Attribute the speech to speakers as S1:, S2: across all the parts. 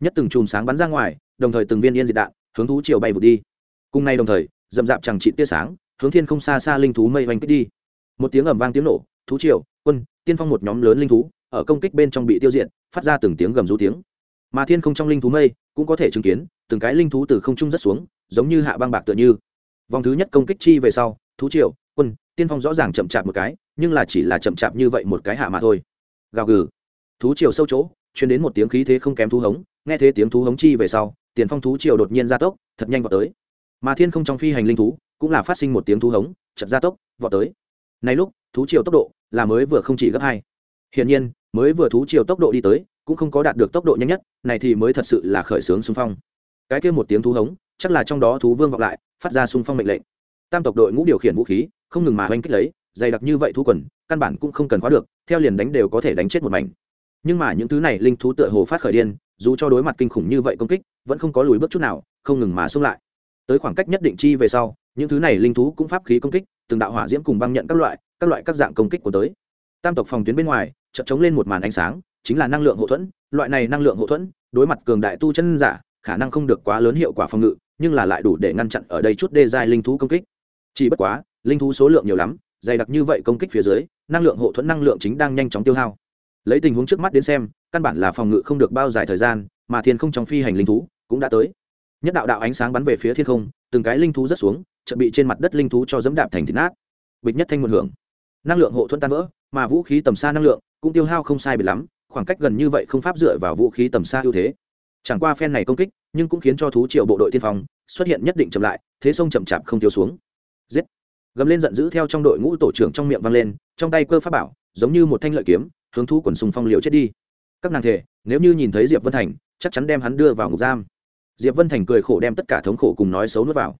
S1: nhất từng chùm sáng bắn ra ngoài, đồng thời từng viên yên diệt đạn, hướng thú triều bay vụt đi. Cùng nay đồng thời dậm dạp chẳng trị tia sáng, hướng thiên không xa xa linh thú mây oanh kích đi. Một tiếng ầm vang tiếng nổ, thú triều, quân, tiên phong một nhóm lớn linh thú, ở công kích bên trong bị tiêu diệt, phát ra từng tiếng gầm rú tiếng. Mà thiên không trong linh thú mây cũng có thể chứng kiến, từng cái linh thú từ không trung rất xuống, giống như hạ băng bạc tựa như. Vòng thứ nhất công kích chi về sau, thú triều, quân, tiên phong rõ ràng chậm chạp một cái, nhưng là chỉ là chậm chạp như vậy một cái hạ mà thôi. Gào gừ. Thú triều sâu chỗ chuyển đến một tiếng khí thế không kém thú hống, nghe thế tiếng thú hống chi về sau, tiền phong thú triều đột nhiên gia tốc, thật nhanh vào tới. Mà thiên không trong phi hành linh thú, cũng là phát sinh một tiếng thú hống chật gia tốc, vọt tới. Này lúc, thú triều tốc độ là mới vừa không chỉ gấp hai. Hiển nhiên, mới vừa thú triều tốc độ đi tới, cũng không có đạt được tốc độ nhanh nhất, này thì mới thật sự là khởi xướng xung phong. Cái kia một tiếng thú hống, chắc là trong đó thú vương vọng lại, phát ra xung phong mệnh lệnh. Tam tộc đội ngũ điều khiển vũ khí, không ngừng mà oanh kích lấy, dày đặc như vậy thú quần, căn bản cũng không cần khóa được, theo liền đánh đều có thể đánh chết một mảnh nhưng mà những thứ này linh thú tựa hồ phát khởi điên, dù cho đối mặt kinh khủng như vậy công kích, vẫn không có lùi bước chút nào, không ngừng mà xung lại. Tới khoảng cách nhất định chi về sau, những thứ này linh thú cũng pháp khí công kích, từng đạo hỏa diễm cùng băng nhận các loại các loại các dạng công kích của tới. Tam tộc phòng tuyến bên ngoài, chợt chống lên một màn ánh sáng, chính là năng lượng hậu thuẫn. Loại này năng lượng hậu thuẫn, đối mặt cường đại tu chân giả, khả năng không được quá lớn hiệu quả phòng ngự, nhưng là lại đủ để ngăn chặn ở đây chút đê giai linh thú công kích. Chỉ bất quá, linh thú số lượng nhiều lắm, dày đặc như vậy công kích phía dưới, năng lượng hộ thuẫn năng lượng chính đang nhanh chóng tiêu hao lấy tình huống trước mắt đến xem, căn bản là phòng ngự không được bao dài thời gian, mà thiên không trong phi hành linh thú cũng đã tới. Nhất đạo đạo ánh sáng bắn về phía thiên không, từng cái linh thú rất xuống, chợt bị trên mặt đất linh thú cho dẫm đạp thành thịt nát. Bịch nhất thanh một hưởng. Năng lượng hộ thuẫn tan vỡ, mà vũ khí tầm xa năng lượng cũng tiêu hao không sai biệt lắm, khoảng cách gần như vậy không pháp dựa vào vũ khí tầm xa ưu thế. Chẳng qua phen này công kích, nhưng cũng khiến cho thú triệu bộ đội tiên phong xuất hiện nhất định chậm lại, thế sông chậm chạp không tiêu xuống. Giết. Gầm lên giận dữ theo trong đội ngũ tổ trưởng trong miệng vang lên, trong tay cơ pháp bảo, giống như một thanh lợi kiếm hướng thú quần sùng phong liều chết đi. Các nàng thể, nếu như nhìn thấy diệp vân thành, chắc chắn đem hắn đưa vào ngục giam. Diệp vân thành cười khổ đem tất cả thống khổ cùng nói xấu nuốt vào.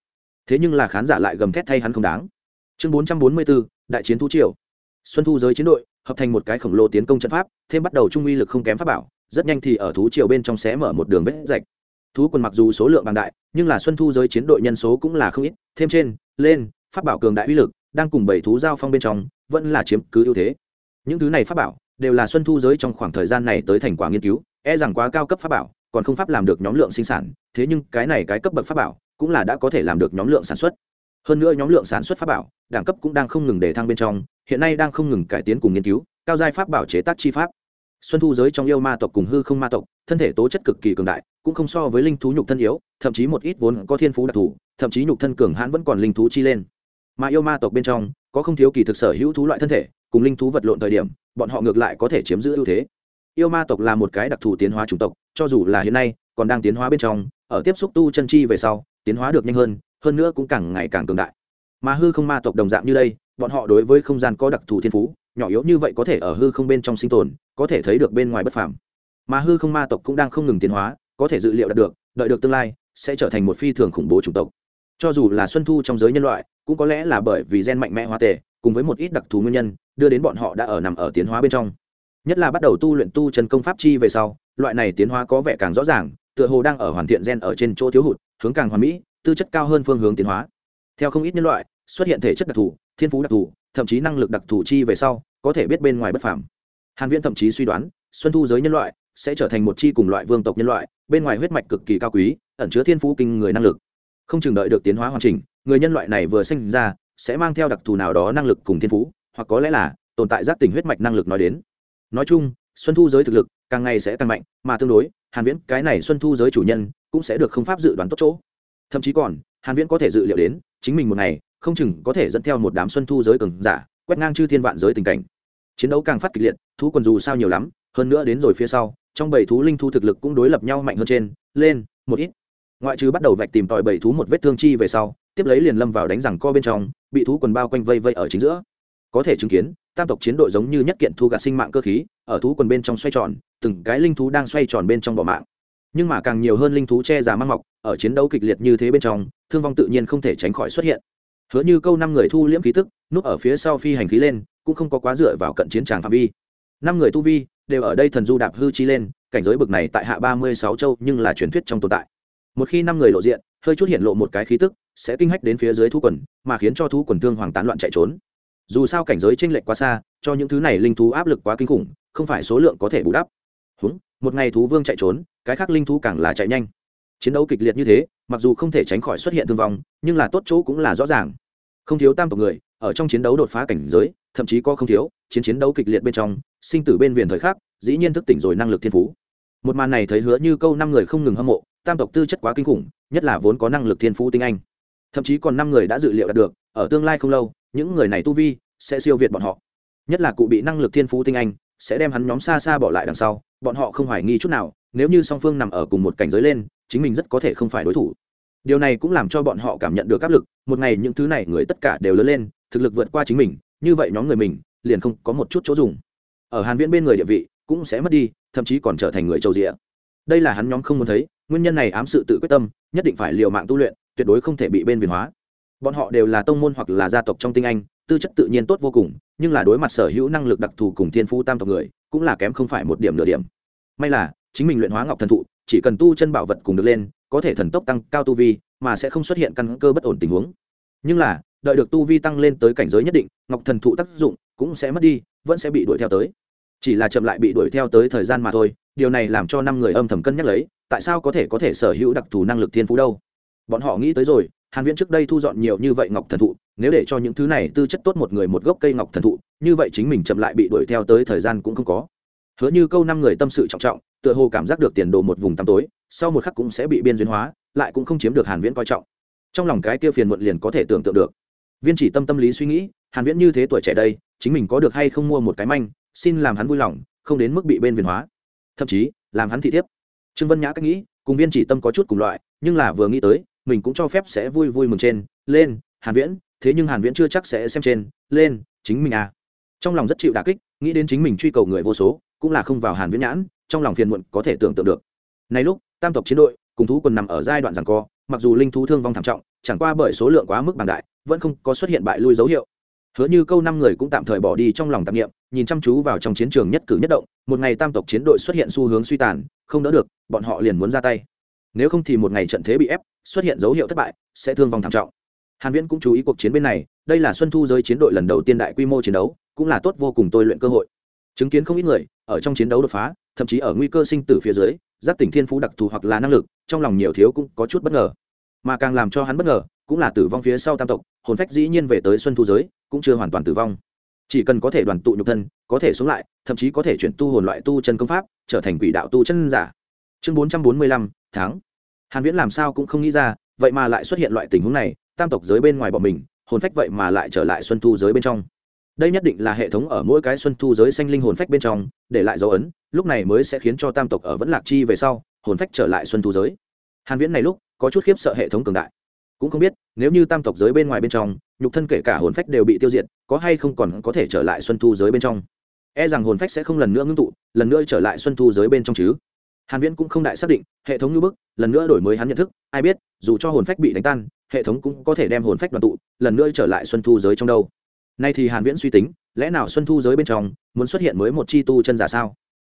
S1: Thế nhưng là khán giả lại gầm thét thay hắn không đáng. Chương bốn trăm bốn mươi bốn đại chiến thú triều. Xuân thu giới chiến đội, hợp thành một cái khổng lồ tiến công trận pháp, thêm bắt đầu trung uy lực không kém pháp bảo, rất nhanh thì ở thú triều bên trong xé mở một đường vết rạch. Thú quần mặc dù số lượng bằng đại, nhưng là xuân thu giới chiến đội nhân số cũng là không ít, thêm trên, lên, pháp bảo cường đại uy lực, đang cùng bảy thú giao phong bên trong, vẫn là chiếm cứ ưu thế. Những thứ này pháp bảo đều là xuân thu giới trong khoảng thời gian này tới thành quả nghiên cứu e rằng quá cao cấp pháp bảo, còn không pháp làm được nhóm lượng sinh sản, thế nhưng cái này cái cấp bậc pháp bảo cũng là đã có thể làm được nhóm lượng sản xuất. Hơn nữa nhóm lượng sản xuất pháp bảo, đẳng cấp cũng đang không ngừng để thăng bên trong, hiện nay đang không ngừng cải tiến cùng nghiên cứu, cao giai pháp bảo chế tác chi pháp. Xuân thu giới trong yêu ma tộc cùng hư không ma tộc, thân thể tố chất cực kỳ cường đại, cũng không so với linh thú nhục thân yếu, thậm chí một ít vốn có thiên phú đặc thù, thậm chí nhục thân cường hãn vẫn còn linh thú chi lên. Mà yêu ma tộc bên trong, có không thiếu kỳ thực sở hữu thú loại thân thể cùng linh thú vật lộn thời điểm, bọn họ ngược lại có thể chiếm giữ ưu thế. Yêu ma tộc là một cái đặc thù tiến hóa chủng tộc, cho dù là hiện nay, còn đang tiến hóa bên trong, ở tiếp xúc tu chân chi về sau, tiến hóa được nhanh hơn hơn nữa cũng càng ngày càng cường đại. Mà hư không ma tộc đồng dạng như đây, bọn họ đối với không gian có đặc thù thiên phú, nhỏ yếu như vậy có thể ở hư không bên trong sinh tồn, có thể thấy được bên ngoài bất phàm. Mà hư không ma tộc cũng đang không ngừng tiến hóa, có thể dự liệu đạt được, đợi được tương lai, sẽ trở thành một phi thường khủng bố chủng tộc. Cho dù là xuân thu trong giới nhân loại, cũng có lẽ là bởi vì gen mạnh mẽ hóa tề cùng với một ít đặc thù nguyên nhân, đưa đến bọn họ đã ở nằm ở tiến hóa bên trong. Nhất là bắt đầu tu luyện tu chân công pháp chi về sau, loại này tiến hóa có vẻ càng rõ ràng, tựa hồ đang ở hoàn thiện gen ở trên chỗ thiếu hụt, hướng càng hoàn mỹ, tư chất cao hơn phương hướng tiến hóa. Theo không ít nhân loại, xuất hiện thể chất đặc thù, thiên phú đặc thù, thậm chí năng lực đặc thù chi về sau, có thể biết bên ngoài bất phàm. Hàn viễn thậm chí suy đoán, xuân thu giới nhân loại sẽ trở thành một chi cùng loại vương tộc nhân loại, bên ngoài huyết mạch cực kỳ cao quý, ẩn chứa thiên phú kinh người năng lực. Không chừng đợi được tiến hóa hoàn chỉnh, người nhân loại này vừa sinh ra sẽ mang theo đặc thù nào đó năng lực cùng thiên phú, hoặc có lẽ là tồn tại giác tình huyết mạch năng lực nói đến. Nói chung, xuân thu giới thực lực càng ngày sẽ càng mạnh, mà tương đối, hàn viễn, cái này xuân thu giới chủ nhân, cũng sẽ được không pháp dự đoán tốt chỗ. Thậm chí còn, hàn viễn có thể dự liệu đến, chính mình một ngày, không chừng có thể dẫn theo một đám xuân thu giới cường giả, quét ngang chư thiên vạn giới tình cảnh. Chiến đấu càng phát kịch liệt, thú quần dù sao nhiều lắm, hơn nữa đến rồi phía sau, trong bảy thú linh thu thực lực cũng đối lập nhau mạnh hơn trên, lên, một ít. Ngoại trừ bắt đầu vạch tìm tòi bảy thú một vết thương chi về sau tiếp lấy liền lâm vào đánh rằng co bên trong, bị thú quần bao quanh vây vây ở chính giữa. Có thể chứng kiến, tam tộc chiến đội giống như nhất kiện thu gạt sinh mạng cơ khí, ở thú quần bên trong xoay tròn, từng cái linh thú đang xoay tròn bên trong bỏ mạng. Nhưng mà càng nhiều hơn linh thú che giả mang mọc, ở chiến đấu kịch liệt như thế bên trong, thương vong tự nhiên không thể tránh khỏi xuất hiện. Hứa như câu năm người thu liễm khí tức, núp ở phía sau phi hành khí lên, cũng không có quá dựa vào cận chiến tràng phạm vi. Năm người tu vi, đều ở đây thần du đạp hư chi lên, cảnh giới bực này tại hạ ba mươi sáu châu nhưng là truyền thuyết trong tồn tại. Một khi năm người lộ diện, hơi chút hiện lộ một cái khí tức sẽ kinh hách đến phía dưới thú quần, mà khiến cho thú quần thương hoàng tán loạn chạy trốn. Dù sao cảnh giới tranh lệch quá xa, cho những thứ này linh thú áp lực quá kinh khủng, không phải số lượng có thể bù đắp. Húng, một ngày thú vương chạy trốn, cái khác linh thú càng là chạy nhanh. Chiến đấu kịch liệt như thế, mặc dù không thể tránh khỏi xuất hiện thương vong, nhưng là tốt chỗ cũng là rõ ràng. Không thiếu tam tộc người, ở trong chiến đấu đột phá cảnh giới, thậm chí có không thiếu, chiến chiến đấu kịch liệt bên trong, sinh tử bên viền thời khắc, dĩ nhiên thức tỉnh rồi năng lực thiên phú. Một màn này thấy hứa như câu năm người không ngừng hâm mộ, tam tộc tư chất quá kinh khủng, nhất là vốn có năng lực thiên phú tinh anh thậm chí còn năm người đã dự liệu đạt được, ở tương lai không lâu, những người này tu vi sẽ siêu việt bọn họ. Nhất là cụ bị năng lực thiên phú tinh anh, sẽ đem hắn nhóm xa xa bỏ lại đằng sau, bọn họ không hoài nghi chút nào, nếu như song phương nằm ở cùng một cảnh giới lên, chính mình rất có thể không phải đối thủ. Điều này cũng làm cho bọn họ cảm nhận được áp lực, một ngày những thứ này người tất cả đều lớn lên, thực lực vượt qua chính mình, như vậy nhóm người mình liền không có một chút chỗ dùng. Ở hàn viễn bên người địa vị cũng sẽ mất đi, thậm chí còn trở thành người trầu rịa. Đây là hắn nhóm không muốn thấy, nguyên nhân này ám sự tự quyết tâm, nhất định phải liều mạng tu luyện tuyệt đối không thể bị bên viền hóa. Bọn họ đều là tông môn hoặc là gia tộc trong tinh anh, tư chất tự nhiên tốt vô cùng, nhưng là đối mặt sở hữu năng lực đặc thù cùng thiên phú tam tộc người, cũng là kém không phải một điểm nửa điểm. May là, chính mình luyện hóa ngọc thần thụ, chỉ cần tu chân bảo vật cùng được lên, có thể thần tốc tăng cao tu vi, mà sẽ không xuất hiện căn cơ bất ổn tình huống. Nhưng là, đợi được tu vi tăng lên tới cảnh giới nhất định, ngọc thần thụ tác dụng cũng sẽ mất đi, vẫn sẽ bị đuổi theo tới. Chỉ là chậm lại bị đuổi theo tới thời gian mà thôi, điều này làm cho năm người âm thầm cân nhắc lấy, tại sao có thể có thể sở hữu đặc thù năng lực thiên phú đâu? Bọn họ nghĩ tới rồi, hàn viễn trước đây thu dọn nhiều như vậy ngọc thần thụ, nếu để cho những thứ này tư chất tốt một người một gốc cây ngọc thần thụ, như vậy chính mình chậm lại bị đuổi theo tới thời gian cũng không có. Hứa như câu năm người tâm sự trọng trọng, tựa hồ cảm giác được tiền đồ một vùng tăm tối, sau một khắc cũng sẽ bị biên duyên hóa, lại cũng không chiếm được hàn viễn coi trọng. Trong lòng cái kia phiền muộn liền có thể tưởng tượng được. Viên chỉ tâm tâm lý suy nghĩ, hàn viễn như thế tuổi trẻ đây, chính mình có được hay không mua một cái manh, xin làm hắn vui lòng, không đến mức bị bên viền hóa. Thậm chí, làm hắn thị thiếp. Trương vân nhã cách nghĩ, cùng viên chỉ tâm có chút cùng loại, nhưng là vừa nghĩ tới mình cũng cho phép sẽ vui vui mừng trên, lên, hàn viễn, thế nhưng hàn viễn chưa chắc sẽ xem trên, lên, chính mình à. Trong lòng rất chịu đả kích, nghĩ đến chính mình truy cầu người vô số, cũng là không vào hàn viễn nhãn, trong lòng phiền muộn có thể tưởng tượng được. Này lúc, tam tộc chiến đội, cùng thú quân nằm ở giai đoạn giằng co, mặc dù linh thú thương vong thảm trọng, chẳng qua bởi số lượng quá mức bằng đại, vẫn không có xuất hiện bại lui dấu hiệu. Hứa như câu năm người cũng tạm thời bỏ đi trong lòng tạp nghiệm nhìn chăm chú vào trong chiến trường nhất cử nhất động, một ngày tam tộc chiến đội xuất hiện xu hướng suy tàn, không đỡ được, bọn họ liền muốn ra tay nếu không thì một ngày trận thế bị ép xuất hiện dấu hiệu thất bại sẽ thương vong thảm trọng. Hàn viễn cũng chú ý cuộc chiến bên này đây là xuân thu giới chiến đội lần đầu tiên đại quy mô chiến đấu cũng là tốt vô cùng tôi luyện cơ hội. Chứng kiến không ít người ở trong chiến đấu đột phá thậm chí ở nguy cơ sinh tử phía dưới giáp tỉnh thiên phú đặc thù hoặc là năng lực trong lòng nhiều thiếu cũng có chút bất ngờ. Mà càng làm cho hắn bất ngờ cũng là tử vong phía sau tam tộc hồn phách dĩ nhiên về tới xuân thu giới cũng chưa hoàn toàn tử vong. Chỉ cần có thể đoàn tụ nhục thân có thể sống lại thậm chí có thể chuyển tu hồn loại tu chân công pháp trở thành quỷ đạo tu chân giả. Chương 445, thắng. Hàn viễn làm sao cũng không nghĩ ra, vậy mà lại xuất hiện loại tình huống này, tam tộc giới bên ngoài bọn mình, hồn phách vậy mà lại trở lại xuân thu giới bên trong. Đây nhất định là hệ thống ở mỗi cái xuân thu giới sanh linh hồn phách bên trong, để lại dấu ấn, lúc này mới sẽ khiến cho tam tộc ở vẫn lạc chi về sau, hồn phách trở lại xuân thu giới. Hàn viễn này lúc, có chút khiếp sợ hệ thống cường đại. Cũng không biết, nếu như tam tộc giới bên ngoài bên trong, nhục thân kể cả hồn phách đều bị tiêu diệt, có hay không còn có thể trở lại xuân thu giới bên trong? E rằng hồn phách sẽ không lần nữa ngưng tụ, lần nữa trở lại xuân thu giới bên trong chứ? Hàn viễn cũng không đại xác định, hệ thống như bức, lần nữa đổi mới hắn nhận thức, ai biết, dù cho hồn phách bị đánh tan, hệ thống cũng có thể đem hồn phách đoàn tụ, lần nữa trở lại xuân thu giới trong đâu. Nay thì hàn viễn suy tính, lẽ nào xuân thu giới bên trong muốn xuất hiện mới một chi tu chân giả sao?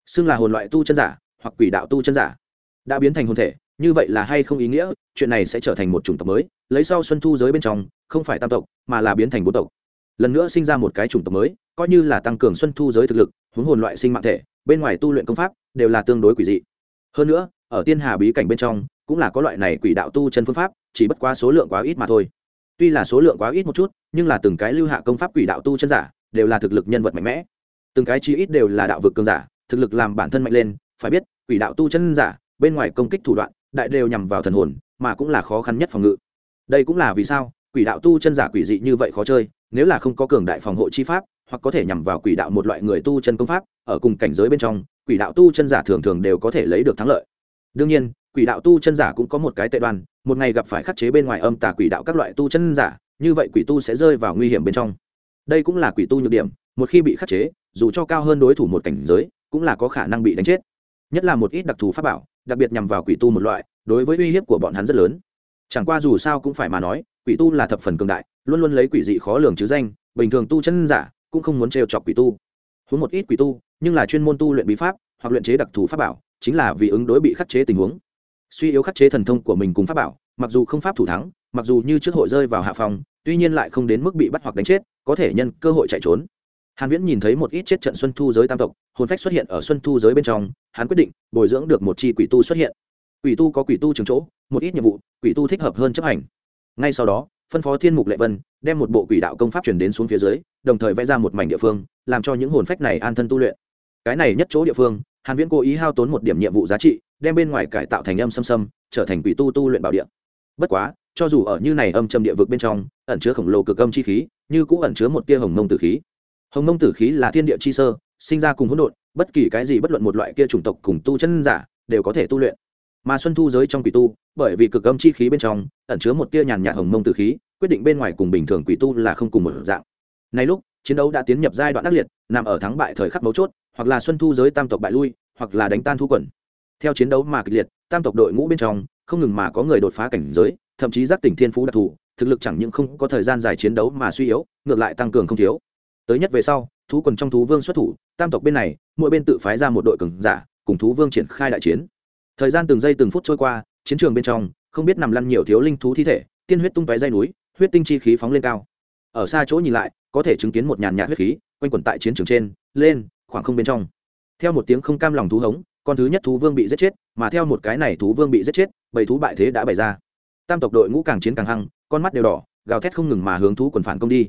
S1: Xưng là hồn loại tu chân giả, hoặc quỷ đạo tu chân giả. Đã biến thành hồn thể, như vậy là hay không ý nghĩa, chuyện này sẽ trở thành một chủng tộc mới, lấy sau xuân thu giới bên trong, không phải tam tộc, mà là biến thành bốn tộc. Lần nữa sinh ra một cái chủng tộc mới, coi như là tăng cường xuân thu giới thực lực, huống hồn loại sinh mạng thể, bên ngoài tu luyện công pháp, đều là tương đối quỷ dị hơn nữa, ở tiên hà bí cảnh bên trong, cũng là có loại này quỷ đạo tu chân phương pháp, chỉ bất quá số lượng quá ít mà thôi. Tuy là số lượng quá ít một chút, nhưng là từng cái lưu hạ công pháp quỷ đạo tu chân giả, đều là thực lực nhân vật mạnh mẽ. Từng cái chi ít đều là đạo vực cường giả, thực lực làm bản thân mạnh lên, phải biết, quỷ đạo tu chân giả, bên ngoài công kích thủ đoạn, đại đều nhằm vào thần hồn, mà cũng là khó khăn nhất phòng ngự. Đây cũng là vì sao, quỷ đạo tu chân giả quỷ dị như vậy khó chơi, nếu là không có cường đại phòng hộ chi pháp, hoặc có thể nhằm vào quỷ đạo một loại người tu chân công pháp, ở cùng cảnh giới bên trong quỷ đạo tu chân giả thường thường đều có thể lấy được thắng lợi. Đương nhiên, quỷ đạo tu chân giả cũng có một cái tệ đoan một ngày gặp phải khắc chế bên ngoài âm tà quỷ đạo các loại tu chân giả, như vậy quỷ tu sẽ rơi vào nguy hiểm bên trong. Đây cũng là quỷ tu nhược điểm, một khi bị khắc chế, dù cho cao hơn đối thủ một cảnh giới, cũng là có khả năng bị đánh chết. Nhất là một ít đặc thù pháp bảo, đặc biệt nhằm vào quỷ tu một loại, đối với uy hiếp của bọn hắn rất lớn. Chẳng qua dù sao cũng phải mà nói, quỷ tu là thập phần cường đại, luôn luôn lấy quỷ dị khó lường chứ danh, bình thường tu chân giả cũng không muốn trêu chọc quỷ tu huống một ít quỷ tu, nhưng là chuyên môn tu luyện bí pháp, hoặc luyện chế đặc thù pháp bảo, chính là vì ứng đối bị khắc chế tình huống. Suy yếu khắc chế thần thông của mình cùng pháp bảo, mặc dù không pháp thủ thắng, mặc dù như trước hội rơi vào hạ phòng, tuy nhiên lại không đến mức bị bắt hoặc đánh chết, có thể nhân cơ hội chạy trốn. Hàn viễn nhìn thấy một ít chết trận xuân thu giới tam tộc, hồn phách xuất hiện ở xuân thu giới bên trong, hắn quyết định bồi dưỡng được một chi quỷ tu xuất hiện. Quỷ tu có quỷ tu trường chỗ, một ít nhiệm vụ, quỷ tu thích hợp hơn chấp hành. Ngay sau đó phân phó thiên mục lệ vân, đem một bộ quỷ đạo công pháp chuyển đến xuống phía dưới, đồng thời vẽ ra một mảnh địa phương, làm cho những hồn phách này an thân tu luyện. Cái này nhất chỗ địa phương, hàn viễn cố ý hao tốn một điểm nhiệm vụ giá trị, đem bên ngoài cải tạo thành âm xâm xâm, trở thành quỷ tu tu luyện bảo địa. Bất quá, cho dù ở như này âm trầm địa vực bên trong, ẩn chứa khổng lồ cực âm chi khí, như cũng ẩn chứa một tia hồng mông tử khí. Hồng mông tử khí là thiên địa chi sơ, sinh ra cùng hỗn độn, bất kỳ cái gì bất luận một loại kia chủng tộc cùng tu chân giả, đều có thể tu luyện mà xuân thu giới trong quỷ tu, bởi vì cực âm chi khí bên trong, ẩn chứa một tia nhàn nhạt hồng mông từ khí, quyết định bên ngoài cùng bình thường quỷ tu là không cùng một dạng. Nay lúc, chiến đấu đã tiến nhập giai đoạn ác liệt, nằm ở thắng bại thời khắc mấu chốt, hoặc là xuân thu giới tam tộc bại lui, hoặc là đánh tan thu quần. Theo chiến đấu mà kịch liệt, tam tộc đội ngũ bên trong, không ngừng mà có người đột phá cảnh giới, thậm chí giác tỉnh thiên phú đặc thù, thực lực chẳng những không có thời gian dài chiến đấu mà suy yếu, ngược lại tăng cường không thiếu. Tới nhất về sau, thú quần trong thú vương xuất thủ, tam tộc bên này, mỗi bên tự phái ra một đội cường giả, cùng thú vương triển khai đại chiến thời gian từng giây từng phút trôi qua, chiến trường bên trong, không biết nằm lăn nhiều thiếu linh thú thi thể, tiên huyết tung tóe dây núi, huyết tinh chi khí phóng lên cao. Ở xa chỗ nhìn lại, có thể chứng kiến một nhàn nhạt huyết khí, quanh quẩn tại chiến trường trên, lên, khoảng không bên trong. Theo một tiếng không cam lòng thú hống, con thứ nhất thú vương bị giết chết, mà theo một cái này thú vương bị giết chết, bảy thú bại thế đã bày ra. Tam tộc đội ngũ càng chiến càng hăng, con mắt đều đỏ, gào thét không ngừng mà hướng thú quần phản công đi.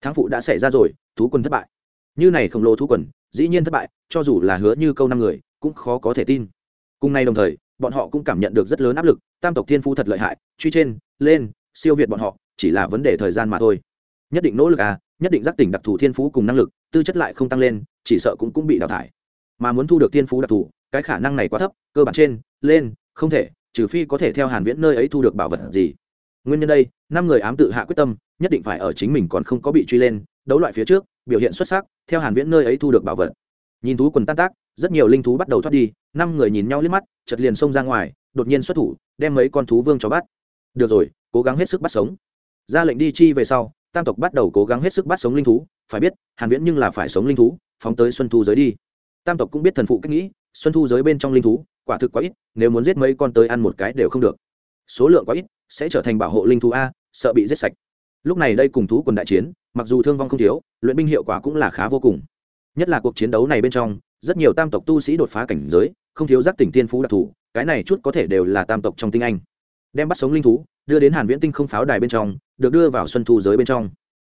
S1: Thắng phụ đã xảy ra rồi, thú quân thất bại. Như này khổng lồ thú quần, dĩ nhiên thất bại, cho dù là hứa như câu năm người, cũng khó có thể tin cùng nay đồng thời, bọn họ cũng cảm nhận được rất lớn áp lực, tam tộc thiên phu thật lợi hại, truy trên, lên, siêu việt bọn họ, chỉ là vấn đề thời gian mà thôi. Nhất định nỗ lực à nhất định giác tỉnh đặc thù thiên phú cùng năng lực, tư chất lại không tăng lên, chỉ sợ cũng cũng bị đào thải. Mà muốn thu được thiên phú đặc thù, cái khả năng này quá thấp, cơ bản trên, lên, không thể, trừ phi có thể theo hàn viễn nơi ấy thu được bảo vật gì. Nguyên nhân đây, năm người ám tự hạ quyết tâm, nhất định phải ở chính mình còn không có bị truy lên, đấu loại phía trước, biểu hiện xuất sắc, theo hàn viễn nơi ấy thu được bảo vật. Nhìn tú quần tan tác rất nhiều linh thú bắt đầu thoát đi, năm người nhìn nhau liếc mắt, chợt liền xông ra ngoài, đột nhiên xuất thủ, đem mấy con thú vương cho bắt. Được rồi, cố gắng hết sức bắt sống. Ra lệnh đi chi về sau, tam tộc bắt đầu cố gắng hết sức bắt sống linh thú. Phải biết, hàn viễn nhưng là phải sống linh thú, phóng tới xuân thu giới đi. Tam tộc cũng biết thần phụ cách nghĩ, xuân thu giới bên trong linh thú, quả thực quá ít, nếu muốn giết mấy con tới ăn một cái đều không được. Số lượng quá ít, sẽ trở thành bảo hộ linh thú a, sợ bị giết sạch. Lúc này đây cùng thú quần đại chiến, mặc dù thương vong không thiếu, luyện binh hiệu quả cũng là khá vô cùng. Nhất là cuộc chiến đấu này bên trong rất nhiều tam tộc tu sĩ đột phá cảnh giới, không thiếu giác tỉnh thiên phú đặc thù, cái này chút có thể đều là tam tộc trong tinh anh. Đem bắt sống linh thú, đưa đến hàn viễn tinh không pháo đài bên trong, được đưa vào xuân thu giới bên trong.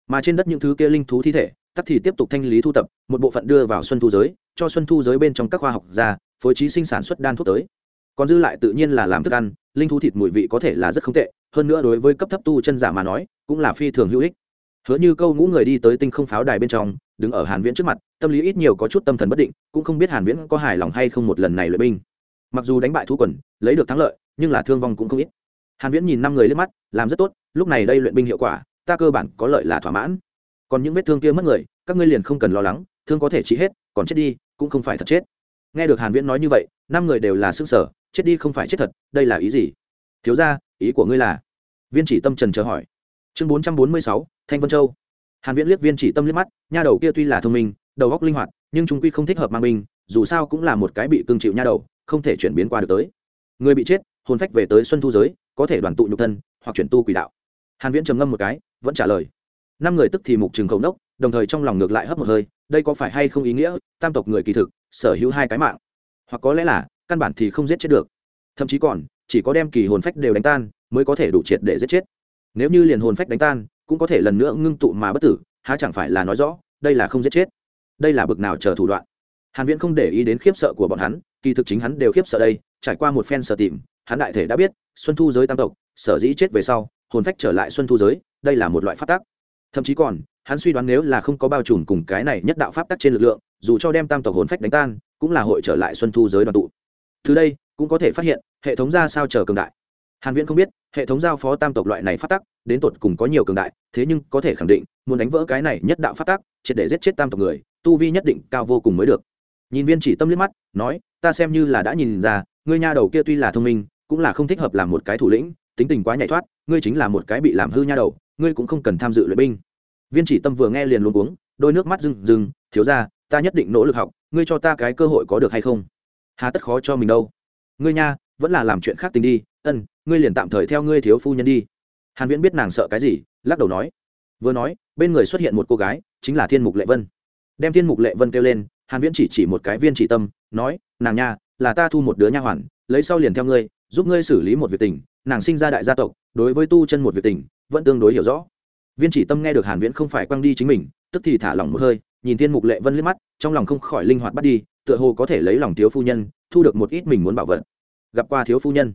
S1: Mà trên đất những thứ kia linh thú thi thể, tắc thì tiếp tục thanh lý thu tập, một bộ phận đưa vào xuân thu giới, cho xuân thu giới bên trong các khoa học gia, phối trí sinh sản xuất đan thuốc tới. Còn dư lại tự nhiên là làm thức ăn, linh thú thịt mùi vị có thể là rất không tệ, hơn nữa đối với cấp thấp tu chân giả mà nói, cũng là phi thường hữu ích. Hứa như câu ngũ người đi tới tinh không pháo đài bên trong đứng ở hàn viễn trước mặt tâm lý ít nhiều có chút tâm thần bất định cũng không biết hàn viễn có hài lòng hay không một lần này luyện binh. Mặc dù đánh bại thú quần lấy được thắng lợi nhưng là thương vong cũng không ít. Hàn viễn nhìn năm người lên mắt làm rất tốt lúc này đây luyện binh hiệu quả ta cơ bản có lợi là thỏa mãn. Còn những vết thương kia mất người các ngươi liền không cần lo lắng thương có thể trị hết còn chết đi cũng không phải thật chết. Nghe được hàn viễn nói như vậy năm người đều là sức sở chết đi không phải chết thật đây là ý gì? Thiếu gia ý của ngươi là? Viên chỉ tâm trần chờ hỏi. Chương 446, thanh vân châu hàn viễn liếc viên chỉ tâm liếc mắt, nha đầu kia tuy là thông minh, đầu óc linh hoạt, nhưng chúng quy không thích hợp mang binh, dù sao cũng là một cái bị cương chịu nha đầu, không thể chuyển biến qua được tới. Người bị chết, hồn phách về tới xuân thu giới, có thể đoàn tụ nhục thân, hoặc chuyển tu quỷ đạo. Hàn viễn trầm ngâm một cái, vẫn trả lời. Năm người tức thì mục trường khẩu nốc, đồng thời trong lòng ngược lại hấp một hơi, đây có phải hay không ý nghĩa, tam tộc người kỳ thực, sở hữu hai cái mạng. Hoặc có lẽ là, căn bản thì không giết chết được. Thậm chí còn, chỉ có đem kỳ hồn phách đều đánh tan, mới có thể đủ triệt để giết chết. Nếu như liền hồn phách đánh tan cũng có thể lần nữa ngưng tụ mà bất tử, há chẳng phải là nói rõ, đây là không giết chết, đây là bực nào chờ thủ đoạn. Hàn viễn không để ý đến khiếp sợ của bọn hắn, kỳ thực chính hắn đều khiếp sợ đây, trải qua một phen sở tìm, hắn đại thể đã biết, xuân thu giới tam tộc, sở dĩ chết về sau, hồn phách trở lại xuân thu giới, đây là một loại pháp tắc. Thậm chí còn, hắn suy đoán nếu là không có bao trùm cùng cái này nhất đạo pháp tắc trên lực lượng, dù cho đem tam tộc hồn phách đánh tan, cũng là hội trở lại xuân thu giới đoàn tụ. Từ đây, cũng có thể phát hiện, hệ thống ra sao chờ cường đại hàn viễn không biết, hệ thống giao phó tam tộc loại này phát tắc, đến tột cùng có nhiều cường đại, thế nhưng có thể khẳng định, muốn đánh vỡ cái này nhất đạo phát tắc, triệt để giết chết tam tộc người, tu vi nhất định cao vô cùng mới được. Nhìn viên chỉ tâm liếc mắt, nói, ta xem như là đã nhìn ra, ngươi nha đầu kia tuy là thông minh, cũng là không thích hợp làm một cái thủ lĩnh, tính tình quá nhạy thoát, ngươi chính là một cái bị làm hư nha đầu, ngươi cũng không cần tham dự luyện binh. Viên chỉ tâm vừa nghe liền luôn uống đôi nước mắt rưng rưng, thiếu ra ta nhất định nỗ lực học, ngươi cho ta cái cơ hội có được hay không? Hà tất khó cho mình đâu. Ngươi nha, vẫn là làm chuyện khác tình đi, ân ngươi liền tạm thời theo ngươi thiếu phu nhân đi. Hàn viễn biết nàng sợ cái gì, lắc đầu nói. Vừa nói, bên người xuất hiện một cô gái, chính là thiên mục lệ vân. Đem thiên mục lệ vân kêu lên, hàn viễn chỉ chỉ một cái viên chỉ tâm, nói, nàng nha, là ta thu một đứa nha hoàn, lấy sau liền theo ngươi, giúp ngươi xử lý một việc tình. Nàng sinh ra đại gia tộc, đối với tu chân một việc tình, vẫn tương đối hiểu rõ. Viên chỉ tâm nghe được hàn viễn không phải quăng đi chính mình, tức thì thả lỏng một hơi, nhìn thiên mục lệ vân liếc mắt, trong lòng không khỏi linh hoạt bắt đi, tựa hồ có thể lấy lòng thiếu phu nhân, thu được một ít mình muốn bảo vật. Gặp qua thiếu phu nhân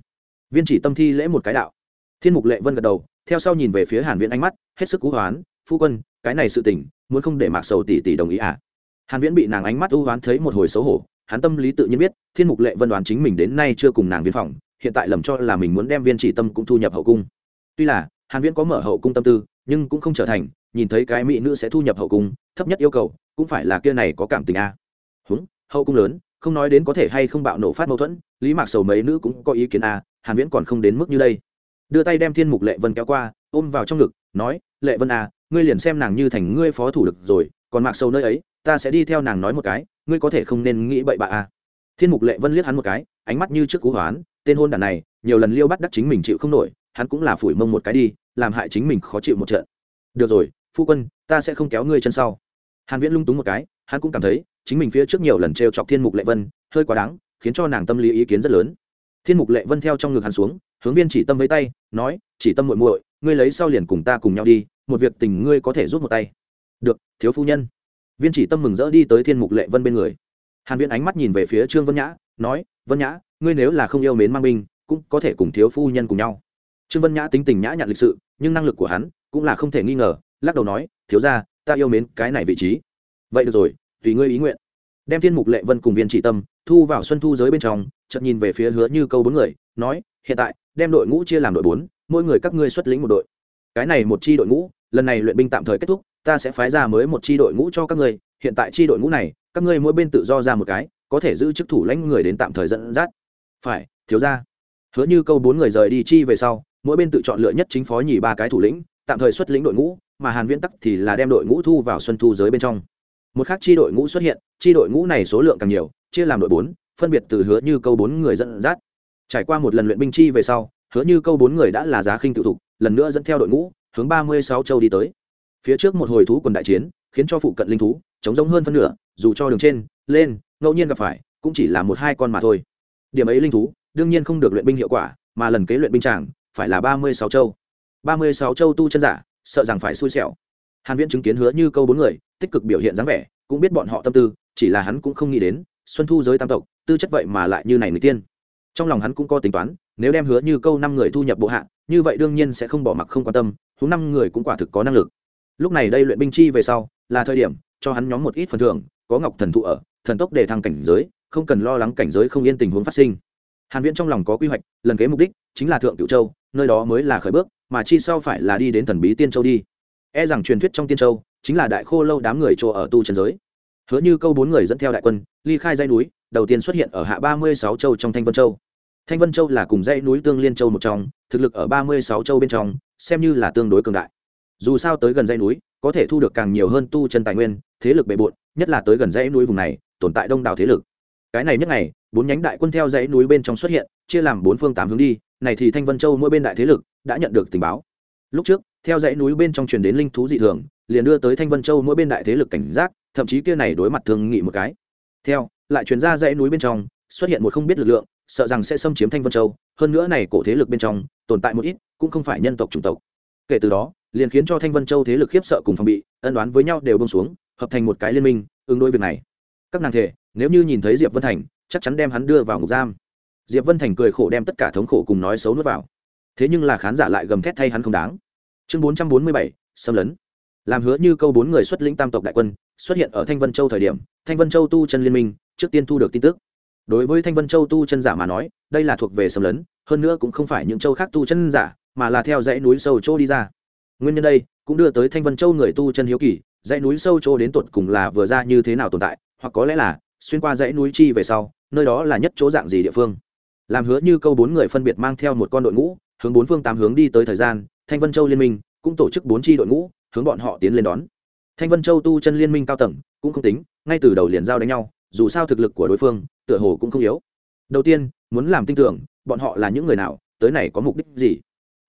S1: viên chỉ tâm thi lễ một cái đạo. Thiên mục lệ vân gật đầu theo sau nhìn về phía hàn viễn ánh mắt hết sức cú hoán phu quân cái này sự tình muốn không để mạc sầu tỷ tỷ đồng ý à? Hàn viễn bị nàng ánh mắt u hoán thấy một hồi xấu hổ hắn tâm lý tự nhiên biết thiên mục lệ vân đoán chính mình đến nay chưa cùng nàng viên phòng hiện tại lầm cho là mình muốn đem viên chỉ tâm cũng thu nhập hậu cung. Tuy là hàn viễn có mở hậu cung tâm tư nhưng cũng không trở thành nhìn thấy cái mỹ nữ sẽ thu nhập hậu cung thấp nhất yêu cầu cũng phải là kia này có cảm tình a à. húng hậu cung lớn không nói đến có thể hay không bạo nổ phát mâu thuẫn lý mạc sầu mấy nữ cũng có ý kiến a à, hàn viễn còn không đến mức như đây. Đưa tay đem thiên mục lệ vân kéo qua, ôm vào trong ngực, nói, lệ vân à ngươi liền xem nàng như thành ngươi phó thủ lực rồi, còn mạc sâu nơi ấy, ta sẽ đi theo nàng nói một cái, ngươi có thể không nên nghĩ bậy bạ à. Thiên mục lệ vân liếc hắn một cái, ánh mắt như trước cú hoán, tên hôn đản này, nhiều lần liêu bắt đắc chính mình chịu không nổi, hắn cũng là phủi mông một cái đi, làm hại chính mình khó chịu một trận. Được rồi, phu quân, ta sẽ không kéo ngươi chân sau. Hàn viễn lung túng một cái, hắn cũng cảm thấy, chính mình phía trước nhiều lần trêu chọc thiên mục lệ vân, hơi quá đáng, khiến cho nàng tâm lý ý kiến rất lớn thiên mục lệ vân theo trong ngực hắn xuống, hướng viên chỉ tâm với tay, nói, chỉ tâm muội muội, ngươi lấy sau liền cùng ta cùng nhau đi, một việc tình ngươi có thể rút một tay. Được, thiếu phu nhân. Viên chỉ tâm mừng rỡ đi tới thiên mục lệ vân bên người. Hàn viễn ánh mắt nhìn về phía trương vân nhã, nói, vân nhã, ngươi nếu là không yêu mến mang binh, cũng có thể cùng thiếu phu nhân cùng nhau. Trương vân nhã tính tình nhã nhặn lịch sự, nhưng năng lực của hắn cũng là không thể nghi ngờ, lắc đầu nói, thiếu gia, ta yêu mến cái này vị trí. Vậy được rồi, tùy ngươi ý nguyện. Đem thiên mục lệ vân cùng viên chỉ tâm thu vào xuân thu giới bên trong chợt nhìn về phía hứa như câu bốn người, nói, hiện tại, đem đội ngũ chia làm đội bốn, mỗi người các ngươi xuất lĩnh một đội. Cái này một chi đội ngũ, lần này luyện binh tạm thời kết thúc, ta sẽ phái ra mới một chi đội ngũ cho các ngươi. Hiện tại chi đội ngũ này, các ngươi mỗi bên tự do ra một cái, có thể giữ chức thủ lãnh người đến tạm thời dẫn dắt. Phải, thiếu ra hứa như câu bốn người rời đi chi về sau, mỗi bên tự chọn lựa nhất chính phó nhì ba cái thủ lĩnh, tạm thời xuất lĩnh đội ngũ, mà hàn viễn tắc thì là đem đội ngũ thu vào xuân thu giới bên trong. Một khác chi đội ngũ xuất hiện, chi đội ngũ này số lượng càng nhiều, chia làm đội bốn phân biệt từ hứa như câu bốn người dẫn dắt. Trải qua một lần luyện binh chi về sau, hứa như câu bốn người đã là giá khinh tự thục, lần nữa dẫn theo đội ngũ, hướng ba mươi sáu châu đi tới. Phía trước một hồi thú quần đại chiến, khiến cho phụ cận linh thú chống giống hơn phân nửa, dù cho đường trên, lên, ngẫu nhiên gặp phải, cũng chỉ là một hai con mà thôi. Điểm ấy linh thú, đương nhiên không được luyện binh hiệu quả, mà lần kế luyện binh tràng phải là ba mươi sáu châu. Ba mươi sáu châu tu chân giả, sợ rằng phải xui xẻo. Hàn viễn chứng kiến hứa như câu bốn người, tích cực biểu hiện dáng vẻ, cũng biết bọn họ tâm tư, chỉ là hắn cũng không nghĩ đến xuân thu giới tam tộc, tư chất vậy mà lại như này người tiên. Trong lòng hắn cũng có tính toán, nếu đem hứa như câu năm người thu nhập bộ hạ, như vậy đương nhiên sẽ không bỏ mặc không quan tâm, huống năm người cũng quả thực có năng lực. Lúc này đây luyện binh chi về sau, là thời điểm cho hắn nhóm một ít phần thưởng, có ngọc thần thụ ở, thần tốc để thăng cảnh giới, không cần lo lắng cảnh giới không yên tình huống phát sinh. Hàn viễn trong lòng có quy hoạch, lần kế mục đích chính là thượng cửu châu, nơi đó mới là khởi bước, mà chi sau phải là đi đến thần bí tiên châu đi. E rằng truyền thuyết trong tiên châu chính là đại khô lâu đám người chỗ ở tu trần giới hứa như câu bốn người dẫn theo đại quân, ly khai dãy núi, đầu tiên xuất hiện ở hạ ba mươi sáu châu trong thanh vân châu. Thanh vân châu là cùng dãy núi tương liên châu một trong, thực lực ở ba mươi sáu châu bên trong, xem như là tương đối cường đại. Dù sao tới gần dãy núi, có thể thu được càng nhiều hơn tu chân tài nguyên, thế lực bề bộn, nhất là tới gần dãy núi vùng này, tồn tại đông đảo thế lực. Cái này nhất ngày, bốn nhánh đại quân theo dãy núi bên trong xuất hiện, chia làm bốn phương tám hướng đi, này thì thanh vân châu mỗi bên đại thế lực đã nhận được tình báo. Lúc trước, theo dãy núi bên trong truyền đến linh thú dị thường, liền đưa tới thanh vân châu mỗi bên đại thế lực cảnh giác thậm chí kia này đối mặt thương nghị một cái. Theo, lại truyền ra dãy núi bên trong, xuất hiện một không biết lực lượng, sợ rằng sẽ xâm chiếm thanh vân châu, hơn nữa này cổ thế lực bên trong, tồn tại một ít, cũng không phải nhân tộc, chủng tộc. Kể từ đó, liền khiến cho thanh vân châu thế lực khiếp sợ cùng phòng bị, ân đoán với nhau đều bông xuống, hợp thành một cái liên minh, ứng đối việc này. Các nàng thể, nếu như nhìn thấy diệp vân thành, chắc chắn đem hắn đưa vào ngục giam. Diệp vân thành cười khổ đem tất cả thống khổ cùng nói xấu nuốt vào. Thế nhưng là khán giả lại gầm thét thay hắn không đáng. Chương bốn trăm bốn mươi bảy, xâm lấn làm hứa như câu bốn người xuất lĩnh tam tộc đại quân, xuất hiện ở thanh vân châu thời điểm, thanh vân châu tu chân liên minh, trước tiên thu được tin tức. Đối với thanh vân châu tu chân giả mà nói, đây là thuộc về sầm lấn, hơn nữa cũng không phải những châu khác tu chân giả, mà là theo dãy núi sâu chỗ đi ra. Nguyên nhân đây, cũng đưa tới thanh vân châu người tu chân hiếu kỳ, dãy núi sâu chỗ đến tột cùng là vừa ra như thế nào tồn tại, hoặc có lẽ là, xuyên qua dãy núi chi về sau, nơi đó là nhất chỗ dạng gì địa phương. Làm hứa như câu bốn người phân biệt mang theo một con đội ngũ, hướng bốn phương tám hướng đi tới thời gian, thanh vân châu liên minh, cũng tổ chức bốn tri đội ngũ hướng bọn họ tiến lên đón. Thanh vân châu tu chân liên minh cao tầng, cũng không tính, ngay từ đầu liền giao đánh nhau, dù sao thực lực của đối phương, tựa hồ cũng không yếu. Đầu tiên, muốn làm tin tưởng, bọn họ là những người nào, tới này có mục đích gì?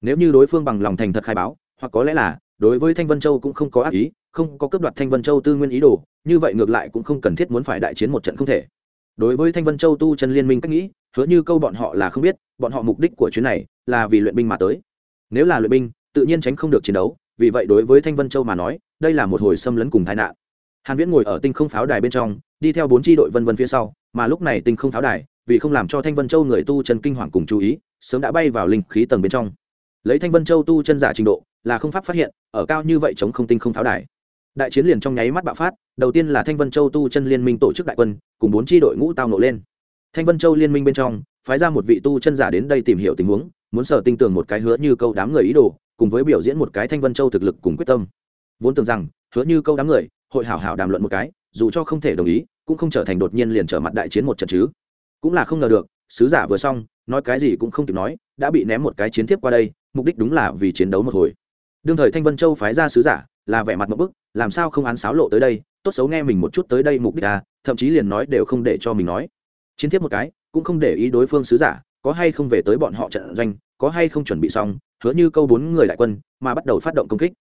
S1: Nếu như đối phương bằng lòng thành thật khai báo, hoặc có lẽ là, đối với thanh vân châu cũng không có ác ý, không có cướp đoạt thanh vân châu tư nguyên ý đồ, như vậy ngược lại cũng không cần thiết muốn phải đại chiến một trận không thể. Đối với thanh vân châu tu chân liên minh cách nghĩ, hứa như câu bọn họ là không biết, bọn họ mục đích của chuyến này là vì luyện binh mà tới. Nếu là luyện binh, tự nhiên tránh không được chiến đấu vì vậy đối với thanh vân châu mà nói, đây là một hồi xâm lấn cùng tai nạn. Hàn viễn ngồi ở tinh không pháo đài bên trong, đi theo bốn tri đội vân vân phía sau, mà lúc này tinh không pháo đài, vì không làm cho thanh vân châu người tu chân kinh hoàng cùng chú ý, sớm đã bay vào linh khí tầng bên trong. Lấy thanh vân châu tu chân giả trình độ, là không pháp phát hiện, ở cao như vậy chống không tinh không pháo đài. Đại chiến liền trong nháy mắt bạo phát, đầu tiên là thanh vân châu tu chân liên minh tổ chức đại quân, cùng bốn tri đội ngũ tao nổ lên. Thanh vân châu liên minh bên trong, phái ra một vị tu chân giả đến đây tìm hiểu tình huống muốn sở tinh tường một cái hứa như câu đám người ý đồ, cùng với biểu diễn một cái thanh vân châu thực lực cùng quyết tâm. Vốn tưởng rằng, hứa như câu đám người, hội hảo hảo đàm luận một cái, dù cho không thể đồng ý, cũng không trở thành đột nhiên liền trở mặt đại chiến một trận chứ. Cũng là không ngờ được, sứ giả vừa xong, nói cái gì cũng không kịp nói, đã bị ném một cái chiến tiếp qua đây, mục đích đúng là vì chiến đấu một hồi. Đương thời thanh vân châu phái ra sứ giả, là vẻ mặt một bức, làm sao không án sáo lộ tới đây, tốt xấu nghe mình một chút tới đây mục đích à thậm chí liền nói đều không để cho mình nói. Chiến tiếp một cái, cũng không để ý đối phương sứ giả có hay không về tới bọn họ trận doanh, có hay không chuẩn bị xong, hứa như câu bốn người đại quân, mà bắt đầu phát động công kích.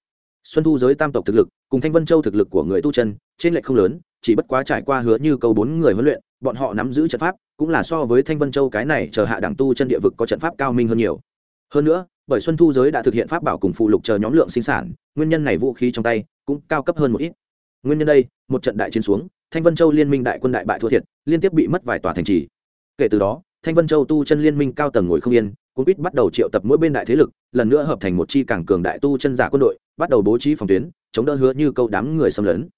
S1: Xuân thu giới tam tộc thực lực, cùng thanh vân châu thực lực của người tu chân, trên lệch không lớn, chỉ bất quá trải qua hứa như câu bốn người huấn luyện, bọn họ nắm giữ trận pháp, cũng là so với thanh vân châu cái này chờ hạ đẳng tu chân địa vực có trận pháp cao minh hơn nhiều. Hơn nữa, bởi xuân thu giới đã thực hiện pháp bảo cùng phụ lục chờ nhóm lượng sinh sản, nguyên nhân này vũ khí trong tay cũng cao cấp hơn một ít. Nguyên nhân đây, một trận đại chiến xuống, thanh vân châu liên minh đại quân đại bại thua thiệt, liên tiếp bị mất vài tòa thành trì. Kể từ đó thanh vân châu tu chân liên minh cao tầng ngồi không yên cũng biết bắt đầu triệu tập mỗi bên đại thế lực, lần nữa hợp thành một chi càng cường đại tu chân giả quân đội, bắt đầu bố trí phòng tuyến, chống đỡ hứa như câu đám người xâm lấn.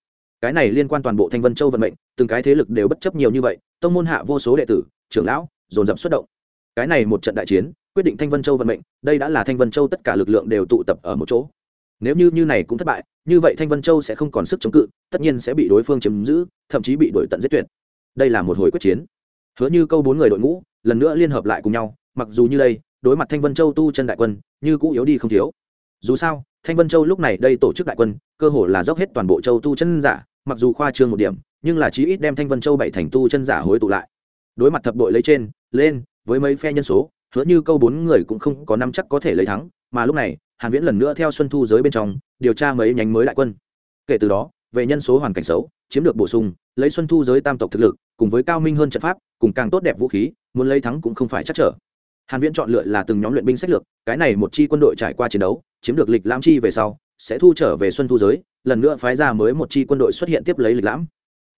S1: Cái này liên quan toàn bộ thanh vân châu vận mệnh, từng cái thế lực đều bất chấp nhiều như vậy, tông môn hạ vô số đệ tử, trưởng lão, dồn dập xuất động. Cái này một trận đại chiến, quyết định thanh vân châu vận mệnh, đây đã là thanh vân châu tất cả lực lượng đều tụ tập ở một chỗ. Nếu như như này cũng thất bại, như vậy thanh vân châu sẽ không còn sức chống cự, tất nhiên sẽ bị đối phương chiếm giữ, thậm chí bị đổi tận giết tuyệt. Đây là một hồi quyết chiến. Hứa như câu bốn người đội ngũ lần nữa liên hợp lại cùng nhau, mặc dù như đây, đối mặt thanh vân châu tu chân đại quân, như cũ yếu đi không thiếu. Dù sao, thanh vân châu lúc này đây tổ chức đại quân, cơ hồ là dốc hết toàn bộ châu tu chân giả, mặc dù khoa trương một điểm, nhưng là chí ít đem thanh vân châu bảy thành tu chân giả hối tụ lại. Đối mặt thập đội lấy trên, lên, với mấy phe nhân số, hứa như câu bốn người cũng không có năm chắc có thể lấy thắng, mà lúc này, hàn viễn lần nữa theo xuân thu giới bên trong, điều tra mấy nhánh mới đại quân. Kể từ đó, về nhân số hoàn cảnh xấu, chiếm được bổ sung, lấy xuân thu giới tam tộc thực lực, cùng với cao minh hơn trận pháp cùng càng tốt đẹp vũ khí, muốn lấy thắng cũng không phải chắc trở. Hàn viễn chọn lựa là từng nhóm luyện binh sách lược, cái này một chi quân đội trải qua chiến đấu, chiếm được lịch lãm chi về sau, sẽ thu trở về xuân thu giới, lần nữa phái ra mới một chi quân đội xuất hiện tiếp lấy lịch lãm.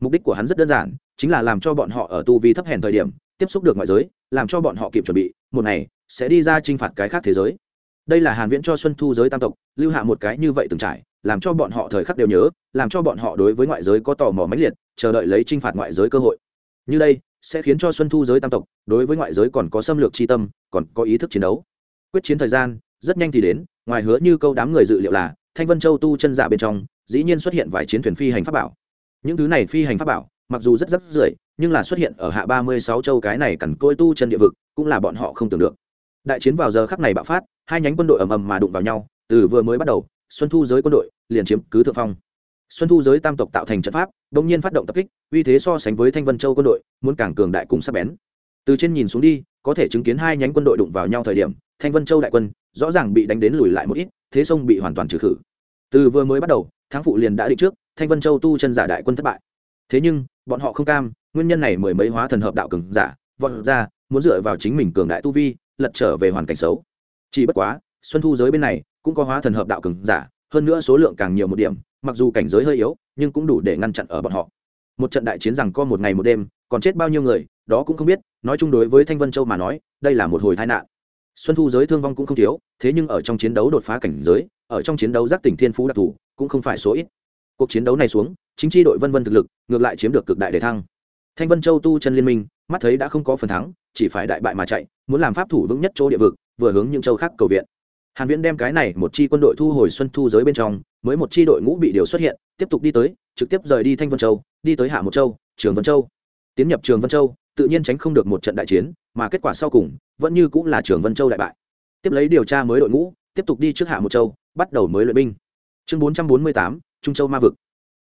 S1: Mục đích của hắn rất đơn giản, chính là làm cho bọn họ ở tu vi thấp hèn thời điểm, tiếp xúc được ngoại giới, làm cho bọn họ kịp chuẩn bị, một ngày, sẽ đi ra chinh phạt cái khác thế giới. Đây là hàn viễn cho xuân thu giới tam tộc, lưu hạ một cái như vậy từng trải, làm cho bọn họ thời khắc đều nhớ, làm cho bọn họ đối với ngoại giới có tò mò mãnh liệt, chờ đợi lấy chinh phạt ngoại giới cơ hội. Như đây sẽ khiến cho xuân thu giới tam tộc, đối với ngoại giới còn có xâm lược chi tâm, còn có ý thức chiến đấu. Quyết chiến thời gian, rất nhanh thì đến, ngoài hứa như câu đám người dự liệu là, thanh vân châu tu chân giả bên trong, dĩ nhiên xuất hiện vài chiến thuyền phi hành pháp bảo. Những thứ này phi hành pháp bảo, mặc dù rất rất rưởi, nhưng là xuất hiện ở hạ ba mươi sáu châu cái này cằn côi tu chân địa vực, cũng là bọn họ không tưởng được. Đại chiến vào giờ khắc này bạo phát, hai nhánh quân đội ầm ầm mà đụng vào nhau, từ vừa mới bắt đầu, xuân thu giới quân đội liền chiếm cứ thượng phong xuân thu giới tam tộc tạo thành trận pháp đ nhiên phát động tập kích, uy thế so sánh với thanh vân châu quân đội, muốn càng cường đại cùng sắp bén. Từ trên nhìn xuống đi, có thể chứng kiến hai nhánh quân đội đụng vào nhau thời điểm, thanh vân châu đại quân rõ ràng bị đánh đến lùi lại một ít, thế sông bị hoàn toàn trừ khử. Từ vừa mới bắt đầu, thắng phụ liền đã định trước, thanh vân châu tu chân giả đại quân thất bại. Thế nhưng, bọn họ không cam, nguyên nhân này mười mấy hóa thần hợp đạo cường giả, vọt ra, muốn dựa vào chính mình cường đại tu vi, lật trở về hoàn cảnh xấu. Chỉ bất quá, xuân thu giới bên này cũng có hóa thần hợp đạo cường giả, hơn nữa số lượng càng nhiều một điểm mặc dù cảnh giới hơi yếu, nhưng cũng đủ để ngăn chặn ở bọn họ. Một trận đại chiến rằng co một ngày một đêm, còn chết bao nhiêu người, đó cũng không biết, nói chung đối với thanh vân châu mà nói, đây là một hồi tai nạn. Xuân thu giới thương vong cũng không thiếu, thế nhưng ở trong chiến đấu đột phá cảnh giới, ở trong chiến đấu giác tỉnh thiên phú đặc thù, cũng không phải số ít. Cuộc chiến đấu này xuống, chính tri đội vân vân thực lực, ngược lại chiếm được cực đại đề thăng. Thanh vân châu tu chân liên minh, mắt thấy đã không có phần thắng, chỉ phải đại bại mà chạy, muốn làm pháp thủ vững nhất chỗ địa vực, vừa hướng những châu khác cầu viện hàn viễn đem cái này một chi quân đội thu hồi xuân thu giới bên trong mới một chi đội ngũ bị điều xuất hiện tiếp tục đi tới trực tiếp rời đi thanh vân châu đi tới hạ một châu trường vân châu. Tiến nhập trường vân châu tự nhiên tránh không được một trận đại chiến mà kết quả sau cùng vẫn như cũng là trường vân châu đại bại. Tiếp lấy điều tra mới đội ngũ tiếp tục đi trước hạ một châu bắt đầu mới luyện binh. Chương 448, trung châu ma vực.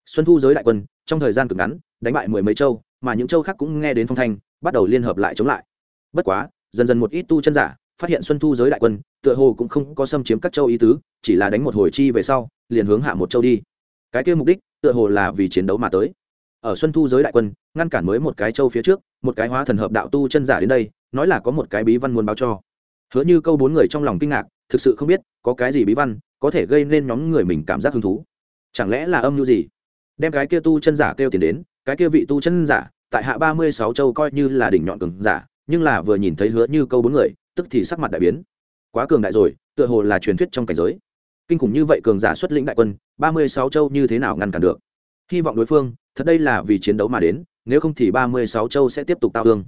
S1: Xuân thu giới đại quân trong thời gian cực ngắn đánh bại mười mấy châu mà những châu khác cũng nghe đến phong thanh bắt đầu liên hợp lại chống lại. Bất quá dần dần một ít tu chân giả phát hiện xuân thu giới đại quân, tựa hồ cũng không có xâm chiếm các châu ý tứ, chỉ là đánh một hồi chi về sau, liền hướng hạ một châu đi. Cái kia mục đích, tựa hồ là vì chiến đấu mà tới. Ở xuân thu giới đại quân, ngăn cản mới một cái châu phía trước, một cái hóa thần hợp đạo tu chân giả đến đây, nói là có một cái bí văn muốn báo cho. Hứa như câu bốn người trong lòng kinh ngạc, thực sự không biết, có cái gì bí văn, có thể gây nên nhóm người mình cảm giác hứng thú. Chẳng lẽ là âm mưu gì? Đem cái kia tu chân giả kêu tiền đến, cái kia vị tu chân giả, tại hạ ba mươi sáu châu coi như là đỉnh nhọn cường giả, nhưng là vừa nhìn thấy hứa như câu bốn người tức thì sắc mặt đại biến. Quá cường đại rồi, tựa hồ là truyền thuyết trong cảnh giới. Kinh khủng như vậy cường giả xuất lĩnh đại quân, ba mươi sáu châu như thế nào ngăn cản được? Hy vọng đối phương, thật đây là vì chiến đấu mà đến, nếu không thì ba mươi sáu châu sẽ tiếp tục tao thương.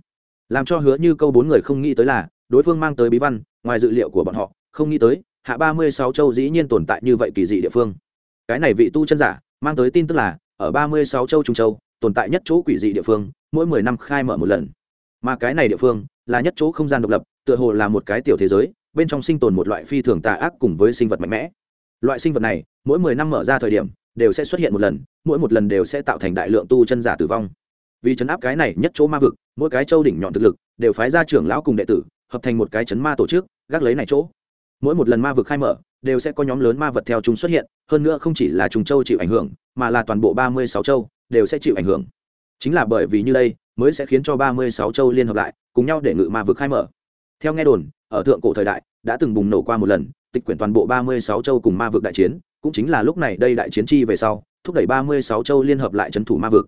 S1: Làm cho hứa như câu bốn người không nghĩ tới là, đối phương mang tới bí văn, ngoài dự liệu của bọn họ, không nghĩ tới, hạ ba mươi sáu châu dĩ nhiên tồn tại như vậy kỳ dị địa phương. Cái này vị tu chân giả, mang tới tin tức là, ở ba mươi sáu châu trung châu, tồn tại nhất chỗ quỷ dị địa phương, mỗi mười năm khai mở một lần mà cái này địa phương là nhất chỗ không gian độc lập, tựa hồ là một cái tiểu thế giới, bên trong sinh tồn một loại phi thường tà ác cùng với sinh vật mạnh mẽ. Loại sinh vật này, mỗi mười năm mở ra thời điểm, đều sẽ xuất hiện một lần, mỗi một lần đều sẽ tạo thành đại lượng tu chân giả tử vong. Vì chấn áp cái này nhất chỗ ma vực, mỗi cái châu đỉnh nhọn thực lực đều phái ra trưởng lão cùng đệ tử, hợp thành một cái chấn ma tổ chức, gác lấy này chỗ. Mỗi một lần ma vực khai mở, đều sẽ có nhóm lớn ma vật theo chúng xuất hiện, hơn nữa không chỉ là trùng châu chịu ảnh hưởng, mà là toàn bộ ba mươi sáu châu đều sẽ chịu ảnh hưởng. Chính là bởi vì như đây mới sẽ khiến cho ba mươi sáu châu liên hợp lại, cùng nhau để ngự ma vực khai mở. Theo nghe đồn, ở thượng cổ thời đại, đã từng bùng nổ qua một lần, tịch quyển toàn bộ ba mươi sáu châu cùng ma vực đại chiến, cũng chính là lúc này đây đại chiến chi về sau, thúc đẩy ba mươi sáu châu liên hợp lại trấn thủ ma vực.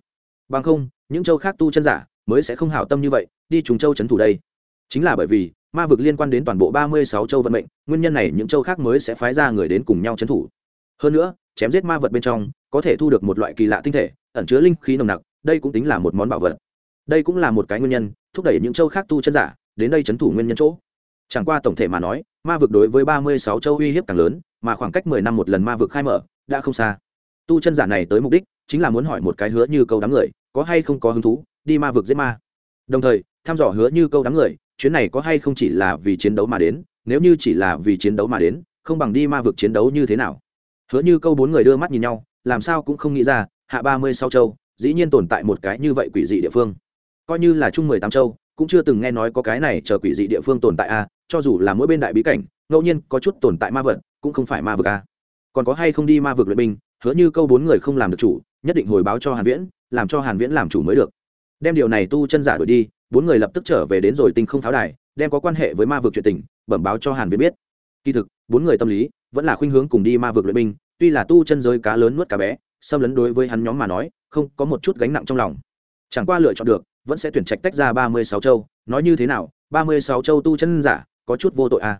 S1: Bằng không, những châu khác tu chân giả mới sẽ không hảo tâm như vậy, đi trùng châu trấn thủ đây. Chính là bởi vì, ma vực liên quan đến toàn bộ ba mươi sáu châu vận mệnh, nguyên nhân này những châu khác mới sẽ phái ra người đến cùng nhau trấn thủ. Hơn nữa, chém giết ma vật bên trong, có thể thu được một loại kỳ lạ tinh thể, ẩn chứa linh khí nồng nặc, đây cũng tính là một món bảo vật đây cũng là một cái nguyên nhân, thúc đẩy những châu khác tu chân giả đến đây trấn thủ nguyên nhân chỗ. Chẳng qua tổng thể mà nói, ma vực đối với ba mươi sáu châu uy hiếp càng lớn, mà khoảng cách mười năm một lần ma vực khai mở đã không xa. Tu chân giả này tới mục đích chính là muốn hỏi một cái hứa như câu đám người, có hay không có hứng thú đi ma vực giết ma. Đồng thời, thăm dò hứa như câu đám người, chuyến này có hay không chỉ là vì chiến đấu mà đến, nếu như chỉ là vì chiến đấu mà đến, không bằng đi ma vực chiến đấu như thế nào. Hứa như câu bốn người đưa mắt nhìn nhau, làm sao cũng không nghĩ ra, hạ ba mươi sáu châu, dĩ nhiên tồn tại một cái như vậy quỷ dị địa phương coi như là chung mười tám châu, cũng chưa từng nghe nói có cái này chờ quỷ dị địa phương tồn tại a, cho dù là mỗi bên đại bí cảnh, ngẫu nhiên có chút tồn tại ma vật, cũng không phải ma vực a. Còn có hay không đi ma vực luyện binh, hứa như câu bốn người không làm được chủ, nhất định hồi báo cho hàn viễn, làm cho hàn viễn làm chủ mới được. Đem điều này tu chân giả đuổi đi, bốn người lập tức trở về đến rồi tinh không pháo đài, đem có quan hệ với ma vực chuyện tình, bẩm báo cho hàn viễn biết. Kỳ thực, bốn người tâm lý vẫn là khuynh hướng cùng đi ma vực luyện binh, tuy là tu chân giới cá lớn nuốt cá bé, xâm lấn đối với hắn nhóm mà nói, không có một chút gánh nặng trong lòng. Chẳng qua lựa chọn được vẫn sẽ tuyển trạch tách ra ba mươi sáu châu. Nói như thế nào? ba mươi sáu châu tu chân giả, có chút vô tội à?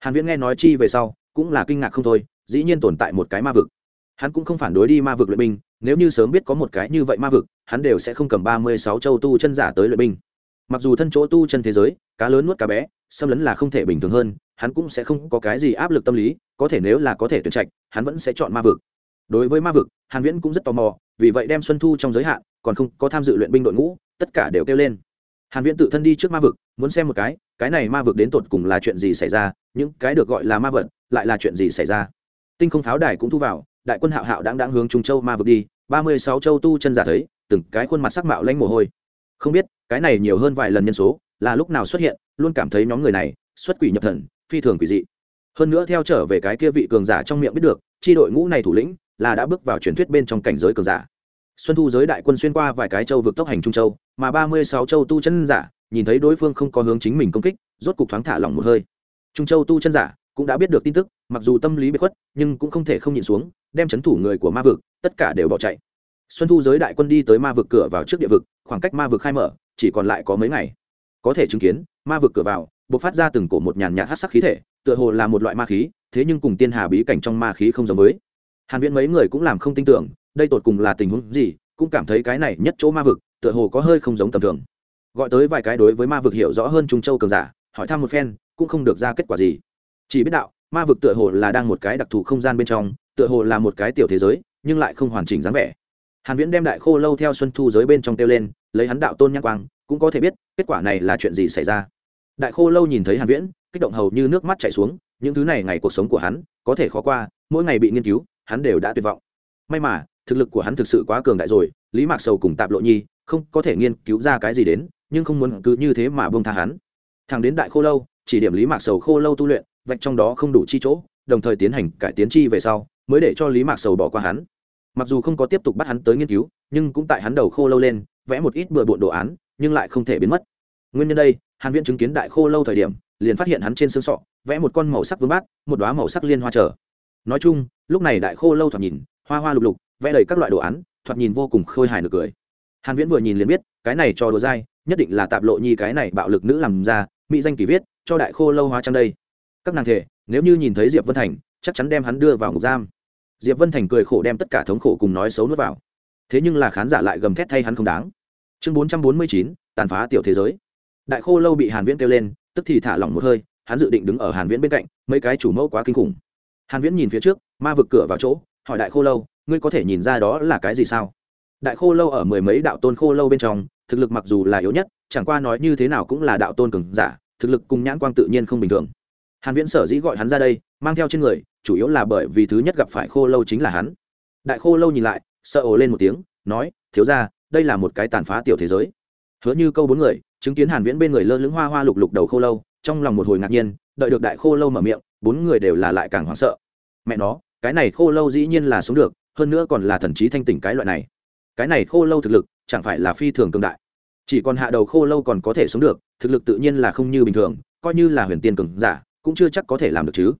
S1: Hàn viễn nghe nói chi về sau, cũng là kinh ngạc không thôi, dĩ nhiên tồn tại một cái ma vực. Hắn cũng không phản đối đi ma vực luyện binh, nếu như sớm biết có một cái như vậy ma vực, hắn đều sẽ không cầm ba mươi sáu châu tu chân giả tới luyện binh. Mặc dù thân chỗ tu chân thế giới, cá lớn nuốt cá bé, xâm lấn là không thể bình thường hơn, hắn cũng sẽ không có cái gì áp lực tâm lý, có thể nếu là có thể tuyển trạch, hắn vẫn sẽ chọn ma vực. Đối với ma vực, hàn viễn cũng rất tò mò, vì vậy đem xuân thu trong giới hạn, còn không có tham dự luyện binh đội ngũ tất cả đều kêu lên. Hàn viễn tự thân đi trước ma vực, muốn xem một cái cái này ma vực đến tột cùng là chuyện gì xảy ra, những cái được gọi là ma vật, lại là chuyện gì xảy ra. Tinh không pháo đài cũng thu vào, đại quân hạo hạo đang đang hướng trung châu ma vực đi, ba mươi sáu châu tu chân giả thấy, từng cái khuôn mặt sắc mạo lanh mồ hôi. Không biết, cái này nhiều hơn vài lần nhân số, là lúc nào xuất hiện, luôn cảm thấy nhóm người này, xuất quỷ nhập thần, phi thường quỷ dị. Hơn nữa theo trở về cái kia vị cường giả trong miệng biết được, chi đội ngũ này thủ lĩnh, là đã bước vào truyền thuyết bên trong cảnh giới cường giả. Xuân thu giới đại quân xuyên qua vài cái châu vực tốc hành trung châu mà ba mươi sáu châu tu chân giả, nhìn thấy đối phương không có hướng chính mình công kích, rốt cục thoáng thả lỏng một hơi. Trung châu tu chân giả cũng đã biết được tin tức, mặc dù tâm lý bị khuất, nhưng cũng không thể không nhìn xuống, đem c h ấ n thủ người của ma vực, tất cả đều bỏ chạy. Xuân thu giới đại quân đi tới ma vực cửa vào trước địa vực, khoảng cách ma vực khai mở, chỉ còn lại có mấy ngày. Có thể chứng kiến, ma vực cửa vào b ộ c phát ra từng cổ một nhàn nhạt hát sắc khí thể, tựa hồ là một loại ma khí, thế nhưng cùng tiên hà bí cảnh trong ma khí không giống với. Hàn viễn mấy người cũng làm không tin tưởng, đây tột cùng là tình huống gì cũng cảm thấy cái này nhất chỗ ma vực, tựa hồ có hơi không giống tầm thường. Gọi tới vài cái đối với ma vực hiểu rõ hơn trung châu cường giả, hỏi thăm một phen, cũng không được ra kết quả gì. Chỉ biết đạo, ma vực tựa hồ là đang một cái đặc thù không gian bên trong, tựa hồ là một cái tiểu thế giới, nhưng lại không hoàn chỉnh dáng vẻ. Hàn viễn đem đại khô lâu theo xuân thu giới bên trong tiêu lên, lấy hắn đạo tôn nhãn quang, cũng có thể biết, kết quả này là chuyện gì xảy ra. Đại khô lâu nhìn thấy hàn viễn, kích động hầu như nước mắt chảy xuống, những thứ này ngày cuộc sống của hắn, có thể khó qua, mỗi ngày bị nghiên cứu, hắn đều đã tuyệt vọng. May mà thực lực của hắn thực sự quá cường đại rồi, lý mạc sầu cùng tạp lộ nhi không có thể nghiên cứu ra cái gì đến, nhưng không muốn cứ như thế mà buông tha hắn. Thằng đến đại khô lâu, chỉ điểm lý mạc sầu khô lâu tu luyện, vạch trong đó không đủ chi chỗ, đồng thời tiến hành cải tiến chi về sau, mới để cho lý mạc sầu bỏ qua hắn. Mặc dù không có tiếp tục bắt hắn tới nghiên cứu, nhưng cũng tại hắn đầu khô lâu lên, vẽ một ít bừa bộn đồ án, nhưng lại không thể biến mất. Nguyên nhân đây, hàn viễn chứng kiến đại khô lâu thời điểm, liền phát hiện hắn trên xương sọ, vẽ một con màu sắc vương bát, một đóa màu sắc liên hoa trở. Nói chung, lúc này đại khô lâu thoạt nhìn, hoa hoa lục lục vẽ đầy các loại đồ án thoạt nhìn vô cùng khôi hài nực cười. Hàn viễn vừa nhìn liền biết cái này cho đồ dai nhất định là tạp lộ nhi cái này bạo lực nữ làm ra mỹ danh kỳ viết cho đại khô lâu hóa trang đây. Các nàng thể nếu như nhìn thấy diệp vân thành chắc chắn đem hắn đưa vào ngục giam. Diệp vân thành cười khổ đem tất cả thống khổ cùng nói xấu nuốt vào. Thế nhưng là khán giả lại gầm thét thay hắn không đáng. Chương 449, tàn phá tiểu thế giới. Đại khô lâu bị hàn viễn kêu lên tức thì thả lỏng một hơi hắn dự định đứng ở hàn viễn bên cạnh mấy cái chủ mẫu quá kinh khủng. Hàn viễn nhìn phía trước ma vực cửa vào chỗ hỏi đại khô lâu ngươi có thể nhìn ra đó là cái gì sao? Đại khô lâu ở mười mấy đạo tôn khô lâu bên trong, thực lực mặc dù là yếu nhất, chẳng qua nói như thế nào cũng là đạo tôn cường giả, thực lực cùng nhãn quang tự nhiên không bình thường. Hàn viễn sở dĩ gọi hắn ra đây, mang theo trên người, chủ yếu là bởi vì thứ nhất gặp phải khô lâu chính là hắn. Đại khô lâu nhìn lại, sợ ồ lên một tiếng, nói, thiếu gia, đây là một cái tàn phá tiểu thế giới. Hứa như câu bốn người, chứng kiến hàn viễn bên người lơ lửng hoa hoa lục lục đầu khô lâu, trong lòng một hồi ngạc nhiên, đợi được đại khô lâu mở miệng, bốn người đều là lại càng hoảng sợ. Mẹ nó, cái này khô lâu dĩ nhiên là sống được hơn nữa còn là thần trí thanh tỉnh cái loại này. Cái này khô lâu thực lực, chẳng phải là phi thường cường đại. Chỉ còn hạ đầu khô lâu còn có thể sống được, thực lực tự nhiên là không như bình thường, coi như là huyền tiên cường giả, cũng chưa chắc có thể làm được chứ.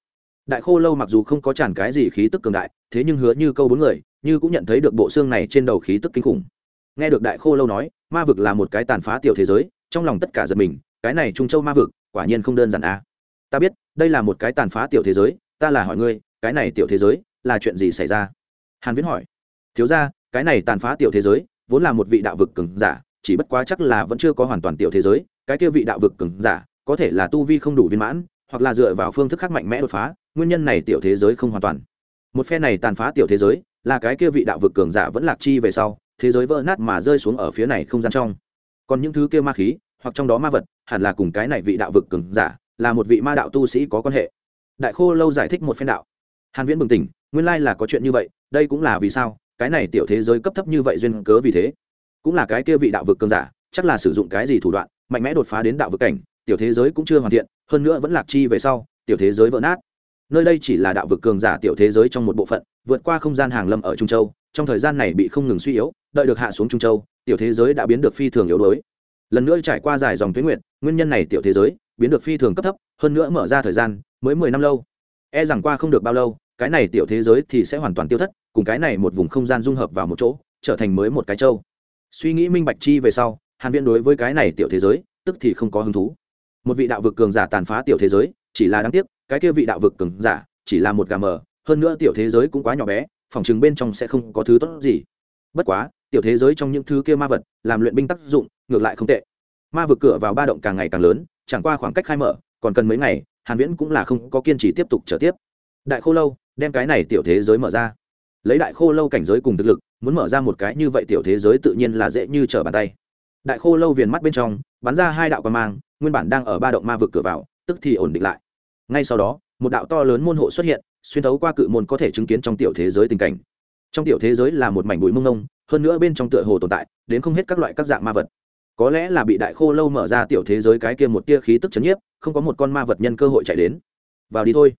S1: Đại khô lâu mặc dù không có tràn cái gì khí tức cường đại, thế nhưng hứa như câu bốn người, như cũng nhận thấy được bộ xương này trên đầu khí tức kinh khủng. Nghe được đại khô lâu nói, ma vực là một cái tàn phá tiểu thế giới, trong lòng tất cả giật mình, cái này trung châu ma vực, quả nhiên không đơn giản à. ta biết, đây là một cái tàn phá tiểu thế giới, ta là hỏi ngươi, cái này tiểu thế giới, là chuyện gì xảy ra? Hàn viễn hỏi. Thiếu ra cái này tàn phá tiểu thế giới, vốn là một vị đạo vực cường giả, chỉ bất quá chắc là vẫn chưa có hoàn toàn tiểu thế giới, cái kia vị đạo vực cường giả, có thể là tu vi không đủ viên mãn, hoặc là dựa vào phương thức khác mạnh mẽ đột phá, nguyên nhân này tiểu thế giới không hoàn toàn. Một phe này tàn phá tiểu thế giới, là cái kia vị đạo vực cường giả vẫn lạc chi về sau, thế giới vỡ nát mà rơi xuống ở phía này không gian trong. Còn những thứ kia ma khí, hoặc trong đó ma vật, hẳn là cùng cái này vị đạo vực cường giả, là một vị ma đạo tu sĩ có quan hệ. Đại khô lâu giải thích một phen đạo. Hàn viễn bừng tỉnh, nguyên lai là có chuyện như vậy đây cũng là vì sao, cái này tiểu thế giới cấp thấp như vậy duyên cớ vì thế. Cũng là cái kia vị đạo vực cường giả, chắc là sử dụng cái gì thủ đoạn, mạnh mẽ đột phá đến đạo vực cảnh, tiểu thế giới cũng chưa hoàn thiện, hơn nữa vẫn lạc chi về sau, tiểu thế giới vỡ nát. Nơi đây chỉ là đạo vực cường giả tiểu thế giới trong một bộ phận, vượt qua không gian hàng lâm ở trung châu, trong thời gian này bị không ngừng suy yếu, đợi được hạ xuống trung châu, tiểu thế giới đã biến được phi thường yếu đuối. Lần nữa trải qua dài dòng tuyến nguyện, nguyên nhân này tiểu thế giới biến được phi thường cấp thấp, hơn nữa mở ra thời gian mới mười năm lâu. E rằng qua không được bao lâu cái này tiểu thế giới thì sẽ hoàn toàn tiêu thất, cùng cái này một vùng không gian dung hợp vào một chỗ, trở thành mới một cái châu. Suy nghĩ minh bạch chi về sau, hàn viễn đối với cái này tiểu thế giới, tức thì không có hứng thú. Một vị đạo vực cường giả tàn phá tiểu thế giới, chỉ là đáng tiếc, cái kia vị đạo vực cường giả, chỉ là một gà mờ, hơn nữa tiểu thế giới cũng quá nhỏ bé, phòng chừng bên trong sẽ không có thứ tốt gì. Bất quá, tiểu thế giới trong những thứ kia ma vật, làm luyện binh tác dụng, ngược lại không tệ. Ma vực cửa vào ba động càng ngày càng lớn, chẳng qua khoảng cách khai mở, còn cần mấy ngày, hàn viễn cũng là không có kiên trì tiếp tục trở tiếp. Đại khô lâu đem cái này tiểu thế giới mở ra. Lấy đại khô lâu cảnh giới cùng thực lực, muốn mở ra một cái như vậy tiểu thế giới tự nhiên là dễ như trở bàn tay. Đại khô lâu viền mắt bên trong, bắn ra hai đạo quan mang, nguyên bản đang ở ba động ma vực cửa vào, tức thì ổn định lại. Ngay sau đó, một đạo to lớn môn hộ xuất hiện, xuyên thấu qua cự môn có thể chứng kiến trong tiểu thế giới tình cảnh. Trong tiểu thế giới là một mảnh bụi mông nông hơn nữa bên trong tựa hồ tồn tại, đến không hết các loại các dạng ma vật. Có lẽ là bị đại khô lâu mở ra tiểu thế giới cái kia một tia khí tức chấn nhiếp, không có một con ma vật nhân cơ hội chạy đến. Vào đi thôi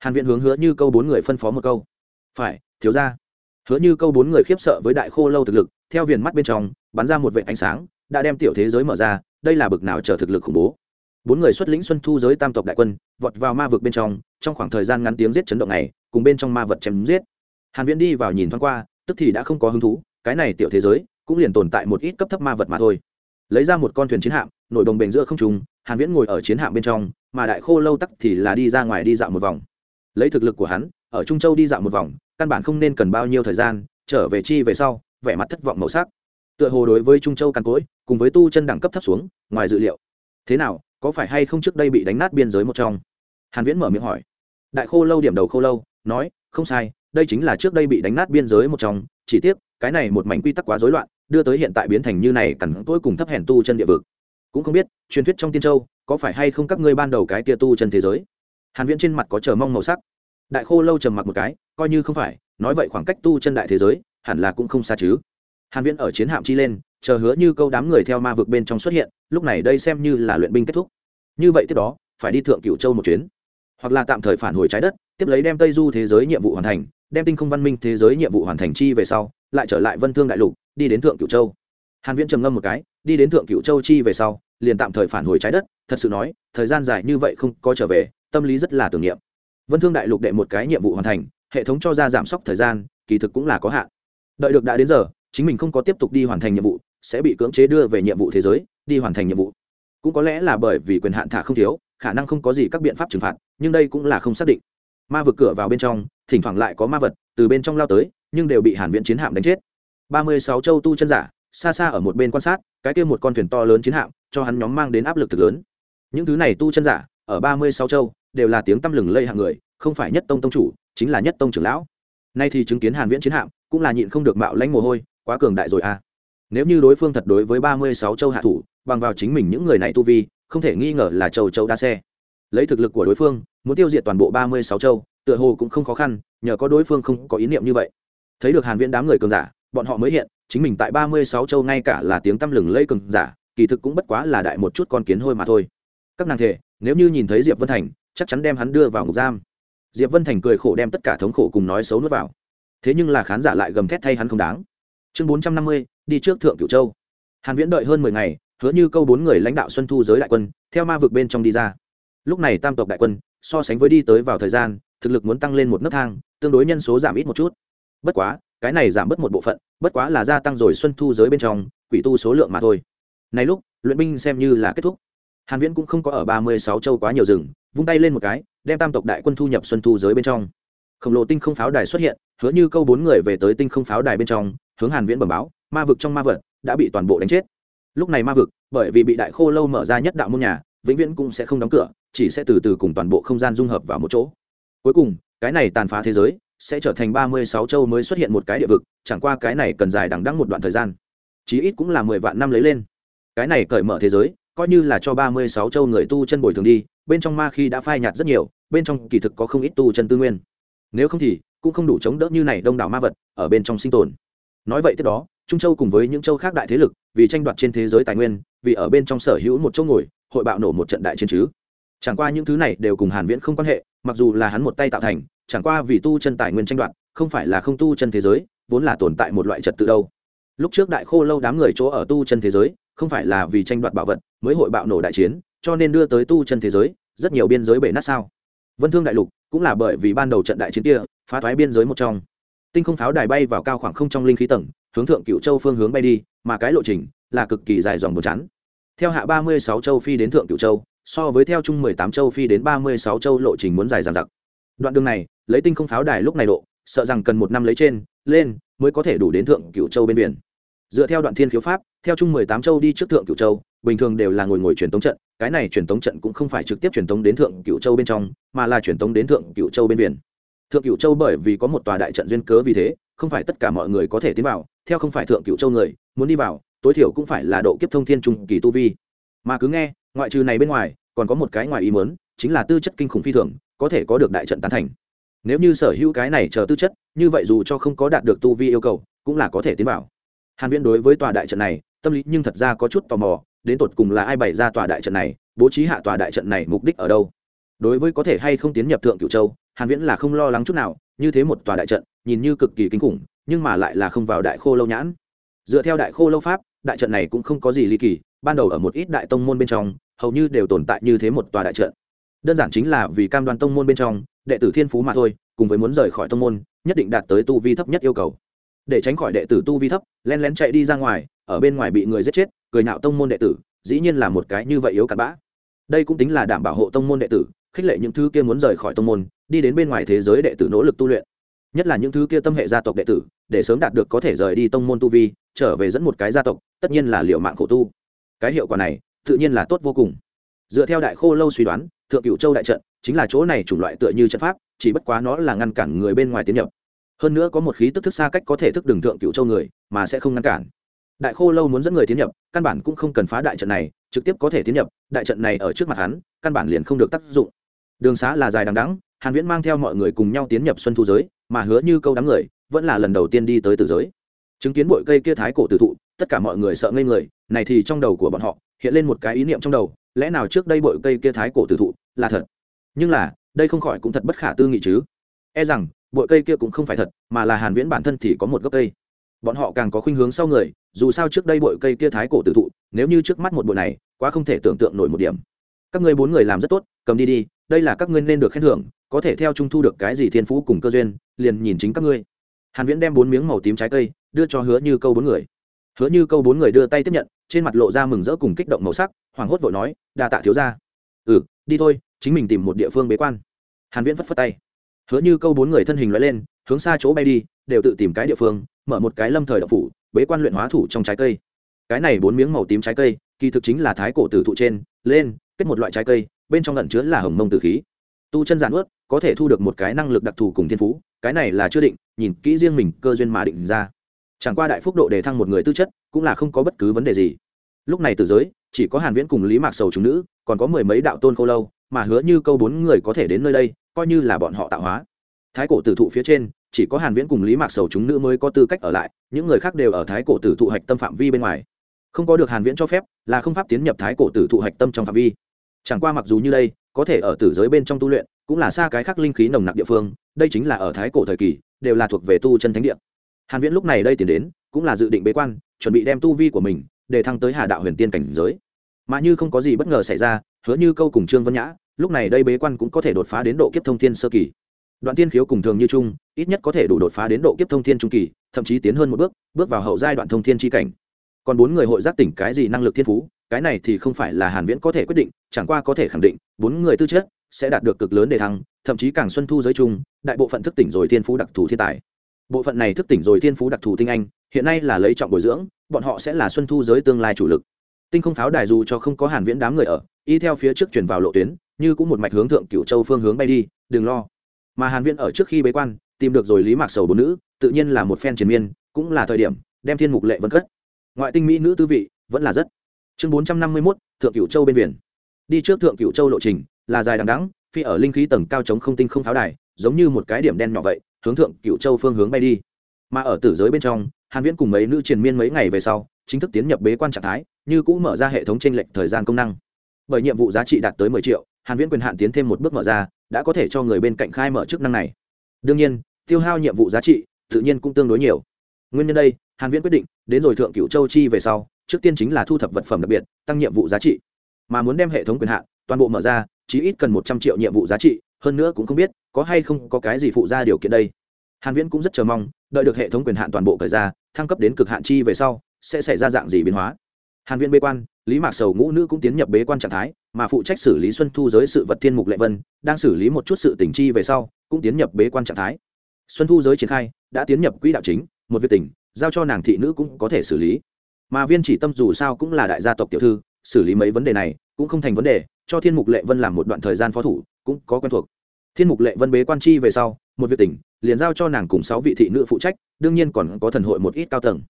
S1: hàn viện hướng hứa như câu bốn người phân phó một câu. Phải, thiếu ra hứa như câu bốn người khiếp sợ với đại khô lâu thực lực, theo viền mắt bên trong, bắn ra một vệ ánh sáng, đã đem tiểu thế giới mở ra, đây là bực nào trở thực lực khủng bố. Bốn người xuất lĩnh xuân thu giới tam tộc đại quân, vọt vào ma vực bên trong trong khoảng thời gian ngắn tiếng giết chấn động này, cùng bên trong ma vật chém giết. Hàn viễn đi vào nhìn thoáng qua, tức thì đã không có hứng thú, cái này tiểu thế giới, cũng liền tồn tại một ít cấp thấp ma vật mà thôi. Lấy ra một con thuyền chiến hạm, nổi đồng bền giữa không trung, hàn viễn ngồi ở chiến hạm bên trong, mà đại khô lâu tắc thì là đi ra ngoài đi dạo một vòng lấy thực lực của hắn, ở trung châu đi dạo một vòng, căn bản không nên cần bao nhiêu thời gian, trở về chi về sau, vẻ mặt thất vọng màu sắc. Tựa hồ đối với trung châu càn cối cùng với tu chân đẳng cấp thấp xuống, ngoài dự liệu. Thế nào, có phải hay không trước đây bị đánh nát biên giới một trong? Hàn viễn mở miệng hỏi. Đại khô lâu điểm đầu khô lâu, nói, không sai, đây chính là trước đây bị đánh nát biên giới một trong, chỉ tiếc, cái này một mảnh quy tắc quá rối loạn, đưa tới hiện tại biến thành như này cẩn tối cùng thấp hèn tu chân địa vực. Cũng không biết, truyền thuyết trong tiên châu, có phải hay không các ngươi ban đầu cái kia tu chân thế giới? Hàn viễn trên mặt có chờ mong màu sắc. Đại khô lâu trầm mặc một cái, coi như không phải, nói vậy khoảng cách tu chân đại thế giới, hẳn là cũng không xa chứ. Hàn viễn ở chiến hạm chi lên, chờ hứa như câu đám người theo ma vực bên trong xuất hiện, lúc này đây xem như là luyện binh kết thúc. Như vậy tiếp đó, phải đi thượng cửu châu một chuyến. Hoặc là tạm thời phản hồi trái đất, tiếp lấy đem tây du thế giới nhiệm vụ hoàn thành, đem tinh không văn minh thế giới nhiệm vụ hoàn thành chi về sau, lại trở lại vân thương đại lục, đi đến thượng cửu châu. Hàn viễn trầm ngâm một cái, đi đến thượng cửu châu chi về sau, liền tạm thời phản hồi trái đất, thật sự nói, thời gian dài như vậy không có trở về tâm lý rất là tưởng niệm. Vân thương đại lục đệ một cái nhiệm vụ hoàn thành, hệ thống cho ra giảm sốc thời gian, kỳ thực cũng là có hạn. Đợi được đã đến giờ, chính mình không có tiếp tục đi hoàn thành nhiệm vụ, sẽ bị cưỡng chế đưa về nhiệm vụ thế giới, đi hoàn thành nhiệm vụ. Cũng có lẽ là bởi vì quyền hạn thả không thiếu, khả năng không có gì các biện pháp trừng phạt, nhưng đây cũng là không xác định. Ma vực cửa vào bên trong, thỉnh thoảng lại có ma vật từ bên trong lao tới, nhưng đều bị hàn viện chiến hạm đánh chết. Ba mươi sáu châu tu chân giả, xa xa ở một bên quan sát, cái kia một con thuyền to lớn chiến hạm, cho hắn nhóm mang đến áp lực thực lớn. Những thứ này tu chân giả, ở ba mươi sáu châu đều là tiếng tăm lừng lây hạng người, không phải nhất tông tông chủ, chính là nhất tông trưởng lão. Nay thì chứng kiến hàn viễn chiến hạm, cũng là nhịn không được mạo lãnh mồ hôi, quá cường đại rồi à. Nếu như đối phương thật đối với ba mươi sáu châu hạ thủ, bằng vào chính mình những người này tu vi, không thể nghi ngờ là châu châu đa xe. Lấy thực lực của đối phương, muốn tiêu diệt toàn bộ ba mươi sáu châu, tựa hồ cũng không khó khăn, nhờ có đối phương không có ý niệm như vậy. Thấy được hàn viễn đám người cường giả, bọn họ mới hiện, chính mình tại ba mươi sáu châu ngay cả là tiếng tăm lừng lây cường giả, kỳ thực cũng bất quá là đại một chút con kiến hôi mà thôi. Các nàng thể, nếu như nhìn thấy diệp vân thành chắc chắn đem hắn đưa vào ngục giam. Diệp vân thành cười khổ đem tất cả thống khổ cùng nói xấu nuốt vào. Thế nhưng là khán giả lại gầm thét thay hắn không đáng. Chương bốn trăm năm mươi, đi trước thượng cửu châu. Hàn viễn đợi hơn mười ngày, hứa như câu bốn người lãnh đạo xuân thu giới đại quân, theo ma vực bên trong đi ra. Lúc này tam tộc đại quân, so sánh với đi tới vào thời gian, thực lực muốn tăng lên một nấc thang, tương đối nhân số giảm ít một chút. Bất quá, cái này giảm bớt một bộ phận, bất quá là gia tăng rồi xuân thu giới bên trong, quỷ tu số lượng mà thôi. Này lúc, luyện binh xem như là kết thúc hàn viễn cũng không có ở ba mươi sáu châu quá nhiều rừng, vung tay lên một cái, đem tam tộc đại quân thu nhập xuân thu giới bên trong. Khổng lồ tinh không pháo đài xuất hiện, hứa như câu bốn người về tới tinh không pháo đài bên trong, hướng hàn viễn bẩm báo, ma vực trong ma vật đã bị toàn bộ đánh chết. Lúc này ma vực, bởi vì bị đại khô lâu mở ra nhất đạo môn nhà, vĩnh viễn cũng sẽ không đóng cửa, chỉ sẽ từ từ cùng toàn bộ không gian dung hợp vào một chỗ. Cuối cùng, cái này tàn phá thế giới sẽ trở thành ba mươi sáu châu mới xuất hiện một cái địa vực, chẳng qua cái này cần dài đằng đẵng một đoạn thời gian. Chí ít cũng là mười vạn năm lấy lên. Cái này cởi mở thế giới coi như là cho ba mươi sáu châu người tu chân bồi thường đi, bên trong ma khi đã phai nhạt rất nhiều, bên trong kỳ thực có không ít tu chân tư nguyên. Nếu không thì, cũng không đủ chống đỡ như này đông đảo ma vật ở bên trong sinh tồn. Nói vậy tiếp đó, trung châu cùng với những châu khác đại thế lực, vì tranh đoạt trên thế giới tài nguyên, vì ở bên trong sở hữu một chỗ ngồi, hội bạo nổ một trận đại chiến chứ. Chẳng qua những thứ này đều cùng hàn viễn không quan hệ, mặc dù là hắn một tay tạo thành, chẳng qua vì tu chân tài nguyên tranh đoạt, không phải là không tu chân thế giới, vốn là tồn tại một loại trật tự đâu. Lúc trước đại khô lâu đám người chỗ ở tu chân thế giới không phải là vì tranh đoạt bảo vật mới hội bạo nổ đại chiến, cho nên đưa tới tu chân thế giới, rất nhiều biên giới bể nát sao. Vân thương đại lục cũng là bởi vì ban đầu trận đại chiến kia, phá thoái biên giới một trong. Tinh không pháo đài bay vào cao khoảng không trong linh khí tầng, hướng thượng cựu châu phương hướng bay đi, mà cái lộ trình là cực kỳ dài dòng buồn chắn. theo hạ ba mươi sáu châu phi đến thượng cựu châu, so với theo chung mười tám châu phi đến ba mươi sáu châu lộ trình muốn dài dằng dặc. Đoạn đường này, lấy tinh không pháo đài lúc này độ, sợ rằng cần một năm lấy trên, lên mới có thể đủ đến thượng cựu châu bên biển dựa theo đoạn thiên khiếu pháp, theo chung mười tám châu đi trước thượng cửu châu, bình thường đều là ngồi ngồi truyền tống trận, cái này truyền tống trận cũng không phải trực tiếp truyền tống đến thượng cửu châu bên trong, mà là truyền tống đến thượng cửu châu bên biển. Thượng cửu châu bởi vì có một tòa đại trận duyên cớ vì thế, không phải tất cả mọi người có thể tiến vào, theo không phải thượng cửu châu người, muốn đi vào, tối thiểu cũng phải là độ kiếp thông thiên trung kỳ tu vi. Mà cứ nghe, ngoại trừ này bên ngoài, còn có một cái ngoài ý muốn, chính là tư chất kinh khủng phi thường, có thể có được đại trận tán thành. Nếu như sở hữu cái này chờ tư chất, như vậy dù cho không có đạt được tu vi yêu cầu, cũng là có thể tiến vào hàn viễn đối với tòa đại trận này, tâm lý nhưng thật ra có chút tò mò, đến tột cùng là ai bày ra tòa đại trận này, bố trí hạ tòa đại trận này mục đích ở đâu? Đối với có thể hay không tiến nhập thượng cửu châu, hàn viễn là không lo lắng chút nào, như thế một tòa đại trận, nhìn như cực kỳ kinh khủng, nhưng mà lại là không vào đại khô lâu nhãn. Dựa theo đại khô lâu pháp, đại trận này cũng không có gì ly kỳ, ban đầu ở một ít đại tông môn bên trong, hầu như đều tồn tại như thế một tòa đại trận. Đơn giản chính là vì cam đoan tông môn bên trong, đệ tử thiên phú mà thôi, cùng với muốn rời khỏi tông môn, nhất định đạt tới tu vi thấp nhất yêu cầu để tránh khỏi đệ tử tu vi thấp len lén chạy đi ra ngoài, ở bên ngoài bị người giết chết, cười nhạo tông môn đệ tử, dĩ nhiên là một cái như vậy yếu cặn bã. Đây cũng tính là đảm bảo hộ tông môn đệ tử, khích lệ những thứ kia muốn rời khỏi tông môn, đi đến bên ngoài thế giới đệ tử nỗ lực tu luyện. Nhất là những thứ kia tâm hệ gia tộc đệ tử, để sớm đạt được có thể rời đi tông môn tu vi, trở về dẫn một cái gia tộc, tất nhiên là liệu mạng khổ tu. Cái hiệu quả này, tự nhiên là tốt vô cùng. Dựa theo đại khô lâu suy đoán, thượng cửu châu đại trận, chính là chỗ này chủng loại tựa như trận pháp, chỉ bất quá nó là ngăn cản người bên ngoài tiến nhập hơn nữa có một khí tức thức xa cách có thể thức đường thượng cửu châu người, mà sẽ không ngăn cản. Đại khô lâu muốn dẫn người tiến nhập, căn bản cũng không cần phá đại trận này, trực tiếp có thể tiến nhập, đại trận này ở trước mặt hắn, căn bản liền không được tác dụng. Đường xá là dài đằng đẵng, hàn viễn mang theo mọi người cùng nhau tiến nhập xuân thu giới, mà hứa như câu đám người, vẫn là lần đầu tiên đi tới tử giới. Chứng kiến bụi cây kia thái cổ tử thụ, tất cả mọi người sợ ngây người, này thì trong đầu của bọn họ, hiện lên một cái ý niệm trong đầu, lẽ nào trước đây bụi cây kia thái cổ tử thụ là thật? Nhưng là, đây không khỏi cũng thật bất khả tư nghị chứ. E rằng bội cây kia cũng không phải thật, mà là hàn viễn bản thân thì có một gốc cây. Bọn họ càng có khuynh hướng sau người, dù sao trước đây bội cây kia thái cổ tử thụ, nếu như trước mắt một bội này, quá không thể tưởng tượng nổi một điểm. Các ngươi bốn người làm rất tốt, cầm đi đi, đây là các ngươi nên được khen thưởng, có thể theo trung thu được cái gì thiên phú cùng cơ duyên, liền nhìn chính các ngươi. Hàn viễn đem bốn miếng màu tím trái cây, đưa cho hứa như câu bốn người. Hứa như câu bốn người đưa tay tiếp nhận, trên mặt lộ ra mừng rỡ cùng kích động màu sắc hoàng hốt vội nói, đa tạ thiếu gia. Ừ đi thôi, chính mình tìm một địa phương bế quan. Hàn viễn phất phất tay hứa như câu bốn người thân hình loại lên, hướng xa chỗ bay đi, đều tự tìm cái địa phương, mở một cái lâm thời đậu phủ, bế quan luyện hóa thủ trong trái cây. Cái này bốn miếng màu tím trái cây, kỳ thực chính là thái cổ tử thụ trên, lên, kết một loại trái cây, bên trong lẩn chứa là hồng mông tử khí. Tu chân giản ướt, có thể thu được một cái năng lực đặc thù cùng thiên phú, cái này là chưa định, nhìn kỹ riêng mình, cơ duyên mà định ra. Chẳng qua đại phúc độ đề thăng một người tư chất, cũng là không có bất cứ vấn đề gì. Lúc này từ giới, chỉ có hàn viễn cùng lý mạc sầu chúng nữ, còn có mười mấy đạo tôn khô lâu, mà hứa như câu bốn người có thể đến nơi đây coi như là bọn họ tạo hóa. Thái cổ tử thụ phía trên, chỉ có hàn viễn cùng lý mạc sầu chúng nữ mới có tư cách ở lại, những người khác đều ở thái cổ tử thụ hạch tâm phạm vi bên ngoài. Không có được hàn viễn cho phép, là không pháp tiến nhập thái cổ tử thụ hạch tâm trong phạm vi. Chẳng qua mặc dù như đây, có thể ở tử giới bên trong tu luyện, cũng là xa cái khác linh khí nồng nặc địa phương, đây chính là ở thái cổ thời kỳ, đều là thuộc về tu chân thánh địa. Hàn viễn lúc này đây tiến đến, cũng là dự định bế quan, chuẩn bị đem tu vi của mình để thăng tới hà đạo huyền tiên cảnh giới. Mà như không có gì bất ngờ xảy ra, hứa như câu cùng trương vân nhã lúc này đây bế quan cũng có thể đột phá đến độ kiếp thông thiên sơ kỳ. Đoạn tiên khiếu cùng thường như chung, ít nhất có thể đủ đột phá đến độ kiếp thông thiên trung kỳ, thậm chí tiến hơn một bước bước vào hậu giai đoạn thông thiên tri cảnh. Còn bốn người hội giác tỉnh cái gì năng lực thiên phú, cái này thì không phải là hàn viễn có thể quyết định, chẳng qua có thể khẳng định, bốn người tư chất sẽ đạt được cực lớn đề thăng, thậm chí càng xuân thu giới chung, đại bộ phận thức tỉnh rồi thiên phú đặc thù thiên tài. Bộ phận này thức tỉnh rồi thiên phú đặc thù tinh anh, hiện nay là lấy trọng bồi dưỡng, bọn họ sẽ là xuân thu giới tương lai chủ lực. Tinh không pháo đài dù cho không có hàn viễn đám người ở, y theo phía trước chuyển vào lộ tuyến như cũng một mạch hướng thượng cửu châu phương hướng bay đi đừng lo. Mà hàn viễn ở trước khi bế quan tìm được rồi lý mạc sầu bốn nữ tự nhiên là một phen triền miên cũng là thời điểm đem thiên mục lệ vân cất. Ngoại tinh mỹ nữ tư vị vẫn là rất. Chương 451, thượng cửu châu bên biển. Đi trước thượng cửu châu lộ trình là dài đằng đẵng phi ở linh khí tầng cao chống không tinh không pháo đài giống như một cái điểm đen nhỏ vậy hướng thượng cửu châu phương hướng bay đi. Mà ở tử giới bên trong hàn viễn cùng mấy nữ triền miên mấy ngày về sau chính thức tiến nhập bế quan trạng thái như cũ mở ra hệ thống trên lệnh thời gian công năng. Bởi nhiệm vụ giá trị đạt tới 10 triệu hàn viễn quyền hạn tiến thêm một bước mở ra, đã có thể cho người bên cạnh khai mở chức năng này. Đương nhiên, tiêu hao nhiệm vụ giá trị, tự nhiên cũng tương đối nhiều. Nguyên nhân đây, hàn viễn quyết định, đến rồi thượng cửu châu chi về sau, trước tiên chính là thu thập vật phẩm đặc biệt, tăng nhiệm vụ giá trị. Mà muốn đem hệ thống quyền hạn, toàn bộ mở ra, chí ít cần 100 triệu nhiệm vụ giá trị, hơn nữa cũng không biết, có hay không có cái gì phụ ra điều kiện đây. Hàn viễn cũng rất chờ mong, đợi được hệ thống quyền hạn toàn bộ cởi ra, thăng cấp đến cực hạn chi về sau, sẽ xảy ra dạng gì biến hóa. Hàn viễn bế quan, lý mạc sầu ngũ nữ cũng tiến nhập bế quan trạng thái mà phụ trách xử lý xuân thu giới sự vật thiên mục lệ vân, đang xử lý một chút sự tình chi về sau, cũng tiến nhập bế quan trạng thái. Xuân thu giới triển khai, đã tiến nhập quỹ đạo chính, một việc tỉnh giao cho nàng thị nữ cũng có thể xử lý. Mà viên chỉ tâm dù sao cũng là đại gia tộc tiểu thư, xử lý mấy vấn đề này cũng không thành vấn đề, cho thiên mục lệ vân làm một đoạn thời gian phó thủ, cũng có quen thuộc. Thiên mục lệ vân bế quan chi về sau, một việc tỉnh liền giao cho nàng cùng sáu vị thị nữ phụ trách, đương nhiên còn có thần hội một ít cao tầng.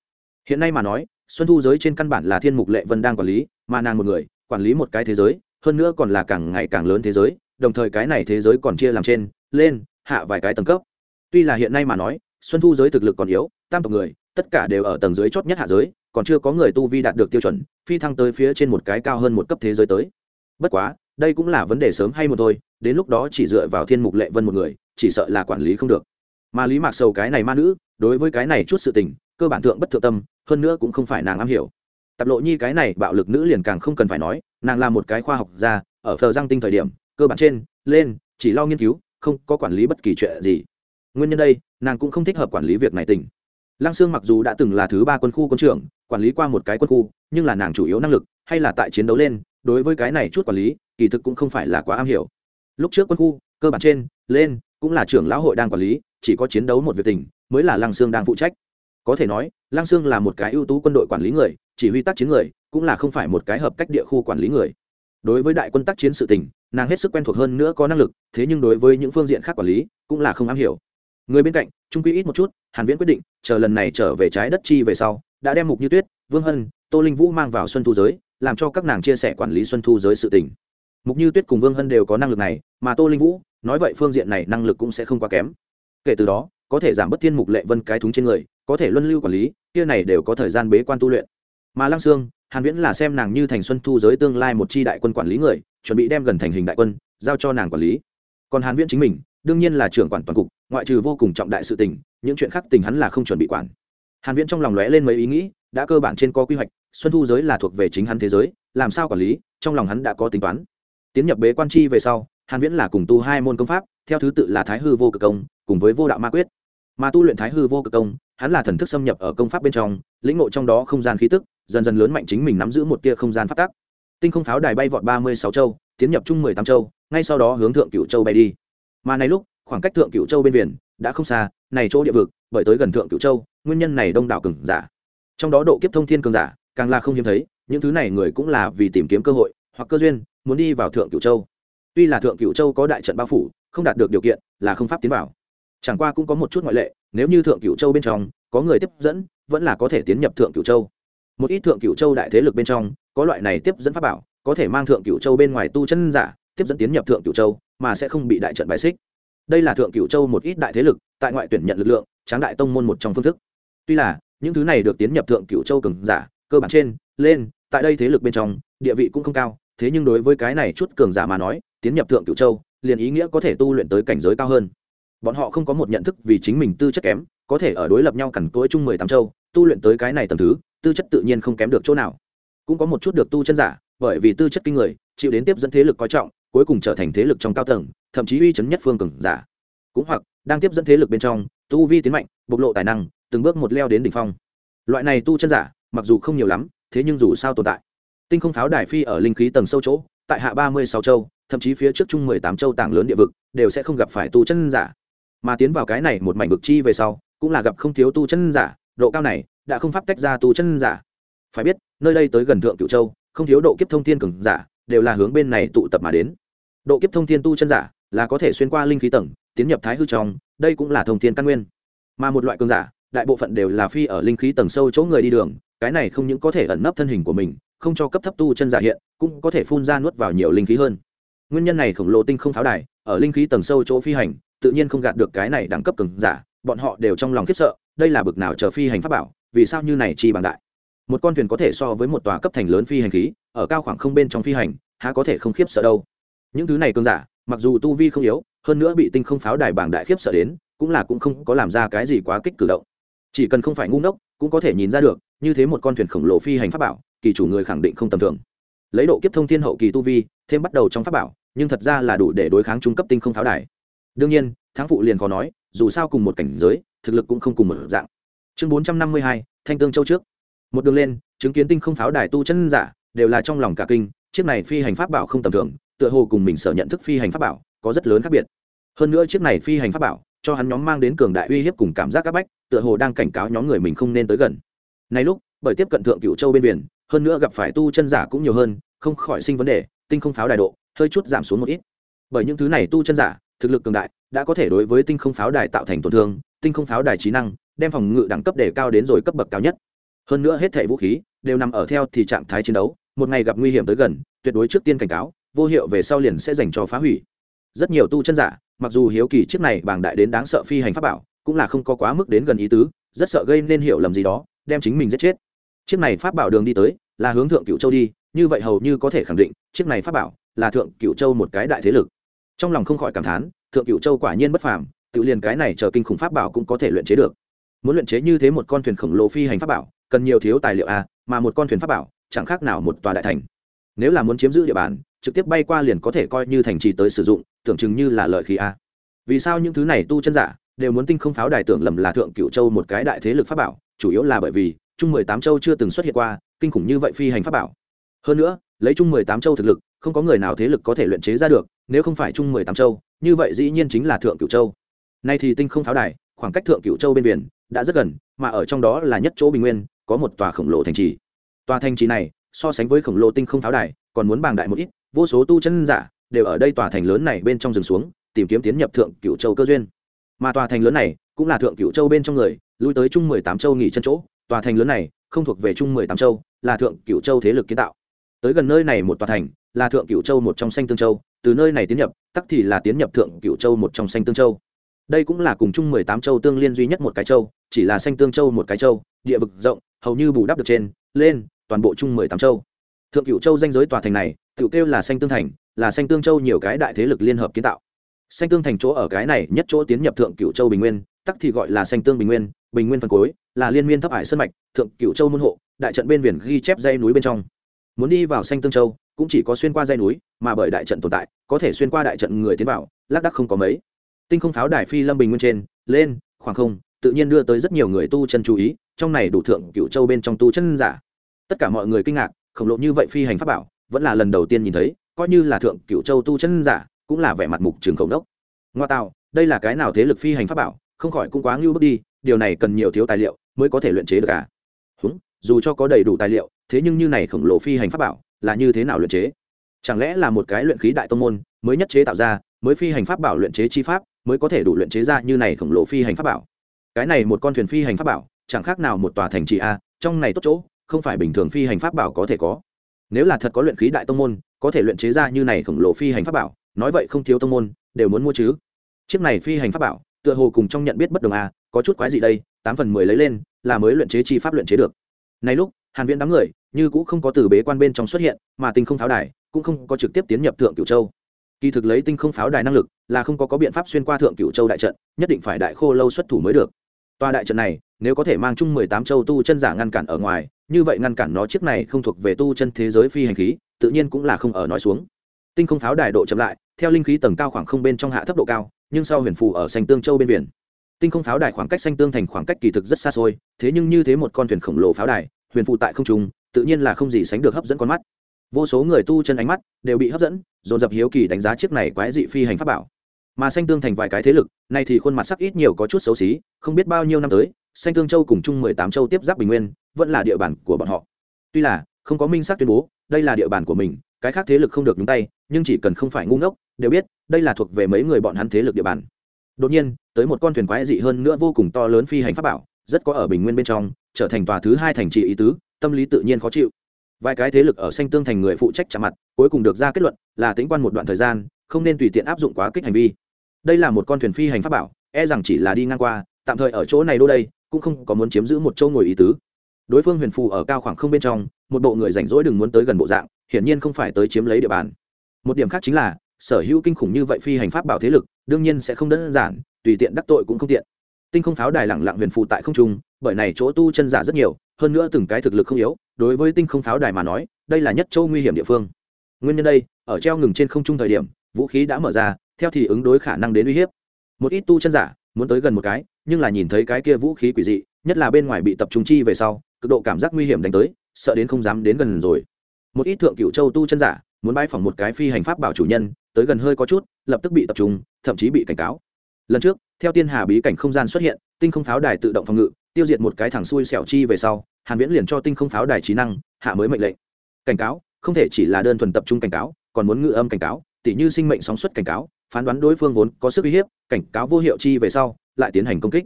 S1: Hiện nay mà nói, xuân thu giới trên căn bản là thiên mục lệ vân đang quản lý, mà nàng một người, quản lý một cái thế giới hơn nữa còn là càng ngày càng lớn thế giới, đồng thời cái này thế giới còn chia làm trên, lên, hạ vài cái tầng cấp. Tuy là hiện nay mà nói, xuân thu giới thực lực còn yếu, tam tộc người, tất cả đều ở tầng dưới chót nhất hạ giới, còn chưa có người tu vi đạt được tiêu chuẩn, phi thăng tới phía trên một cái cao hơn một cấp thế giới tới. Bất quá, đây cũng là vấn đề sớm hay một thôi, đến lúc đó chỉ dựa vào thiên mục lệ vân một người, chỉ sợ là quản lý không được. Mà lý mạc sầu cái này ma nữ, đối với cái này chút sự tình, cơ bản thượng bất thượng tâm, hơn nữa cũng không phải nàng am hiểu tạp lộ nhi cái này bạo lực nữ liền càng không cần phải nói, nàng là một cái khoa học gia, ở phờ giang tinh thời điểm, cơ bản trên, lên, chỉ lo nghiên cứu, không có quản lý bất kỳ chuyện gì. Nguyên nhân đây, nàng cũng không thích hợp quản lý việc này tỉnh. Lăng sương mặc dù đã từng là thứ ba quân khu quân trưởng, quản lý qua một cái quân khu, nhưng là nàng chủ yếu năng lực hay là tại chiến đấu lên, đối với cái này chút quản lý, kỳ thực cũng không phải là quá am hiểu. Lúc trước quân khu, cơ bản trên, lên, cũng là trưởng lão hội đang quản lý, chỉ có chiến đấu một việc tình mới là lăng sương đang phụ trách. Có thể nói, lăng sương là một cái ưu tú quân đội quản lý người chỉ huy tác chiến người, cũng là không phải một cái hợp cách địa khu quản lý người. Đối với đại quân tác chiến sự tình, nàng hết sức quen thuộc hơn nữa có năng lực, thế nhưng đối với những phương diện khác quản lý, cũng là không am hiểu. Người bên cạnh, trung quy ít một chút, hàn viễn quyết định, chờ lần này trở về trái đất chi về sau, đã đem mục như tuyết, vương hân, tô linh vũ mang vào xuân thu giới, làm cho các nàng chia sẻ quản lý xuân thu giới sự tình. Mục như tuyết cùng vương hân đều có năng lực này, mà tô linh vũ, nói vậy phương diện này năng lực cũng sẽ không quá kém. Kể từ đó, có thể giảm bớt thiên mục lệ vân cái thúng trên người, có thể luân lưu quản lý, kia này đều có thời gian bế quan tu luyện mà lăng sương, hàn viễn là xem nàng như thành xuân thu giới tương lai một chi đại quân quản lý người, chuẩn bị đem gần thành hình đại quân, giao cho nàng quản lý. Còn hàn viễn chính mình, đương nhiên là trưởng quản toàn cục, ngoại trừ vô cùng trọng đại sự tình, những chuyện khác tình hắn là không chuẩn bị quản. Hàn viễn trong lòng lóe lên mấy ý nghĩ, đã cơ bản trên có quy hoạch, xuân thu giới là thuộc về chính hắn thế giới, làm sao quản lý, trong lòng hắn đã có tính toán. Tiến nhập bế quan chi về sau, hàn viễn là cùng tu hai môn công pháp, theo thứ tự là thái hư vô cực công, cùng với vô đạo ma quyết. Mà tu luyện thái hư vô cực công, hắn là thần thức xâm nhập ở công pháp bên trong, lĩnh ngộ trong đó không gian khí tức dần dần lớn mạnh chính mình nắm giữ một tia không gian phát tác tinh không pháo đài bay vọt ba mươi sáu châu, tiến nhập chung mười tám châu, ngay sau đó hướng thượng cửu châu bay đi. Mà này lúc, khoảng cách thượng cửu châu bên biển đã không xa, này chỗ địa vực, bởi tới gần thượng cửu châu, nguyên nhân này đông đảo cường giả. Trong đó độ kiếp thông thiên cường giả, càng là không hiếm thấy, những thứ này người cũng là vì tìm kiếm cơ hội, hoặc cơ duyên, muốn đi vào thượng cửu châu. Tuy là thượng cửu châu có đại trận bao phủ, không đạt được điều kiện, là không pháp tiến vào. Chẳng qua cũng có một chút ngoại lệ, nếu như thượng cửu châu bên trong có người tiếp dẫn, vẫn là có thể tiến nhập thượng cửu châu một ít thượng cửu châu đại thế lực bên trong, có loại này tiếp dẫn pháp bảo, có thể mang thượng cửu châu bên ngoài tu chân giả, tiếp dẫn tiến nhập thượng cửu châu, mà sẽ không bị đại trận bài xích. Đây là thượng cửu châu một ít đại thế lực, tại ngoại tuyển nhận lực lượng, tráng đại tông môn một trong phương thức. Tuy là, những thứ này được tiến nhập thượng cửu châu cường giả, cơ bản trên, lên, tại đây thế lực bên trong, địa vị cũng không cao, thế nhưng đối với cái này chút cường giả mà nói, tiến nhập thượng cửu châu, liền ý nghĩa có thể tu luyện tới cảnh giới cao hơn. Bọn họ không có một nhận thức vì chính mình tư chất kém có thể ở đối lập nhau cẩn tối chung mười tám châu, tu luyện tới cái này tầm thứ, tư chất tự nhiên không kém được chỗ nào. Cũng có một chút được tu chân giả, bởi vì tư chất kinh người, chịu đến tiếp dẫn thế lực coi trọng, cuối cùng trở thành thế lực trong cao tầng, thậm chí uy chấn nhất phương cường giả. Cũng hoặc, đang tiếp dẫn thế lực bên trong, tu vi tiến mạnh, bộc lộ tài năng, từng bước một leo đến đỉnh phong. Loại này tu chân giả, mặc dù không nhiều lắm, thế nhưng dù sao tồn tại. Tinh không pháo đài phi ở linh khí tầng sâu chỗ, tại hạ ba mươi sáu châu, thậm chí phía trước chung mười tám châu tảng lớn địa vực, đều sẽ không gặp phải tu chân giả. Mà tiến vào cái này một mảnh vực chi về sau cũng là gặp không thiếu tu chân giả, độ cao này đã không pháp tách ra tu chân giả. Phải biết, nơi đây tới gần thượng cửu châu, không thiếu độ kiếp thông thiên cường giả, đều là hướng bên này tụ tập mà đến. Độ kiếp thông thiên tu chân giả là có thể xuyên qua linh khí tầng, tiến nhập thái hư trong, đây cũng là thông thiên căn nguyên. Mà một loại cường giả, đại bộ phận đều là phi ở linh khí tầng sâu chỗ người đi đường, cái này không những có thể ẩn nấp thân hình của mình, không cho cấp thấp tu chân giả hiện, cũng có thể phun ra nuốt vào nhiều linh khí hơn. Nguyên nhân này khổng lồ tinh không pháo đài, ở linh khí tầng sâu chỗ phi hành, tự nhiên không gạt được cái này đẳng cấp cường giả bọn họ đều trong lòng khiếp sợ, đây là bực nào chờ phi hành pháp bảo, vì sao như này chi bằng đại? Một con thuyền có thể so với một tòa cấp thành lớn phi hành khí, ở cao khoảng không bên trong phi hành, há có thể không khiếp sợ đâu. Những thứ này cường giả, mặc dù tu vi không yếu, hơn nữa bị tinh không pháo đài bảng đại khiếp sợ đến, cũng là cũng không có làm ra cái gì quá kích cử động. Chỉ cần không phải ngu ngốc, cũng có thể nhìn ra được, như thế một con thuyền khổng lồ phi hành pháp bảo, kỳ chủ người khẳng định không tầm thường. Lấy độ kiếp thông thiên hậu kỳ tu vi, thêm bắt đầu trong pháp bảo, nhưng thật ra là đủ để đối kháng trung cấp tinh không pháo đài. Đương nhiên, thắng phụ liền khó nói dù sao cùng một cảnh giới, thực lực cũng không cùng một dạng. Chương bốn trăm năm mươi hai, thanh tương châu trước. Một đường lên, chứng kiến tinh không pháo đài tu chân giả, đều là trong lòng cả kinh, chiếc này phi hành pháp bảo không tầm thường, tựa hồ cùng mình sở nhận thức phi hành pháp bảo, có rất lớn khác biệt. Hơn nữa chiếc này phi hành pháp bảo, cho hắn nhóm mang đến cường đại uy hiếp cùng cảm giác áp bách, tựa hồ đang cảnh cáo nhóm người mình không nên tới gần. Nay lúc, bởi tiếp cận thượng cựu châu bên biển, hơn nữa gặp phải tu chân giả cũng nhiều hơn, không khỏi sinh vấn đề, tinh không pháo đài độ hơi chút giảm xuống một ít. Bởi những thứ này tu chân giả, thực lực cường đại đã có thể đối với tinh không pháo đài tạo thành tổn thương, tinh không pháo đài trí năng, đem phòng ngự đẳng cấp đề cao đến rồi cấp bậc cao nhất. Hơn nữa hết thảy vũ khí đều nằm ở theo thì trạng thái chiến đấu, một ngày gặp nguy hiểm tới gần, tuyệt đối trước tiên cảnh cáo, vô hiệu về sau liền sẽ dành cho phá hủy. Rất nhiều tu chân giả, mặc dù hiếu kỳ chiếc này bảng đại đến đáng sợ phi hành pháp bảo, cũng là không có quá mức đến gần ý tứ, rất sợ gây nên hiểu lầm gì đó, đem chính mình giết chết. Chiếc này pháp bảo đường đi tới, là hướng thượng cựu châu đi, như vậy hầu như có thể khẳng định, chiếc này pháp bảo là thượng cựu châu một cái đại thế lực. Trong lòng không khỏi cảm thán thượng cựu châu quả nhiên bất phàm, tự liền cái này chờ kinh khủng pháp bảo cũng có thể luyện chế được. Muốn luyện chế như thế một con thuyền khổng lồ phi hành pháp bảo, cần nhiều thiếu tài liệu a mà một con thuyền pháp bảo, chẳng khác nào một tòa đại thành. Nếu là muốn chiếm giữ địa bàn, trực tiếp bay qua liền có thể coi như thành trì tới sử dụng, tưởng chừng như là lợi khí a vì sao những thứ này tu chân giả đều muốn tinh không pháo đài tưởng lầm là thượng cựu châu một cái đại thế lực pháp bảo, chủ yếu là bởi vì, chung mười tám châu chưa từng xuất hiện qua, kinh khủng như vậy phi hành pháp bảo hơn nữa, lấy chung mười tám châu thực lực, không có người nào thế lực có thể luyện chế ra được, nếu không phải chung mười tám châu, như vậy dĩ nhiên chính là thượng cửu châu. Nay thì tinh không pháo đài, khoảng cách thượng cửu châu bên biển đã rất gần, mà ở trong đó là nhất chỗ bình nguyên, có một tòa khổng lồ thành trì. Tòa thành trì này, so sánh với khổng lồ tinh không pháo đài, còn muốn bàng đại một ít, vô số tu chân giả đều ở đây tòa thành lớn này bên trong rừng xuống, tìm kiếm tiến nhập thượng cửu châu cơ duyên. Mà tòa thành lớn này cũng là thượng cửu châu bên trong người, lui tới chung mười tám châu nghỉ chân chỗ, tòa thành lớn này không thuộc về chung mười tám châu, là thượng cửu châu thế lực kiến tạo tới gần nơi này một tòa thành, là thượng cửu châu một trong xanh tương châu, từ nơi này tiến nhập, tắc thì là tiến nhập thượng cửu châu một trong xanh tương châu. Đây cũng là cùng chung mười tám châu tương liên duy nhất một cái châu, chỉ là xanh tương châu một cái châu, địa vực rộng, hầu như bù đắp được trên, lên, toàn bộ chung mười tám châu. Thượng cửu châu danh giới tòa thành này, tự kêu là xanh tương thành, là xanh tương châu nhiều cái đại thế lực liên hợp kiến tạo. Xanh tương thành chỗ ở cái này nhất chỗ tiến nhập thượng cửu châu bình nguyên, tắc thì gọi là xanh tương bình nguyên bình nguyên phần cuối, là liên miên thấp hải sơn mạch, thượng cửu châu môn hộ, đại trận bên viền ghi chép dây núi bên trong muốn đi vào xanh tương châu, cũng chỉ có xuyên qua dây núi, mà bởi đại trận tồn tại, có thể xuyên qua đại trận người tiến vào, lác đắc không có mấy. Tinh không pháo đài phi lâm bình nguyên trên, lên, khoảng không, tự nhiên đưa tới rất nhiều người tu chân chú ý, trong này đủ thượng cựu châu bên trong tu chân giả. Tất cả mọi người kinh ngạc, khổng lồ như vậy phi hành pháp bảo, vẫn là lần đầu tiên nhìn thấy, coi như là thượng cựu châu tu chân giả, cũng là vẻ mặt mục trường khổng đốc ngoa tạo, đây là cái nào thế lực phi hành pháp bảo, không khỏi cũng quá ngưu bước đi, điều này cần nhiều thiếu tài liệu mới có thể luyện chế được cả húng, dù cho có đầy đủ tài liệu thế nhưng như này khổng lồ phi hành pháp bảo là như thế nào luyện chế? Chẳng lẽ là một cái luyện khí đại tông môn mới nhất chế tạo ra, mới phi hành pháp bảo luyện chế chi pháp, mới có thể đủ luyện chế ra như này khổng lồ phi hành pháp bảo? Cái này một con thuyền phi hành pháp bảo, chẳng khác nào một tòa thành trì a, trong này tốt chỗ, không phải bình thường phi hành pháp bảo có thể có. Nếu là thật có luyện khí đại tông môn, có thể luyện chế ra như này khổng lồ phi hành pháp bảo, nói vậy không thiếu tông môn, đều muốn mua chứ. Chiếc này phi hành pháp bảo, tựa hồ cùng trong nhận biết bất đồng a, có chút quái gì đây, tám phần mười lấy lên, là mới luyện chế chi pháp luyện chế được. Này lúc, hàn viễn đám người như cũng không có từ bế quan bên trong xuất hiện, mà tinh không pháo đài cũng không có trực tiếp tiến nhập thượng cửu châu. Kỳ thực lấy tinh không pháo đài năng lực là không có có biện pháp xuyên qua thượng cửu châu đại trận, nhất định phải đại khô lâu xuất thủ mới được. Toa đại trận này, nếu có thể mang chung mười tám châu tu chân giả ngăn cản ở ngoài, như vậy ngăn cản nó chiếc này không thuộc về tu chân thế giới phi hành khí, tự nhiên cũng là không ở nói xuống. Tinh không pháo đài độ chậm lại, theo linh khí tầng cao khoảng không bên trong hạ thấp độ cao, nhưng sau huyền phù ở xanh tương châu bên biển. Tinh không pháo đài khoảng cách xanh tương thành khoảng cách kỳ thực rất xa xôi, thế nhưng như thế một con thuyền khổng lồ pháo đài, huyền phụ tại không trung tự nhiên là không gì sánh được hấp dẫn con mắt. Vô số người tu chân ánh mắt đều bị hấp dẫn, dồn dập hiếu kỳ đánh giá chiếc này quái dị phi hành pháp bảo. Mà xanh tương thành vài cái thế lực, nay thì khuôn mặt sắc ít nhiều có chút xấu xí, không biết bao nhiêu năm tới, xanh tương châu cùng chung mười tám châu tiếp giáp bình nguyên, vẫn là địa bàn của bọn họ. Tuy là, không có minh xác tuyên bố, đây là địa bàn của mình, cái khác thế lực không được nhúng tay, nhưng chỉ cần không phải ngu ngốc, đều biết, đây là thuộc về mấy người bọn hắn thế lực địa bàn. Đột nhiên, tới một con thuyền quái dị hơn nữa vô cùng to lớn phi hành pháp bảo, rất có ở bình nguyên bên trong, trở thành tòa thứ hai thành trì ý tứ tâm lý tự nhiên khó chịu. Vài cái thế lực ở xanh tương thành người phụ trách chạm mặt, cuối cùng được ra kết luận là tính quan một đoạn thời gian, không nên tùy tiện áp dụng quá kích hành vi. Đây là một con thuyền phi hành pháp bảo e rằng chỉ là đi ngang qua, tạm thời ở chỗ này đô đây, cũng không có muốn chiếm giữ một chỗ ngồi ý tứ. Đối phương huyền phù ở cao khoảng không bên trong, một bộ người rảnh rỗi đừng muốn tới gần bộ dạng, hiển nhiên không phải tới chiếm lấy địa bàn. Một điểm khác chính là, sở hữu kinh khủng như vậy phi hành pháp bảo thế lực, đương nhiên sẽ không đơn giản, tùy tiện đắc tội cũng không tiện tinh không pháo đài lẳng lặng huyền phụ tại không trung, bởi này chỗ tu chân giả rất nhiều, hơn nữa từng cái thực lực không yếu, đối với tinh không pháo đài mà nói, đây là nhất châu nguy hiểm địa phương. Nguyên nhân đây, ở treo ngừng trên không trung thời điểm, vũ khí đã mở ra, theo thì ứng đối khả năng đến uy hiếp. Một ít tu chân giả, muốn tới gần một cái, nhưng là nhìn thấy cái kia vũ khí quỷ dị, nhất là bên ngoài bị tập trung chi về sau, cực độ cảm giác nguy hiểm đánh tới, sợ đến không dám đến gần rồi. Một ít thượng cựu châu tu chân giả, muốn bãi phỏng một cái phi hành pháp bảo chủ nhân, tới gần hơi có chút, lập tức bị tập trung, thậm chí bị cảnh cáo lần trước, theo tiên hà bí cảnh không gian xuất hiện, tinh không pháo đài tự động phòng ngự, tiêu diệt một cái thằng xui xẻo chi về sau, hàn viễn liền cho tinh không pháo đài trí năng, hạ mới mệnh lệnh. Cảnh cáo, không thể chỉ là đơn thuần tập trung cảnh cáo, còn muốn ngự âm cảnh cáo, tỉ như sinh mệnh sóng xuất cảnh cáo, phán đoán đối phương vốn có sức uy hiếp, cảnh cáo vô hiệu chi về sau, lại tiến hành công kích.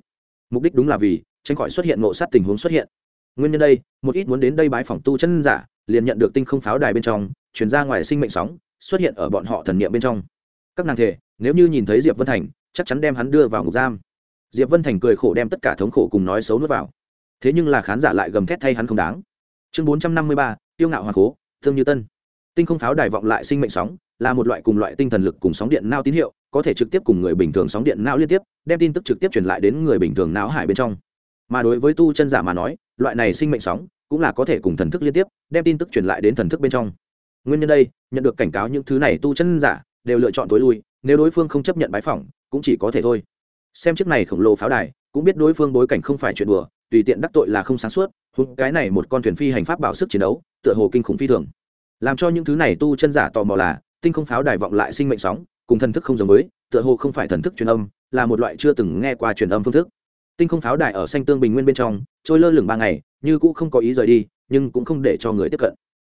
S1: Mục đích đúng là vì, tránh khỏi xuất hiện ngộ sát tình huống xuất hiện. Nguyên nhân đây, một ít muốn đến đây bái phỏng tu chân giả, liền nhận được tinh không pháo đài bên trong chuyển ra ngoài sinh mệnh sóng, xuất hiện ở bọn họ thần niệm bên trong. Các nàng thể, nếu như nhìn thấy diệp vân thành chắc chắn đem hắn đưa vào ngục giam. Diệp vân thành cười khổ đem tất cả thống khổ cùng nói xấu nuốt vào. Thế nhưng là khán giả lại gầm thét thay hắn không đáng. Chương bốn trăm năm mươi ba, tiêu ngạo hoàng cố, thương như tân. Tinh không pháo đài vọng lại sinh mệnh sóng, là một loại cùng loại tinh thần lực cùng sóng điện nao tín hiệu, có thể trực tiếp cùng người bình thường sóng điện não liên tiếp, đem tin tức trực tiếp truyền lại đến người bình thường não hải bên trong. Mà đối với tu chân giả mà nói, loại này sinh mệnh sóng cũng là có thể cùng thần thức liên tiếp, đem tin tức truyền lại đến thần thức bên trong. Nguyên nhân đây, nhận được cảnh cáo những thứ này tu chân giả, đều lựa chọn tối lui, nếu đối phương không chấp nhận bái phỏng cũng chỉ có thể thôi. Xem chiếc này khổng lồ pháo đài, cũng biết đối phương bối cảnh không phải chuyện đùa, tùy tiện đắc tội là không sáng suốt húng cái này một con thuyền phi hành pháp bảo sức chiến đấu, tựa hồ kinh khủng phi thường. Làm cho những thứ này tu chân giả tò mò là, tinh không pháo đài vọng lại sinh mệnh sóng, cùng thần thức không giống với, tựa hồ không phải thần thức truyền âm, là một loại chưa từng nghe qua truyền âm phương thức. Tinh không pháo đài ở xanh tương bình nguyên bên trong, trôi lơ lửng ba ngày, như cũng không có ý rời đi, nhưng cũng không để cho người tiếp cận.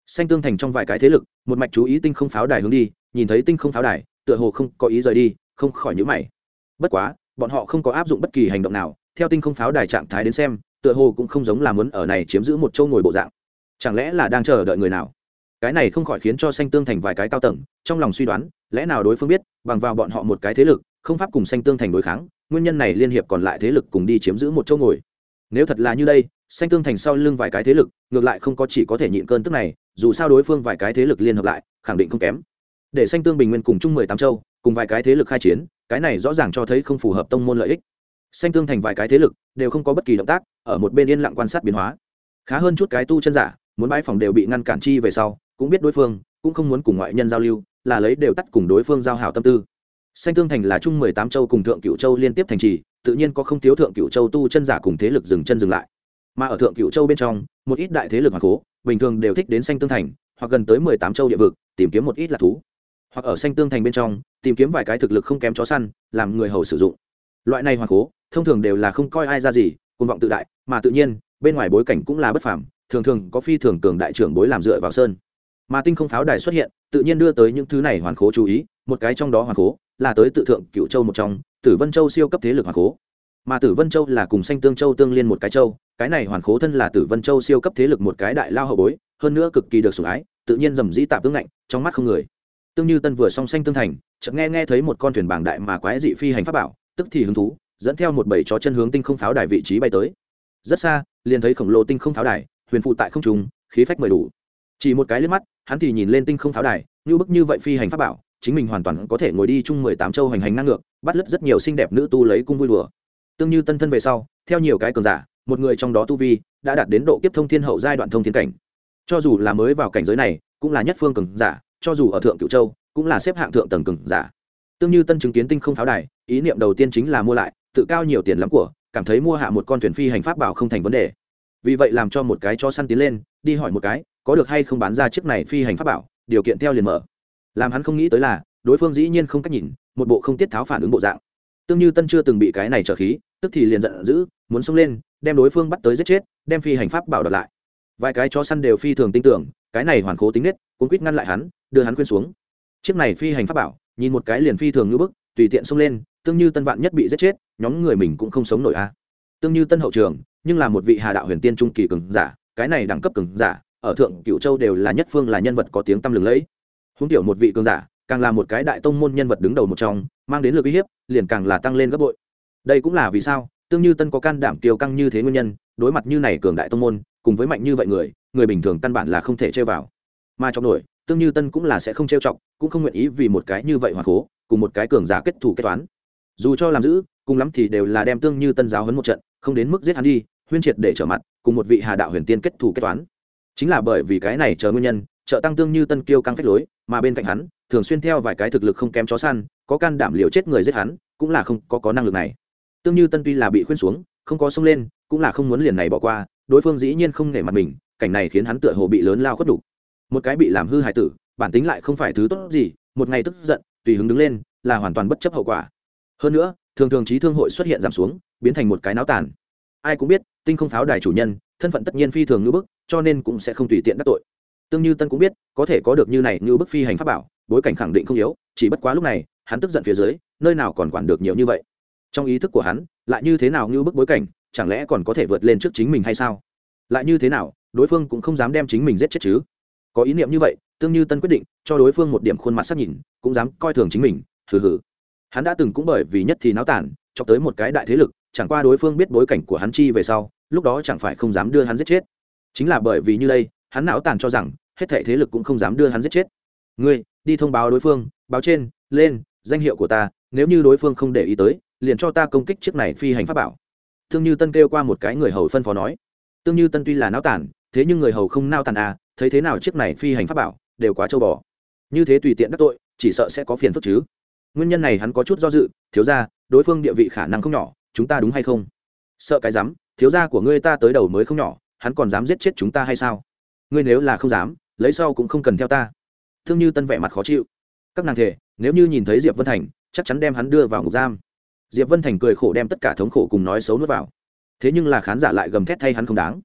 S1: Xanh tương thành trong vài cái thế lực, một mạch chú ý tinh không pháo đài hướng đi, nhìn thấy tinh không pháo đài, tựa hồ không có ý rời đi không khỏi nhữ mày. Bất quá, bọn họ không có áp dụng bất kỳ hành động nào, theo tinh không pháo đài trạng thái đến xem, tựa hồ cũng không giống là muốn ở này chiếm giữ một châu ngồi bộ dạng. Chẳng lẽ là đang chờ đợi người nào? Cái này không khỏi khiến cho xanh tương thành vài cái cao tầng, trong lòng suy đoán, lẽ nào đối phương biết, bằng vào bọn họ một cái thế lực, không pháp cùng xanh tương thành đối kháng, nguyên nhân này liên hiệp còn lại thế lực cùng đi chiếm giữ một châu ngồi. Nếu thật là như đây xanh tương thành sau lưng vài cái thế lực, ngược lại không có chỉ có thể nhịn cơn tức này, dù sao đối phương vài cái thế lực liên hợp lại, khẳng định không kém. Để xanh tương bình nguyên cùng chung mười tám châu cùng vài cái thế lực khai chiến, cái này rõ ràng cho thấy không phù hợp tông môn lợi ích. Xanh tương thành vài cái thế lực đều không có bất kỳ động tác, ở một bên yên lặng quan sát biến hóa. Khá hơn chút cái tu chân giả, muốn bãi phòng đều bị ngăn cản chi về sau, cũng biết đối phương, cũng không muốn cùng ngoại nhân giao lưu, là lấy đều tắt cùng đối phương giao hảo tâm tư. Xanh tương thành là chung mười tám châu cùng thượng cựu châu liên tiếp thành trì, tự nhiên có không thiếu thượng cựu châu tu chân giả cùng thế lực dừng chân dừng lại. Mà ở thượng cựu châu bên trong, một ít đại thế lực hoàng cố, bình thường đều thích đến xanh tương thành, hoặc gần tới mười tám châu địa vực, tìm kiếm một ít lạc thú hoặc ở xanh tương thành bên trong, tìm kiếm vài cái thực lực không kém chó săn, làm người hầu sử dụng. Loại này hoàng cố thông thường đều là không coi ai ra gì côn vọng tự đại, mà tự nhiên, bên ngoài bối cảnh cũng là bất phàm, thường thường có phi thường cường đại trưởng bối làm dựa vào sơn. Mà tinh không pháo đài xuất hiện, tự nhiên đưa tới những thứ này hoàn khố chú ý, một cái trong đó hoàn khố là tới tự thượng cựu châu một trong, tử vân châu siêu cấp thế lực hoàn khố. Mà tử vân châu là cùng xanh tương châu tương liên một cái châu, cái này hoàn khố thân là tử vân châu siêu cấp thế lực một cái đại lao hậu bối, hơn nữa cực kỳ được sủng ái, tự nhiên dầm dĩ tạp tương lạnh trong mắt không người tương như tân vừa song xanh tương thành, chợt nghe nghe thấy một con thuyền bảng đại mà quái dị phi hành pháp bảo, tức thì hứng thú, dẫn theo một bầy chó chân hướng tinh không pháo đài vị trí bay tới. Rất xa, liền thấy khổng lồ tinh không pháo đài, huyền phụ tại không trùng khí phách mười đủ. Chỉ một cái liếc mắt, hắn thì nhìn lên tinh không pháo đài, như bức như vậy phi hành pháp bảo, chính mình hoàn toàn có thể ngồi đi chung mười tám châu hành hành năng ngược, bắt lứt rất nhiều xinh đẹp nữ tu lấy cung vui đùa. Tương như tân thân về sau, theo nhiều cái cường giả, một người trong đó tu vi đã đạt đến độ kiếp thông thiên hậu giai đoạn thông thiên cảnh. Cho dù là mới vào cảnh giới này, cũng là nhất phương cường giả cho dù ở thượng cửu châu, cũng là xếp hạng thượng tầng cường giả. Tương như tân chứng kiến tinh không pháo đài, ý niệm đầu tiên chính là mua lại, tự cao nhiều tiền lắm của, cảm thấy mua hạ một con thuyền phi hành pháp bảo không thành vấn đề. Vì vậy làm cho một cái cho săn tiến lên, đi hỏi một cái, có được hay không bán ra chiếc này phi hành pháp bảo, điều kiện theo liền mở. Làm hắn không nghĩ tới là, đối phương dĩ nhiên không cách nhìn, một bộ không tiết tháo phản ứng bộ dạng. Tương như tân chưa từng bị cái này trở khí, tức thì liền giận dữ, muốn xông lên, đem đối phương bắt tới giết chết, đem phi hành pháp bảo đợt lại. Vài cái chó săn đều phi thường tin tưởng cái này hoàn cố tính nết cũng quýt ngăn lại hắn, đưa hắn khuyên xuống. Chiếc này phi hành pháp bảo, nhìn một cái liền phi thường như bức, tùy tiện xông lên, tương như tân vạn nhất bị giết chết, nhóm người mình cũng không sống nổi a. Tương như tân hậu trường, nhưng là một vị hà đạo huyền tiên trung kỳ cường giả, cái này đẳng cấp cường giả, ở thượng cựu châu đều là nhất phương là nhân vật có tiếng tăm lừng lẫy. Huống tiểu một vị cường giả, càng là một cái đại tông môn nhân vật đứng đầu một trong, mang đến lực uy hiếp, liền càng là tăng lên gấp bội. Đây cũng là vì sao, tương như tân có can đảm tiêu căng như thế nguyên nhân, đối mặt như này cường đại tông môn, cùng với mạnh như vậy người người bình thường căn bản là không thể chơi vào. Mà trong nổi tương như tân cũng là sẽ không trêu chọc cũng không nguyện ý vì một cái như vậy hoặc cố cùng một cái cường giả kết thủ kết toán. Dù cho làm giữ cùng lắm thì đều là đem tương như tân giáo hấn một trận không đến mức giết hắn đi huyên triệt để trở mặt cùng một vị hà đạo huyền tiên kết thủ kết toán. Chính là bởi vì cái này chờ nguyên nhân trợ tăng tương như tân kiêu căng phách lối mà bên cạnh hắn thường xuyên theo vài cái thực lực không kém chó săn có can đảm liều chết người giết hắn cũng là không có, có năng lực này. Tương như tân tuy là bị khuyên xuống không có sông lên cũng là không muốn liền này bỏ qua đối phương dĩ nhiên không nể mặt mình, cảnh này khiến hắn tựa hồ bị lớn lao khuất đủ một cái bị làm hư hại tử, bản tính lại không phải thứ tốt gì, một ngày tức giận, tùy hứng đứng lên, là hoàn toàn bất chấp hậu quả. Hơn nữa, thường thường trí thương hội xuất hiện giảm xuống, biến thành một cái náo tàn. Ai cũng biết, tinh không pháo đài chủ nhân, thân phận tất nhiên phi thường ngữ bức, cho nên cũng sẽ không tùy tiện đắc tội. Tương như tân cũng biết, có thể có được như này ngữ bức phi hành pháp bảo, bối cảnh khẳng định không yếu, chỉ bất quá lúc này, hắn tức giận phía dưới, nơi nào còn quản được nhiều như vậy. Trong ý thức của hắn, lại như thế nào ngữ bức bối cảnh chẳng lẽ còn có thể vượt lên trước chính mình hay sao? Lại như thế nào, đối phương cũng không dám đem chính mình giết chết chứ? Có ý niệm như vậy, tương như tân quyết định, cho đối phương một điểm khuôn mặt sắc nhìn, cũng dám coi thường chính mình, hừ hừ. Hắn đã từng cũng bởi vì nhất thì náo tản cho tới một cái đại thế lực, chẳng qua đối phương biết bối cảnh của hắn chi về sau, lúc đó chẳng phải không dám đưa hắn giết chết. Chính là bởi vì như đây, hắn não tàn cho rằng, hết thệ thế lực cũng không dám đưa hắn giết chết. Ngươi, đi thông báo đối phương, báo trên, lên, danh hiệu của ta, nếu như đối phương không để ý tới, liền cho ta công kích chiếc này phi hành pháp bảo thương như tân kêu qua một cái người hầu phân phó nói. Tương như tân tuy là não tàn thế nhưng người hầu không nao tàn à thấy thế nào chiếc này phi hành pháp bảo, đều quá châu bò. Như thế tùy tiện đắc tội, chỉ sợ sẽ có phiền phức chứ. Nguyên nhân này hắn có chút do dự, thiếu ra đối phương địa vị khả năng không nhỏ, chúng ta đúng hay không? Sợ cái dám, thiếu gia của ngươi ta tới đầu mới không nhỏ, hắn còn dám giết chết chúng ta hay sao? Ngươi nếu là không dám, lấy sau cũng không cần theo ta. Thương như tân vẻ mặt khó chịu. Các nàng thể, nếu như nhìn thấy diệp vân thành, chắc chắn đem hắn đưa vào ngục giam diệp vân thành cười khổ đem tất cả thống khổ cùng nói xấu nuốt vào. Thế nhưng là khán giả lại gầm thét thay hắn không đáng.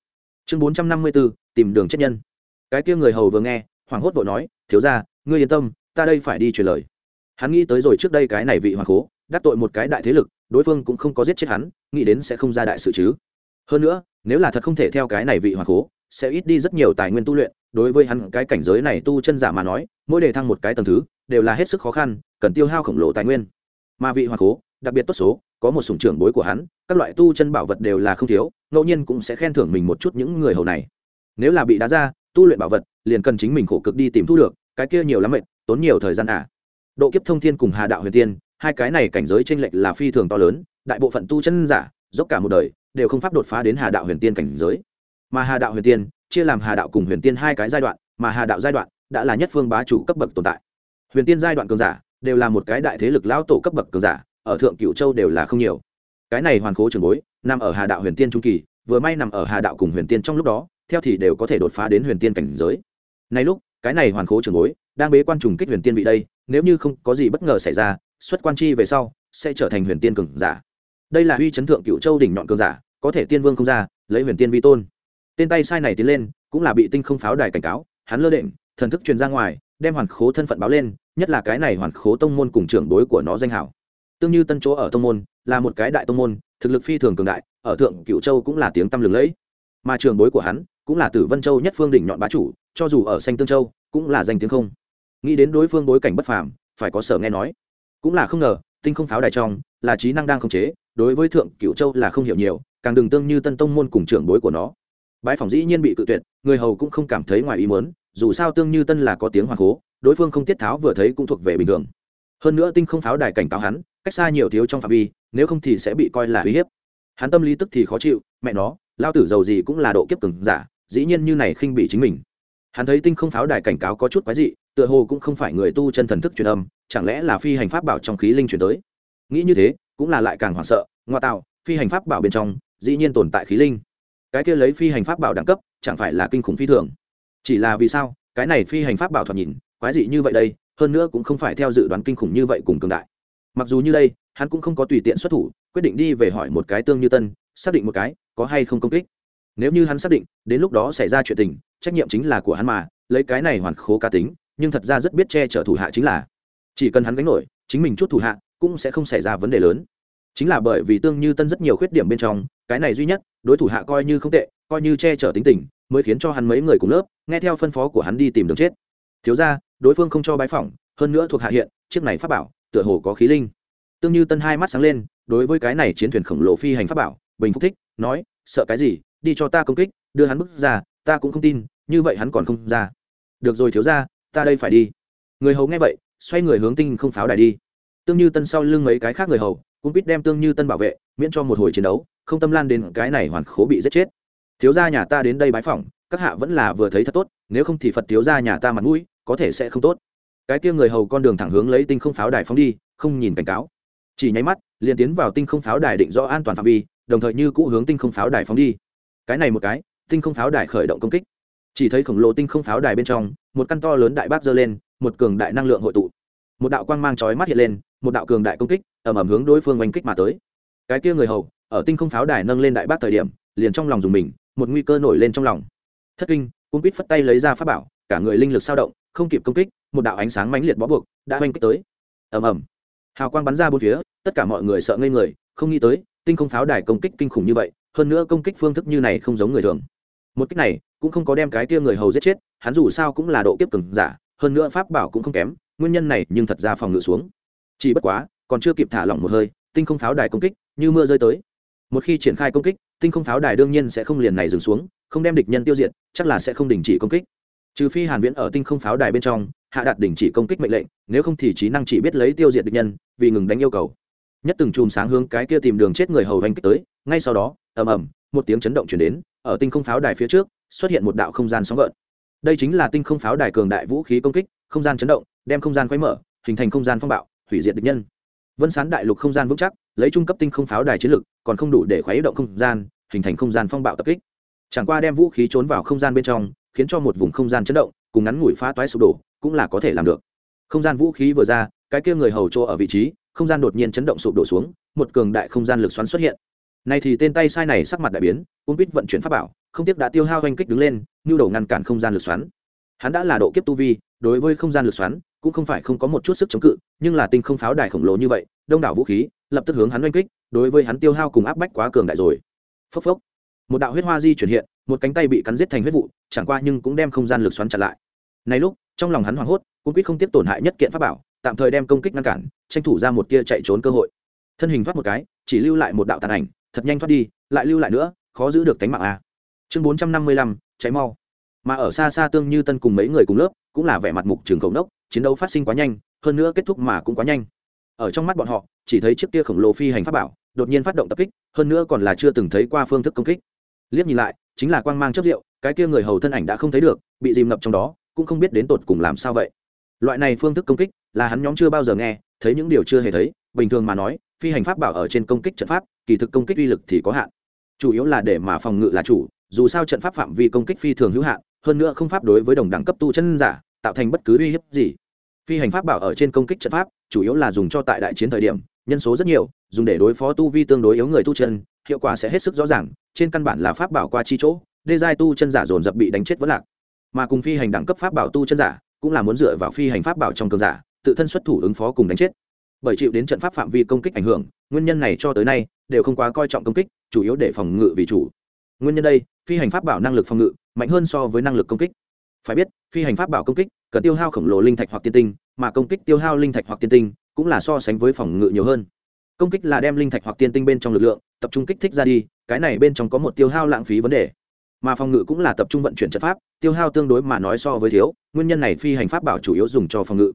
S1: Chương bốn trăm năm mươi bốn tìm đường chết nhân. Cái kia người hầu vừa nghe, hoảng hốt vội nói, thiếu ra ngươi yên tâm, ta đây phải đi truyền lời. Hắn nghĩ tới rồi trước đây cái này vị hoàng cố đắc tội một cái đại thế lực, đối phương cũng không có giết chết hắn, nghĩ đến sẽ không ra đại sự chứ. Hơn nữa, nếu là thật không thể theo cái này vị hoàng cố sẽ ít đi rất nhiều tài nguyên tu luyện, đối với hắn cái cảnh giới này tu chân giả mà nói, mỗi đề thăng một cái tầng thứ, đều là hết sức khó khăn, cần tiêu hao khổng lồ tài nguyên. Mà vị hoàng cố đặc biệt tốt số, có một sủng trưởng bối của hắn, các loại tu chân bảo vật đều là không thiếu, ngẫu nhiên cũng sẽ khen thưởng mình một chút những người hầu này. Nếu là bị đá ra, tu luyện bảo vật, liền cần chính mình khổ cực đi tìm thu được, cái kia nhiều lắm mệt, tốn nhiều thời gian à. Độ kiếp thông thiên cùng hà đạo huyền tiên, hai cái này cảnh giới t r ê n lệch là phi thường to lớn, đại bộ phận tu chân giả, dốc cả một đời, đều không pháp đột phá đến hà đạo huyền tiên cảnh giới. Mà hà đạo huyền tiên, chia làm hà đạo cùng huyền tiên hai cái giai đoạn, mà hà đạo giai đoạn đã là nhất phương bá chủ cấp bậc tồn tại. Huyền tiên giai đoạn cường giả, đều là một cái đại thế lực lão tổ cấp bậc cường giả ở thượng cựu châu đều là không nhiều. Cái này hoàn khố trường bối, nằm ở hà đạo huyền tiên trung kỳ, vừa may nằm ở hà đạo cùng huyền tiên trong lúc đó, theo thì đều có thể đột phá đến huyền tiên cảnh giới. Nay lúc, cái này hoàn khố trường bối, đang bế quan trùng kích huyền tiên vị đây, nếu như không có gì bất ngờ xảy ra, xuất quan chi về sau, sẽ trở thành huyền tiên cường giả. Đây là huy chấn thượng cựu châu đỉnh nhọn cường giả, có thể tiên vương không ra, lấy huyền tiên vi tôn. Tên tay sai này tiến lên, cũng là bị tinh không pháo đài cảnh cáo, hắn lơ định thần thức truyền ra ngoài, đem hoàn khố thân phận báo lên, nhất là cái này hoàn khố tông môn cùng trưởng bối của nó danh hảo tương như tân chỗ ở tông môn, là một cái đại tông môn, thực lực phi thường cường đại, ở thượng cựu châu cũng là tiếng tăm lừng lẫy. Mà trường bối của hắn cũng là tử vân châu nhất phương đỉnh nhọn bá chủ, cho dù ở xanh tương châu cũng là danh tiếng không. Nghĩ đến đối phương bối cảnh bất phàm, phải có sở nghe nói. Cũng là không ngờ, tinh không pháo đài trong là trí năng đang khống chế, đối với thượng cựu châu là không hiểu nhiều, càng đừng tương như tân tông môn cùng trưởng bối của nó. Bãi phòng dĩ nhiên bị cự tuyệt, người hầu cũng không cảm thấy ngoài ý muốn, dù sao tương như tân là có tiếng hoàng cố đối phương không tiết tháo vừa thấy cũng thuộc về bình thường. Hơn nữa tinh không pháo đài cảnh cáo hắn cách xa nhiều thiếu trong phạm vi, nếu không thì sẽ bị coi là uy hiếp. Hắn tâm lý tức thì khó chịu, mẹ nó, lao tử giàu gì cũng là độ kiếp cứng giả, dĩ nhiên như này khinh bị chính mình. Hắn thấy tinh không pháo đài cảnh cáo có chút quái dị, tựa hồ cũng không phải người tu chân thần thức truyền âm, chẳng lẽ là phi hành pháp bảo trong khí linh truyền tới? Nghĩ như thế, cũng là lại càng hoảng sợ, ngoa tạo, phi hành pháp bảo bên trong, dĩ nhiên tồn tại khí linh. Cái kia lấy phi hành pháp bảo đẳng cấp, chẳng phải là kinh khủng phi thường. Chỉ là vì sao, cái này phi hành pháp bảo thoạt nhìn, quái dị như vậy đây, hơn nữa cũng không phải theo dự đoán kinh khủng như vậy cùng cường đại mặc dù như đây, hắn cũng không có tùy tiện xuất thủ, quyết định đi về hỏi một cái tương như tân, xác định một cái, có hay không công kích. Nếu như hắn xác định, đến lúc đó xảy ra chuyện tình, trách nhiệm chính là của hắn mà, lấy cái này hoàn khố cá tính, nhưng thật ra rất biết che chở thủ hạ chính là. Chỉ cần hắn gánh nổi, chính mình chút thủ hạ, cũng sẽ không xảy ra vấn đề lớn. Chính là bởi vì tương như tân rất nhiều khuyết điểm bên trong, cái này duy nhất, đối thủ hạ coi như không tệ, coi như che chở tính tình, mới khiến cho hắn mấy người cùng lớp, nghe theo phân phó của hắn đi tìm đường chết. Thiếu ra đối phương không cho bái phỏng, hơn nữa thuộc hạ hiện, chiếc này pháp bảo tựa hồ có khí linh. Tương như tân hai mắt sáng lên, đối với cái này chiến thuyền khổng lồ phi hành pháp bảo, bình phúc thích, nói, sợ cái gì, đi cho ta công kích, đưa hắn bước ra, ta cũng không tin, như vậy hắn còn không ra. Được rồi thiếu ra ta đây phải đi. Người hầu nghe vậy, xoay người hướng tinh không pháo đài đi. Tương như tân sau lưng mấy cái khác người hầu, cũng biết đem tương như tân bảo vệ, miễn cho một hồi chiến đấu, không tâm lan đến cái này hoàn khố bị giết chết. Thiếu gia nhà ta đến đây bái phỏng, các hạ vẫn là vừa thấy thật tốt, nếu không thì phật thiếu gia nhà ta mặt mũi, có thể sẽ không tốt cái kia người hầu con đường thẳng hướng lấy tinh không pháo đài phóng đi, không nhìn cảnh cáo. Chỉ nháy mắt, liền tiến vào tinh không pháo đài định rõ an toàn phạm vi, đồng thời như cũ hướng tinh không pháo đài phóng đi. Cái này một cái, tinh không pháo đài khởi động công kích. Chỉ thấy khổng lồ tinh không pháo đài bên trong, một căn to lớn đại bác dơ lên, một cường đại năng lượng hội tụ. Một đạo quang mang chói mắt hiện lên, một đạo cường đại công kích ẩm ẩm hướng đối phương oanh kích mà tới. Cái kia người hầu, ở tinh không pháo đài nâng lên đại bác thời điểm, liền trong lòng dùng mình, một nguy cơ nổi lên trong lòng. Thất kinh cung quýt phất tay lấy ra pháp bảo, cả người linh lực sao động, không kịp công kích một đạo ánh sáng mãnh liệt bó buộc đã oanh kích tới. Ầm ầm. Hào quang bắn ra bốn phía, tất cả mọi người sợ ngây người, không nghĩ tới, tinh không pháo đài công kích kinh khủng như vậy, hơn nữa công kích phương thức như này không giống người thường. Một cách này cũng không có đem cái kia người hầu giết chết, hắn dù sao cũng là độ kiếp cường giả, hơn nữa pháp bảo cũng không kém, nguyên nhân này nhưng thật ra phòng ngự xuống. Chỉ bất quá, còn chưa kịp thả lỏng một hơi, tinh không pháo đài công kích như mưa rơi tới. Một khi triển khai công kích, tinh không pháo đài đương nhiên sẽ không liền này dừng xuống, không đem địch nhân tiêu diệt, chắc là sẽ không đình chỉ công kích. Trừ phi hàn viễn ở tinh không pháo đài bên trong hạ đạt đình chỉ công kích mệnh lệnh, nếu không thì trí năng chỉ biết lấy tiêu diệt địch nhân, vì ngừng đánh yêu cầu. Nhất từng chùm sáng hướng cái kia tìm đường chết người hầu hành kích tới, ngay sau đó, ầm ầm, một tiếng chấn động chuyển đến, ở tinh không pháo đài phía trước, xuất hiện một đạo không gian sóng gợn. Đây chính là tinh không pháo đài cường đại vũ khí công kích, không gian chấn động, đem không gian quấy mở, hình thành không gian phong bạo, hủy diệt địch nhân. Vân sán đại lục không gian vững chắc, lấy trung cấp tinh không pháo đài chiến lực, còn không đủ để khuấy động không gian, hình thành không gian phong bạo tập kích. Chẳng qua đem vũ khí trốn vào không gian bên trong, khiến cho một vùng không gian chấn động, cùng ngắn ngủi phá toái sụp đổ cũng là có thể làm được. Không gian vũ khí vừa ra, cái kia người hầu chỗ ở vị trí, không gian đột nhiên chấn động sụp đổ xuống, một cường đại không gian lực xoắn xuất hiện. Này thì tên tay sai này sắc mặt đại biến cung quýt vận chuyển pháp bảo, không tiếc đã tiêu hao oanh kích đứng lên, nhu đầu ngăn cản không gian lực xoắn. Hắn đã là độ kiếp tu vi, đối với không gian lực xoắn, cũng không phải không có một chút sức chống cự, nhưng là tinh không pháo đài khổng lồ như vậy, đông đảo vũ khí, lập tức hướng hắn oanh kích, đối với hắn tiêu hao cùng áp bách quá cường đại rồi. Phốc phốc. Một đạo huyết hoa di chuyển hiện, một cánh tay bị cắn giết thành huyết vụ, chẳng qua nhưng cũng đem không gian lực xoắn chặn lại. Này lúc trong lòng hắn hoảng hốt, cũng quyết không tiếp tổn hại nhất kiện pháp bảo, tạm thời đem công kích ngăn cản, tranh thủ ra một tia chạy trốn cơ hội. Thân hình thoát một cái, chỉ lưu lại một đạo tàn ảnh, thật nhanh thoát đi, lại lưu lại nữa, khó giữ được tánh mạng a. À. chương bốn trăm năm mươi lăm, cháy mau. Mà ở xa xa tương như tân cùng mấy người cùng lớp, cũng là vẻ mặt mục trường khẩu nốc chiến đấu phát sinh quá nhanh, hơn nữa kết thúc mà cũng quá nhanh. Ở trong mắt bọn họ, chỉ thấy chiếc kia khổng lồ phi hành pháp bảo, đột nhiên phát động tập kích, hơn nữa còn là chưa từng thấy qua phương thức công kích. Liếc nhìn lại, chính là quang mang chất rượu, cái kia người hầu thân ảnh đã không thấy được, bị dìm ngập trong đó cũng không biết đến tột cùng làm sao vậy. Loại này phương thức công kích là hắn nhóm chưa bao giờ nghe, thấy những điều chưa hề thấy. Bình thường mà nói, phi hành pháp bảo ở trên công kích trận pháp, kỳ thực công kích uy lực thì có hạn. Chủ yếu là để mà phòng ngự là chủ, dù sao trận pháp phạm vi công kích phi thường hữu hạn, hơn nữa không pháp đối với đồng đẳng cấp tu chân giả, tạo thành bất cứ uy hiếp gì. Phi hành pháp bảo ở trên công kích trận pháp, chủ yếu là dùng cho tại đại chiến thời điểm, nhân số rất nhiều, dùng để đối phó tu vi tương đối yếu người tu chân, hiệu quả sẽ hết sức rõ ràng, trên căn bản là pháp bảo qua chi chỗ, đê giai tu chân giả dồn dập bị đánh chết vẫn lạc mà cùng phi hành đẳng cấp pháp bảo tu chân giả, cũng là muốn dựa vào phi hành pháp bảo trong cường giả, tự thân xuất thủ ứng phó cùng đánh chết. Bởi chịu đến trận pháp phạm vi công kích ảnh hưởng, nguyên nhân này cho tới nay đều không quá coi trọng công kích, chủ yếu để phòng ngự vì chủ. Nguyên nhân đây, phi hành pháp bảo năng lực phòng ngự mạnh hơn so với năng lực công kích. Phải biết, phi hành pháp bảo công kích, cần tiêu hao khổng lồ linh thạch hoặc tiên tinh, mà công kích tiêu hao linh thạch hoặc tiên tinh cũng là so sánh với phòng ngự nhiều hơn. Công kích là đem linh thạch hoặc tiên tinh bên trong lực lượng tập trung kích thích ra đi, cái này bên trong có một tiêu hao lãng phí vấn đề mà phòng ngự cũng là tập trung vận chuyển trận pháp, tiêu hao tương đối mà nói so với thiếu, nguyên nhân này phi hành pháp bảo chủ yếu dùng cho phòng ngự.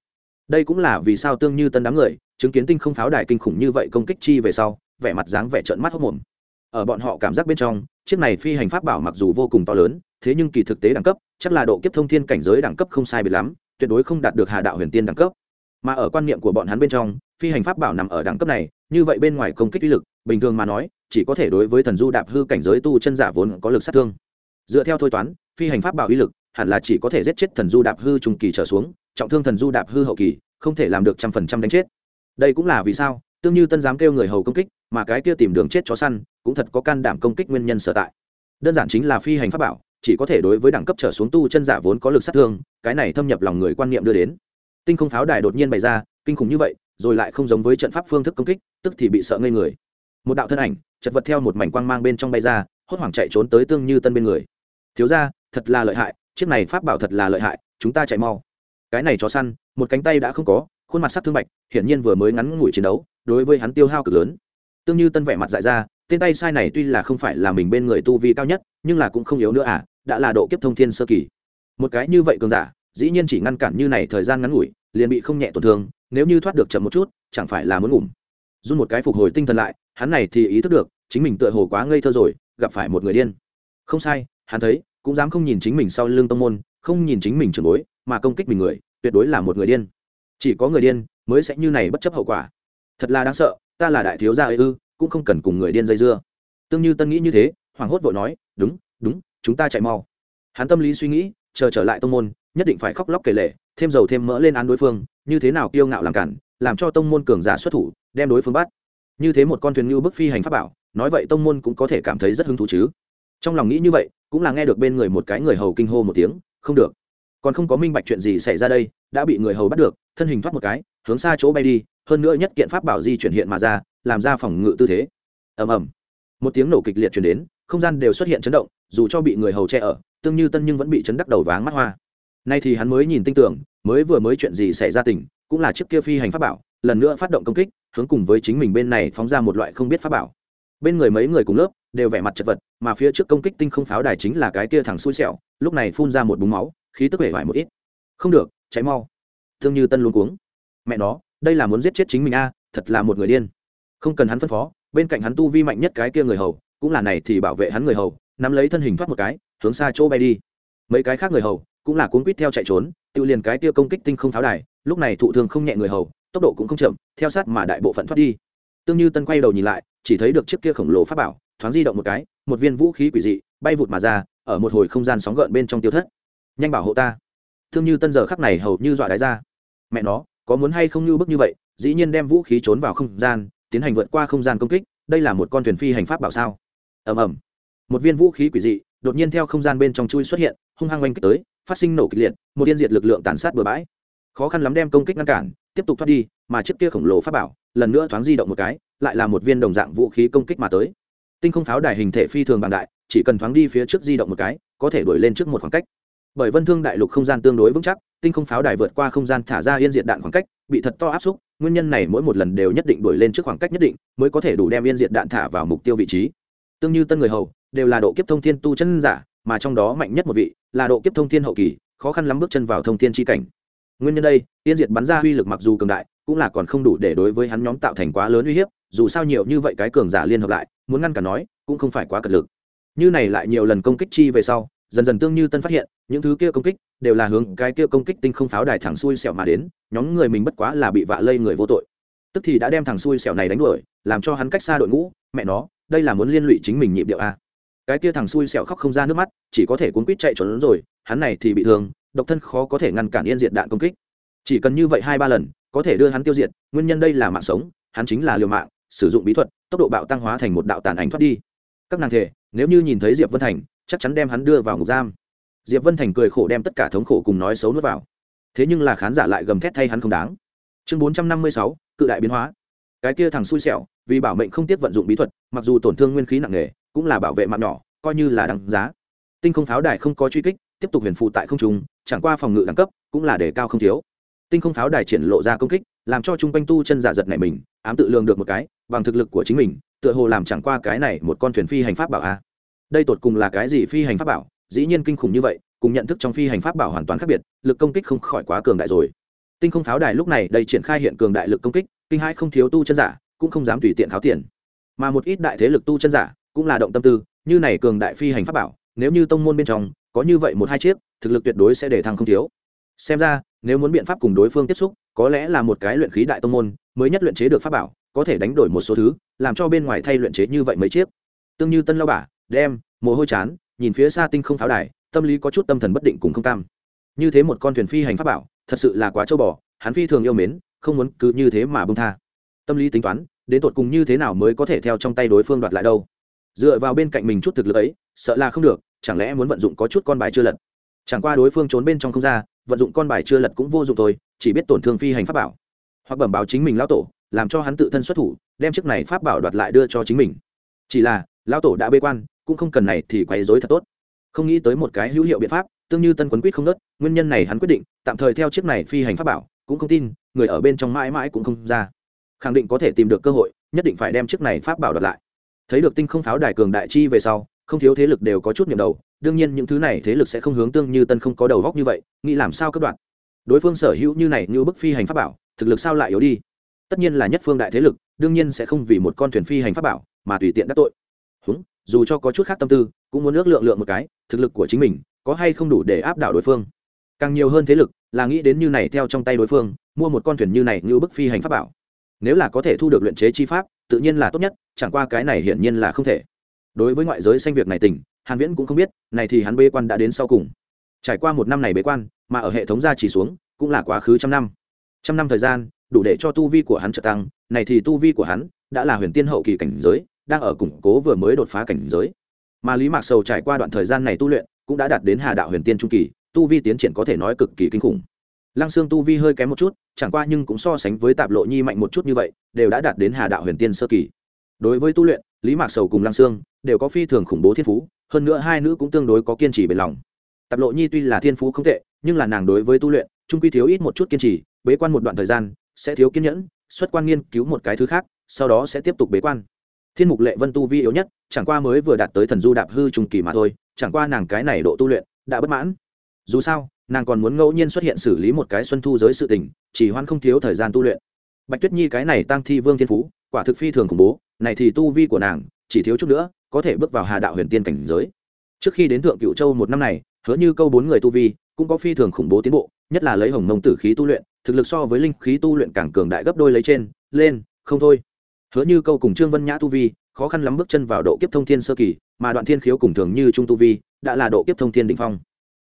S1: Đây cũng là vì sao tương như tân đám người, chứng kiến tinh không pháo đài kinh khủng như vậy công kích chi về sau, vẻ mặt dáng vẻ trợn mắt hốc mồm ở bọn họ cảm giác bên trong, chiếc này phi hành pháp bảo mặc dù vô cùng to lớn, thế nhưng kỳ thực tế đẳng cấp, chắc là độ kiếp thông thiên cảnh giới đẳng cấp không sai biệt lắm, tuyệt đối không đạt được hà đạo huyền tiên đẳng cấp. Mà ở quan niệm của bọn hắn bên trong, phi hành pháp bảo nằm ở đẳng cấp này, như vậy bên ngoài công kích uy lực, bình thường mà nói, chỉ có thể đối với thần du đạp hư cảnh giới tu chân giả vốn có lực sát thương dựa theo thôi toán, phi hành pháp bảo uy lực hẳn là chỉ có thể giết chết thần du đạp hư trung kỳ trở xuống, trọng thương thần du đạp hư hậu kỳ, không thể làm được trăm phần trăm đánh chết. Đây cũng là vì sao, tương như tân dám kêu người hầu công kích, mà cái kia tìm đường chết chó săn cũng thật có can đảm công kích nguyên nhân sở tại. Đơn giản chính là phi hành pháp bảo, chỉ có thể đối với đẳng cấp trở xuống tu chân giả vốn có lực sát thương, cái này thâm nhập lòng người quan niệm đưa đến. Tinh không pháo đài đột nhiên bày ra, kinh khủng như vậy, rồi lại không giống với trận pháp phương thức công kích, tức thì bị sợ ngây người. Một đạo thân ảnh, chật vật theo một mảnh quang mang bên trong bay ra, hốt hoảng chạy trốn tới tương như tân bên người thiếu ra thật là lợi hại, chiếc này pháp bảo thật là lợi hại, chúng ta chạy mau. Cái này chó săn, một cánh tay đã không có, khuôn mặt sắc thương bạch, hiển nhiên vừa mới ngắn ngủi chiến đấu, đối với hắn tiêu hao cực lớn. Tương như tân vẻ mặt dại ra, tên tay sai này tuy là không phải là mình bên người tu vi cao nhất, nhưng là cũng không yếu nữa à đã là độ kiếp thông thiên sơ kỳ. Một cái như vậy cường giả, dĩ nhiên chỉ ngăn cản như này thời gian ngắn ngủi, liền bị không nhẹ tổn thương, nếu như thoát được chậm một chút, chẳng phải là muốn ngủm. Run một cái phục hồi tinh thần lại, hắn này thì ý thức được, chính mình tựa hồ quá ngây thơ rồi, gặp phải một người điên. Không sai hắn thấy, cũng dám không nhìn chính mình sau lưng tông môn, không nhìn chính mình trường bối, mà công kích mình người, tuyệt đối là một người điên. Chỉ có người điên mới sẽ như này bất chấp hậu quả. Thật là đáng sợ, ta là đại thiếu gia ấy ư, cũng không cần cùng người điên dây dưa. Tương như tân nghĩ như thế hoàng hốt vội nói, đúng đúng, chúng ta chạy mau. Hắn tâm lý suy nghĩ, chờ trở lại tông môn, nhất định phải khóc lóc kể lệ thêm dầu thêm mỡ lên án đối phương, như thế nào kiêu ngạo làm cản, làm cho tông môn cường giả xuất thủ, đem đối phương bắt. Như thế một con thuyền như bức phi hành pháp bảo, nói vậy tông môn cũng có thể cảm thấy rất hứng thú chứ trong lòng nghĩ như vậy, cũng là nghe được bên người một cái người hầu kinh hô một tiếng, không được. Còn không có minh bạch chuyện gì xảy ra đây, đã bị người hầu bắt được, thân hình thoát một cái, hướng xa chỗ bay đi, hơn nữa nhất kiện pháp bảo di chuyển hiện mà ra, làm ra phòng ngự tư thế. Ầm ầm. Một tiếng nổ kịch liệt chuyển đến, không gian đều xuất hiện chấn động, dù cho bị người hầu che ở, tương như tân nhưng vẫn bị chấn đắc đầu váng mắt hoa. Nay thì hắn mới nhìn tinh tưởng, mới vừa mới chuyện gì xảy ra tỉnh cũng là chiếc kia phi hành pháp bảo, lần nữa phát động công kích, hướng cùng với chính mình bên này phóng ra một loại không biết pháp bảo bên người mấy người cùng lớp đều vẻ mặt chật vật, mà phía trước công kích tinh không pháo đài chính là cái kia thằng xui xẻo, lúc này phun ra một búng máu, khí tức vẻ vải một ít. Không được cháy mau. Thương như tân luôn cuống. Mẹ nó, đây là muốn giết chết chính mình a, thật là một người điên. Không cần hắn phân phó, bên cạnh hắn tu vi mạnh nhất cái kia người hầu, cũng là này thì bảo vệ hắn người hầu, nắm lấy thân hình thoát một cái, hướng xa chỗ bay đi. Mấy cái khác người hầu cũng là cuốn quýt theo chạy trốn, tự liền cái kia công kích tinh không pháo đài, lúc này thụ thương không nhẹ người hầu, tốc độ cũng không chậm, theo sát mà đại bộ phận thoát đi. Tương như tân quay đầu nhìn lại chỉ thấy được chiếc kia khổng lồ pháp bảo, thoáng di động một cái, một viên vũ khí quỷ dị bay vụt mà ra, ở một hồi không gian sóng gợn bên trong tiêu thất. Nhanh bảo hộ ta. Thương như tân giờ khắc này hầu như dọa đáy ra. Mẹ nó, có muốn hay không như bức như vậy, dĩ nhiên đem vũ khí trốn vào không gian, tiến hành vượt qua không gian công kích, đây là một con thuyền phi hành pháp bảo sao? Ầm ầm. Một viên vũ khí quỷ dị đột nhiên theo không gian bên trong chui xuất hiện, hung hăng oanh kích tới, phát sinh nổ kịch liệt, một tiên diệt lực lượng tàn sát bừa bãi. Khó khăn lắm đem công kích ngăn cản, tiếp tục thoát đi, mà chiếc kia khổng lồ pháp bảo lần nữa thoáng di động một cái lại là một viên đồng dạng vũ khí công kích mà tới. Tinh không pháo đài hình thể phi thường bằng đại, chỉ cần thoáng đi phía trước di động một cái, có thể đuổi lên trước một khoảng cách. Bởi vân thương đại lục không gian tương đối vững chắc, tinh không pháo đài vượt qua không gian thả ra yên diện đạn khoảng cách, bị thật to áp xúc, nguyên nhân này mỗi một lần đều nhất định đuổi lên trước khoảng cách nhất định, mới có thể đủ đem yên diện đạn thả vào mục tiêu vị trí. Tương như tân người hầu, đều là độ kiếp thông thiên tu chân giả, mà trong đó mạnh nhất một vị, là độ kiếp thông thiên hậu kỳ, khó khăn lắm bước chân vào thông thiên tri cảnh. Nguyên nhân đây, yên diệt bắn ra uy lực mặc dù cường đại, cũng là còn không đủ để đối với hắn nhóm tạo thành quá lớn uy hiếp dù sao nhiều như vậy cái cường giả liên hợp lại, muốn ngăn cả nói, cũng không phải quá cật lực. Như này lại nhiều lần công kích chi về sau, dần dần tương như tân phát hiện, những thứ kia công kích đều là hướng cái kia công kích tinh không pháo đài thẳng xuôi xẻo mà đến, nhóm người mình bất quá là bị vạ lây người vô tội. Tức thì đã đem thằng xuôi xẻo này đánh đuổi, làm cho hắn cách xa đội ngũ, mẹ nó, đây là muốn liên lụy chính mình nhịp điệu a. Cái kia thằng xui xẻo khóc không ra nước mắt, chỉ có thể cuốn quýt chạy trốn rồi, hắn này thì bị thương, độc thân khó có thể ngăn cản yên diệt đạn công kích. Chỉ cần như vậy hai ba lần, có thể đưa hắn tiêu diệt, nguyên nhân đây là mạng sống, hắn chính là liều mạng sử dụng bí thuật, tốc độ bạo tăng hóa thành một đạo tàn ảnh thoát đi. Các nàng thể, nếu như nhìn thấy diệp vân thành, chắc chắn đem hắn đưa vào ngục giam. Diệp vân thành cười khổ đem tất cả thống khổ cùng nói xấu nuốt vào. Thế nhưng là khán giả lại gầm thét thay hắn không đáng. Chương bốn trăm năm mươi sáu, cự đại biến hóa. Cái kia thằng xui xẻo, vì bảo mệnh không tiếp vận dụng bí thuật, mặc dù tổn thương nguyên khí nặng nề, cũng là bảo vệ mạng nhỏ, coi như là đăng giá. Tinh không pháo đài không có truy kích, tiếp tục huyền phụ tại không trung, chẳng qua phòng ngự đẳng cấp cũng là đề cao không thiếu tinh không pháo đài triển lộ ra công kích, làm cho chung quanh tu chân giả giật này mình, ám tự lường được một cái, bằng thực lực của chính mình, tựa hồ làm chẳng qua cái này một con thuyền phi hành pháp bảo a. Đây tột cùng là cái gì phi hành pháp bảo? Dĩ nhiên kinh khủng như vậy, cùng nhận thức trong phi hành pháp bảo hoàn toàn khác biệt, lực công kích không khỏi quá cường đại rồi. Tinh không pháo đài lúc này đây triển khai hiện cường đại lực công kích, kinh hai không thiếu tu chân giả, cũng không dám tùy tiện tháo tiền. Mà một ít đại thế lực tu chân giả, cũng là động tâm tư, như này cường đại phi hành pháp bảo, nếu như tông môn bên trong có như vậy một hai chiếc, thực lực tuyệt đối sẽ để thăng không thiếu. Xem ra nếu muốn biện pháp cùng đối phương tiếp xúc, có lẽ là một cái luyện khí đại tông môn, mới nhất luyện chế được pháp bảo, có thể đánh đổi một số thứ, làm cho bên ngoài thay luyện chế như vậy mấy chiếc. Tương như tân lao bả đem, mồ hôi chán, nhìn phía xa tinh không pháo đài, tâm lý có chút tâm thần bất định cùng không tam. như thế một con thuyền phi hành pháp bảo, thật sự là quá châu bò, hắn phi thường yêu mến, không muốn cứ như thế mà bông tha. Tâm lý tính toán, đến tột cùng như thế nào mới có thể theo trong tay đối phương đoạt lại đâu. Dựa vào bên cạnh mình chút thực lực ấy, sợ là không được, chẳng lẽ muốn vận dụng có chút con bài chưa lật? Chẳng qua đối phương trốn bên trong không ra vận dụng con bài chưa lật cũng vô dụng thôi, chỉ biết tổn thương phi hành pháp bảo. Hoặc bẩm báo chính mình lão tổ, làm cho hắn tự thân xuất thủ, đem chiếc này pháp bảo đoạt lại đưa cho chính mình. Chỉ là, lão tổ đã bê quan, cũng không cần này thì quấy dối thật tốt. Không nghĩ tới một cái hữu hiệu biện pháp, tương như tân quấn quýt không nớt, nguyên nhân này hắn quyết định, tạm thời theo chiếc này phi hành pháp bảo, cũng không tin, người ở bên trong mãi mãi cũng không ra. Khẳng định có thể tìm được cơ hội, nhất định phải đem chiếc này pháp bảo đoạt lại. Thấy được tinh không pháo đài cường đại chi về sau, không thiếu thế lực đều có chút nhầm đầu đương nhiên những thứ này thế lực sẽ không hướng tương như tân không có đầu góc như vậy, nghĩ làm sao cấp đoạn đối phương sở hữu như này như bức phi hành pháp bảo, thực lực sao lại yếu đi? Tất nhiên là nhất phương đại thế lực, đương nhiên sẽ không vì một con thuyền phi hành pháp bảo mà tùy tiện đắc tội. Húng, dù cho có chút khác tâm tư, cũng muốn ước lượng lượng một cái, thực lực của chính mình có hay không đủ để áp đảo đối phương. Càng nhiều hơn thế lực là nghĩ đến như này theo trong tay đối phương, mua một con thuyền như này như bức phi hành pháp bảo. Nếu là có thể thu được luyện chế chi pháp, tự nhiên là tốt nhất, chẳng qua cái này hiển nhiên là không thể. Đối với ngoại giới xanh việc này tỉnh hàn viễn cũng không biết, này thì hắn bế quan đã đến sau cùng. Trải qua một năm này bế quan, mà ở hệ thống gia chỉ xuống, cũng là quá khứ trăm năm. Trăm năm thời gian, đủ để cho tu vi của hắn trở tăng, này thì tu vi của hắn đã là huyền tiên hậu kỳ cảnh giới, đang ở củng cố vừa mới đột phá cảnh giới. Mà lý mạc sầu trải qua đoạn thời gian này tu luyện, cũng đã đạt đến hà đạo huyền tiên trung kỳ, tu vi tiến triển có thể nói cực kỳ kinh khủng. Lăng xương tu vi hơi kém một chút, chẳng qua nhưng cũng so sánh với tạp lộ nhi mạnh một chút như vậy, đều đã đạt đến hà đạo huyền tiên sơ kỳ. Đối với tu luyện, lý mạc sầu cùng lăng xương đều có phi thường khủng bố thiên phú hơn nữa hai nữ cũng tương đối có kiên trì bền lòng. Tạp lộ nhi tuy là thiên phú không tệ, nhưng là nàng đối với tu luyện, trung quy thiếu ít một chút kiên trì, bế quan một đoạn thời gian, sẽ thiếu kiên nhẫn, xuất quan nghiên cứu một cái thứ khác, sau đó sẽ tiếp tục bế quan. Thiên mục lệ vân tu vi yếu nhất, chẳng qua mới vừa đạt tới thần du đạp hư trùng kỳ mà thôi, chẳng qua nàng cái này độ tu luyện, đã bất mãn. Dù sao, nàng còn muốn ngẫu nhiên xuất hiện xử lý một cái xuân thu giới sự tình, chỉ hoan không thiếu thời gian tu luyện. Bạch tuyết nhi cái này tăng thi vương thiên phú, quả thực phi thường khủng bố, này thì tu vi của nàng chỉ thiếu chút nữa, có thể bước vào hà đạo huyền tiên cảnh giới. Trước khi đến thượng cựu châu một năm này, hứa như câu bốn người tu vi, cũng có phi thường khủng bố tiến bộ, nhất là lấy hồng mông tử khí tu luyện, thực lực so với linh khí tu luyện càng cường đại gấp đôi lấy trên, lên, không thôi. Hứa như câu cùng trương vân nhã tu vi, khó khăn lắm bước chân vào độ kiếp thông thiên sơ kỳ, mà đoạn thiên khiếu cùng thường như trung tu vi, đã là độ kiếp thông thiên đ ỉ n h phong.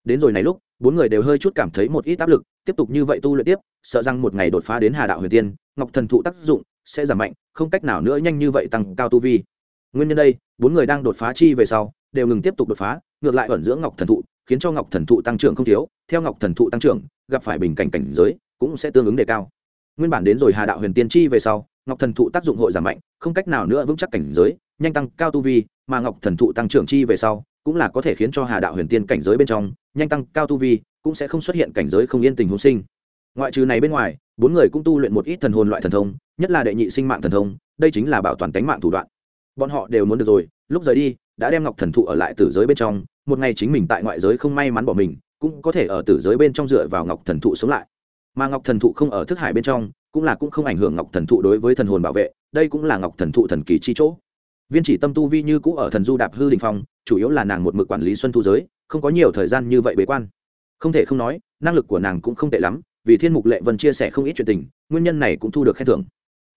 S1: Đến rồi này lúc, bốn người đều hơi chút cảm thấy một ít áp lực, tiếp tục như vậy tu luyện tiếp, sợ rằng một ngày đột phá đến hà đạo huyền tiên, ngọc thần thụ tác dụng sẽ giảm mạnh, không cách nào nữa nhanh như vậy tăng cao tu vi nguyên nhân đây, bốn người đang đột phá chi về sau, đều ngừng tiếp tục đột phá, ngược lại ẩn dưỡng ngọc thần thụ, khiến cho ngọc thần thụ tăng trưởng không thiếu. Theo ngọc thần thụ tăng trưởng, gặp phải bình cảnh cảnh giới, cũng sẽ tương ứng đề cao. Nguyên bản đến rồi hà đạo huyền tiên chi về sau, ngọc thần thụ tác dụng hội giảm mạnh, không cách nào nữa vững chắc cảnh giới, nhanh tăng cao tu vi, mà ngọc thần thụ tăng trưởng chi về sau, cũng là có thể khiến cho hà đạo huyền tiên cảnh giới bên trong, nhanh tăng cao tu vi, cũng sẽ không xuất hiện cảnh giới không yên tình hôn sinh. Ngoại trừ này bên ngoài, bốn người cũng tu luyện một ít thần hồn loại thần thông, nhất là đệ nhị sinh mạng thần thông, đây chính là bảo toàn tánh mạng thủ đoạn bọn họ đều muốn được rồi, lúc rời đi, đã đem ngọc thần thụ ở lại tử giới bên trong, một ngày chính mình tại ngoại giới không may mắn bỏ mình, cũng có thể ở tử giới bên trong dựa vào ngọc thần thụ sống lại. Mà ngọc thần thụ không ở thức hải bên trong, cũng là cũng không ảnh hưởng ngọc thần thụ đối với thần hồn bảo vệ, đây cũng là ngọc thần thụ thần kỳ chi chỗ. Viên chỉ tâm tu vi như cũ ở thần du đạp hư đình phong, chủ yếu là nàng một mực quản lý xuân thu giới, không có nhiều thời gian như vậy bế quan. Không thể không nói, năng lực của nàng cũng không tệ lắm, vì thiên mục lệ vân chia sẻ không ít chuyện tình, nguyên nhân này cũng thu được khen thưởng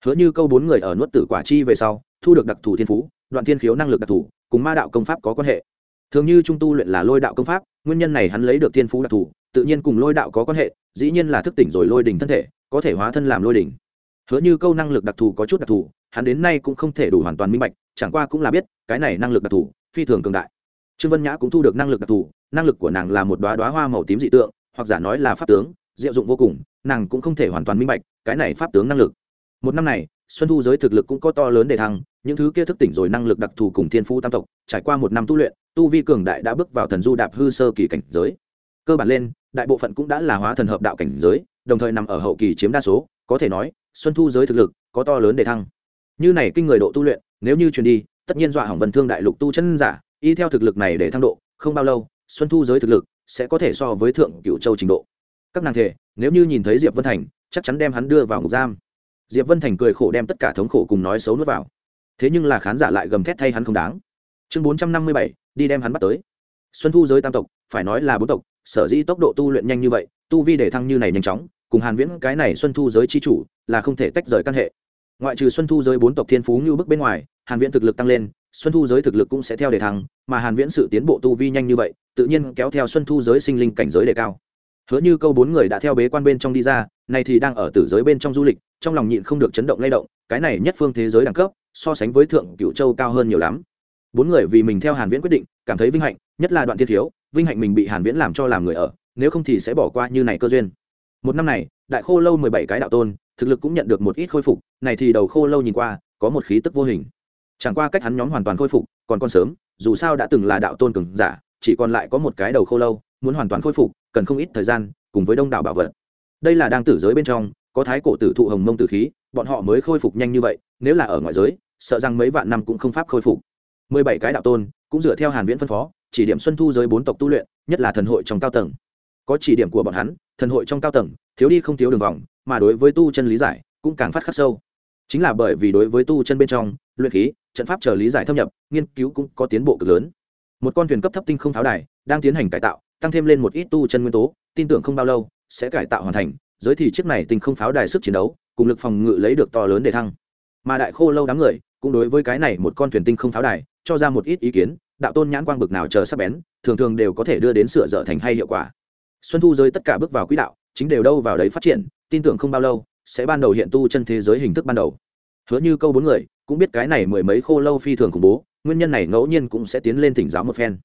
S1: hứa như câu bốn người ở nuốt tử quả chi về sau, thu được đặc thù thiên phú, đoạn thiên khiếu năng lực đặc thù, cùng ma đạo công pháp có quan hệ. Thường như trung tu luyện là lôi đạo công pháp, nguyên nhân này hắn lấy được thiên phú đặc thù, tự nhiên cùng lôi đạo có quan hệ, dĩ nhiên là thức tỉnh rồi lôi đỉnh thân thể, có thể hóa thân làm lôi đỉnh. Hứa như câu năng lực đặc thù có chút đặc thù, hắn đến nay cũng không thể đủ hoàn toàn minh bạch, chẳng qua cũng là biết, cái này năng lực đặc thù, phi thường cường đại. Trương vân nhã cũng thu được năng lực đặc thù, năng lực của nàng là một đoá đoá hoa màu tím dị tượng, hoặc giả nói là pháp tướng, diệu dụng vô cùng, nàng cũng không thể hoàn toàn minh bạch, cái này pháp tướng năng lực một năm này, xuân thu giới thực lực cũng có to lớn để thăng, những thứ kia thức tỉnh rồi năng lực đặc thù cùng thiên phú tam tộc, trải qua một năm tu luyện, tu vi cường đại đã bước vào thần du đạp hư sơ kỳ cảnh giới. Cơ bản lên, đại bộ phận cũng đã là hóa thần hợp đạo cảnh giới, đồng thời nằm ở hậu kỳ chiếm đa số, có thể nói, xuân thu giới thực lực có to lớn để thăng. Như này kinh người độ tu luyện, nếu như truyền đi, tất nhiên dọa hỏng vân thương đại lục tu chân giả, y theo thực lực này để thăng độ, không bao lâu, xuân thu giới thực lực sẽ có thể so với thượng cựu châu trình độ. Các nàng thể, nếu như nhìn thấy diệp vân thành, chắc chắn đem hắn đưa vào ngục giam diệp vân thành cười khổ đem tất cả thống khổ cùng nói xấu nuốt vào. Thế nhưng là khán giả lại gầm thét thay hắn không đáng. Chương bốn trăm năm mươi bảy, đi đem hắn bắt tới. Xuân thu giới tam tộc, phải nói là bốn tộc, sở dĩ tốc độ tu luyện nhanh như vậy, tu vi để thăng như này nhanh chóng, cùng hàn viễn cái này xuân thu giới chi chủ là không thể tách rời căn hệ. Ngoại trừ xuân thu giới bốn tộc thiên phú như bức bên ngoài, hàn viễn thực lực tăng lên, xuân thu giới thực lực cũng sẽ theo đề thăng, mà hàn viễn sự tiến bộ tu vi nhanh như vậy, tự nhiên kéo theo xuân thu giới sinh linh cảnh giới đề cao hứa như câu bốn người đã theo bế quan bên trong đi ra này thì đang ở tử giới bên trong du lịch, trong lòng nhịn không được chấn động lay động, cái này nhất phương thế giới đẳng cấp, so sánh với thượng cựu châu cao hơn nhiều lắm. Bốn người vì mình theo hàn viễn quyết định, cảm thấy vinh hạnh, nhất là đoạn thiên thiếu, vinh hạnh mình bị hàn viễn làm cho làm người ở, nếu không thì sẽ bỏ qua như này cơ duyên. Một năm này, đại khô lâu mười bảy cái đạo tôn, thực lực cũng nhận được một ít khôi phục, này thì đầu khô lâu nhìn qua, có một khí tức vô hình. Chẳng qua cách hắn nhóm hoàn toàn khôi phục, còn còn sớm, dù sao đã từng là đạo tôn cường giả, chỉ còn lại có một cái đầu khô lâu, muốn hoàn toàn khôi phục cần không ít thời gian cùng với đông đảo bảo vật. Đây là đang tử giới bên trong, có thái cổ tử thụ hồng mông tử khí, bọn họ mới khôi phục nhanh như vậy, nếu là ở ngoại giới, sợ rằng mấy vạn năm cũng không pháp khôi phục. Mười bảy cái đạo tôn cũng dựa theo hàn viễn phân phó, chỉ điểm xuân thu giới bốn tộc tu luyện, nhất là thần hội trong cao tầng. Có chỉ điểm của bọn hắn, thần hội trong cao tầng, thiếu đi không thiếu đường vòng, mà đối với tu chân lý giải cũng càng phát khắc sâu. Chính là bởi vì đối với tu chân bên trong, luyện khí, trận pháp chờ lý giải thâm nhập, nghiên cứu cũng có tiến bộ cực lớn. Một con thuyền cấp thấp tinh không pháo đài đang tiến hành cải tạo tăng thêm lên một ít tu chân nguyên tố, tin tưởng không bao lâu, sẽ cải tạo hoàn thành. Giới thì chiếc này tình không pháo đài sức chiến đấu, cùng lực phòng ngự lấy được to lớn để thăng. Mà đại khô lâu đám người, cũng đối với cái này một con thuyền tinh không pháo đài, cho ra một ít ý kiến, đạo tôn nhãn quang bực nào chờ sắp bén, thường thường đều có thể đưa đến sửa dở thành hay hiệu quả. Xuân thu giới tất cả bước vào quỹ đạo, chính đều đâu vào đấy phát triển, tin tưởng không bao lâu, sẽ ban đầu hiện tu chân thế giới hình thức ban đầu. Hứa như câu bốn người, cũng biết cái này mười mấy khô lâu phi thường khủng bố, nguyên nhân này ngẫu nhiên cũng sẽ tiến lên thỉnh giáo một phen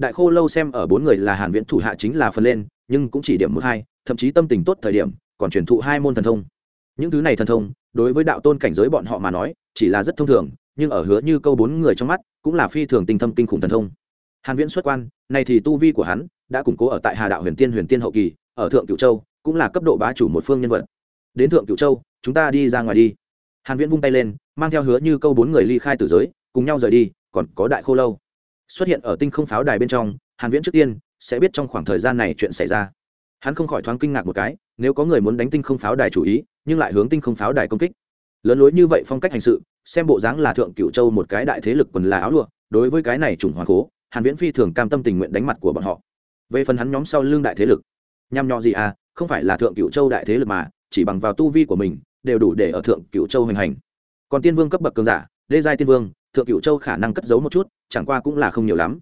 S1: đại khô lâu xem ở bốn người là hàn viễn thủ hạ chính là phần lên, nhưng cũng chỉ điểm một hai, thậm chí tâm tình tốt thời điểm, còn truyền thụ hai môn thần thông. Những thứ này thần thông, đối với đạo tôn cảnh giới bọn họ mà nói, chỉ là rất thông thường, nhưng ở hứa như câu bốn người trong mắt, cũng là phi thường tinh thâm kinh khủng thần thông. Hàn viễn xuất quan này thì tu vi của hắn đã củng cố ở tại hà đạo huyền tiên huyền tiên hậu kỳ, ở thượng cửu châu, cũng là cấp độ bá chủ một phương nhân vật. Đến thượng cửu châu, chúng ta đi ra ngoài đi. Hàn viễn vung tay lên, mang theo hứa như câu bốn người ly khai tử giới, cùng nhau rời đi, còn có đại khô lâu xuất hiện ở tinh không pháo đài bên trong, hàn viễn trước tiên sẽ biết trong khoảng thời gian này chuyện xảy ra. Hắn không khỏi thoáng kinh ngạc một cái, nếu có người muốn đánh tinh không pháo đài chủ ý, nhưng lại hướng tinh không pháo đài công kích. Lớn lối như vậy phong cách hành sự, xem bộ dáng là thượng cựu châu một cái đại thế lực quần là áo lụa, đối với cái này trùng hoàng cố, hàn viễn phi thường cam tâm tình nguyện đánh mặt của bọn họ. Về phần hắn nhóm sau lưng đại thế lực, nhăm nhò gì à không phải là thượng cựu châu đại thế lực mà, chỉ bằng vào tu vi của mình, đều đủ để ở thượng cựu châu hành hành. Còn tiên vương cấp bậc cường giả lê giai tiên vương thượng cửu châu khả năng cất giấu một chút, chẳng qua cũng là không nhiều lắm.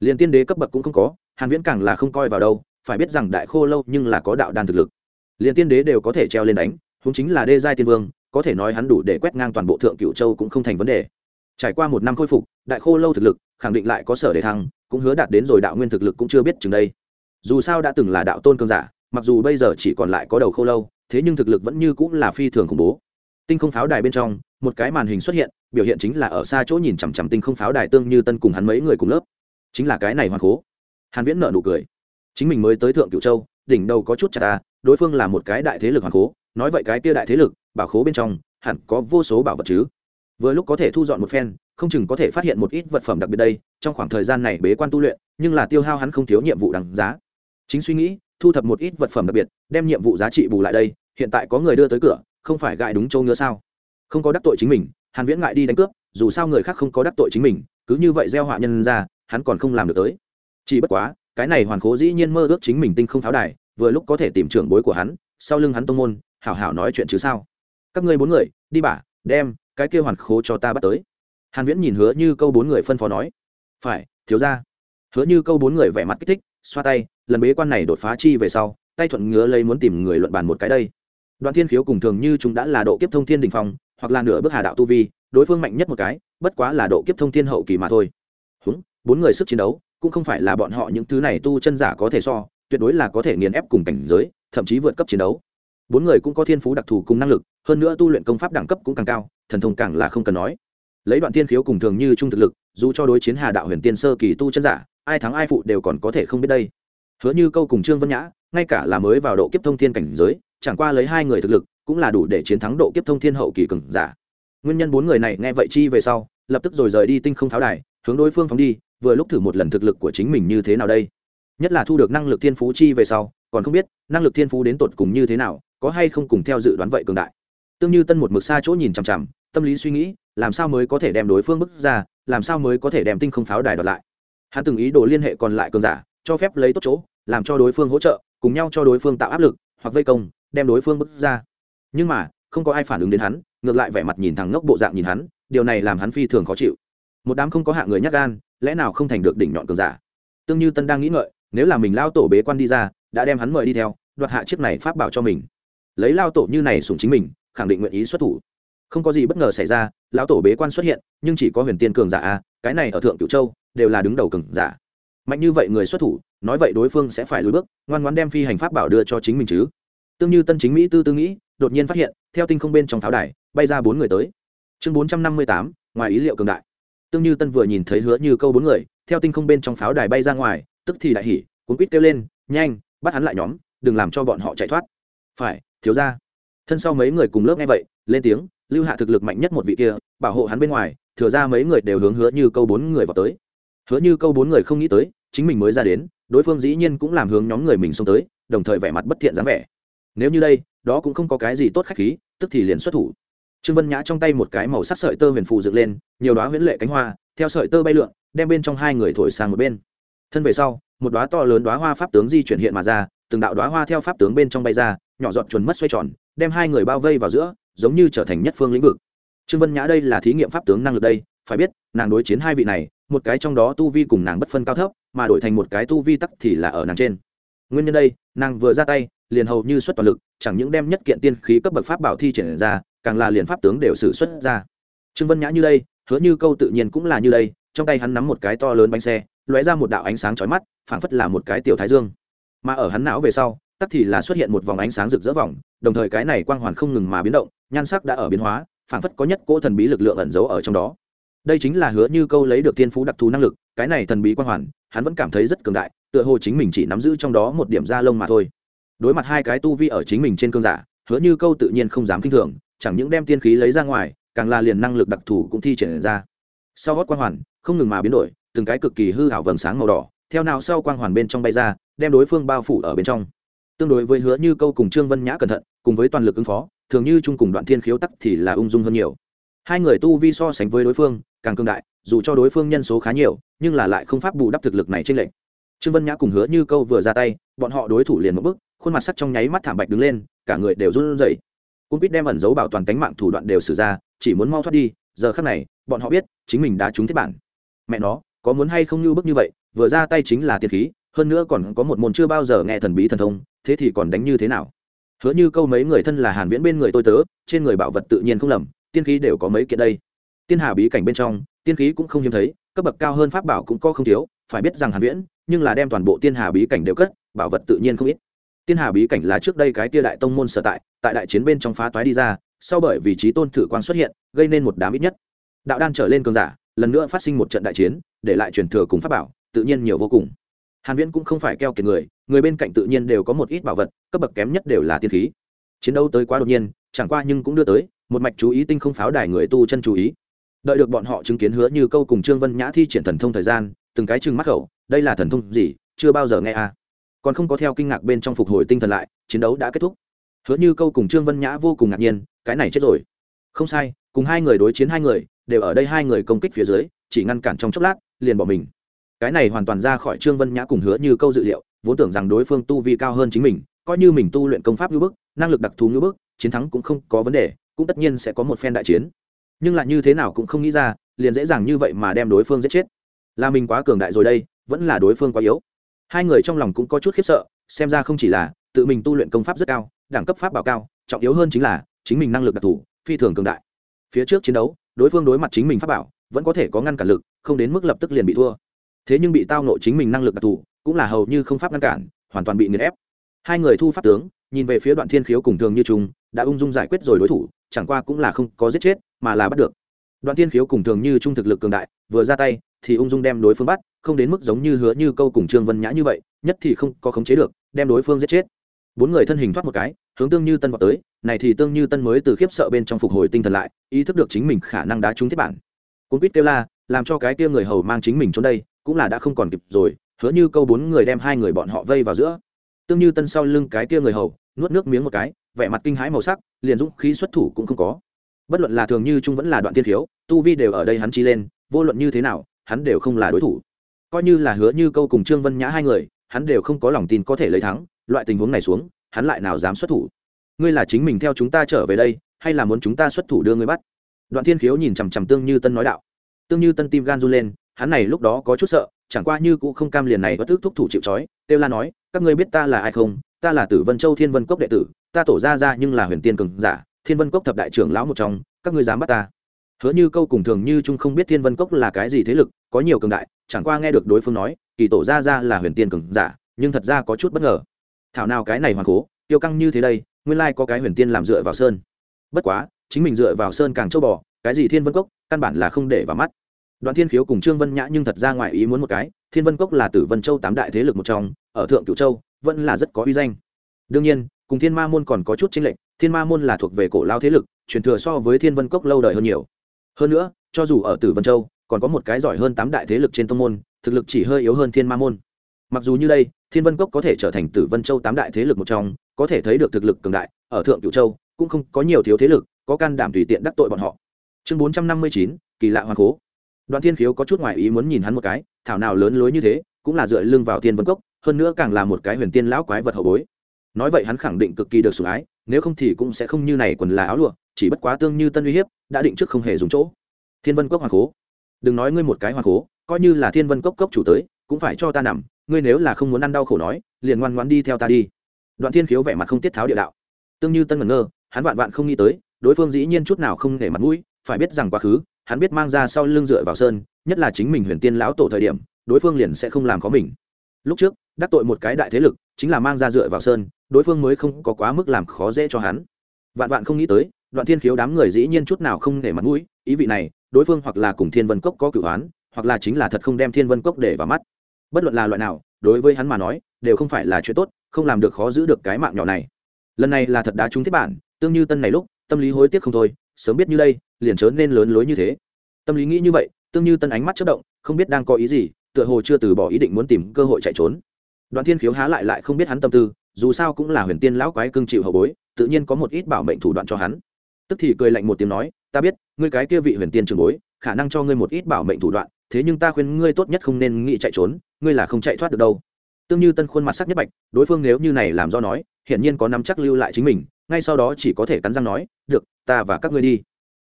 S1: Liền tiên đế cấp bậc cũng không có, hàn viễn càng là không coi vào đâu, phải biết rằng đại khô lâu nhưng là có đạo đan thực lực. Liền tiên đế đều có thể treo lên đánh cũng chính là đê giai tiên vương, có thể nói hắn đủ để quét ngang toàn bộ thượng cửu châu cũng không thành vấn đề. Trải qua một năm khôi phục, đại khô lâu thực lực, khẳng định lại có sở để thăng, cũng hứa đạt đến rồi đạo nguyên thực lực cũng chưa biết chừng đây. Dù sao đã từng là đạo tôn Cương giả, mặc dù bây giờ chỉ còn lại có đầu khô lâu, thế nhưng thực lực vẫn như cũng là phi thường khủng bố. Tinh không pháo đài bên trong, một cái màn hình xuất hiện biểu hiện chính là ở xa chỗ nhìn chằm chằm tinh không pháo đài tương như tân cùng hắn mấy người cùng lớp. Chính là cái này hoàn cố hàn viễn nợ nụ cười. Chính mình mới tới thượng cửu châu, đỉnh đầu có chút chặt ta đối phương là một cái đại thế lực hoàn cố nói vậy cái kia đại thế lực, bảo khố bên trong, hẳn có vô số bảo vật chứ. Vừa lúc có thể thu dọn một phen, không chừng có thể phát hiện một ít vật phẩm đặc biệt đây, trong khoảng thời gian này bế quan tu luyện, nhưng là tiêu hao hắn không thiếu nhiệm vụ đằng giá. Chính suy nghĩ, thu thập một ít vật phẩm đặc biệt, đem nhiệm vụ giá trị bù lại đây, hiện tại có người đưa tới cửa, không phải gại đúng châu ngứa sao? Không có đắc tội chính mình hàn viễn ngại đi đánh cướp, dù sao người khác không có đắc tội chính mình, cứ như vậy gieo họa nhân ra, hắn còn không làm được tới. Chỉ bất quá, cái này hoàn cố dĩ nhiên mơ ước chính mình tinh không pháo đài, vừa lúc có thể tìm trưởng bối của hắn, sau lưng hắn tông môn, hảo hảo nói chuyện chứ sao. Các ngươi bốn người, đi bả đem cái kia hoàn khố cho ta bắt tới. Hàn viễn nhìn hứa như câu bốn người phân phó nói. Phải, thiếu gia. Hứa như câu bốn người vẻ mặt kích thích, xoa tay, lần bế quan này đột phá chi về sau, tay thuận ngứa lấy muốn tìm người luận bàn một cái đây. Đoạn thiên khiếu cùng thường như chúng đã là độ kiếp thông thiên đình phong hoặc là nửa bước hà đạo tu vi, đối phương mạnh nhất một cái, bất quá là độ kiếp thông thiên hậu kỳ mà thôi. Húng, bốn người sức chiến đấu, cũng không phải là bọn họ những thứ này tu chân giả có thể so, tuyệt đối là có thể nghiền ép cùng cảnh giới, thậm chí vượt cấp chiến đấu. Bốn người cũng có thiên phú đặc thù cùng năng lực, hơn nữa tu luyện công pháp đẳng cấp cũng càng cao, thần thông càng là không cần nói. Lấy đoạn tiên khiếu cùng thường như trung thực lực, dù cho đối chiến hà đạo huyền tiên sơ kỳ tu chân giả, ai thắng ai phụ đều còn có thể không biết đây. Hứa như câu cùng trương vân nhã, ngay cả là mới vào độ kiếp thông thiên cảnh giới, chẳng qua lấy hai người thực lực cũng là đủ để chiến thắng độ kiếp thông thiên hậu kỳ cường giả. Nguyên nhân bốn người này nghe vậy chi về sau, lập tức rồi rời đi tinh không tháo đài, hướng đối phương phóng đi, vừa lúc thử một lần thực lực của chính mình như thế nào đây? Nhất là thu được năng lực thiên phú chi về sau, còn không biết năng lực thiên phú đến tột cùng như thế nào, có hay không cùng theo dự đoán vậy cường đại. Tương như tân một mực xa chỗ nhìn chằm chằm, tâm lý suy nghĩ, làm sao mới có thể đem đối phương bức ra, làm sao mới có thể đem tinh không pháo đài đoạt lại? Hắn từng ý đồ liên hệ còn lại cường giả, cho phép lấy tốt chỗ, làm cho đối phương hỗ trợ, cùng nhau cho đối phương tạo áp lực, hoặc vây công, đem đối phương bức ra nhưng mà, không có ai phản ứng đến hắn, ngược lại vẻ mặt nhìn thằng ngốc bộ dạng nhìn hắn, điều này làm hắn phi thường khó chịu. Một đám không có hạ người nhắc gan, lẽ nào không thành được đỉnh nhọn cường giả? Tương như tân đang nghĩ ngợi, nếu là mình lao tổ bế quan đi ra, đã đem hắn mời đi theo, đoạt hạ chiếc này pháp bảo cho mình. Lấy lao tổ như này sùng chính mình, khẳng định nguyện ý xuất thủ. Không có gì bất ngờ xảy ra, lão tổ bế quan xuất hiện, nhưng chỉ có huyền tiên cường giả a, cái này ở thượng cửu châu, đều là đứng đầu cường giả. Mạnh như vậy người xuất thủ, nói vậy đối phương sẽ phải lùi bước, ngoan ngoan đem phi hành pháp bảo đưa cho chính mình chứ tương như tân chính mỹ tư tư nghĩ, đột nhiên phát hiện, theo tinh không bên trong pháo đài, bay ra bốn người tới. Chương bốn trăm năm mươi tám, ngoài ý liệu cường đại. Tương như tân vừa nhìn thấy hứa như câu bốn người, theo tinh không bên trong pháo đài bay ra ngoài, tức thì đại hỉ, cuốn quýt kêu lên, nhanh, bắt hắn lại nhóm, đừng làm cho bọn họ chạy thoát. Phải, thiếu ra thân sau mấy người cùng lớp nghe vậy, lên tiếng, lưu hạ thực lực mạnh nhất một vị kia, bảo hộ hắn bên ngoài, thừa ra mấy người đều hướng hứa như câu bốn người vào tới. Hứa như câu bốn người không nghĩ tới, chính mình mới ra đến, đối phương dĩ nhiên cũng làm hướng nhóm người mình xông tới, đồng thời vẻ mặt bất thiện dáng vẻ nếu như đây, đó cũng không có cái gì tốt khách khí, tức thì liền xuất thủ. Trương vân nhã trong tay một cái màu sắc sợi tơ huyền phù dựng lên, nhiều đoá huyễn lệ cánh hoa, theo sợi tơ bay lượn, đem bên trong hai người thổi sang một bên. Thân về sau, một đoá to lớn đoá hoa pháp tướng di chuyển hiện mà ra, từng đạo đoá hoa theo pháp tướng bên trong bay ra, nhỏ giọt chuẩn mất xoay tròn, đem hai người bao vây vào giữa, giống như trở thành nhất phương lĩnh vực. Trương vân nhã đây là thí nghiệm pháp tướng năng lực đây, phải biết, nàng đối chiến hai vị này, một cái trong đó tu vi cùng nàng bất phân cao thấp, mà đổi thành một cái tu vi tắc thì là ở nàng trên. Nguyên nhân đây, nàng vừa ra tay liền hầu như xuất toàn lực, chẳng những đem nhất kiện tiên khí cấp bậc pháp bảo thi triển ra, càng là liền pháp tướng đều xử xuất ra. Trương vân nhã như đây, hứa như câu tự nhiên cũng là như đây, trong tay hắn nắm một cái to lớn bánh xe, lóe ra một đạo ánh sáng chói mắt, phảng phất là một cái tiểu thái dương. Mà ở hắn não về sau, tắc thì là xuất hiện một vòng ánh sáng rực rỡ vòng, đồng thời cái này quang hoàn không ngừng mà biến động, nhan sắc đã ở biến hóa, phảng phất có nhất cỗ thần bí lực lượng ẩn giấu ở trong đó. Đây chính là hứa như câu lấy được tiên phú đặc thù năng lực, cái này thần bí quang hoàn, hắn vẫn cảm thấy rất cường đại, tựa hồ chính mình chỉ nắm giữ trong đó một điểm da lông mà thôi đối mặt hai cái tu vi ở chính mình trên cương giả, hứa như câu tự nhiên không dám kinh thường, chẳng những đem tiên khí lấy ra ngoài, càng là liền năng lực đặc thù cũng thi triển ra. Sau gót quang hoàn, không ngừng mà biến đổi, từng cái cực kỳ hư hảo vầng sáng màu đỏ, theo nào sau quang hoàn bên trong bay ra, đem đối phương bao phủ ở bên trong. Tương đối với hứa như câu cùng trương vân nhã cẩn thận, cùng với toàn lực ứng phó, thường như chung cùng đoạn thiên khiếu tắc thì là ung dung hơn nhiều. Hai người tu vi so sánh với đối phương, càng cương đại, dù cho đối phương nhân số khá nhiều, nhưng là lại không pháp bù đắp thực lực này trên lệnh. Trương vân nhã cùng hứa như câu vừa ra tay, bọn họ đối thủ liền một bước khuôn mặt sắc trong nháy mắt thảm bạch đứng lên, cả người đều run rẩy. Cung quýt đem ẩn giấu bảo toàn tánh mạng thủ đoạn đều xử ra, chỉ muốn mau thoát đi, giờ khắc này, bọn họ biết, chính mình đã trúng thiết bản. Mẹ nó, có muốn hay không như bức như vậy, vừa ra tay chính là tiền khí, hơn nữa còn có một môn chưa bao giờ nghe thần bí thần thông, thế thì còn đánh như thế nào? Hứa như câu mấy người thân là hàn viễn bên người tôi tớ, trên người bảo vật tự nhiên không lầm, tiên khí đều có mấy kiện đây. Tiên hà bí cảnh bên trong, tiên khí cũng không hiếm thấy, cấp bậc cao hơn pháp bảo cũng có không thiếu, phải biết rằng hàn viễn, nhưng là đem toàn bộ tiên hà bí cảnh đều cất, bảo vật tự nhiên không ít tiên hà bí cảnh là trước đây cái tia đại tông môn sở tại tại đại chiến bên trong phá toái đi ra, sau bởi vì trí tôn thử quang xuất hiện, gây nên một đám ít nhất. Đạo đan trở lên cường giả, lần nữa phát sinh một trận đại chiến, để lại truyền thừa cùng pháp bảo, tự nhiên nhiều vô cùng. Hàn viễn cũng không phải keo kiệt người người bên cạnh tự nhiên đều có một ít bảo vật, cấp bậc kém nhất đều là tiên khí. Chiến đấu tới quá đột nhiên, chẳng qua nhưng cũng đưa tới, một mạch chú ý tinh không pháo đài người tu chân chú ý. Đợi được bọn họ chứng kiến hứa như câu cùng trương vân nhã thi triển thần thông thời gian, từng cái chừng mắt khẩu, đây là thần thông gì, chưa bao giờ nghe à còn không có theo kinh ngạc bên trong phục hồi tinh thần lại, chiến đấu đã kết thúc. Hứa như câu cùng trương vân nhã vô cùng ngạc nhiên, cái này chết rồi. Không sai, cùng hai người đối chiến hai người, đều ở đây hai người công kích phía dưới, chỉ ngăn cản trong chốc lát, liền bỏ mình. Cái này hoàn toàn ra khỏi trương vân nhã cùng hứa như câu dự liệu, vốn tưởng rằng đối phương tu vi cao hơn chính mình, coi như mình tu luyện công pháp như bức, năng lực đặc thù như bức, chiến thắng cũng không có vấn đề, cũng tất nhiên sẽ có một phen đại chiến. Nhưng lại như thế nào cũng không nghĩ ra, liền dễ dàng như vậy mà đem đối phương giết chết. Là mình quá cường đại rồi đây, vẫn là đối phương quá yếu hai người trong lòng cũng có chút khiếp sợ, xem ra không chỉ là tự mình tu luyện công pháp rất cao, đẳng cấp pháp bảo cao, trọng yếu hơn chính là chính mình năng lực đặc thù, phi thường cường đại. Phía trước chiến đấu, đối phương đối mặt chính mình pháp bảo, vẫn có thể có ngăn cản lực, không đến mức lập tức liền bị thua. Thế nhưng bị tao nộ chính mình năng lực đặc thù, cũng là hầu như không pháp ngăn cản, hoàn toàn bị nghiền ép. Hai người thu pháp tướng, nhìn về phía đoạn thiên khiếu cùng thường như trung đã ung dung giải quyết rồi đối thủ, chẳng qua cũng là không có giết chết, mà là bắt được. Đoạn thiên khiếu cùng thường như trung thực lực cường đại, vừa ra tay thì ung dung đem đối phương bắt, không đến mức giống như hứa như câu cùng trương vân nhã như vậy, nhất thì không có khống chế được, đem đối phương giết chết. Bốn người thân hình thoát một cái, hướng tương như tân vào tới, này thì tương như tân mới từ khiếp sợ bên trong phục hồi tinh thần lại, ý thức được chính mình khả năng đá trúng thiết bản. Cuốn quýt kêu la, làm cho cái kia người hầu mang chính mình trốn đây, cũng là đã không còn kịp rồi, hứa như câu bốn người đem hai người bọn họ vây vào giữa. Tương như tân sau lưng cái kia người hầu, nuốt nước miếng một cái, vẻ mặt kinh hãi màu sắc, liền dũng khí xuất thủ cũng không có. Bất luận là thường như trung vẫn là đoạn tiên thiếu, tu vi đều ở đây hắn chi lên, vô luận như thế nào hắn đều không là đối thủ. Coi như là hứa như câu cùng trương vân nhã hai người, hắn đều không có lòng tin có thể lấy thắng, loại tình huống này xuống, hắn lại nào dám xuất thủ? Ngươi là chính mình theo chúng ta trở về đây, hay là muốn chúng ta xuất thủ đưa ngươi bắt? Đoạn thiên khiếu nhìn chằm chằm tương như tân nói đạo. Tương như tân tim gan run lên, hắn này lúc đó có chút sợ, chẳng qua như cũng không cam liền này bất tức thúc thủ chịu trói têu la nói, các ngươi biết ta là ai không? Ta là tử vân châu thiên vân cốc đệ tử, ta tổ ra ra nhưng là huyền tiên cường giả, thiên vân cốc thập đại trưởng lão một trong, các ngươi dám bắt ta? Hứa như câu cùng thường như trung không biết thiên vân cốc là cái gì thế lực, có nhiều cường đại, chẳng qua nghe được đối phương nói, kỳ tổ ra ra là huyền tiên cường giả, nhưng thật ra có chút bất ngờ. Thảo nào cái này hoàng cố, tiêu căng như thế đây, nguyên lai có cái huyền tiên làm dựa vào sơn. Bất quá, chính mình dựa vào sơn càng châu bò, cái gì thiên vân cốc, căn bản là không để vào mắt. Đoạn thiên khiếu cùng trương vân nhã nhưng thật ra ngoài ý muốn một cái, thiên vân cốc là tử vân châu tám đại thế lực một trong, ở thượng cửu châu, vẫn là rất có uy danh. Đương nhiên, cùng thiên ma môn còn có chút chênh lệch, thiên ma môn là thuộc về cổ lao thế lực, truyền thừa so với thiên vân cốc lâu đời hơn nhiều hơn nữa, cho dù ở tử vân châu, còn có một cái giỏi hơn tám đại thế lực trên tông môn, thực lực chỉ hơi yếu hơn thiên ma môn. Mặc dù như đây, thiên vân cốc có thể trở thành tử vân châu tám đại thế lực một trong, có thể thấy được thực lực cường đại, ở thượng cửu châu, cũng không có nhiều thiếu thế lực, có can đảm tùy tiện đắc tội bọn họ. Chương bốn trăm năm mươi chín, kỳ lạ hoàng cố. Đoàn thiên khiếu có chút ngoại ý muốn nhìn hắn một cái, thảo nào lớn lối như thế, cũng là dựa lưng vào thiên vân cốc, hơn nữa càng là một cái huyền tiên lão quái vật hậu bối. Nói vậy hắn khẳng định cực kỳ được sủng ái, nếu không thì cũng sẽ không như này quần là áo lụa chỉ bất quá tương như tân uy hiếp, đã định trước không hề dùng chỗ. Thiên vân cốc hoàng cố đừng nói ngươi một cái hoàng cố coi như là thiên vân cốc cốc chủ tới, cũng phải cho ta nằm, ngươi nếu là không muốn ăn đau khổ nói, liền ngoan ngoan đi theo ta đi. Đoạn thiên khiếu vẻ mặt không tiết tháo địa đạo. Tương như tân ngẩn ngơ, hắn vạn vạn không nghĩ tới, đối phương dĩ nhiên chút nào không để mặt mũi, phải biết rằng quá khứ, hắn biết mang ra sau lưng dựa vào sơn, nhất là chính mình huyền tiên lão tổ thời điểm, đối phương liền sẽ không làm có mình. Lúc trước, đắc tội một cái đại thế lực, chính là mang ra dựa vào sơn, đối phương mới không có quá mức làm khó dễ cho hắn. Vạn vạn không nghĩ tới đoạn thiên khiếu đám người dĩ nhiên chút nào không để mặt mũi, ý vị này, đối phương hoặc là cùng thiên vân cốc có cửu hoán hoặc là chính là thật không đem thiên vân cốc để vào mắt. Bất luận là loại nào, đối với hắn mà nói, đều không phải là chuyện tốt, không làm được khó giữ được cái mạng nhỏ này. Lần này là thật đá trúng thiết bản, tương như tân này lúc, tâm lý hối tiếc không thôi, sớm biết như đây, liền chớ nên lớn lối như thế. Tâm lý nghĩ như vậy, tương như tân ánh mắt chất động, không biết đang có ý gì, tựa hồ chưa từ bỏ ý định muốn tìm cơ hội chạy trốn. Đoạn thiên khiếu há lại lại không biết hắn tâm tư, dù sao cũng là huyền tiên lão quái cưng chịu hậu bối, tự nhiên có một ít bảo mệnh thủ đoạn cho hắn tức thì cười lạnh một tiếng nói, ta biết, ngươi cái kia vị huyền tiên trường bối, khả năng cho ngươi một ít bảo mệnh thủ đoạn, thế nhưng ta khuyên ngươi tốt nhất không nên nghĩ chạy trốn, ngươi là không chạy thoát được đâu. Tương như tân khuôn mặt sắc nhất bạch, đối phương nếu như này làm do nói, hiển nhiên có nắm chắc lưu lại chính mình, ngay sau đó chỉ có thể cắn răng nói, được, ta và các ngươi đi.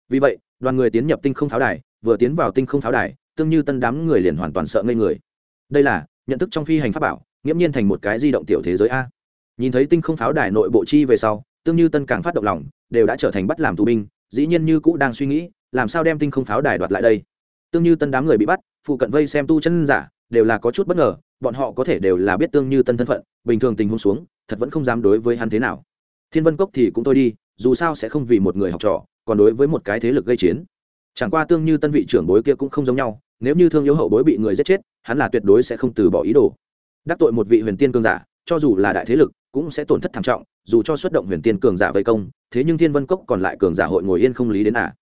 S1: Vì vậy, đoàn người tiến nhập tinh không pháo đài, vừa tiến vào tinh không pháo đài, tương như tân đám người liền hoàn toàn sợ ngây người. Đây là, nhận thức trong phi hành pháp bảo, nghiễm nhiên thành một cái di động tiểu thế giới a. Nhìn thấy tinh không pháo đài nội bộ chi về sau tương như tân càng phát động lòng, đều đã trở thành bắt làm tù binh, dĩ nhiên như cũ đang suy nghĩ, làm sao đem tinh không pháo đài đoạt lại đây. Tương như tân đám người bị bắt, phụ cận vây xem tu chân giả, đều là có chút bất ngờ, bọn họ có thể đều là biết tương như tân thân phận, bình thường tình huống xuống, thật vẫn không dám đối với hắn thế nào. Thiên vân cốc thì cũng thôi đi, dù sao sẽ không vì một người học trò, còn đối với một cái thế lực gây chiến. Chẳng qua tương như tân vị trưởng bối kia cũng không giống nhau, nếu như thương yếu hậu bối bị người giết chết, hắn là tuyệt đối sẽ không từ bỏ ý đồ. Đắc tội một vị huyền tiên cường giả, cho dù là đại thế lực cũng sẽ tổn thất thảm trọng, dù cho xuất động huyền tiên cường giả vây công, thế nhưng thiên vân cốc còn lại cường giả hội ngồi yên không lý đến à.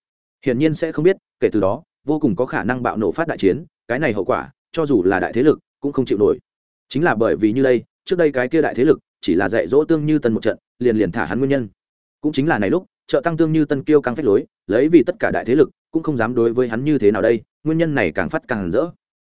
S1: Hiển nhiên sẽ không biết, kể từ đó, vô cùng có khả năng bạo nổ phát đại chiến, cái này hậu quả, cho dù là đại thế lực, cũng không chịu nổi. Chính là bởi vì như đây, trước đây cái kia đại thế lực, chỉ là dạy dỗ tương như tân một trận, liền liền thả hắn nguyên nhân. Cũng chính là này lúc, trợ tăng tương như tân kêu căng phách lối, lấy vì tất cả đại thế lực, cũng không dám đối với hắn như thế nào đây, nguyên nhân này càng phát càng rỡ.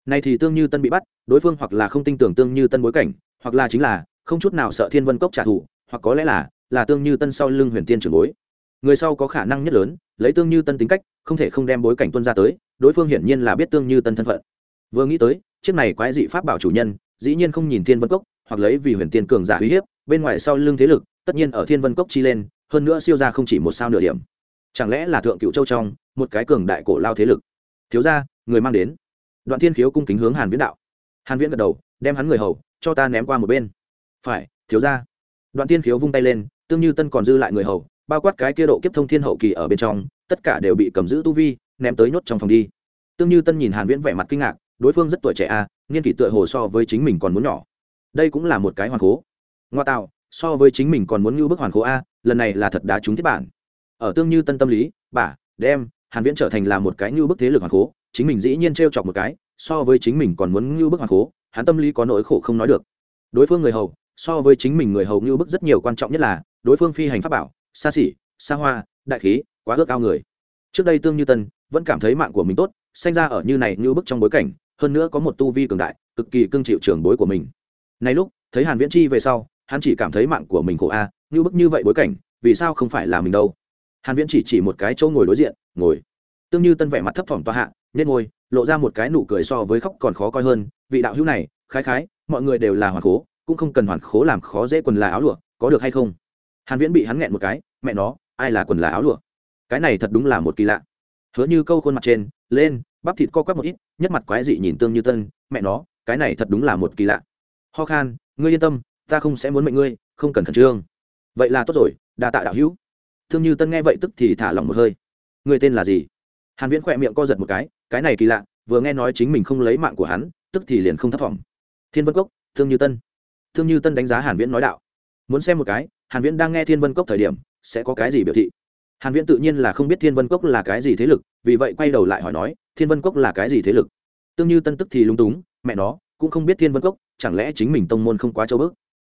S1: Này thì tương như tân bị bắt, đối phương hoặc là không tin tưởng tương như tân bối cảnh, hoặc là chính là không chút nào sợ thiên vân cốc trả thù, hoặc có lẽ là là tương như tân sau lưng huyền tiên trưởng bối. Người sau có khả năng nhất lớn, lấy tương như tân tính cách, không thể không đem bối cảnh tuân ra tới, đối phương hiển nhiên là biết tương như tân thân phận. Vừa nghĩ tới, chiếc này quái dị pháp bảo chủ nhân, dĩ nhiên không nhìn thiên vân cốc, hoặc lấy vì huyền tiên cường giả uy hiếp, bên ngoài sau lưng thế lực, tất nhiên ở thiên vân cốc chi lên, hơn nữa siêu ra không chỉ một sao nửa điểm. Chẳng lẽ là thượng cựu châu trong, một cái cường đại cổ lao thế lực? Thiếu ra người mang đến. Đoạn thiên khiếu cung kính hướng hàn viễn đạo. Hàn viễn gật đầu, đem hắn người hầu, cho ta ném qua một bên phải, thiếu ra đoạn tiên khiếu vung tay lên, tương như tân còn dư lại người hầu, bao quát cái kia độ kiếp thông thiên hậu kỳ ở bên trong, tất cả đều bị cầm giữ tu vi, ném tới nhốt trong phòng đi. Tương như tân nhìn hàn viễn vẻ mặt kinh ngạc, đối phương rất tuổi trẻ à, a niên kỷ tựa hồ so với chính mình còn muốn nhỏ. Đây cũng là một cái hoàn cố ngoa tạo, so với chính mình còn muốn như bức hoàn cố a, lần này là thật đá trúng thiết bản. Ở tương như tân tâm lý bả đem, hàn viễn trở thành là một cái như bức thế lực hoàn cố chính mình dĩ nhiên treo chọc một cái, so với chính mình còn muốn như bức hoàn cố hắn tâm lý có nỗi khổ không nói được. Đối phương người hầu so với chính mình người hầu như bức rất nhiều quan trọng nhất là, đối phương phi hành pháp bảo, xa xỉ, xa hoa, đại khí, quá ước ao người. Trước đây tương như tân vẫn cảm thấy mạng của mình tốt, sinh ra ở như này như bức trong bối cảnh, hơn nữa có một tu vi cường đại, cực kỳ cương chịu trường bối của mình. Nay lúc, thấy hàn viễn chi về sau, hắn chỉ cảm thấy mạng của mình khổ a, như bức như vậy bối cảnh, vì sao không phải là mình đâu? Hàn viễn chỉ chỉ một cái chỗ ngồi đối diện, ngồi. Tương như tân vẻ mặt thấp thỏm toa hạ nên ngồi lộ ra một cái nụ cười so với khóc còn khó coi hơn, vị đạo hữu này, khái khái, mọi người đều là hoàng cố cũng không cần hoàn khố làm khó dễ quần là áo lụa, có được hay không? Hàn viễn bị hắn nghẹn một cái, mẹ nó, ai là quần là áo lụa? Cái này thật đúng là một kỳ lạ. Hứa như câu khuôn mặt trên, lên, bắp thịt co quắp một ít, nhất mặt quái dị nhìn tương như tân, mẹ nó, cái này thật đúng là một kỳ lạ. Ho khan, ngươi yên tâm, ta không sẽ muốn mệnh ngươi, không cần khẩn trương. Vậy là tốt rồi, đa tạ đạo hữu. Thương như tân nghe vậy tức thì thả lỏng một hơi. Người tên là gì? Hàn viễn khỏe miệng co giật một cái cái này kỳ lạ, vừa nghe nói chính mình không lấy mạng của hắn, tức thì liền không thất vọng thiên vân cốc thương như tân thương như tân đánh giá hàn viễn nói đạo. Muốn xem một cái, hàn viễn đang nghe thiên vân cốc thời điểm, sẽ có cái gì biểu thị? Hàn viễn tự nhiên là không biết thiên vân cốc là cái gì thế lực, vì vậy quay đầu lại hỏi nói, thiên vân cốc là cái gì thế lực? Tương như tân tức thì lung túng, mẹ nó, cũng không biết thiên vân cốc, chẳng lẽ chính mình tông môn không quá châu bước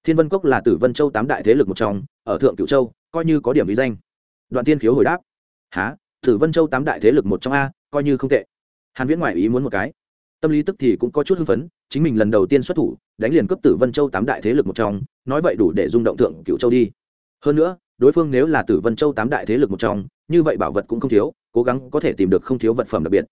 S1: thiên vân cốc là tử vân châu tám đại thế lực một trong, ở thượng cửu châu, coi như có điểm ý danh. Đoạn tiên khiếu hồi đáp há tử vân châu tám đại thế lực một trong a, coi như không tệ. Hàn viễn ngoại ý muốn một cái. Tâm lý tức thì cũng có chút hưng phấn chính mình lần đầu tiên xuất thủ, đánh liền cấp tử vân châu tám đại thế lực một trong, nói vậy đủ để rung động thượng cựu châu đi. Hơn nữa, đối phương nếu là tử vân châu tám đại thế lực một trong, như vậy bảo vật cũng không thiếu, cố gắng có thể tìm được không thiếu vật phẩm đặc biệt.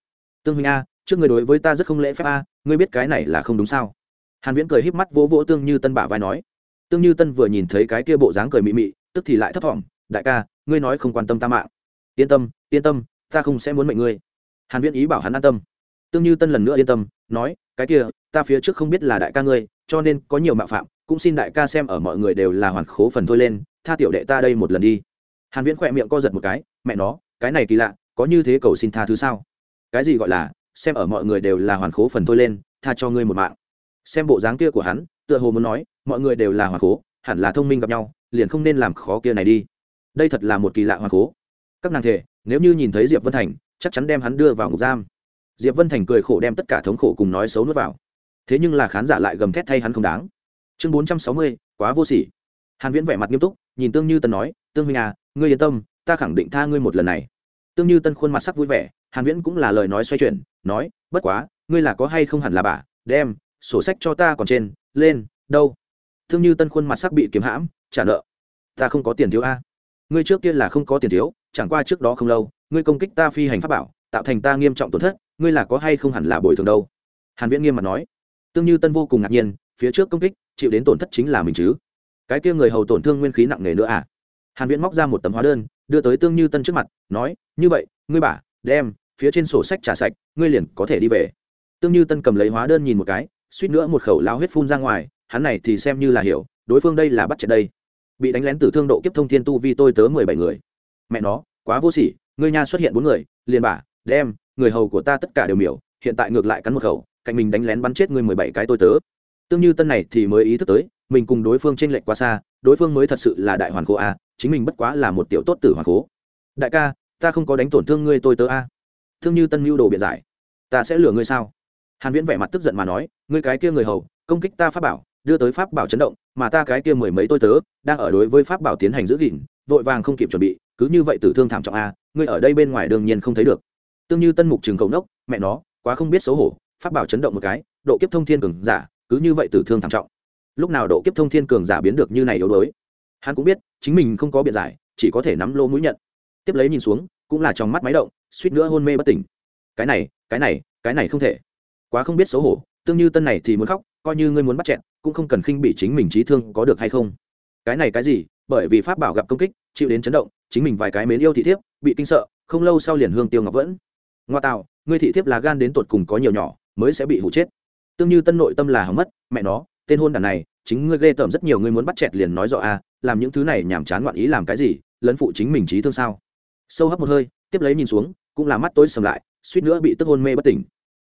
S1: Tương huynh a, trước người đối với ta rất không lễ phép a, ngươi biết cái này là không đúng sao? Hàn viễn cười híp mắt vỗ vỗ tương như tân bả vai nói. Tương như tân vừa nhìn thấy cái kia bộ dáng cười mị mị, tức thì lại thấp thỏm, đại ca, ngươi nói không quan tâm ta mạng. Yên tâm yên tâm, ta không sẽ muốn mệnh ngươi. Hàn viễn ý bảo hắn an tâm tương như tân lần nữa yên tâm, nói, cái kia, ta phía trước không biết là đại ca ngươi, cho nên có nhiều mạo phạm, cũng xin đại ca xem ở mọi người đều là hoàn khố phần thôi lên, tha tiểu đệ ta đây một lần đi. Hàn viễn khỏe miệng co giật một cái, mẹ nó, cái này kỳ lạ, có như thế cầu xin tha thứ sao? Cái gì gọi là, xem ở mọi người đều là hoàn khố phần thôi lên, tha cho ngươi một mạng. Xem bộ dáng kia của hắn, tựa hồ muốn nói, mọi người đều là hoàn khố, hẳn là thông minh gặp nhau, liền không nên làm khó kia này đi. Đây thật là một kỳ lạ hoàn khố. Các nàng thể, nếu như nhìn thấy diệp vân thành, chắc chắn đem hắn đưa vào ngục giam diệp vân thành cười khổ đem tất cả thống khổ cùng nói xấu nuốt vào. Thế nhưng là khán giả lại gầm thét thay hắn không đáng. Chương bốn trăm sáu mươi, quá vô sỉ. Hàn viễn vẻ mặt nghiêm túc, nhìn tương như tân nói, tương huynh à ngươi yên tâm, ta khẳng định tha ngươi một lần này. Tương như tân khuôn mặt sắc vui vẻ, hàn viễn cũng là lời nói xoay chuyển, nói, bất quá, ngươi là có hay không hẳn là bà? Đem, sổ sách cho ta còn trên, lên, đâu? Tương như tân khuôn mặt sắc bị kiếm hãm, trả nợ. Ta không có tiền thiếu a. Ngươi trước kia là không có tiền thiếu, chẳng qua trước đó không lâu, ngươi công kích ta phi hành pháp bảo, tạo thành ta nghiêm trọng tổn thất ngươi là có hay không hẳn là bồi thường đâu? Hàn viễn nghiêm mặt nói. Tương như tân vô cùng ngạc nhiên, phía trước công kích, chịu đến tổn thất chính là mình chứ. Cái kia người hầu tổn thương nguyên khí nặng nề nữa à? Hàn viễn móc ra một tấm hóa đơn, đưa tới tương như tân trước mặt, nói, như vậy, ngươi bả đem, phía trên sổ sách trả sạch, ngươi liền có thể đi về. Tương như tân cầm lấy hóa đơn nhìn một cái, suýt nữa một khẩu lao huyết phun ra ngoài, hắn này thì xem như là hiểu, đối phương đây là bắt chẹt đây. Bị đánh lén tử thương độ kiếp thông thiên tu vi tôi tớ mười bảy người. Mẹ nó, quá vô sỉ, ngươi nha xuất hiện bốn người, liền bả đem người hầu của ta tất cả đều miểu, hiện tại ngược lại cắn một khẩu, cạnh mình đánh lén bắn chết ngươi mười bảy cái tôi tớ. Tương như tân này thì mới ý thức tới, mình cùng đối phương t r ê n lệch quá xa, đối phương mới thật sự là đại hoàn cố a, chính mình bất quá là một tiểu tốt tử hoàn cố đại ca, ta không có đánh tổn thương ngươi tôi tớ a. Thương như tân mưu đồ biện giải. Ta sẽ lừa ngươi sao? Hàn viễn vẻ mặt tức giận mà nói, ngươi cái kia người hầu, công kích ta pháp bảo, đưa tới pháp bảo chấn động, mà ta cái kia mười mấy tôi tớ, đang ở đối với pháp bảo tiến hành giữ gìn, vội vàng không kịp chuẩn bị, cứ như vậy tử thương thảm trọng a, ngươi ở đây bên ngoài đương nhiên không thấy được tương như tân mục trường cầu nốc, mẹ nó, quá không biết xấu hổ, pháp bảo chấn động một cái, độ kiếp thông thiên cường giả, cứ như vậy tử thương thảm trọng. Lúc nào độ kiếp thông thiên cường giả biến được như này yếu đuối? Hắn cũng biết, chính mình không có biện giải, chỉ có thể nắm lô mũi nhận. Tiếp lấy nhìn xuống, cũng là trong mắt máy động, suýt nữa hôn mê bất tỉnh. Cái này cái này cái này không thể. Quá không biết xấu hổ, tương như tân này thì muốn khóc, coi như ngươi muốn bắt chẹn cũng không cần khinh bị chính mình trí thương có được hay không. Cái này cái gì? Bởi vì pháp bảo gặp công kích, chịu đến chấn động, chính mình vài cái mến yêu thị thiếp, bị kinh sợ, không lâu sau liền hương tiêu ngọc vẫn ngoa tạo, ngươi thị thiếp là gan đến tột cùng có nhiều nhỏ, mới sẽ bị hụ chết. Tương như tân nội tâm là hỏng mất, mẹ nó, tên hôn đàn này, chính ngươi ghê tởm rất nhiều, ngươi muốn bắt chẹt liền nói rõ a, làm những thứ này nhảm chán ngoạn ý làm cái gì, lấn phụ chính mình trí thương sao? Sâu hấp một hơi, tiếp lấy nhìn xuống, cũng là mắt tối sầm lại, suýt nữa bị tức hôn mê bất tỉnh.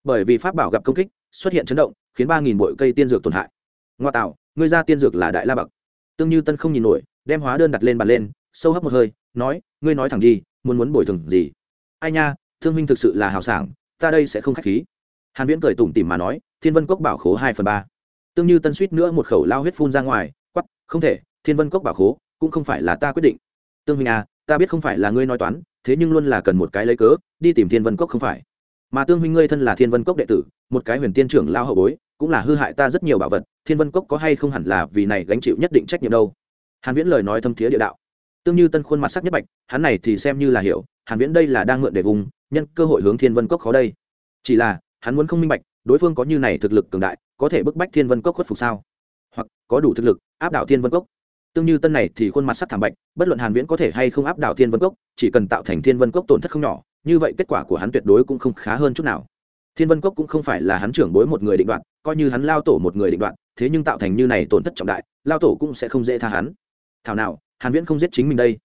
S1: Bởi vì pháp bảo gặp công kích, xuất hiện chấn động, khiến ba nghìn bội cây tiên dược tổn hại. Ngoa tạo, ngươi ra tiên dược là đại la bậc. Tương như tân không nhìn nổi, đem hóa đơn đặt lên bàn lên, sâu hấp một hơi, nói, ngươi nói thẳng đi, muốn muốn bồi thường gì? Ai nha thương minh thực sự là hào sảng, ta đây sẽ không k h á c h khí. Hàn viễn cười tủm tỉm mà nói, thiên vân cốc bảo khố hai phần ba. Tương như tân suýt nữa một khẩu lao huyết phun ra ngoài quắp không thể, thiên vân cốc bảo khố cũng không phải là ta quyết định. Tương huynh à ta biết không phải là ngươi nói toán, thế nhưng luôn là cần một cái lấy cớ, đi tìm thiên vân cốc không phải. Mà tương huynh ngươi thân là thiên vân cốc đệ tử, một cái huyền tiên trưởng lao hậu bối, cũng là hư hại ta rất nhiều bảo vật, thiên vân cốc có hay không hẳn là vì này gánh chịu nhất định trách nhiệm đâu? Hàn viễn lời nói thâm thiế địa đạo. Tương như tân khuôn mặt sắc nhất bạch, hắn này thì xem như là hiểu, hàn viễn đây là đang mượn để vùng nhân cơ hội hướng thiên vân cốc khó đây. Chỉ là, hắn muốn không minh bạch, đối phương có như này thực lực cường đại, có thể bức bách thiên vân cốc khuất phục sao? Hoặc, có đủ thực lực, áp đảo thiên vân cốc? Tương như tân này thì khuôn mặt sắc thảm bạch, bất luận hàn viễn có thể hay không áp đảo thiên vân cốc, chỉ cần tạo thành thiên vân cốc tổn thất không nhỏ, như vậy kết quả của hắn tuyệt đối cũng không khá hơn chút nào. Thiên vân cốc cũng không phải là hắn trưởng bối một người định đoạt, coi như hắn lao tổ một người định đoạt, thế nhưng tạo thành như này tổn thất trọng đại, lao tổ cũng sẽ không dễ tha hắn. Thảo nào, hàn viễn không giết chính mình đây.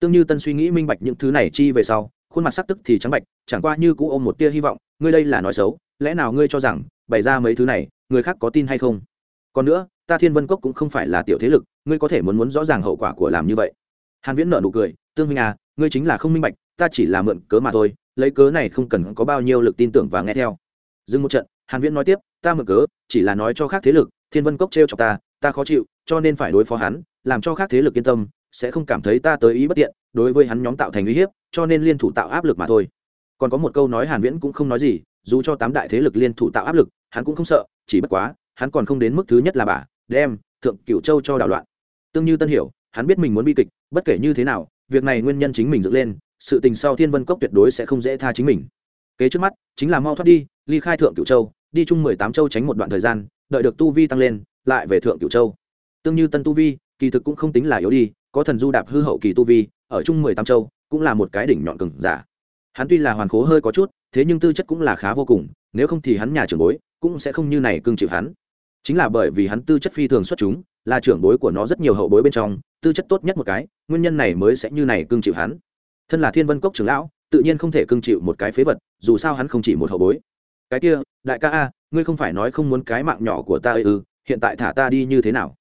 S1: Tương như tân suy nghĩ minh bạch những thứ này chi về sau khuôn mặt sắc tức thì trắng bạch, chẳng qua như cũ ôm một tia hy vọng, ngươi đây là nói xấu, lẽ nào ngươi cho rằng bày ra mấy thứ này, người khác có tin hay không? Còn nữa, ta thiên vân cốc cũng không phải là tiểu thế lực, ngươi có thể muốn muốn rõ ràng hậu quả của làm như vậy. Hàn viễn nở nụ cười, tương minh à ngươi chính là không minh bạch, ta chỉ là mượn cớ mà thôi, lấy cớ này không cần có bao nhiêu lực tin tưởng và nghe theo. Dừng một trận, hàn viễn nói tiếp, ta mượn cớ, chỉ là nói cho khác thế lực, thiên vân cốc treo chọc ta ta khó chịu, cho nên phải đối phó hắn, làm cho khác thế lực yên tâm, sẽ không cảm thấy ta tới ý bất tiện, đối với hắn nhóm tạo thành uy hiếp cho nên liên thủ tạo áp lực mà thôi. Còn có một câu nói hàn viễn cũng không nói gì, dù cho tám đại thế lực liên thủ tạo áp lực, hắn cũng không sợ, chỉ bất quá, hắn còn không đến mức thứ nhất là bà, đem, thượng cửu châu cho đảo loạn. Tương như tân hiểu, hắn biết mình muốn bi kịch, bất kể như thế nào, việc này nguyên nhân chính mình dựng lên, sự tình sau thiên vân cốc tuyệt đối sẽ không dễ tha chính mình. Kế trước mắt, chính là mau thoát đi, ly khai thượng cửu châu, đi chung mười tám châu tránh một đoạn thời gian, đợi được tu vi tăng lên, lại về thượng cửu châu. Tương như tân tu vi, kỳ thực cũng không tính là yếu đi, có thần du đạp hư hậu kỳ tu vi, ở chung mười tám châu cũng là một cái đỉnh nhọn cừng giả. Hắn tuy là hoàn khố hơi có chút, thế nhưng tư chất cũng là khá vô cùng, nếu không thì hắn nhà trưởng bối cũng sẽ không như này cưng chịu hắn. Chính là bởi vì hắn tư chất phi thường xuất chúng, là trưởng bối của nó rất nhiều hậu bối bên trong, tư chất tốt nhất một cái, nguyên nhân này mới sẽ như này cưng chịu hắn. Thân là thiên vân cốc trưởng lão, tự nhiên không thể cưng chịu một cái phế vật, dù sao hắn không chỉ một hậu bối. Cái kia, đại ca a, ngươi không phải nói không muốn cái mạng nhỏ của ta ư, hiện tại thả ta đi như thế nào?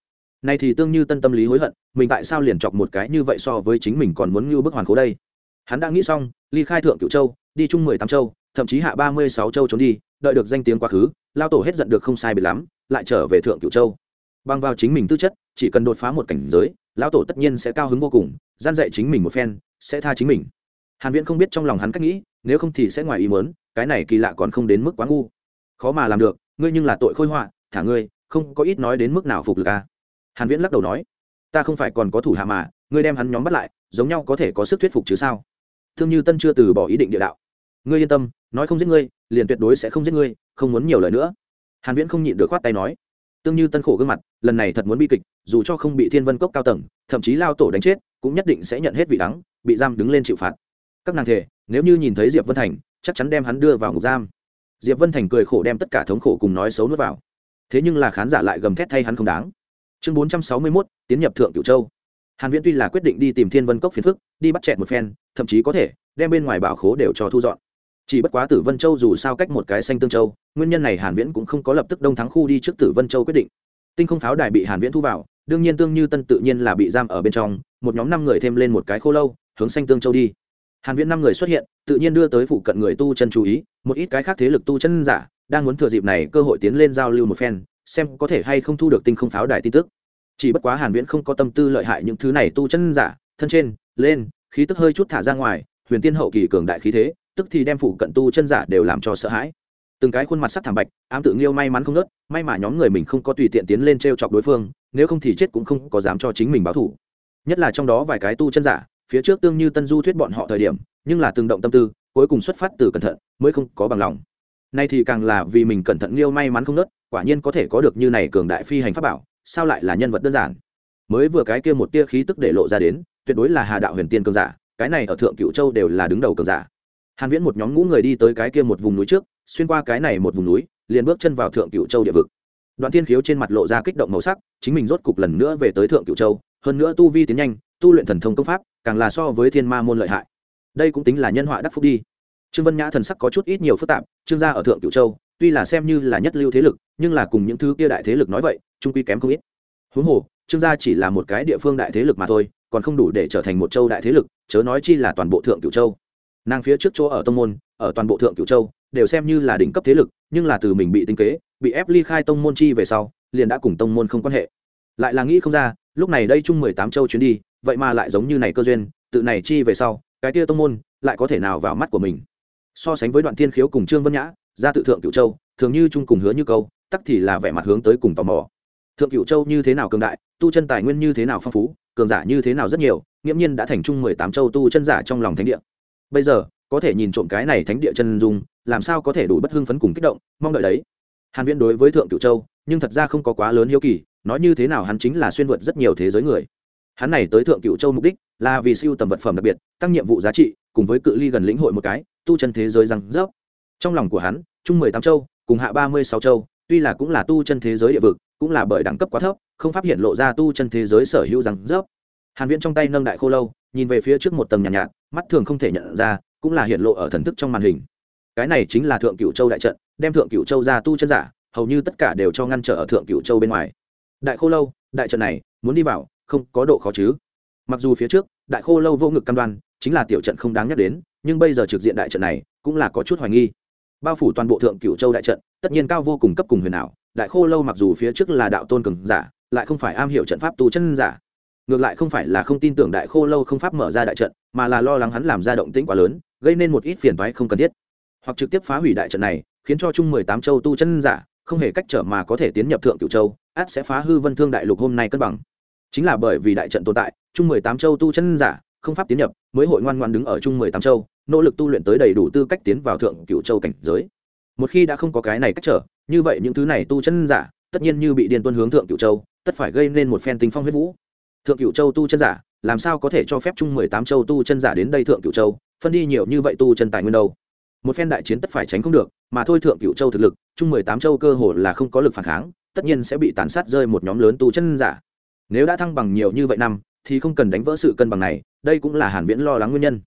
S1: Nay thì tương như tân tâm lý hối hận, mình tại sao liền chọc một cái như vậy so với chính mình còn muốn như bức hoàn cố đây? Hắn đã nghĩ xong, ly khai thượng cựu châu, đi chung mười tám châu, thậm chí hạ ba mươi sáu châu trốn đi, đợi được danh tiếng quá khứ, lao tổ hết giận được không sai bị lắm, lại trở về thượng cựu châu. Bằng vào chính mình tư chất, chỉ cần đột phá một cảnh giới lão tổ tất nhiên sẽ cao hứng vô cùng, gian dạy chính mình một phen, sẽ tha chính mình. Hàn viễn không biết trong lòng hắn cách nghĩ, nếu không thì sẽ ngoài ý muốn, cái này kỳ lạ còn không đến mức quá ngu. Khó mà làm được, ngươi nhưng là tội khôi họa, thả ngươi, không có ít nói đến mức nào phục lực à hàn viễn lắc đầu nói, ta không phải còn có thủ hạ mà, ngươi đem hắn nhóm bắt lại, giống nhau có thể có sức thuyết phục chứ sao? Thương như tân chưa từ bỏ ý định địa đạo, ngươi yên tâm, nói không giết ngươi, liền tuyệt đối sẽ không giết ngươi, không muốn nhiều lời nữa. Hàn viễn không nhịn được khoát tay nói, tương như tân khổ gương mặt, lần này thật muốn bi kịch, dù cho không bị thiên vân cốc cao tầng, thậm chí lao tổ đánh chết, cũng nhất định sẽ nhận hết vị đắng, bị giam đứng lên chịu phạt. Các nàng thể nếu như nhìn thấy diệp vân thành, chắc chắn đem hắn đưa vào ngục giam. Diệp vân thành cười khổ đem tất cả thống khổ cùng nói xấu nuốt vào. Thế nhưng là khán giả lại gầm thét thay hắn không đáng chương 461, tiến nhập thượng cửu châu. Hàn viễn tuy là quyết định đi tìm thiên vân cốc phiền phức đi bắt chẹt một phen thậm chí có thể đem bên ngoài bảo khố đều cho thu dọn. Chỉ bất quá tử vân châu dù sao cách một cái xanh tương châu nguyên nhân này hàn viễn cũng không có lập tức đông thắng khu đi trước tử vân châu quyết định. Tinh không pháo đài bị hàn viễn thu vào đương nhiên tương như tân tự nhiên là bị giam ở bên trong một nhóm năm người thêm lên một cái khô lâu hướng xanh tương châu đi. Hàn viễn năm người xuất hiện tự nhiên đưa tới phụ cận người tu chân chú ý một ít cái khác thế lực tu chân giả đang muốn thừa dịp này cơ hội tiến lên giao lưu một phen xem có thể hay không thu được tinh không pháo đài tin tức. Chỉ bất quá hàn viễn không có tâm tư lợi hại những thứ này tu chân giả, thân trên, lên, khí tức hơi chút thả ra ngoài, huyền tiên hậu kỳ cường đại khí thế, tức thì đem phụ cận tu chân giả đều làm cho sợ hãi. Từng cái khuôn mặt sắc thảm bạch, ám tự nghiêu may mắn không nớt may mà nhóm người mình không có tùy tiện tiến lên trêu chọc đối phương, nếu không thì chết cũng không có dám cho chính mình báo thủ nhất là trong đó vài cái tu chân giả, phía trước tương như tân du thuyết bọn họ thời điểm, nhưng là từng động tâm tư, cuối cùng xuất phát từ cẩn thận, mới không có bằng lòng nay thì càng là vì mình cẩn thận liêu may mắn không nớt, quả nhiên có thể có được như này cường đại phi hành pháp bảo, sao lại là nhân vật đơn giản? Mới vừa cái kia một tia khí tức để lộ ra đến, tuyệt đối là hà đạo huyền tiên cường giả, cái này ở thượng cựu châu đều là đứng đầu cường giả. Hàn viễn một nhóm ngũ người đi tới cái kia một vùng núi trước, xuyên qua cái này một vùng núi, liền bước chân vào thượng cựu châu địa vực. Đoạn thiên khiếu trên mặt lộ ra kích động màu sắc, chính mình rốt cục lần nữa về tới thượng cựu châu, hơn nữa tu vi tiến nhanh, tu luyện thần thông công pháp, càng là so với thiên ma môn lợi hại. Đây cũng tính là nhân họa đắc phúc đi trương vân nhã thần sắc có chút ít nhiều phức tạp, trương gia ở thượng cựu châu, tuy là xem như là nhất lưu thế lực, nhưng là cùng những thứ kia đại thế lực nói vậy, trung quy kém không ít. Huống hồ, trương gia chỉ là một cái địa phương đại thế lực mà thôi, còn không đủ để trở thành một châu đại thế lực, chớ nói chi là toàn bộ thượng cửu châu. Nàng phía trước chỗ ở tông môn, ở toàn bộ thượng cửu châu, đều xem như là đỉnh cấp thế lực, nhưng là từ mình bị tinh kế, bị ép ly khai tông môn chi về sau, liền đã cùng tông môn không quan hệ. Lại là nghĩ không ra, lúc này đây chung mười tám châu chuyến đi, vậy mà lại giống như này cơ duyên, tự này chi về sau, cái kia tông môn lại có thể nào vào mắt của mình? So sánh với đoạn thiên khiếu cùng trương vân nhã, ra tự thượng cửu châu, thường như chung cùng hứa như câu, tắc thì là vẻ mặt hướng tới cùng tò mò. Thượng cửu châu như thế nào cường đại, tu chân tài nguyên như thế nào phong phú, cường giả như thế nào rất nhiều, nghiễm nhiên đã thành chung mười tám châu tu chân giả trong lòng thánh địa. Bây giờ, có thể nhìn trộm cái này thánh địa chân dung, làm sao có thể đủ bất hưng phấn cùng kích động, mong đợi đấy. Hàn viễn đối với thượng cửu châu, nhưng thật ra không có quá lớn hiếu kỳ, nói như thế nào hắn chính là xuyên vượt rất nhiều thế giới người. Hắn này tới thượng cửu châu mục đích là vì siêu tầm vật phẩm đặc biệt, tăng nhiệm vụ giá trị, cùng với cự ly gần lĩnh hội một cái tu chân thế giới răng rớp. Trong lòng của hắn chung mười tám châu cùng hạ ba mươi sáu châu tuy là cũng là tu chân thế giới địa vực cũng là bởi đẳng cấp quá thấp không phát hiện lộ ra tu chân thế giới sở hữu răng rớp. Hàn viễn trong tay nâng đại khô lâu nhìn về phía trước một tầng nhàn nhạt, nhạt mắt thường không thể nhận ra cũng là hiện lộ ở thần thức trong màn hình. Cái này chính là thượng cửu châu đại trận đem thượng cửu châu ra tu chân giả hầu như tất cả đều cho ngăn trở ở thượng cửu châu bên ngoài. Đại khô lâu đại trận này muốn đi vào không có độ khó chứ. Mặc dù phía trước đại khô lâu vô ngực cam đoan chính là tiểu trận không đáng nhắc đến nhưng bây giờ trực diện đại trận này cũng là có chút hoài nghi. Bao phủ toàn bộ thượng cửu châu đại trận, tất nhiên cao vô cùng cấp cùng huyền ảo, đại khô lâu mặc dù phía trước là đạo tôn cường giả, lại không phải am hiểu trận pháp tu chân giả. Ngược lại không phải là không tin tưởng đại khô lâu không pháp mở ra đại trận, mà là lo lắng hắn làm ra động tĩnh quá lớn, gây nên một ít phiền toái không cần thiết. Hoặc trực tiếp phá hủy đại trận này, khiến cho chung mười tám châu tu chân giả, không hề cách trở mà có thể tiến nhập thượng cửu châu át sẽ phá hư vân thương đại lục hôm nay cân bằng. Chính là bởi vì đại trận tồn tại, chung mười tám châu tu chân giả, không pháp tiến nhập, mới hội ngoan ngoan đứng ở chung mười tám châu nỗ lực tu luyện tới đầy đủ tư cách tiến vào thượng cửu châu cảnh giới. Một khi đã không có cái này cách trở, như vậy những thứ này tu chân giả, tất nhiên như bị điên tuân hướng thượng cửu châu, tất phải gây nên một phen tinh phong huyết vũ. Thượng cửu châu tu chân giả, làm sao có thể cho phép chung mười tám châu tu chân giả đến đây thượng cửu châu, phân đi nhiều như vậy tu chân tài nguyên đâu? Một phen đại chiến tất phải tránh không được, mà thôi thượng cửu châu thực lực, chung mười tám châu cơ hồ là không có lực phản kháng, tất nhiên sẽ bị tàn sát rơi một nhóm lớn tu chân giả. Nếu đã thăng bằng nhiều như vậy năm, thì không cần đánh vỡ sự cân bằng này, đây cũng là hàn viễn lo lắng nguyên nhân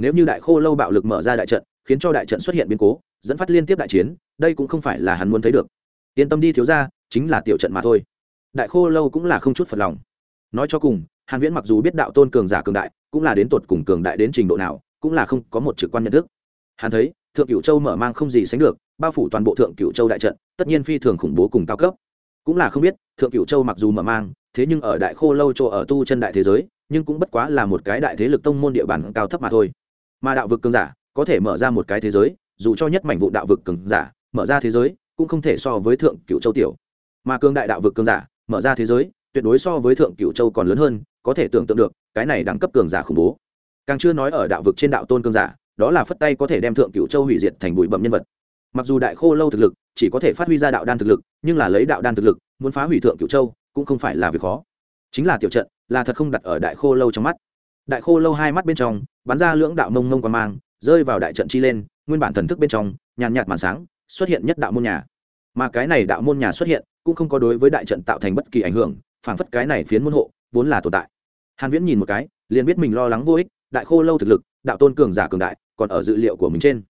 S1: nếu như đại khô lâu bạo lực mở ra đại trận, khiến cho đại trận xuất hiện biến cố, dẫn phát liên tiếp đại chiến, đây cũng không phải là hắn muốn thấy được. Yên tâm đi thiếu ra chính là tiểu trận mà thôi. Đại khô lâu cũng là không chút phật lòng. Nói cho cùng, hàn viễn mặc dù biết đạo tôn cường giả cường đại, cũng là đến tột cùng cường đại đến trình độ nào, cũng là không có một trực quan nhận thức. Hắn thấy, thượng cửu châu mở mang không gì sánh được, bao phủ toàn bộ thượng cửu châu đại trận, tất nhiên phi thường khủng bố cùng cao cấp. Cũng là không biết, thượng cửu châu mặc dù mở mang, thế nhưng ở đại khô lâu chỗ ở tu chân đại thế giới, nhưng cũng bất quá là một cái đại thế lực tông môn địa bàn cao thấp mà thôi mà đạo vực cường giả có thể mở ra một cái thế giới, dù cho nhất mảnh vụ đạo vực cường giả mở ra thế giới cũng không thể so với thượng cửu châu tiểu. Mà cường đại đạo vực cường giả mở ra thế giới, tuyệt đối so với thượng cửu châu còn lớn hơn, có thể tưởng tượng được, cái này đẳng cấp cường giả khủng bố. Càng chưa nói ở đạo vực trên đạo tôn cường giả, đó là phất tay có thể đem thượng cửu châu hủy diệt thành bụi bậm nhân vật. Mặc dù đại khô lâu thực lực chỉ có thể phát huy ra đạo đan thực lực, nhưng là lấy đạo đan thực lực, muốn phá hủy thượng cửu châu cũng không phải là việc khó. Chính là tiểu trận là thật không đặt ở đại khô lâu trong mắt. Đại khô lâu hai mắt bên trong bắn ra lưỡng đạo mông mông qua mang, rơi vào đại trận chi lên, nguyên bản thần thức bên trong, nhàn nhạt màn sáng, xuất hiện nhất đạo môn nhà. Mà cái này đạo môn nhà xuất hiện, cũng không có đối với đại trận tạo thành bất kỳ ảnh hưởng, phảng phất cái này phiến môn hộ, vốn là tồn tại. Hàn viễn nhìn một cái, liền biết mình lo lắng vô ích, đại khô lâu thực lực, đạo tôn cường giả cường đại, còn ở dự liệu của mình trên.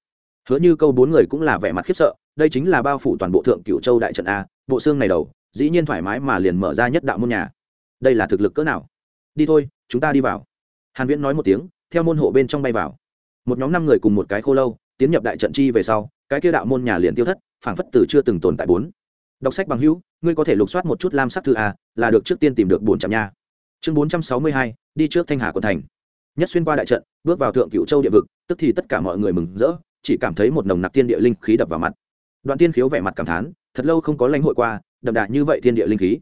S1: Hứa như câu bốn người cũng là vẻ mặt khiếp sợ, đây chính là bao phủ toàn bộ thượng cửu châu đại trận a, bộ xương này đầu, dĩ nhiên thoải mái mà liền mở ra nhất đạo môn nhà. Đây là thực lực cỡ nào? Đi thôi, chúng ta đi vào. Hàn viễn nói một tiếng theo môn hộ bên trong bay vào. Một nhóm năm người cùng một cái khô lâu, tiến nhập đại trận chi về sau, cái kia đạo môn nhà liền tiêu thất, phảng phất từ chưa từng tồn tại bốn. Đọc sách bằng hữu, ngươi có thể lục soát một chút lam sắc thư a, là được trước tiên tìm được bốn trăm nha. Chương bốn trăm sáu mươi hai, đi trước thanh hà quận thành. Nhất xuyên qua đại trận, bước vào thượng cựu châu địa vực, tức thì tất cả mọi người mừng rỡ, chỉ cảm thấy một nồng nặc tiên địa linh khí đập vào mặt. Đoạn tiên khiếu vẻ mặt cảm thán, thật lâu không có lãnh hội qua, đậm đà như vậy thiên địa linh khí.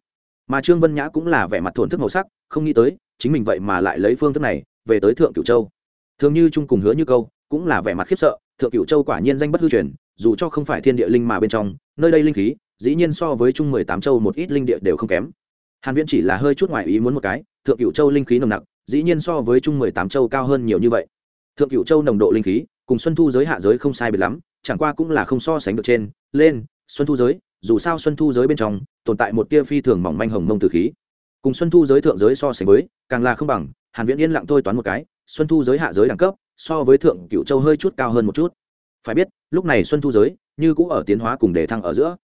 S1: Mà trương vân nhã cũng là vẻ mặt thổn thức màu sắc, không nghĩ tới, chính mình vậy mà lại lấy phương thức này về tới thượng cửu châu. Thường như trung cùng hứa như câu, cũng là vẻ mặt khiếp sợ, thượng cửu châu quả nhiên danh bất hư truyền, dù cho không phải thiên địa linh mà bên trong, nơi đây linh khí, dĩ nhiên so với trung mười tám châu một ít linh địa đều không kém. Hàn viễn chỉ là hơi chút ngoài ý muốn một cái, thượng cửu châu linh khí nồng nặc, dĩ nhiên so với trung mười tám châu cao hơn nhiều như vậy. Thượng cửu châu nồng độ linh khí, cùng xuân thu giới hạ giới không sai biệt lắm, chẳng qua cũng là không so sánh được trên, lên, xuân thu giới, dù sao xuân thu giới bên trong, tồn tại một tia phi thường mỏng manh hồng mông tử khí. Cùng xuân thu giới thượng giới so sánh với, càng là không bằng hàn viễn yên lặng thôi toán một cái xuân thu giới hạ giới đẳng cấp so với thượng cựu châu hơi chút cao hơn một chút. Phải biết lúc này xuân thu giới như cũng ở tiến hóa cùng đề thăng ở giữa.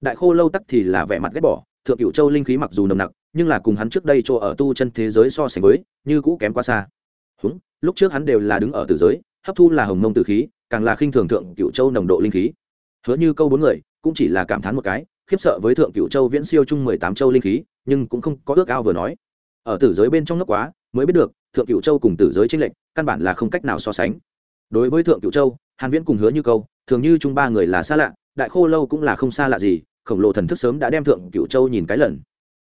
S1: Đại khô lâu tắc thì là vẻ mặt ghét bỏ thượng cựu châu linh khí mặc dù nồng nặc nhưng là cùng hắn trước đây chỗ ở tu chân thế giới so sánh với như cũ kém quá xa. Húng, lúc trước hắn đều là đứng ở tử giới hấp thu là hồng mông tử khí càng là khinh thường thượng cựu châu nồng độ linh khí. Hứa như câu bốn người cũng chỉ là cảm thán một cái khiếp sợ với thượng cựu châu viễn siêu chung mười tám châu linh khí nhưng cũng không có ước ao vừa nói. Ở tử giới bên trong nước quá mới biết được, thượng cựu châu cùng tử giới tranh lệch, căn bản là không cách nào so sánh. Đối với thượng cựu châu, hàn viễn cùng hứa như câu, thường như chung ba người là xa lạ, đại khô lâu cũng là không xa lạ gì, khổng lồ thần thức sớm đã đem thượng cựu châu nhìn cái lần.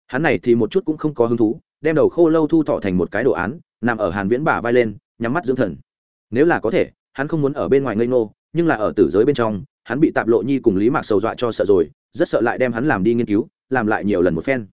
S1: Hắn này thì một chút cũng không có hứng thú, đem đầu khô lâu thu thọ thành một cái đồ án, nằm ở hàn viễn bả vai lên, nhắm mắt dưỡng thần. Nếu là có thể, hắn không muốn ở bên ngoài ngây ngô, nhưng là ở tử giới bên trong, hắn bị tạp lộ nhi cùng lý mạc sầu dọa cho sợ rồi, rất sợ lại đem hắn làm đi nghiên cứu, làm lại nhiều lần một phen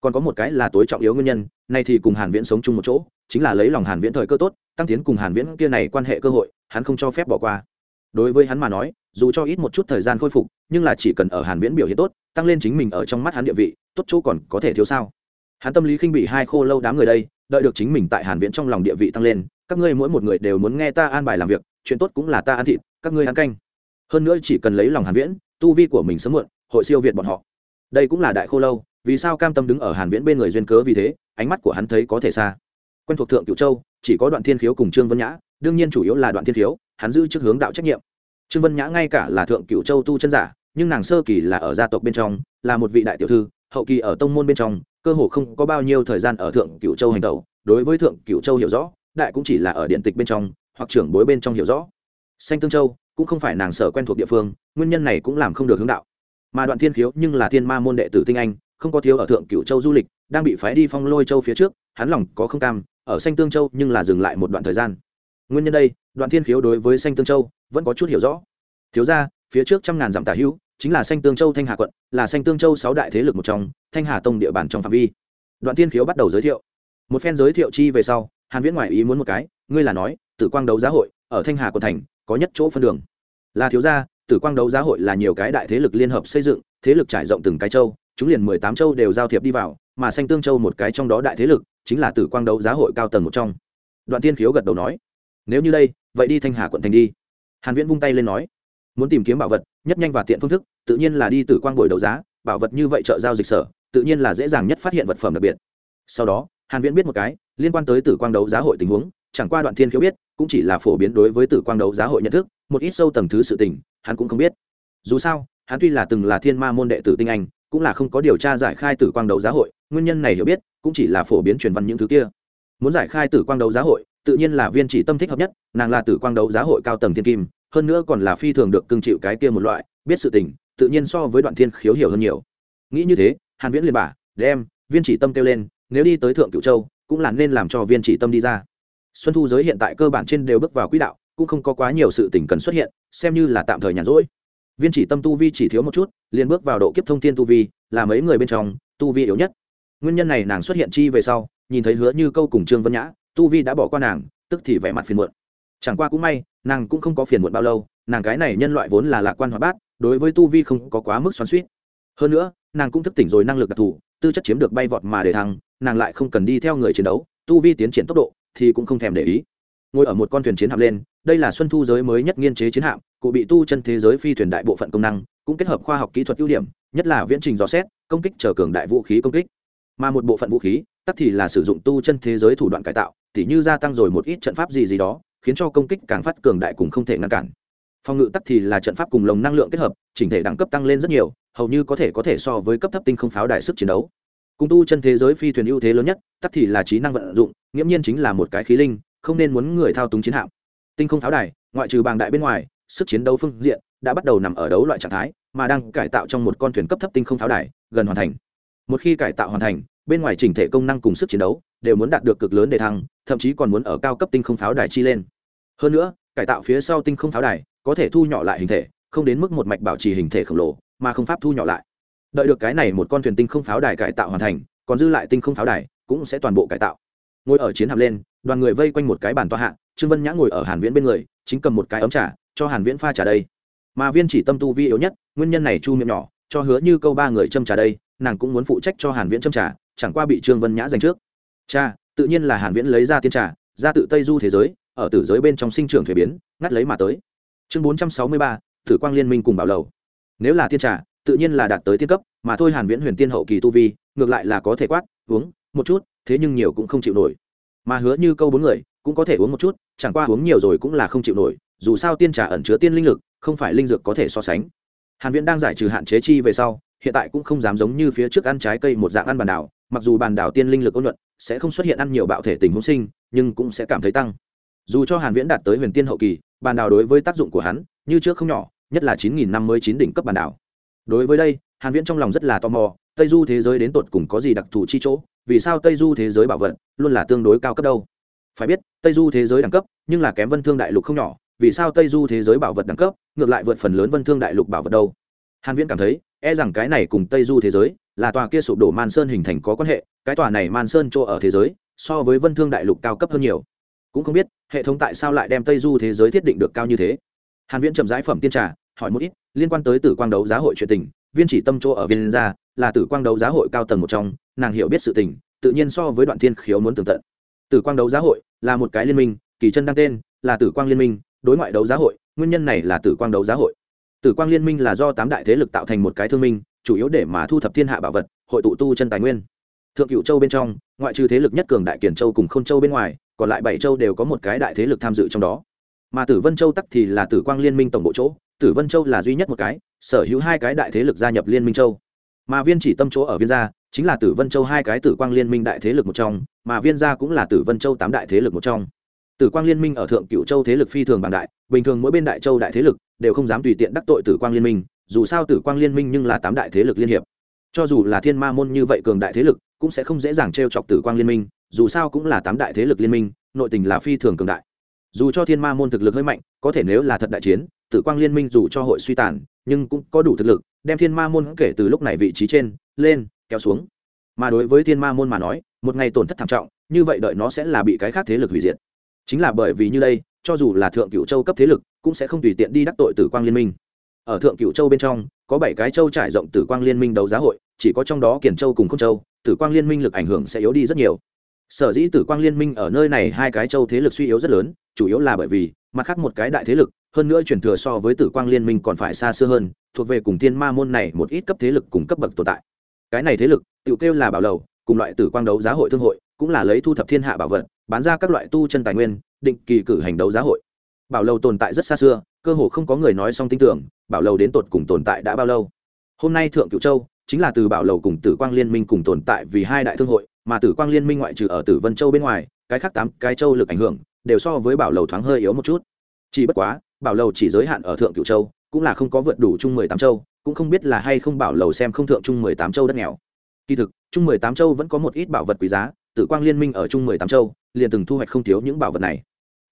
S1: còn có một cái là tối trọng yếu nguyên nhân, nay thì cùng hàn viễn sống chung một chỗ, chính là lấy lòng hàn viễn thời cơ tốt, tăng tiến cùng hàn viễn kia này quan hệ cơ hội, hắn không cho phép bỏ qua. Đối với hắn mà nói, dù cho ít một chút thời gian khôi phục, nhưng là chỉ cần ở hàn viễn biểu hiện tốt, tăng lên chính mình ở trong mắt hắn địa vị, tốt chỗ còn có thể thiếu sao. Hắn tâm lý khinh bị hai khô lâu đám người đây, đợi được chính mình tại hàn viễn trong lòng địa vị tăng lên, các ngươi mỗi một người đều muốn nghe ta an bài làm việc, chuyện tốt cũng là ta ăn thịt, các ngươi ăn canh. Hơn nữa chỉ cần lấy lòng hàn viễn, tu vi của mình sớm muộn, hội siêu việt bọn họ. Đây cũng là đại khô lâu vì sao cam tâm đứng ở hàn viễn bên người duyên cớ vì thế, ánh mắt của hắn thấy có thể xa. Quen thuộc thượng cửu châu, chỉ có đoạn thiên khiếu cùng trương vân nhã, đương nhiên chủ yếu là đoạn thiên khiếu, hắn giữ chức hướng đạo trách nhiệm. Trương vân nhã ngay cả là thượng cửu châu tu chân giả, nhưng nàng sơ kỳ là ở gia tộc bên trong, là một vị đại tiểu thư, hậu kỳ ở tông môn bên trong, cơ hồ không có bao nhiêu thời gian ở thượng cửu châu hành tẩu, đối với thượng cửu châu hiểu rõ, đại cũng chỉ là ở điện tịch bên trong, hoặc trưởng bối bên trong hiểu rõ. Xanh tương châu, cũng không phải nàng sở quen thuộc địa phương, nguyên nhân này cũng làm không được hướng đạo. Mà đoạn thiên khiếu nhưng là thiên ma môn đệ tử tinh anh không có thiếu ở thượng cựu châu du lịch, đang bị phái đi phong lôi châu phía trước, hắn lòng có không cam, ở xanh tương châu nhưng là dừng lại một đoạn thời gian. Nguyên nhân đây, đoạn thiên khiếu đối với xanh tương châu vẫn có chút hiểu rõ. Thiếu ra phía trước trăm ngàn dặm tả hữu, chính là xanh tương châu thanh hà quận, là xanh tương châu sáu đại thế lực một trong, thanh hà tông địa bàn trong phạm vi. Đoạn thiên khiếu bắt đầu giới thiệu. Một phen giới thiệu chi về sau, hàn viễn ngoại ý muốn một cái, ngươi là nói, tử quang đấu giá hội, ở thanh hà quận thành, có nhất chỗ phân đường. Là thiếu gia, tử quang đấu giá hội là nhiều cái đại thế lực liên hợp xây dựng, thế lực trải rộng từng cái châu chúng liền mười tám châu đều giao thiệp đi vào, mà xanh tương châu một cái trong đó đại thế lực, chính là tử quang đấu giá hội cao tầng một trong. Đoạn tiên khiếu gật đầu nói, nếu như đây, vậy đi thanh hà quận thành đi. Hàn viễn vung tay lên nói, muốn tìm kiếm bảo vật, nhất nhanh và tiện phương thức, tự nhiên là đi tử quang buổi đấu giá, bảo vật như vậy chợ giao dịch sở, tự nhiên là dễ dàng nhất phát hiện vật phẩm đặc biệt. Sau đó, hàn viễn biết một cái, liên quan tới tử quang đấu giá hội tình huống, chẳng qua đoạn thiên khiếu biết, cũng chỉ là phổ biến đối với tử quang đấu giá hội nhận thức, một ít sâu tầng thứ sự tình, hắn cũng không biết. Dù sao, hắn tuy là từng là thiên ma môn đệ tử tinh anh cũng là không có điều tra giải khai tử quang đấu giá hội, nguyên nhân này hiểu biết, cũng chỉ là phổ biến truyền văn những thứ kia. Muốn giải khai tử quang đấu giá hội, tự nhiên là viên chỉ tâm thích hợp nhất, nàng là tử quang đấu giá hội cao tầng thiên kim, hơn nữa còn là phi thường được cưng chịu cái kia một loại, biết sự tình, tự nhiên so với đoạn thiên khiếu hiểu hơn nhiều. Nghĩ như thế, hàn viễn liền bà đem, viên chỉ tâm kêu lên, nếu đi tới thượng cửu châu, cũng là nên làm cho viên chỉ tâm đi ra. Xuân thu giới hiện tại cơ bản trên đều bước vào quỹ đạo, cũng không có quá nhiều sự tình cần xuất hiện, xem như là tạm thời nhàn rỗi viên chỉ tâm tu vi chỉ thiếu một chút, liền bước vào độ kiếp thông thiên tu vi, là mấy người bên trong tu vi yếu nhất. Nguyên nhân này nàng xuất hiện chi về sau, nhìn thấy hứa như câu cùng trương vân nhã, tu vi đã bỏ qua nàng, tức thì vẻ mặt phiền muộn. Chẳng qua cũng may, nàng cũng không có phiền muộn bao lâu, nàng cái này nhân loại vốn là lạc quan hoạt bát, đối với tu vi không có quá mức xoắn suýt hơn nữa, nàng cũng thức tỉnh rồi năng lực đặc thù, tư chất chiếm được bay vọt mà để thăng, nàng lại không cần đi theo người chiến đấu, tu vi tiến triển tốc độ thì cũng không thèm để ý. Ngồi ở một con thuyền chiến hạm lên đây là xuân thu giới mới nhất nghiên chế chiến hạm, cụ bị tu chân thế giới phi thuyền đại bộ phận công năng, cũng kết hợp khoa học kỹ thuật ưu điểm, nhất là viễn trình dò xét, công kích trở cường đại vũ khí công kích. Mà một bộ phận vũ khí, tắc thì là sử dụng tu chân thế giới thủ đoạn cải tạo, tỉ như gia tăng rồi một ít trận pháp gì gì đó, khiến cho công kích càng phát cường đại cùng không thể ngăn cản. Phòng ngự tắc thì là trận pháp cùng lồng năng lượng kết hợp, chỉnh thể đẳng cấp tăng lên rất nhiều, hầu như có thể có thể so với cấp thấp tinh không pháo đại sức chiến đấu. Cùng tu chân thế giới phi thuyền ưu thế lớn nhất, tắc thì là trí năng vận dụng, nghiễm nhiên chính là một cái khí linh, không nên muốn người thao túng chiến hạm tinh không pháo đài, ngoại trừ bàng đại bên ngoài, sức chiến đấu phương diện đã bắt đầu nằm ở đấu loại trạng thái, mà đang cải tạo trong một con thuyền cấp thấp tinh không pháo đài gần hoàn thành. Một khi cải tạo hoàn thành, bên ngoài chỉnh thể công năng cùng sức chiến đấu đều muốn đạt được cực lớn để thăng, thậm chí còn muốn ở cao cấp tinh không pháo đài chi lên. Hơn nữa, cải tạo phía sau tinh không pháo đài có thể thu nhỏ lại hình thể, không đến mức một mạch bảo trì hình thể khổng lồ, mà không pháp thu nhỏ lại. Đợi được cái này một con thuyền tinh không pháo đài cải tạo hoàn thành, còn dư lại tinh không pháo đài cũng sẽ toàn bộ cải tạo. Ngồi ở chiến hạm lên, đoàn người vây quanh một cái bàn toa hạ trương vân nhã ngồi ở hàn viễn bên người chính cầm một cái ấm trà cho hàn viễn pha trà đây. Mà viên chỉ tâm tu vi yếu nhất nguyên nhân này chu miệng nhỏ cho hứa như câu ba người châm trà đây nàng cũng muốn phụ trách cho hàn viễn châm trà chẳng qua bị trương vân nhã giành trước. Cha tự nhiên là hàn viễn lấy ra tiên trà ra tự tây du thế giới ở tử giới bên trong sinh trưởng thuế biến ngắt lấy mà tới. Chương 463, Thử quang liên minh cùng bảo lầu. Nếu là tiên trà tự nhiên là đạt tới tiên cấp mà thôi hàn viễn huyền tiên hậu kỳ tu vi ngược lại là có thể quát uống một chút thế nhưng nhiều cũng không chịu nổi. Mà hứa như câu bốn người cũng có thể uống một chút chẳng qua uống nhiều rồi cũng là không chịu nổi, dù sao tiên trà ẩn chứa tiên linh lực, không phải linh dược có thể so sánh. Hàn viễn đang giải trừ hạn chế chi về sau, hiện tại cũng không dám giống như phía trước ăn trái cây một dạng ăn bàn đảo, mặc dù bàn đảo tiên linh lực ôn luận sẽ không xuất hiện ăn nhiều bạo thể tình huống sinh, nhưng cũng sẽ cảm thấy tăng. Dù cho hàn viễn đạt tới huyền tiên hậu kỳ, bàn đảo đối với tác dụng của hắn, như trước không nhỏ, nhất là 9.59 đỉnh cấp bàn đảo. Đối với đây, hàn viễn trong lòng rất là tò mò, tây du thế giới đến tột cùng có gì đặc thù chi chỗ, vì sao tây du thế giới bảo vật luôn là tương đối cao cấp đâu? Phải biết, tây du thế giới đẳng cấp, nhưng là kém vân thương đại lục không nhỏ, vì sao tây du thế giới bảo vật đẳng cấp, ngược lại vượt phần lớn vân thương đại lục bảo vật đâu? Hàn viễn cảm thấy e rằng cái này cùng tây du thế giới, là tòa kia sụp đổ man sơn hình thành có quan hệ, cái tòa này man sơn chỗ ở thế giới, so với vân thương đại lục cao cấp hơn nhiều. Cũng không biết, hệ thống tại sao lại đem tây du thế giới thiết định được cao như thế? Hàn viễn chậm rãi phẩm tiên trà, hỏi một ít, liên quan tới tử quang đấu giá hội chuyện tình, viên chỉ tâm chỗ ở viên gia là tử quang đấu giá hội cao tầng một trong, nàng hiểu biết sự tình, tự nhiên so với đoạn thiên khiếu muốn tường tận tử quang đấu giá hội là một cái liên minh, kỳ chân đăng tên là tử quang liên minh, đối ngoại đấu giá hội, nguyên nhân này là tử quang đấu giá hội. Tử quang liên minh là do tám đại thế lực tạo thành một cái thương minh, chủ yếu để mà thu thập thiên hạ bảo vật, hội tụ tu chân tài nguyên. Thượng cựu châu bên trong, ngoại trừ thế lực nhất cường đại kiển châu cùng k h ô n châu bên ngoài, còn lại bảy châu đều có một cái đại thế lực tham dự trong đó. Mà tử vân châu tắc thì là tử quang liên minh tổng bộ chỗ, tử vân châu là duy nhất một cái, sở hữu hai cái đại thế lực gia nhập liên minh châu. Mà viên chỉ tâm chỗ ở viên gia chính là tử vân châu hai cái tử quang liên minh đại thế lực một trong, mà viên gia cũng là tử vân châu tám đại thế lực một trong. Tử quang liên minh ở thượng cựu châu thế lực phi thường bằng đại, bình thường mỗi bên đại châu đại thế lực đều không dám tùy tiện đắc tội tử quang liên minh, dù sao tử quang liên minh nhưng là tám đại thế lực liên hiệp. Cho dù là thiên ma môn như vậy cường đại thế lực, cũng sẽ không dễ dàng t r e o chọc tử quang liên minh, dù sao cũng là tám đại thế lực liên minh, nội tình là phi thường cường đại. Dù cho thiên ma môn thực lực hơi mạnh, có thể nếu là thật đại chiến, tử quang liên minh dù cho hội suy tàn, nhưng cũng có đủ thực lực, đem thiên ma môn kể từ lúc này vị trí trên, lên kéo xuống. Mà đối với thiên ma môn mà nói, một ngày tổn thất thảm trọng, như vậy đợi nó sẽ là bị cái khác thế lực hủy diệt. Chính là bởi vì như đây, cho dù là thượng cựu châu cấp thế lực, cũng sẽ không tùy tiện đi đắc tội tử quang liên minh. Ở thượng cựu châu bên trong, có bảy cái châu trải rộng tử quang liên minh đấu giá hội, chỉ có trong đó kiển châu cùng không châu, tử quang liên minh lực ảnh hưởng sẽ yếu đi rất nhiều. Sở dĩ tử quang liên minh ở nơi này hai cái châu thế lực suy yếu rất lớn, chủ yếu là bởi vì, mặt khác một cái đại thế lực, hơn nữa chuyển thừa so với tử quang liên minh còn phải xa xưa hơn, thuộc về cùng thiên ma môn này một ít cấp thế lực cùng cấp bậc tồn tại cái này thế lực tự kêu là bảo lầu, cùng loại tử quang đấu giá hội thương hội, cũng là lấy thu thập thiên hạ bảo vật, bán ra các loại tu chân tài nguyên, định kỳ cử hành đấu giá hội. Bảo lầu tồn tại rất xa xưa, cơ hồ không có người nói song tin tưởng, bảo lầu đến tột cùng tồn tại đã bao lâu. Hôm nay thượng cựu châu chính là từ bảo lầu cùng tử quang liên minh cùng tồn tại vì hai đại thương hội, mà tử quang liên minh ngoại trừ ở tử vân châu bên ngoài, cái khác tám cái châu lực ảnh hưởng, đều so với bảo lầu thoáng hơi yếu một chút. Chỉ bất quá, bảo lầu chỉ giới hạn ở thượng cựu châu, cũng là không có vượt đủ chung mười tám châu cũng không biết là hay không bảo lầu xem không thượng chung mười tám châu đất nghèo. Kỳ thực, chung mười tám châu vẫn có một ít bảo vật quý giá, tử quang liên minh ở chung mười tám châu, liền từng thu hoạch không thiếu những bảo vật này.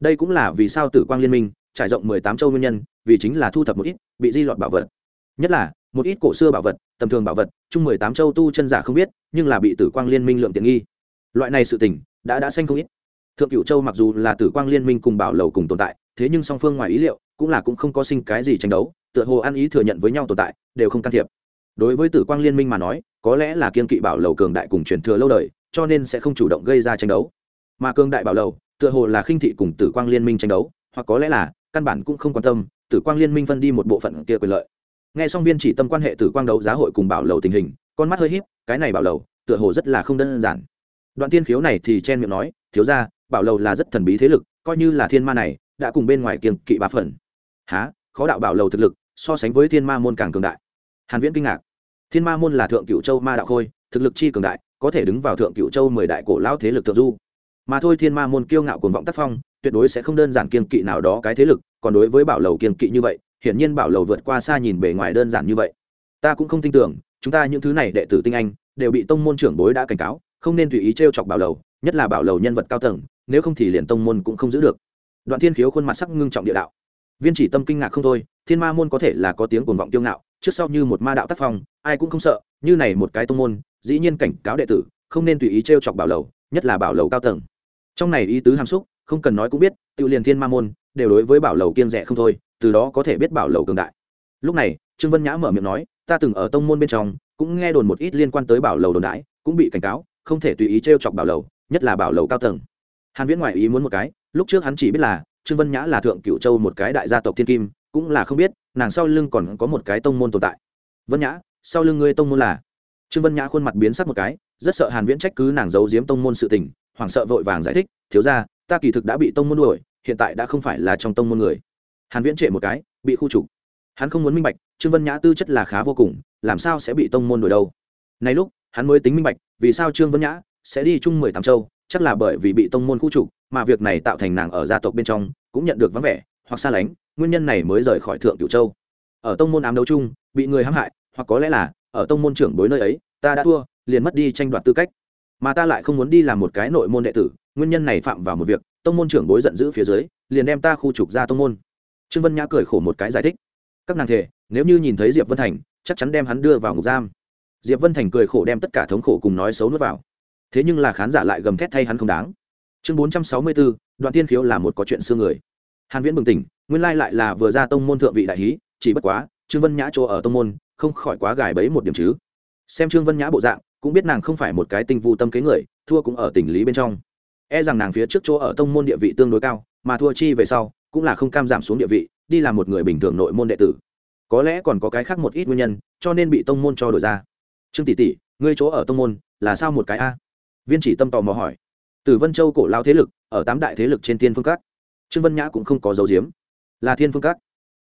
S1: Đây cũng là vì sao tử quang liên minh trải rộng mười tám châu nguyên nhân, vì chính là thu thập một ít bị di lọt bảo vật. Nhất là, một ít cổ xưa bảo vật, tầm thường bảo vật, chung mười tám châu tu chân giả không biết, nhưng là bị tử quang liên minh lượng tiện nghi. Loại này sự tỉnh đã đã xanh không ít. Thượng cửu châu mặc dù là tử quang liên minh cùng bảo lầu cùng tồn tại, thế nhưng song phương ngoài ý liệu cũng là cũng không có sinh cái gì tranh đấu tựa hồ ăn ý thừa nhận với nhau tồn tại, đều không can thiệp. Đối với tử quang liên minh mà nói, có lẽ là kiên kỵ bảo lầu cường đại cùng truyền thừa lâu đời, cho nên sẽ không chủ động gây ra tranh đấu. Mà cường đại bảo lầu, tựa hồ là khinh thị cùng tử quang liên minh tranh đấu, hoặc có lẽ là, căn bản cũng không quan tâm, tử quang liên minh phân đi một bộ phận kia quyền lợi. Nghe xong viên chỉ tâm quan hệ tử quang đấu giá hội cùng bảo lầu tình hình, con mắt hơi híp, cái này bảo lầu, tựa hồ rất là không đơn giản. Đoạn tiên khiếu này thì chen miệng nói, thiếu ra bảo lầu là rất thần bí thế lực, coi như là thiên ma này, đã cùng bên ngoài kiêng kỵ ba phần. Há khó đạo bảo lầu thực lực, so sánh với thiên ma môn càng cường đại. Hàn viễn kinh ngạc. Thiên ma môn là thượng cửu châu ma đạo khôi, thực lực chi cường đại, có thể đứng vào thượng cửu châu mười đại cổ lao thế lực thượng du. Mà thôi thiên ma môn kiêu ngạo cuồng vọng tác phong, tuyệt đối sẽ không đơn giản kiên kỵ nào đó cái thế lực, còn đối với bảo lầu kiên kỵ như vậy, hiển nhiên bảo lầu vượt qua xa nhìn bề ngoài đơn giản như vậy. Ta cũng không tin tưởng, chúng ta những thứ này đệ tử tinh anh, đều bị tông môn trưởng bối đã cảnh cáo, không nên tùy ý trêu chọc bảo lầu, nhất là bảo lầu nhân vật cao tầng, nếu không thì liền tông môn cũng không giữ được. Đoạn thiên khiếu khuôn mặt sắc ngưng trọng địa đạo viên chỉ tâm kinh ngạc không thôi, thiên ma môn có thể là có tiếng cuồng vọng kiêu ngạo, trước sau như một ma đạo tác phong, ai cũng không sợ, như này một cái tông môn, dĩ nhiên cảnh cáo đệ tử, không nên tùy ý t r e o chọc bảo lầu, nhất là bảo lầu cao tầng. Trong này ý tứ hàm xúc, không cần nói cũng biết, tự liền thiên ma môn, đều đối với bảo lầu kiên rẻ không thôi, từ đó có thể biết bảo lầu cường đại. Lúc này, trương vân nhã mở miệng nói, ta từng ở tông môn bên trong, cũng nghe đồn một ít liên quan tới bảo lầu đồn đãi cũng bị cảnh cáo, không thể tùy ý t chọc bảo lầu, nhất là bảo lầu cao tầng. Hàn viễn ngoại ý muốn một cái, lúc trước hắn chỉ biết là trương vân nhã là thượng cựu châu một cái đại gia tộc thiên kim, cũng là không biết, nàng sau lưng còn có một cái tông môn tồn tại. Vân nhã, sau lưng ngươi tông môn là? Trương vân nhã khuôn mặt biến sắc một cái, rất sợ hàn viễn trách cứ nàng giấu giếm tông môn sự tình, hoảng sợ vội vàng giải thích, thiếu ra ta kỳ thực đã bị tông môn đuổi, hiện tại đã không phải là trong tông môn người. Hàn viễn trệ một cái, bị khu trục. Hắn không muốn minh bạch, trương vân nhã tư chất là khá vô cùng, làm sao sẽ bị tông môn đuổi đâu? Này lúc, hắn mới tính minh bạch, vì sao trương vân nhã sẽ đi chung mười tám châu, chắc là bởi vì bị tông môn khu trục mà việc này tạo thành nàng ở gia tộc bên trong cũng nhận được vắng vẻ hoặc xa lánh, nguyên nhân này mới rời khỏi thượng cửu châu. Ở tông môn ám đấu chung, bị người hãm hại, hoặc có lẽ là, ở tông môn trưởng bối nơi ấy, ta đã thua, liền mất đi tranh đoạt tư cách. Mà ta lại không muốn đi làm một cái nội môn đệ tử, nguyên nhân này phạm vào một việc, tông môn trưởng bối giận dữ phía dưới, liền đem ta khu trục ra tông môn. Trương vân nhã cười khổ một cái giải thích. Các nàng thể nếu như nhìn thấy diệp vân thành, chắc chắn đem hắn đưa vào ngục giam. Diệp vân thành cười khổ đem tất cả thống khổ cùng nói xấu nuốt vào. Thế nhưng là khán giả lại gầm thét thay hắn không đáng chương bốn trăm sáu mươi bốn đoạn tiên khiếu là một có chuyện xưa người. Hàn viễn bừng tỉnh, nguyên lai lại là vừa ra tông môn thượng vị đại hí, chỉ bất quá, trương vân nhã chỗ ở tông môn, không khỏi quá gài bẫy một điểm chứ. Xem trương vân nhã bộ dạng, cũng biết nàng không phải một cái tinh vu tâm kế người, thua cũng ở tình lý bên trong. E rằng nàng phía trước chỗ ở tông môn địa vị tương đối cao, mà thua chi về sau, cũng là không cam giảm xuống địa vị, đi làm một người bình thường nội môn đệ tử. Có lẽ còn có cái khác một ít nguyên nhân, cho nên bị tông môn cho đổi ra. Trương tỷ tỷ, ngươi chỗ ở tông môn, là sao một cái a? Viên chỉ tâm tò mò hỏi từ vân châu cổ lao thế lực, ở tám đại thế lực trên Thiên phương các. Trương vân nhã cũng không có dấu diếm là thiên phương các.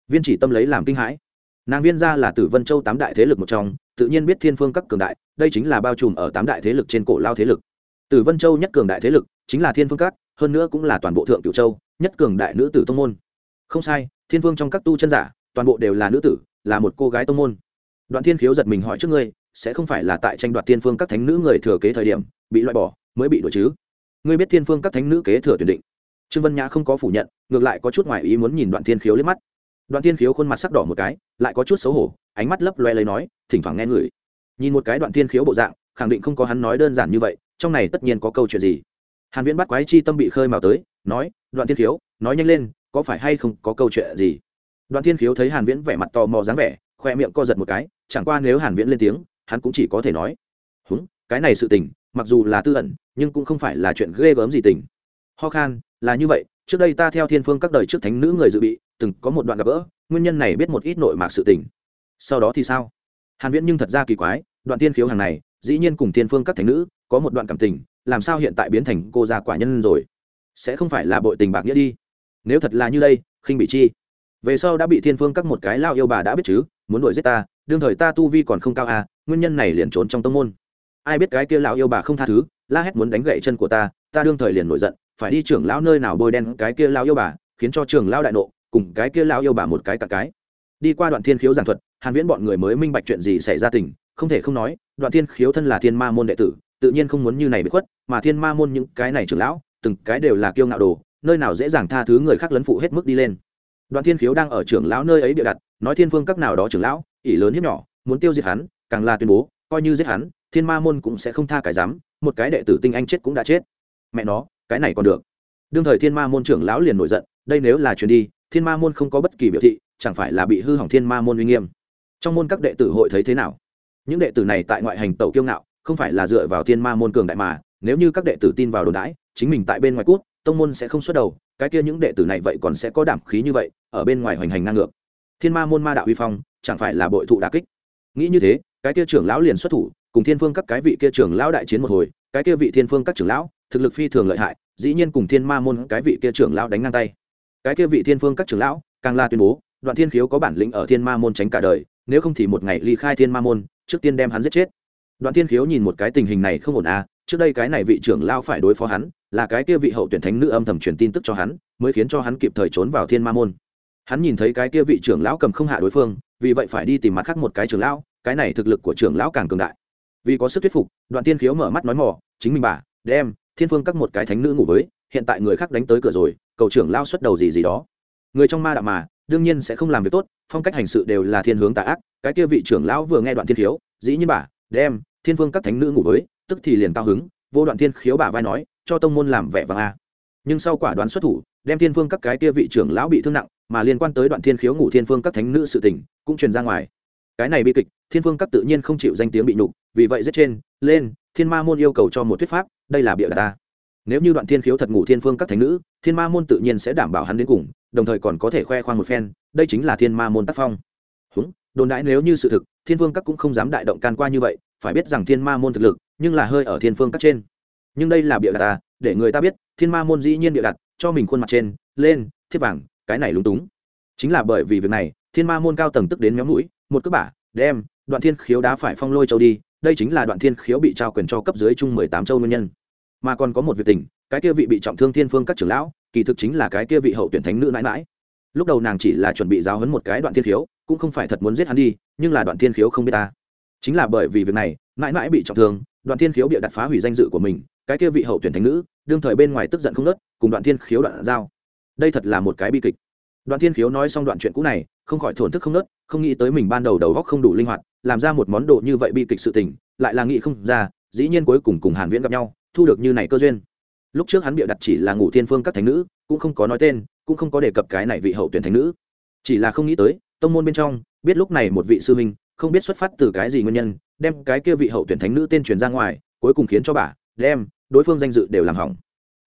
S1: Viên chỉ tâm lấy làm kinh hãi. Nàng viên ra là tử vân châu tám đại thế lực một trong, tự nhiên biết thiên phương các cường đại, đây chính là bao trùm ở tám đại thế lực trên cổ lao thế lực. Tử vân châu nhất cường đại thế lực, chính là thiên phương các, hơn nữa cũng là toàn bộ thượng cửu châu, nhất cường đại nữ tử tông môn. Không sai, thiên phương trong các tu chân giả, toàn bộ đều là nữ tử, là một cô gái tông môn. Đoạn thiên khiếu giật mình hỏi trước ngươi, sẽ không phải là tại tranh đoạt thiên phương các thánh nữ người thừa kế thời điểm, bị loại bỏ, mới bị đổi chứ? Ngươi biết thiên phương các thánh nữ kế thừa tuyển định. Trương vân nhã không có phủ nhận, ngược lại có chút ngoài ý muốn nhìn đoạn thiên khiếu lên mắt. Đoạn thiên khiếu khuôn mặt sắc đỏ một cái, lại có chút xấu hổ, ánh mắt lấp loe lấy nói, thỉnh thoảng nghe ngửi. nhìn một cái đoạn thiên khiếu bộ dạng, khẳng định không có hắn nói đơn giản như vậy, trong này tất nhiên có câu chuyện gì. Hàn viễn bắt quái chi tâm bị khơi mào tới, nói, đoạn thiên khiếu, nói nhanh lên, có phải hay không có câu chuyện gì? Đoạn thiên khiếu thấy hàn viễn vẻ mặt to mò dáng vẻ, khoe miệng co giật một cái, chẳng qua nếu hàn viễn lên tiếng, hắn cũng chỉ có thể nói, húng, cái này sự tình mặc dù là tư ẩn, nhưng cũng không phải là chuyện ghê gớm gì tình. Ho khan, là như vậy, trước đây ta theo thiên phương các đời trước thánh nữ người dự bị, từng có một đoạn gặp gỡ, nguyên nhân này biết một ít nội mạc sự tình. Sau đó thì sao? Hàn viễn nhưng thật ra kỳ quái, đoạn tiên khiếu hàng này, dĩ nhiên cùng thiên phương các thánh nữ, có một đoạn cảm tình, làm sao hiện tại biến thành cô gia quả nhân rồi? Sẽ không phải là bội tình bạc nghĩa đi. Nếu thật là như đây, khinh bị chi. Về sau đã bị thiên phương các một cái lao yêu bà đã biết chứ, muốn đuổi giết ta, đương thời ta tu vi còn không cao à nguyên nhân này liền trốn trong tông môn ai biết cái kia lão yêu bà không tha thứ, la hét muốn đánh gậy chân của ta ta đương thời liền nổi giận, phải đi trưởng lão nơi nào bôi đen cái kia lão yêu bà, khiến cho trưởng lão đại nộ, cùng cái kia lão yêu bà một cái cả cái. Đi qua đoạn thiên khiếu giảng thuật, hàn viễn bọn người mới minh bạch chuyện gì xảy ra tình, không thể không nói, đoạn thiên khiếu thân là thiên ma môn đệ tử, tự nhiên không muốn như này bị khuất, mà thiên ma môn những cái này trưởng lão, từng cái đều là kiêu ngạo đồ, nơi nào dễ dàng tha thứ người khác lấn phụ hết mức đi lên. Đoạn thiên khiếu đang ở trưởng lão nơi ấy bịa đặt, nói thiên phương các nào đó trưởng lão, ỷ lớn hiếp nhỏ, muốn tiêu diệt hắn, càng là tuyên bố, coi như giết hắn thiên ma môn cũng sẽ không tha cái dám một cái đệ tử tinh anh chết cũng đã chết. Mẹ nó, cái này còn được. Đương thời thiên ma môn trưởng lão liền nổi giận, đây nếu là chuyến đi, thiên ma môn không có bất kỳ biểu thị, chẳng phải là bị hư hỏng thiên ma môn uy nghiêm. Trong môn các đệ tử hội thấy thế nào? Những đệ tử này tại ngoại hành tẩu kiêu ngạo, không phải là dựa vào thiên ma môn cường đại mà, nếu như các đệ tử tin vào đồn đãi, chính mình tại bên ngoài cút, tông môn sẽ không xuất đầu, cái kia những đệ tử này vậy còn sẽ có đảm khí như vậy, ở bên ngoài hoành hành ngang ngược. Thiên ma môn ma đạo uy phong, chẳng phải là bội thụ đà kích. Nghĩ như thế, cái kia trưởng lão liền xuất thủ cùng thiên phương các cái vị kia trưởng lão đại chiến một hồi, cái kia vị thiên phương các trưởng lão, thực lực phi thường lợi hại, dĩ nhiên cùng thiên ma môn cái vị kia trưởng lão đánh ngang tay. Cái kia vị thiên phương các trưởng lão, càng la tuyên bố, đoạn thiên khiếu có bản lĩnh ở thiên ma môn tránh cả đời, nếu không thì một ngày ly khai thiên ma môn, trước tiên đem hắn giết chết. Đoạn thiên khiếu nhìn một cái tình hình này không ổn à trước đây cái này vị trưởng lão phải đối phó hắn, là cái kia vị hậu tuyển thánh nữ âm thầm truyền tin tức cho hắn, mới khiến cho hắn kịp thời trốn vào thiên ma môn. Hắn nhìn thấy cái kia vị trưởng lão cầm không hạ đối phương, vì vậy phải đi tìm mặt khác một cái trưởng lão, cái này thực lực của trưởng lão càng cường đại vì có sức thuyết phục đoạn tiên khiếu mở mắt nói mỏ, chính mình bà đem thiên phương các một cái thánh nữ ngủ với hiện tại người khác đánh tới cửa rồi cầu trưởng lao xuất đầu gì gì đó. Người trong ma đạo mà đương nhiên sẽ không làm việc tốt phong cách hành sự đều là thiên hướng tà ác cái kia vị trưởng lão vừa nghe đoạn thiên khiếu dĩ nhiên bà đem thiên phương các thánh nữ ngủ với tức thì liền cao hứng vô đoạn thiên khiếu bà vai nói cho tông môn làm vẻ vàng a. Nhưng sau quả đoán xuất thủ đem thiên phương các cái kia vị trưởng lão bị thương nặng mà liên quan tới đoạn thiên khiếu ngủ thiên phương các thánh nữ sự tình cũng truyền ra ngoài cái này bi kịch, thiên phương các tự nhiên không chịu danh tiếng bị nhục, vì vậy giết trên, lên, thiên ma môn yêu cầu cho một thuyết pháp, đây là bịa ta. Nếu như đoạn thiên khiếu thật ngủ thiên phương các thánh nữ, thiên ma môn tự nhiên sẽ đảm bảo hắn đến cùng, đồng thời còn có thể khoe khoang một phen, đây chính là thiên ma môn tác phong. Húng, đồn đãi nếu như sự thực, thiên phương các cũng không dám đại động can qua như vậy, phải biết rằng thiên ma môn thực lực, nhưng là hơi ở thiên phương các trên. Nhưng đây là bịa đặt ta, để người ta biết, thiên ma môn dĩ nhiên bịa đặt, cho mình khuôn mặt trên, lên, thiết vàng, cái này lúng túng. Chính là bởi vì việc này thiên ma môn cao tầng tức đến méo mũi, một cước bả, đem đoạn thiên khiếu đá phải phong lôi châu đi, đây chính là đoạn thiên khiếu bị trao quyền cho cấp dưới chung mười tám châu nguyên nhân. Mà còn có một việc tình, cái kia vị bị trọng thương thiên phương các trưởng lão, kỳ thực chính là cái kia vị hậu tuyển thánh nữ mãi mãi lúc đầu nàng chỉ là chuẩn bị giáo hấn một cái đoạn thiên khiếu, cũng không phải thật muốn giết hắn đi, nhưng là đoạn thiên khiếu không biết ta. Chính là bởi vì việc này mãi mãi bị trọng thương, đoạn thiên khiếu bị đặt phá hủy danh dự của mình, cái kia vị hậu tuyển thánh nữ, đương thời bên ngoài tức giận không nớt, cùng đoạn thiên khiếu đoạn giao. Đây thật là một cái bi kịch. Đoạn thiên khiếu nói xong đoạn chuyện cũ này không khỏi thổn thức không nớt, không nghĩ tới mình ban đầu đầu góc không đủ linh hoạt, làm ra một món đồ như vậy bi kịch sự tình, lại là nghĩ không ra, dĩ nhiên cuối cùng cùng hàn viễn gặp nhau, thu được như này cơ duyên. Lúc trước hắn bịa đặt chỉ là ngủ thiên phương các thánh nữ, cũng không có nói tên, cũng không có đề cập cái này vị hậu tuyển thánh nữ. Chỉ là không nghĩ tới, tông môn bên trong, biết lúc này một vị sư minh không biết xuất phát từ cái gì nguyên nhân, đem cái kia vị hậu tuyển thánh nữ tên truyền ra ngoài, cuối cùng khiến cho bà, đem, đối phương danh dự đều làm hỏng.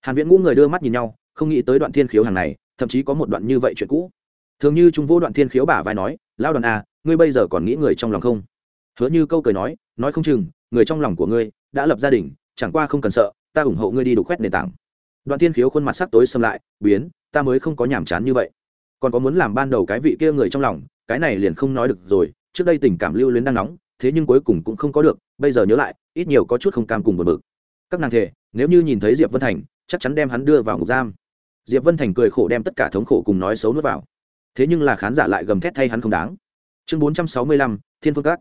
S1: Hàn viễn ngũ người đưa mắt nhìn nhau, không nghĩ tới đoạn thiên khiếu hàng này, thậm chí có một đoạn như vậy chuyện cũ thường như trung vô đoạn thiên khiếu bả vai nói lao đoàn à ngươi bây giờ còn nghĩ người trong lòng không? Hứa như câu cười nói nói không chừng, người trong lòng của ngươi đã lập gia đình, chẳng qua không cần sợ, ta ủng hộ ngươi đi đục khoét nền tảng. Đoạn thiên khiếu khuôn mặt sắc tối xâm lại, biến, ta mới không có nhàm chán như vậy. Còn có muốn làm ban đầu cái vị kia người trong lòng, cái này liền không nói được rồi, trước đây tình cảm lưu luyến đang nóng, thế nhưng cuối cùng cũng không có được, bây giờ nhớ lại, ít nhiều có chút không cam cùng một bực. Các nàng thể nếu như nhìn thấy diệp vân thành, chắc chắn đem hắn đưa vào ngục giam. Diệp vân thành cười khổ đem tất cả thống khổ cùng nói xấu nuốt vào thế nhưng là khán giả lại gầm thét thay hắn không đáng. Chương bốn trăm sáu mươi lăm, thiên phương các.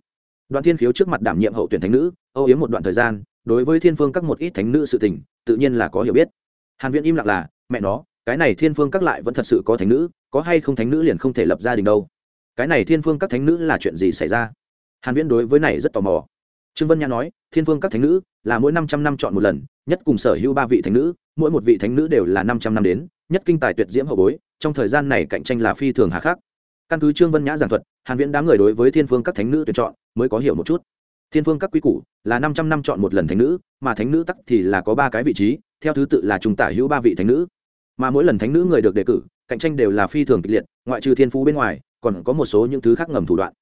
S1: Đoạn thiên khiếu trước mặt đảm nhiệm hậu tuyển thánh nữ, âu yếm một đoạn thời gian, đối với thiên phương các một ít thánh nữ sự tình, tự nhiên là có hiểu biết. Hàn viễn im lặng là, mẹ nó, cái này thiên phương các lại vẫn thật sự có thánh nữ, có hay không thánh nữ liền không thể lập gia đình đâu. Cái này thiên phương các thánh nữ là chuyện gì xảy ra? Hàn viễn đối với này rất tò mò. Trương vân nha nói, thiên phương các thánh nữ là mỗi 500 năm chọn một lần, nhất cùng sở hữu ba vị thánh nữ, mỗi một vị thánh nữ đều là 500 năm đến nhất kinh tài tuyệt diễm hậu bối, trong thời gian này cạnh tranh là phi thường hà khắc. Căn cứ trương vân nhã giảng thuật, hàn viễn đám người đối với thiên phương các thánh nữ tuyển chọn mới có hiểu một chút. Thiên phương các quý củ là 500 năm chọn một lần thánh nữ, mà thánh nữ tắc thì là có ba cái vị trí, theo thứ tự là trung tả hữu ba vị thánh nữ. Mà mỗi lần thánh nữ người được đề cử, cạnh tranh đều là phi thường kịch liệt, ngoại trừ thiên phú bên ngoài, còn có một số những thứ khác ngầm thủ đoạn.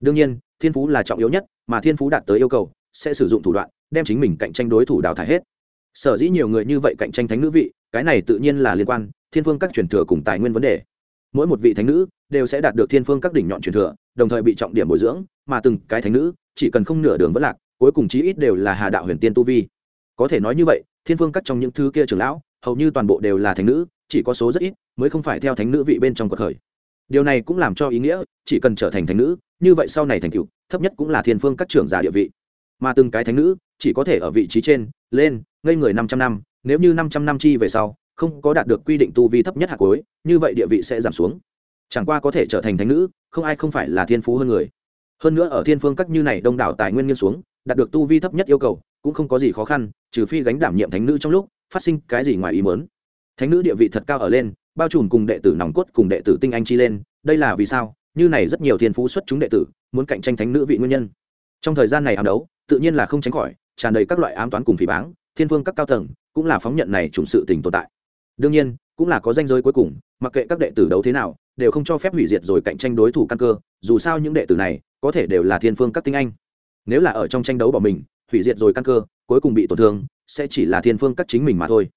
S1: Đương nhiên, thiên phú là trọng yếu nhất, mà thiên phú đạt tới yêu cầu, sẽ sử dụng thủ đoạn, đem chính mình cạnh tranh đối thủ đào thải hết. Sở dĩ nhiều người như vậy cạnh tranh thánh nữ vị, cái này tự nhiên là liên quan thiên phương các truyền thừa cùng tài nguyên vấn đề. Mỗi một vị thánh nữ đều sẽ đạt được thiên phương các đỉnh nhọn truyền thừa, đồng thời bị trọng điểm bồi dưỡng, mà từng cái thánh nữ chỉ cần không nửa đường vẫn lạc, cuối cùng chí ít đều là hà đạo huyền tiên tu vi. Có thể nói như vậy, thiên phương các trong những thứ kia trưởng lão, hầu như toàn bộ đều là thánh nữ, chỉ có số rất ít mới không phải theo thánh nữ vị bên trong cuộc khởi. Điều này cũng làm cho ý nghĩa, chỉ cần trở thành thánh nữ, như vậy sau này thành cựu thấp nhất cũng là thiên phương các trưởng giả địa vị. Mà từng cái thánh nữ chỉ có thể ở vị trí trên, lên, ngây người năm trăm năm, nếu như năm trăm năm chi về sau không có đạt được quy định tu vi thấp nhất hạt cuối, như vậy địa vị sẽ giảm xuống. Chẳng qua có thể trở thành thánh nữ, không ai không phải là thiên phú hơn người. Hơn nữa ở thiên phương các như này đông đảo tài nguyên nghiêng xuống, đạt được tu vi thấp nhất yêu cầu, cũng không có gì khó khăn, trừ phi gánh đảm nhiệm thánh nữ trong lúc, phát sinh cái gì ngoài ý mớn thánh nữ địa vị thật cao ở lên, bao trùm cùng đệ tử nòng cốt, cùng đệ tử tinh anh chi lên, đây là vì sao? Như này rất nhiều thiên phú xuất chúng đệ tử, muốn cạnh tranh thánh nữ vị nguyên nhân. Trong thời gian này ám đấu, tự nhiên là không tránh khỏi, tràn đầy các loại ám toán cùng phỉ báng, thiên phương các cao tầng, cũng là phóng nhận này trùng sự tình tồn tại đương nhiên, cũng là có danh giới cuối cùng, mặc kệ các đệ tử đấu thế nào, đều không cho phép hủy diệt rồi cạnh tranh đối thủ căn cơ, dù sao những đệ tử này, có thể đều là thiên phương các tinh anh. Nếu là ở trong tranh đấu bỏ mình, hủy diệt rồi căn cơ, cuối cùng bị tổn thương, sẽ chỉ là thiên phương các chính mình mà thôi.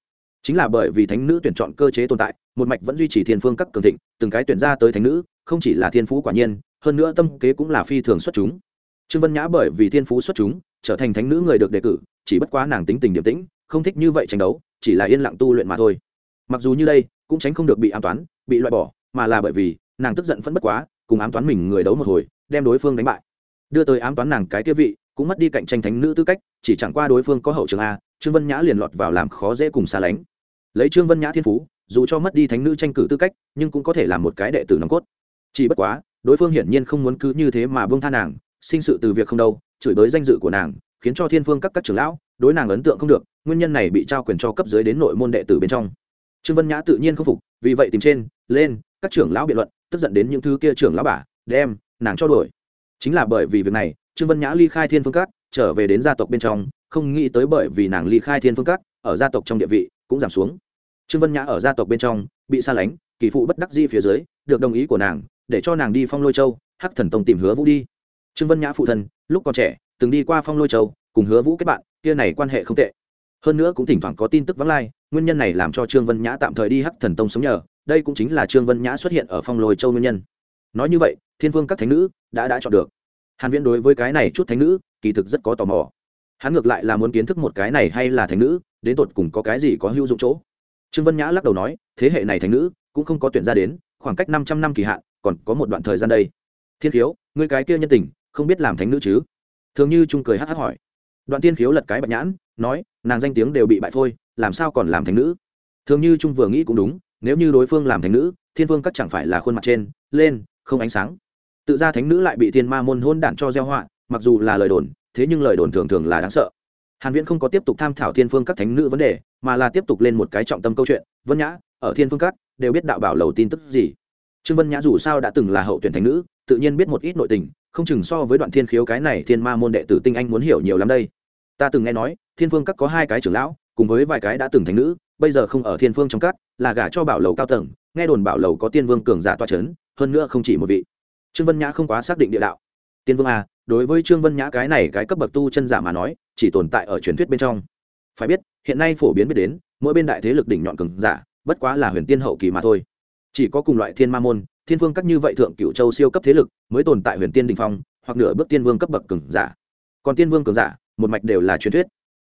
S1: Chính là bởi vì thánh nữ tuyển chọn cơ chế tồn tại, một mạch vẫn duy trì thiên phương các cường thịnh, từng cái tuyển ra tới thánh nữ, không chỉ là thiên phú quả nhiên, hơn nữa tâm kế cũng là phi thường xuất chúng. Trương vân nhã bởi vì thiên phú xuất chúng, trở thành thánh nữ người được đề cử, chỉ bất quá nàng tính tình điềm tĩnh, không thích như vậy tranh đấu, chỉ là yên lặng tu luyện mà thôi mặc dù như đây, cũng tránh không được bị ám toán, bị loại bỏ, mà là bởi vì nàng tức giận phẫn bất quá, cùng ám toán mình người đấu một hồi, đem đối phương đánh bại. Đưa tới ám toán nàng cái kia vị, cũng mất đi cạnh tranh thánh nữ tư cách, chỉ chẳng qua đối phương có hậu trường a, trương vân nhã liền lọt vào làm khó dễ cùng xa lánh. Lấy trương vân nhã thiên phú, dù cho mất đi thánh nữ tranh cử tư cách, nhưng cũng có thể là một cái đệ tử nòng cốt. Chỉ bất quá, đối phương hiển nhiên không muốn cứ như thế mà bông tha nàng, sinh sự từ việc không đâu, chửi bới danh dự của nàng, khiến cho thiên phương các các trưởng lão, đối nàng ấn tượng không được, nguyên nhân này bị trao quyền cho cấp dưới đến nội môn đệ tử bên trong trương vân nhã tự nhiên không phục vì vậy tìm trên lên các trưởng lão biện luận tức giận đến những thứ kia trưởng lão bà đem nàng cho đuổi. Chính là bởi vì việc này trương vân nhã ly khai thiên phương Cát, trở về đến gia tộc bên trong không nghĩ tới bởi vì nàng ly khai thiên phương Cát, ở gia tộc trong địa vị cũng giảm xuống. Trương vân nhã ở gia tộc bên trong bị xa lánh kỳ phụ bất đắc di phía dưới được đồng ý của nàng để cho nàng đi phong lôi châu hắc thần tông tìm hứa vũ đi. Trương vân nhã phụ thân lúc còn trẻ từng đi qua phong lôi châu cùng hứa vũ kết bạn kia này quan hệ không tệ. Hơn nữa cũng thỉnh thoảng có tin tức vắng lai nguyên nhân này làm cho trương vân nhã tạm thời đi hắc thần tông sống nhờ, đây cũng chính là trương vân nhã xuất hiện ở phong lôi châu nguyên nhân. Nói như vậy, thiên vương các thánh nữ đã đã chọn được. Hàn viễn đối với cái này chút thánh nữ, kỳ thực rất có tò mò. Hắn ngược lại là muốn kiến thức một cái này hay là thánh nữ, đến tột cùng có cái gì có hữu dụng chỗ. Trương vân nhã lắc đầu nói, thế hệ này thánh nữ cũng không có tuyển ra đến, khoảng cách 500 năm kỳ hạn, còn có một đoạn thời gian đây. Thiên khiếu, ngươi cái kia nhân tình, không biết làm thánh nữ chứ? Thường như trung cười hắt hắt hỏi. Đoạn tiên khiếu lật cái bạch nhãn nói, nàng danh tiếng đều bị bại phôi, làm sao còn làm thánh nữ? Thường như trung vừa nghĩ cũng đúng, nếu như đối phương làm thánh nữ, thiên phương các chẳng phải là khuôn mặt trên, lên, không ánh sáng. Tự ra thánh nữ lại bị thiên ma môn hôn đản cho gieo họa, mặc dù là lời đồn, thế nhưng lời đồn thường thường là đáng sợ. Hàn viễn không có tiếp tục tham thảo thiên phương các thánh nữ vấn đề, mà là tiếp tục lên một cái trọng tâm câu chuyện, vân nhã, ở thiên phương các đều biết đạo bảo lầu tin tức gì? Trương vân nhã dù sao đã từng là hậu tuyển thánh nữ, tự nhiên biết một ít nội tình, không chừng so với đoạn thiên khiếu cái này thiên ma môn đệ tử tinh anh muốn hiểu nhiều lắm đây. Ta từng nghe nói thiên phương các có hai cái trưởng lão, cùng với vài cái đã từng thành nữ, bây giờ không ở thiên phương trong các, là gả cho bảo lầu cao tầng, nghe đồn bảo lầu có tiên vương cường giả toa c h ấ n hơn nữa không chỉ một vị. Trương vân nhã không quá xác định địa đạo. Tiên vương a đối với trương vân nhã cái này cái cấp bậc tu chân giả mà nói, chỉ tồn tại ở truyền thuyết bên trong. Phải biết, hiện nay phổ biến biết đến, mỗi bên đại thế lực đỉnh nhọn cường giả, bất quá là huyền tiên hậu kỳ mà thôi. Chỉ có cùng loại thiên ma môn, thiên vương các như vậy thượng cựu châu siêu cấp thế lực, mới tồn tại huyền tiên đình phong, hoặc nửa bước tiên vương cấp bậc cường giả. Còn tiên vương cường giả, một mạch đều là truyền thuyết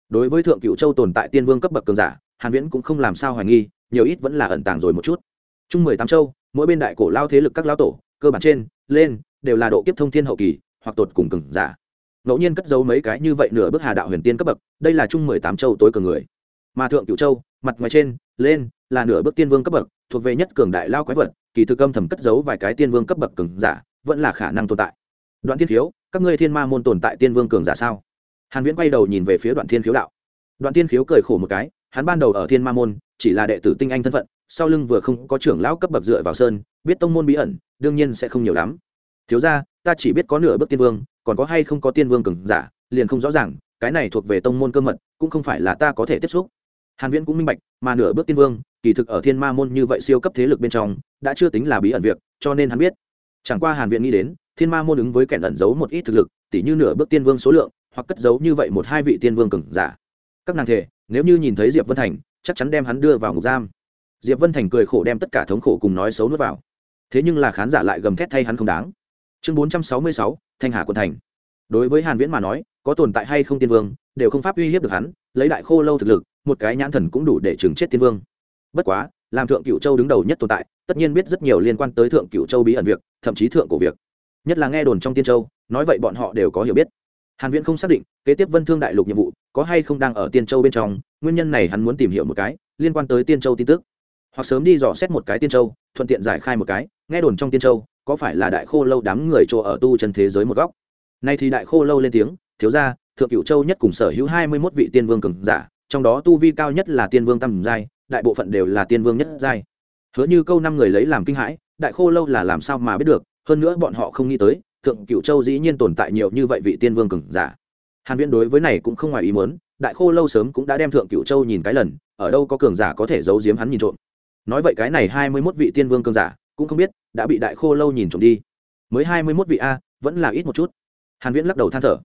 S1: đối với thượng cựu châu tồn tại tiên vương cấp bậc cường giả, hàn viễn cũng không làm sao hoài nghi, nhiều ít vẫn là ẩn tàng rồi một chút. Chung mười tám châu, mỗi bên đại cổ lao thế lực các lao tổ, cơ bản trên, lên, đều là độ kiếp thông thiên hậu kỳ, hoặc tột cùng cường giả. Ngẫu nhiên cất giấu mấy cái như vậy nửa bước hà đạo huyền tiên cấp bậc, đây là chung mười tám châu tối cường người. Mà thượng cựu châu, mặt ngoài trên, lên, là nửa bước tiên vương cấp bậc, thuộc về nhất cường đại lao quái vật, kỳ thực âm thầm cất giấu vài cái tiên vương cấp bậc cường giả, vẫn là khả năng tồn tại. Đoạn thiên khiếu, các ngươi thiên ma môn tồn tại tiên vương cường giả sao? Hàn viễn quay đầu nhìn về phía đoạn thiên khiếu đạo. Đoạn thiên khiếu cười khổ một cái, hắn ban đầu ở thiên ma môn, chỉ là đệ tử tinh anh thân phận, sau lưng vừa không có trưởng lão cấp bậc dựa vào sơn, biết tông môn bí ẩn, đương nhiên sẽ không nhiều lắm. Thiếu ra ta chỉ biết có nửa bước tiên vương, còn có hay không có tiên vương cường giả, liền không rõ ràng, cái này thuộc về tông môn cơ mật, cũng không phải là ta có thể tiếp xúc. Hàn viễn cũng minh bạch, mà nửa bước tiên vương, kỳ thực ở thiên ma môn như vậy siêu cấp thế lực bên trong, đã chưa tính là bí ẩn việc, cho nên hắn biết. Chẳng qua hàn viễn nghĩ đến, thiên ma môn ứng với kẻ ẩn giấu một ít thực lực, tỉ như nửa bước tiên vương số lượng hoặc cất giấu như vậy một hai vị tiên vương cường giả. Các nàng thể nếu như nhìn thấy diệp vân thành, chắc chắn đem hắn đưa vào ngục giam. Diệp vân thành cười khổ đem tất cả thống khổ cùng nói xấu nuốt vào. Thế nhưng là khán giả lại gầm thét thay hắn không đáng. Chương bốn trăm sáu mươi sáu, thanh hà quân thành. Đối với hàn viễn mà nói, có tồn tại hay không tiên vương, đều không pháp uy hiếp được hắn, lấy đại khô lâu thực lực, một cái nhãn thần cũng đủ để chừng chết tiên vương. Bất quá, làm thượng cựu châu đứng đầu nhất tồn tại, tất nhiên biết rất nhiều liên quan tới thượng cựu châu bí ẩn việc, thậm chí thượng cổ việc. Nhất là nghe đồn trong tiên châu, nói vậy bọn họ đều có hiểu biết hàn viễn không xác định, kế tiếp vân thương đại lục nhiệm vụ có hay không đang ở tiên châu bên trong, nguyên nhân này hắn muốn tìm hiểu một cái, liên quan tới tiên châu tin tức. Hoặc sớm đi dò xét một cái tiên châu, thuận tiện giải khai một cái, nghe đồn trong tiên châu, có phải là đại khô lâu đám người chỗ ở tu chân thế giới một góc. Nay thì đại khô lâu lên tiếng, thiếu gia, thượng cửu châu nhất cùng sở hữu hai mươi 21 vị tiên vương cường giả, trong đó tu vi cao nhất là tiên vương tam giai, đại bộ phận đều là tiên vương nhất giai. Hứa như câu năm người lấy làm kinh hãi, đại khô lâu là làm sao mà biết được, hơn nữa bọn họ không nghĩ tới thượng cựu châu dĩ nhiên tồn tại nhiều như vậy vị tiên vương cường giả. Hàn viễn đối với này cũng không ngoài ý muốn, đại khô lâu sớm cũng đã đem thượng cựu châu nhìn cái lần, ở đâu có cường giả có thể giấu giếm hắn nhìn trộm. Nói vậy cái này hai mươi 21 vị tiên vương cường giả, cũng không biết đã bị đại khô lâu nhìn trộm đi. Mới hai mươi 21 vị a, vẫn là ít một chút. Hàn viễn lắc đầu than thở.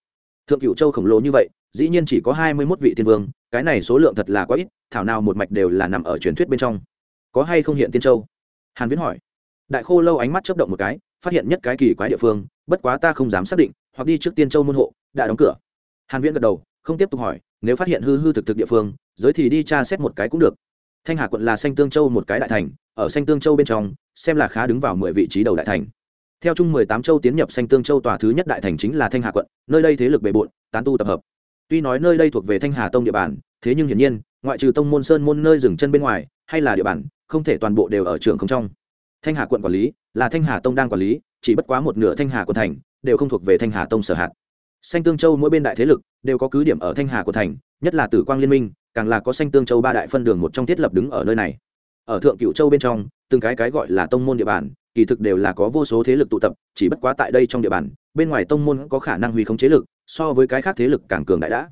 S1: Thượng cựu châu khổng lồ như vậy, dĩ nhiên chỉ có hai mươi 21 vị tiên vương, cái này số lượng thật là quá ít, thảo nào một mạch đều là nằm ở truyền thuyết bên trong. Có hay không hiện tiên châu? Hàn viễn hỏi. Đại khô lâu ánh mắt chớp động một cái phát hiện nhất cái kỳ quái địa phương, bất quá ta không dám xác định, hoặc đi trước tiên châu môn hộ, đã đóng cửa. Hàn viễn gật đầu, không tiếp tục hỏi, nếu phát hiện hư hư thực thực địa phương, giới thì đi tra xét một cái cũng được. Thanh hà quận là xanh tương châu một cái đại thành, ở xanh tương châu bên trong, xem là khá đứng vào mười vị trí đầu đại thành. Theo chung mười tám châu tiến nhập xanh tương châu tòa thứ nhất đại thành chính là thanh hà quận, nơi đây thế lực bề bộn, tán tu tập hợp. Tuy nói nơi đây thuộc về thanh hà tông địa bàn, thế nhưng hiển nhiên, ngoại trừ tông môn sơn môn nơi dừng chân bên ngoài, hay là địa bàn, không thể toàn bộ đều ở trường không trong. Thanh hà quận quản lý là thanh hà tông đang quản lý, chỉ bất quá một nửa thanh hà quận thành đều không thuộc về thanh hà tông sở hạt. Xanh tương châu mỗi bên đại thế lực đều có cứ điểm ở thanh hà quận thành, nhất là tử quang liên minh, càng là có xanh tương châu ba đại phân đường một trong thiết lập đứng ở nơi này. Ở thượng cựu châu bên trong, từng cái cái gọi là tông môn địa bàn, kỳ thực đều là có vô số thế lực tụ tập, chỉ bất quá tại đây trong địa bàn, bên ngoài tông môn có khả năng huy khống chế lực, so với cái khác thế lực càng cường đại đã.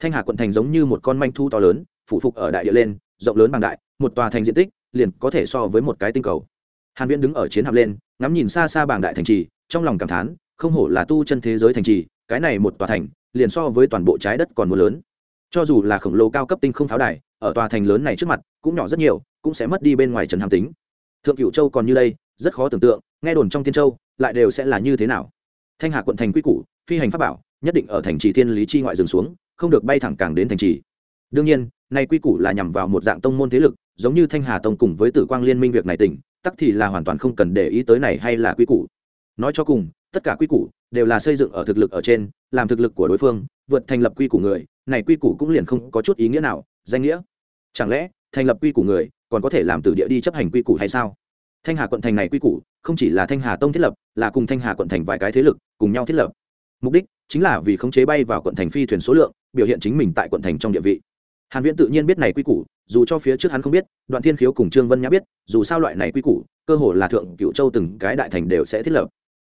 S1: Thanh hà quận thành giống như một con manh thu to lớn, phụ phục ở đại địa lên, rộng lớn bằng đại, một tòa thành diện tích liền có thể so với một cái tinh cầu hàn viễn đứng ở chiến hạm lên, ngắm nhìn xa xa bảng đại thành trì, trong lòng cảm thán, không hổ là tu chân thế giới thành trì, cái này một tòa thành, liền so với toàn bộ trái đất còn muốn lớn. Cho dù là khổng lồ cao cấp tinh không pháo đài, ở tòa thành lớn này trước mặt, cũng nhỏ rất nhiều, cũng sẽ mất đi bên ngoài trần hàm tính. Thượng cửu châu còn như đây, rất khó tưởng tượng, nghe đồn trong tiên châu, lại đều sẽ là như thế nào. Thanh hà quận thành quy củ, phi hành pháp bảo, nhất định ở thành trì thiên lý chi ngoại dừng xuống, không được bay thẳng càng đến thành trì. Đương nhiên nay quy củ là nhằm vào một dạng tông môn thế lực, giống như thanh hà tông cùng với tử quang liên minh việc này tỉnh tắc thì là hoàn toàn không cần để ý tới này hay là quy củ. Nói cho cùng, tất cả quy củ đều là xây dựng ở thực lực ở trên, làm thực lực của đối phương, vượt thành lập quy củ người, này quy củ cũng liền không có chút ý nghĩa nào, danh nghĩa. Chẳng lẽ, thành lập quy củ người còn có thể làm từ địa đi chấp hành quy củ hay sao? Thanh hà quận thành này quy củ không chỉ là thanh hà tông thiết lập, là cùng thanh hà quận thành vài cái thế lực cùng nhau thiết lập. Mục đích chính là vì khống chế bay vào quận thành phi thuyền số lượng, biểu hiện chính mình tại quận thành trong địa vị hàn viễn tự nhiên biết này quy củ, dù cho phía trước hắn không biết, đoạn thiên khiếu cùng trương vân nhã biết, dù sao loại này quy củ, cơ hồ là thượng cựu châu từng cái đại thành đều sẽ thiết lập.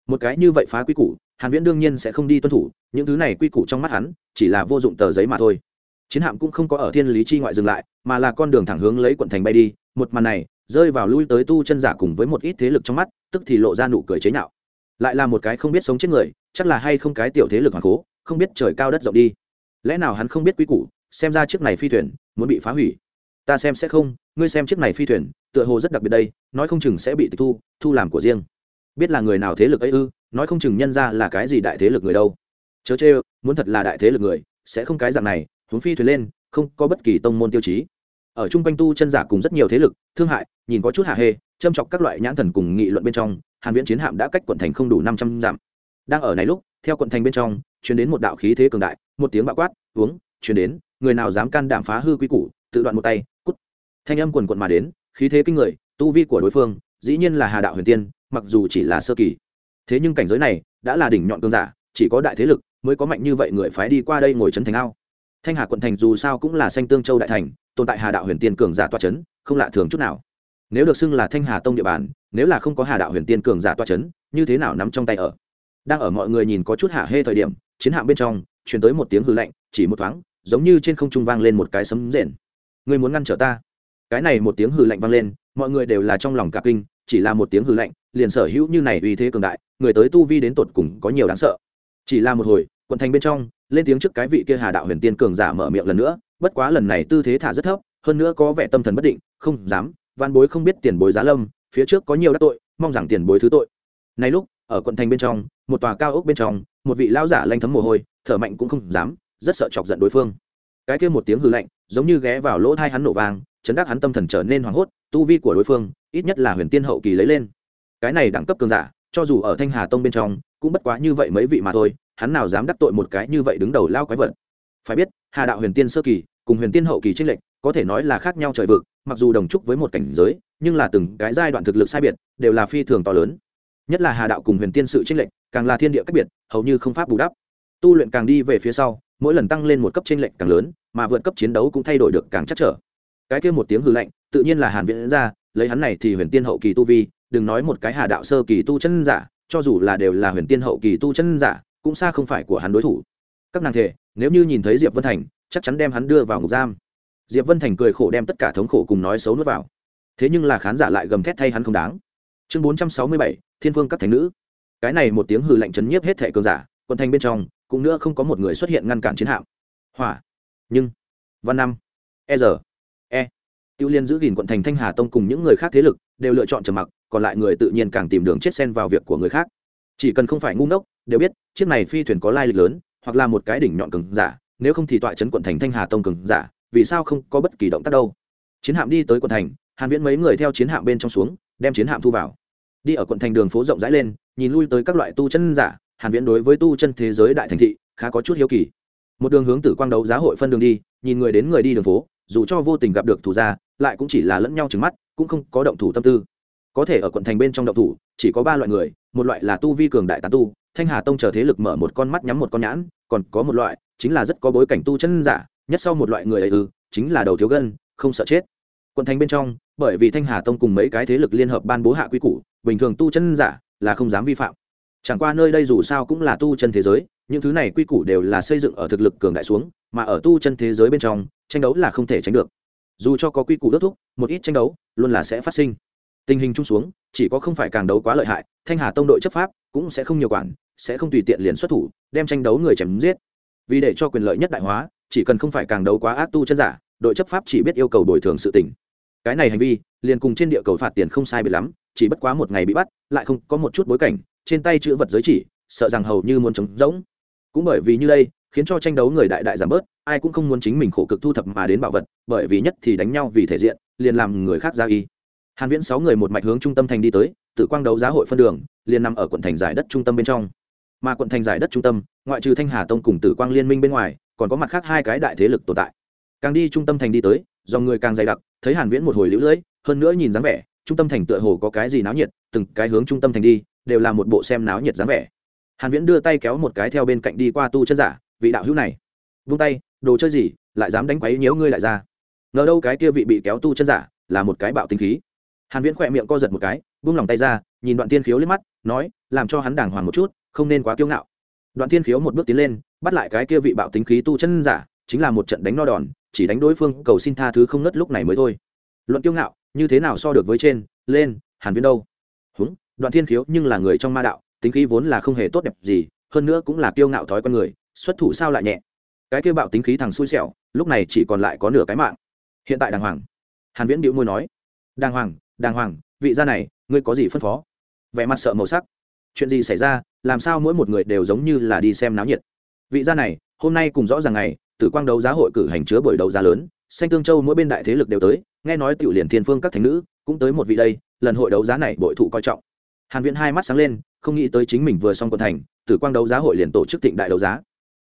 S1: Một cái như vậy phá quy củ, hàn viễn đương nhiên sẽ không đi tuân thủ, những thứ này quy củ trong mắt hắn, chỉ là vô dụng tờ giấy mà thôi. Chiến hạm cũng không có ở thiên lý chi ngoại dừng lại, mà là con đường thẳng hướng lấy quận thành bay đi, một màn này, rơi vào lui tới tu chân giả cùng với một ít thế lực trong mắt, tức thì lộ ra nụ cười chế nhạo. Lại là một cái không biết sống chết người, chắc là hay không cái tiểu thế lực hoàng cố, không biết trời cao đất rộng đi. Lẽ nào hắn không biết quy củ xem ra chiếc này phi thuyền muốn bị phá hủy. Ta xem sẽ không, ngươi xem chiếc này phi thuyền, tựa hồ rất đặc biệt đây, nói không chừng sẽ bị tịch thu thu làm của riêng. Biết là người nào thế lực ấy ư, nói không chừng nhân ra là cái gì đại thế lực người đâu. Chớ chê, muốn thật là đại thế lực người, sẽ không cái dạng này, huống phi thuyền lên, không có bất kỳ tông môn tiêu chí. Ở chung quanh tu chân giả cùng rất nhiều thế lực, thương hại, nhìn có chút hạ hê, châm chọc các loại nhãn thần cùng nghị luận bên trong, hàn viễn chiến hạm đã cách quận thành không đủ 500 dặm. Đang ở này lúc, theo quận thành bên trong, truyền đến một đạo khí thế cường đại, một tiếng bạo quát, uống, truyền đến người nào dám can đảm phá hư quy củ, tự đoạn một tay, cút. Thanh âm quần quận mà đến, khí thế kinh người, tu vi của đối phương, dĩ nhiên là hà đạo huyền tiên, mặc dù chỉ là sơ kỳ. Thế nhưng cảnh giới này, đã là đỉnh nhọn cường giả, chỉ có đại thế lực mới có mạnh như vậy người phái đi qua đây ngồi trấn thành ao. Thanh hà quận thành dù sao cũng là xanh tương châu đại thành, tồn tại hà đạo huyền tiên cường giả toa trấn không lạ thường chút nào. Nếu được xưng là thanh hà tông địa bàn, nếu là không có hà đạo huyền tiên cường giả toa trấn như thế nào nắm trong tay ở? Đang ở mọi người nhìn có chút hạ hê thời điểm, chiến hạm bên trong chuyển tới một tiếng hư lạnh, chỉ một thoáng giống như trên không trung vang lên một cái sấm rền. Người muốn ngăn trở ta? Cái này một tiếng hư lạnh vang lên, mọi người đều là trong lòng cả kinh, chỉ là một tiếng hư lạnh, liền sở hữu như này uy thế cường đại, người tới tu vi đến tột cùng có nhiều đáng sợ. Chỉ là một hồi, quận thành bên trong, lên tiếng trước cái vị kia hà đạo huyền tiên cường giả mở miệng lần nữa, bất quá lần này tư thế thả rất thấp, hơn nữa có vẻ tâm thần bất định, không dám van bối không biết tiền bối giá lâm, phía trước có nhiều đắc tội, mong rằng tiền bối thứ tội. Nay lúc, ở quận thành bên trong, một tòa cao ốc bên trong, một vị lão giả lanh thấm mồ hôi, thở mạnh cũng không dám rất sợ chọc giận đối phương. Cái kia một tiếng hư lạnh, giống như ghé vào lỗ thai hắn nổ vang, chấn đắc hắn tâm thần trở nên hoảng hốt, tu vi của đối phương, ít nhất là huyền tiên hậu kỳ lấy lên. Cái này đẳng cấp cường giả, cho dù ở thanh hà tông bên trong, cũng bất quá như vậy mấy vị mà thôi, hắn nào dám đắc tội một cái như vậy đứng đầu lao quái vật. Phải biết, hà đạo huyền tiên sơ kỳ cùng huyền tiên hậu kỳ trinh lệnh có thể nói là khác nhau trời vực, mặc dù đồng trúc với một cảnh giới, nhưng là từng cái giai đoạn thực lực sai biệt, đều là phi thường to lớn. Nhất là hà đạo cùng huyền tiên sự trinh lệnh càng là thiên địa cách biệt, hầu như không pháp bù đắp. Tu luyện càng đi về phía sau mỗi lần tăng lên một cấp trên lệnh càng lớn, mà vượt cấp chiến đấu cũng thay đổi được càng chắc trở. Cái kia một tiếng hư lệnh tự nhiên là hàn viễn ra, lấy hắn này thì huyền tiên hậu kỳ tu vi, đừng nói một cái hà đạo sơ kỳ tu chân giả, cho dù là đều là huyền tiên hậu kỳ tu chân giả, cũng xa không phải của hắn đối thủ. Các nàng thể nếu như nhìn thấy diệp vân thành, chắc chắn đem hắn đưa vào ngục giam. Diệp vân thành cười khổ đem tất cả thống khổ cùng nói xấu nuốt vào. Thế nhưng là khán giả lại gầm thét thay hắn không đáng. Chương bốn trăm sáu mươi bảy, thiên Vương các thành nữ. Cái này một tiếng hừ lạnh chấn nhiếp hết thệ cường giả Quận thành bên trong, cũng nữa không có một người xuất hiện ngăn cản chiến hạm. Hỏa. Nhưng, văn năm e giờ e. Tiêu liên giữ gìn quận thành thanh hà tông cùng những người khác thế lực, đều lựa chọn trầm mặc, còn lại người tự nhiên càng tìm đường chết xen vào việc của người khác. Chỉ cần không phải ngu ngốc, đều biết, chiếc này phi thuyền có lai lịch lớn, hoặc là một cái đỉnh nhọn cường giả, nếu không thì tọa trấn quận thành thanh hà tông cường giả, vì sao không có bất kỳ động tác đâu? Chiến hạm đi tới quận thành, hàn viễn mấy người theo chiến hạm bên trong xuống, đem chiến hạm thu vào. Đi ở quận thành đường phố rộng rãi lên, nhìn lui tới các loại tu chân giả hàn viễn đối với tu chân thế giới đại thành thị khá có chút hiếu kỳ. Một đường hướng tử quang đấu giá hội phân đường đi, nhìn người đến người đi đường phố, dù cho vô tình gặp được thủ gia, lại cũng chỉ là lẫn nhau trừng mắt, cũng không có động thủ tâm tư. Có thể ở quận thành bên trong động thủ, chỉ có ba loại người, một loại là tu vi cường đại tán tu, thanh hà tông chờ thế lực mở một con mắt nhắm một con nhãn, còn có một loại chính là rất có bối cảnh tu chân giả, nhất sau một loại người ấy ư, chính là đầu thiếu gân, không sợ chết. Quận thành bên trong, bởi vì thanh hà tông cùng mấy cái thế lực liên hợp ban bố hạ quy củ, bình thường tu chân giả là không dám vi phạm chẳng qua nơi đây dù sao cũng là tu chân thế giới, những thứ này quy củ đều là xây dựng ở thực lực cường đại xuống, mà ở tu chân thế giới bên trong, tranh đấu là không thể tránh được. Dù cho có quy củ đốt thúc, một ít tranh đấu luôn là sẽ phát sinh. Tình hình chung xuống, chỉ có không phải càng đấu quá lợi hại, thanh hà tông đội chấp pháp cũng sẽ không nhiều quản, sẽ không tùy tiện liền xuất thủ, đem tranh đấu người chém giết. Vì để cho quyền lợi nhất đại hóa, chỉ cần không phải càng đấu quá ác tu chân giả, đội chấp pháp chỉ biết yêu cầu bồi thường sự tỉnh cái này hành vi, liền cùng trên địa cầu phạt tiền không sai biệt lắm, chỉ bất quá một ngày bị bắt, lại không có một chút bối cảnh trên tay chữ vật giới chỉ, sợ rằng hầu như muốn trống rỗng. Cũng bởi vì như đây, khiến cho tranh đấu người đại đại giảm bớt, ai cũng không muốn chính mình khổ cực thu thập mà đến bảo vật, bởi vì nhất thì đánh nhau vì thể diện, liền làm người khác ra y. Hàn viễn sáu người một mạch hướng trung tâm thành đi tới tự quang đấu giá hội phân đường, liền nằm ở quận thành giải đất trung tâm bên trong. Mà quận thành giải đất trung tâm, ngoại trừ thanh hà tông cùng tử quang liên minh bên ngoài, còn có mặt khác hai cái đại thế lực tồn tại. Càng đi trung tâm thành đi tới, dòng người càng dày đặc, thấy hàn viễn một hồi liễu lưỡi, hơn nữa nhìn dáng vẻ, trung tâm thành tựa hồ có cái gì náo nhiệt, từng cái hướng trung tâm thành đi đều là một bộ xem náo nhiệt dáng vẻ. Hàn viễn đưa tay kéo một cái theo bên cạnh đi qua tu chân giả, vị đạo hữu này. Vung tay, đồ chơi gì, lại dám đánh quấy nhiễu ngươi lại ra. Ngờ đâu cái kia vị bị kéo tu chân giả là một cái bạo tinh khí. Hàn viễn khỏe miệng co giật một cái, buông lòng tay ra, nhìn đoạn tiên khiếu liếc mắt, nói, làm cho hắn đàng hoàng một chút, không nên quá kiêu ngạo. Đoạn tiên khiếu một bước tiến lên, bắt lại cái kia vị bạo tính khí tu chân giả, chính là một trận đánh no đòn, chỉ đánh đối phương, cầu xin tha thứ không nứt lúc này mới thôi. Luận kiêu ngạo, như thế nào so được với trên, lên, hàn viễn đâu? Húng đoạn thiên khiếu nhưng là người trong ma đạo, tính khí vốn là không hề tốt đẹp gì, hơn nữa cũng là kiêu ngạo thói con người, xuất thủ sao lại nhẹ. Cái kêu bạo tính khí thằng xui xẻo, lúc này chỉ còn lại có nửa cái mạng. Hiện tại đàng hoàng. Hàn viễn điệu môi nói, đàng hoàng đàng hoàng, vị gia này, ngươi có gì phân phó? Vẻ mặt sợ màu sắc. Chuyện gì xảy ra, làm sao mỗi một người đều giống như là đi xem náo nhiệt? Vị gia này, hôm nay cùng rõ ràng ngày, tử quang đấu giá hội cử hành chứa buổi đấu giá lớn, xanh tương châu mỗi bên đại thế lực đều tới, nghe nói tiểu liền thiên phương các thánh nữ, cũng tới một vị đây, lần hội đấu giá này bội thụ coi trọng hàn viễn hai mắt sáng lên, không nghĩ tới chính mình vừa xong quận thành, tử quang đấu giá hội liền tổ chức thịnh đại đấu giá.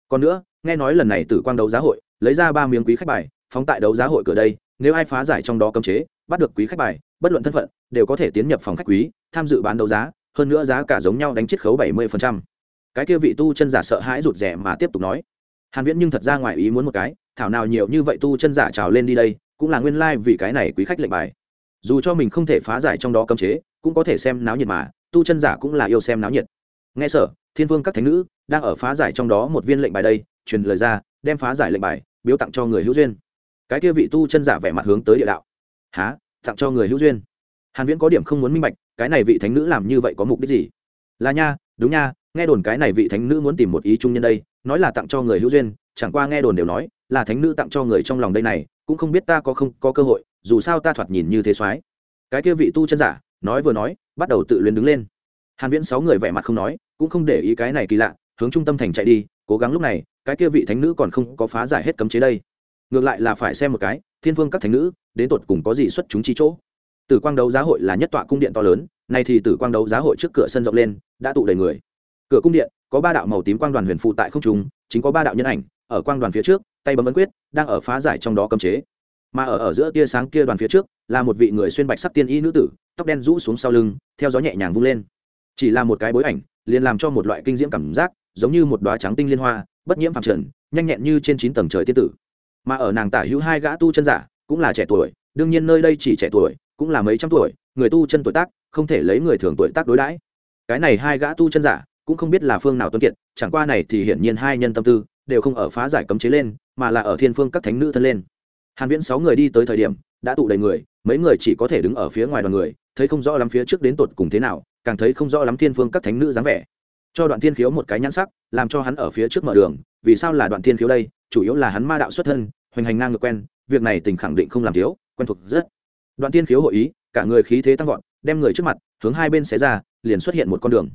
S1: Còn nữa, nghe nói lần này tử quang đấu giá hội, lấy ra ba miếng quý khách bài, phóng tại đấu giá hội cửa đây, nếu ai phá giải trong đó cấm chế, bắt được quý khách bài, bất luận thân phận, đều có thể tiến nhập phòng khách quý, tham dự bán đấu giá, hơn nữa giá cả giống nhau đánh chiết khấu 70%. cái kia vị tu chân giả sợ hãi rụt rẻ mà tiếp tục nói. Hàn viễn nhưng thật ra ngoài ý muốn một cái, thảo nào nhiều như vậy tu chân giả trào lên đi đây, cũng là nguyên lai like vì cái này quý khách lệnh bài. Dù cho mình không thể phá giải trong đó cấm chế cũng có thể xem náo nhiệt mà, tu chân giả cũng là yêu xem náo nhiệt. Nghe sở, thiên vương các thánh nữ đang ở phá giải trong đó một viên lệnh bài đây, truyền lời ra, đem phá giải lệnh bài, biếu tặng cho người hữu duyên. Cái kia vị tu chân giả vẻ mặt hướng tới địa đạo. Há tặng cho người hữu duyên. Hàn viễn có điểm không muốn minh bạch, cái này vị thánh nữ làm như vậy có mục đích gì? Là nha, đúng nha, nghe đồn cái này vị thánh nữ muốn tìm một ý chung nhân đây, nói là tặng cho người hữu duyên, chẳng qua nghe đồn đều nói, là thánh nữ tặng cho người trong lòng đây này, cũng không biết ta có không có cơ hội, dù sao ta thoạt nhìn như thế soái. Cái kia vị tu chân giả nói vừa nói, bắt đầu tự luyến đứng lên. Hàn viễn sáu người vẻ mặt không nói, cũng không để ý cái này kỳ lạ, hướng trung tâm thành chạy đi, cố gắng lúc này, cái kia vị thánh nữ còn không có phá giải hết cấm chế đây. Ngược lại là phải xem một cái, thiên vương các thánh nữ, đến tột cùng có gì xuất chúng chi chỗ. Tử quang đấu giá hội là nhất tọa cung điện to lớn, nay thì tử quang đấu giá hội trước cửa sân rộng lên, đã tụ đầy người. Cửa cung điện, có ba đạo màu tím quang đoàn huyền phụ tại không trung, chính có ba đạo nhân ảnh, ở quang đoàn phía trước, tay bấm ấn quyết, đang ở phá giải trong đó cấm chế mà ở ở giữa tia sáng kia đoàn phía trước là một vị người xuyên bạch sắc tiên y nữ tử, tóc đen rũ xuống sau lưng, theo gió nhẹ nhàng vung lên. Chỉ là một cái bối ảnh, liền làm cho một loại kinh diễm cảm giác, giống như một đoá trắng tinh liên hoa, bất nhiễm phàm trần, nhanh nhẹn như trên chín tầng trời tiên tử. Mà ở nàng tả hữu hai gã tu chân giả, cũng là trẻ tuổi, đương nhiên nơi đây chỉ trẻ tuổi, cũng là mấy trăm tuổi, người tu chân tuổi tác, không thể lấy người thường tuổi tác đối đãi. Cái này hai gã tu chân giả, cũng không biết là phương nào tuân kiệt, chẳng qua này thì hiển nhiên hai nhân tâm tư, đều không ở phá giải cấm chế lên, mà là ở thiên phương các thánh nữ thân lên hàn viễn sáu người đi tới thời điểm, đã tụ đầy người, mấy người chỉ có thể đứng ở phía ngoài đoàn người, thấy không rõ lắm phía trước đến tột cùng thế nào, càng thấy không rõ lắm thiên phương các thánh nữ dáng vẻ. Cho đoạn thiên khiếu một cái nhãn sắc, làm cho hắn ở phía trước mở đường, vì sao là đoạn thiên khiếu đây? Chủ yếu là hắn ma đạo xuất thân, hoành hành ngang ngược quen, việc này tình khẳng định không làm thiếu, quen thuộc rất. Đoạn thiên khiếu hội ý, cả người khí thế tăng vọt, đem người trước mặt, hướng hai bên xé ra, liền xuất hiện một con đường.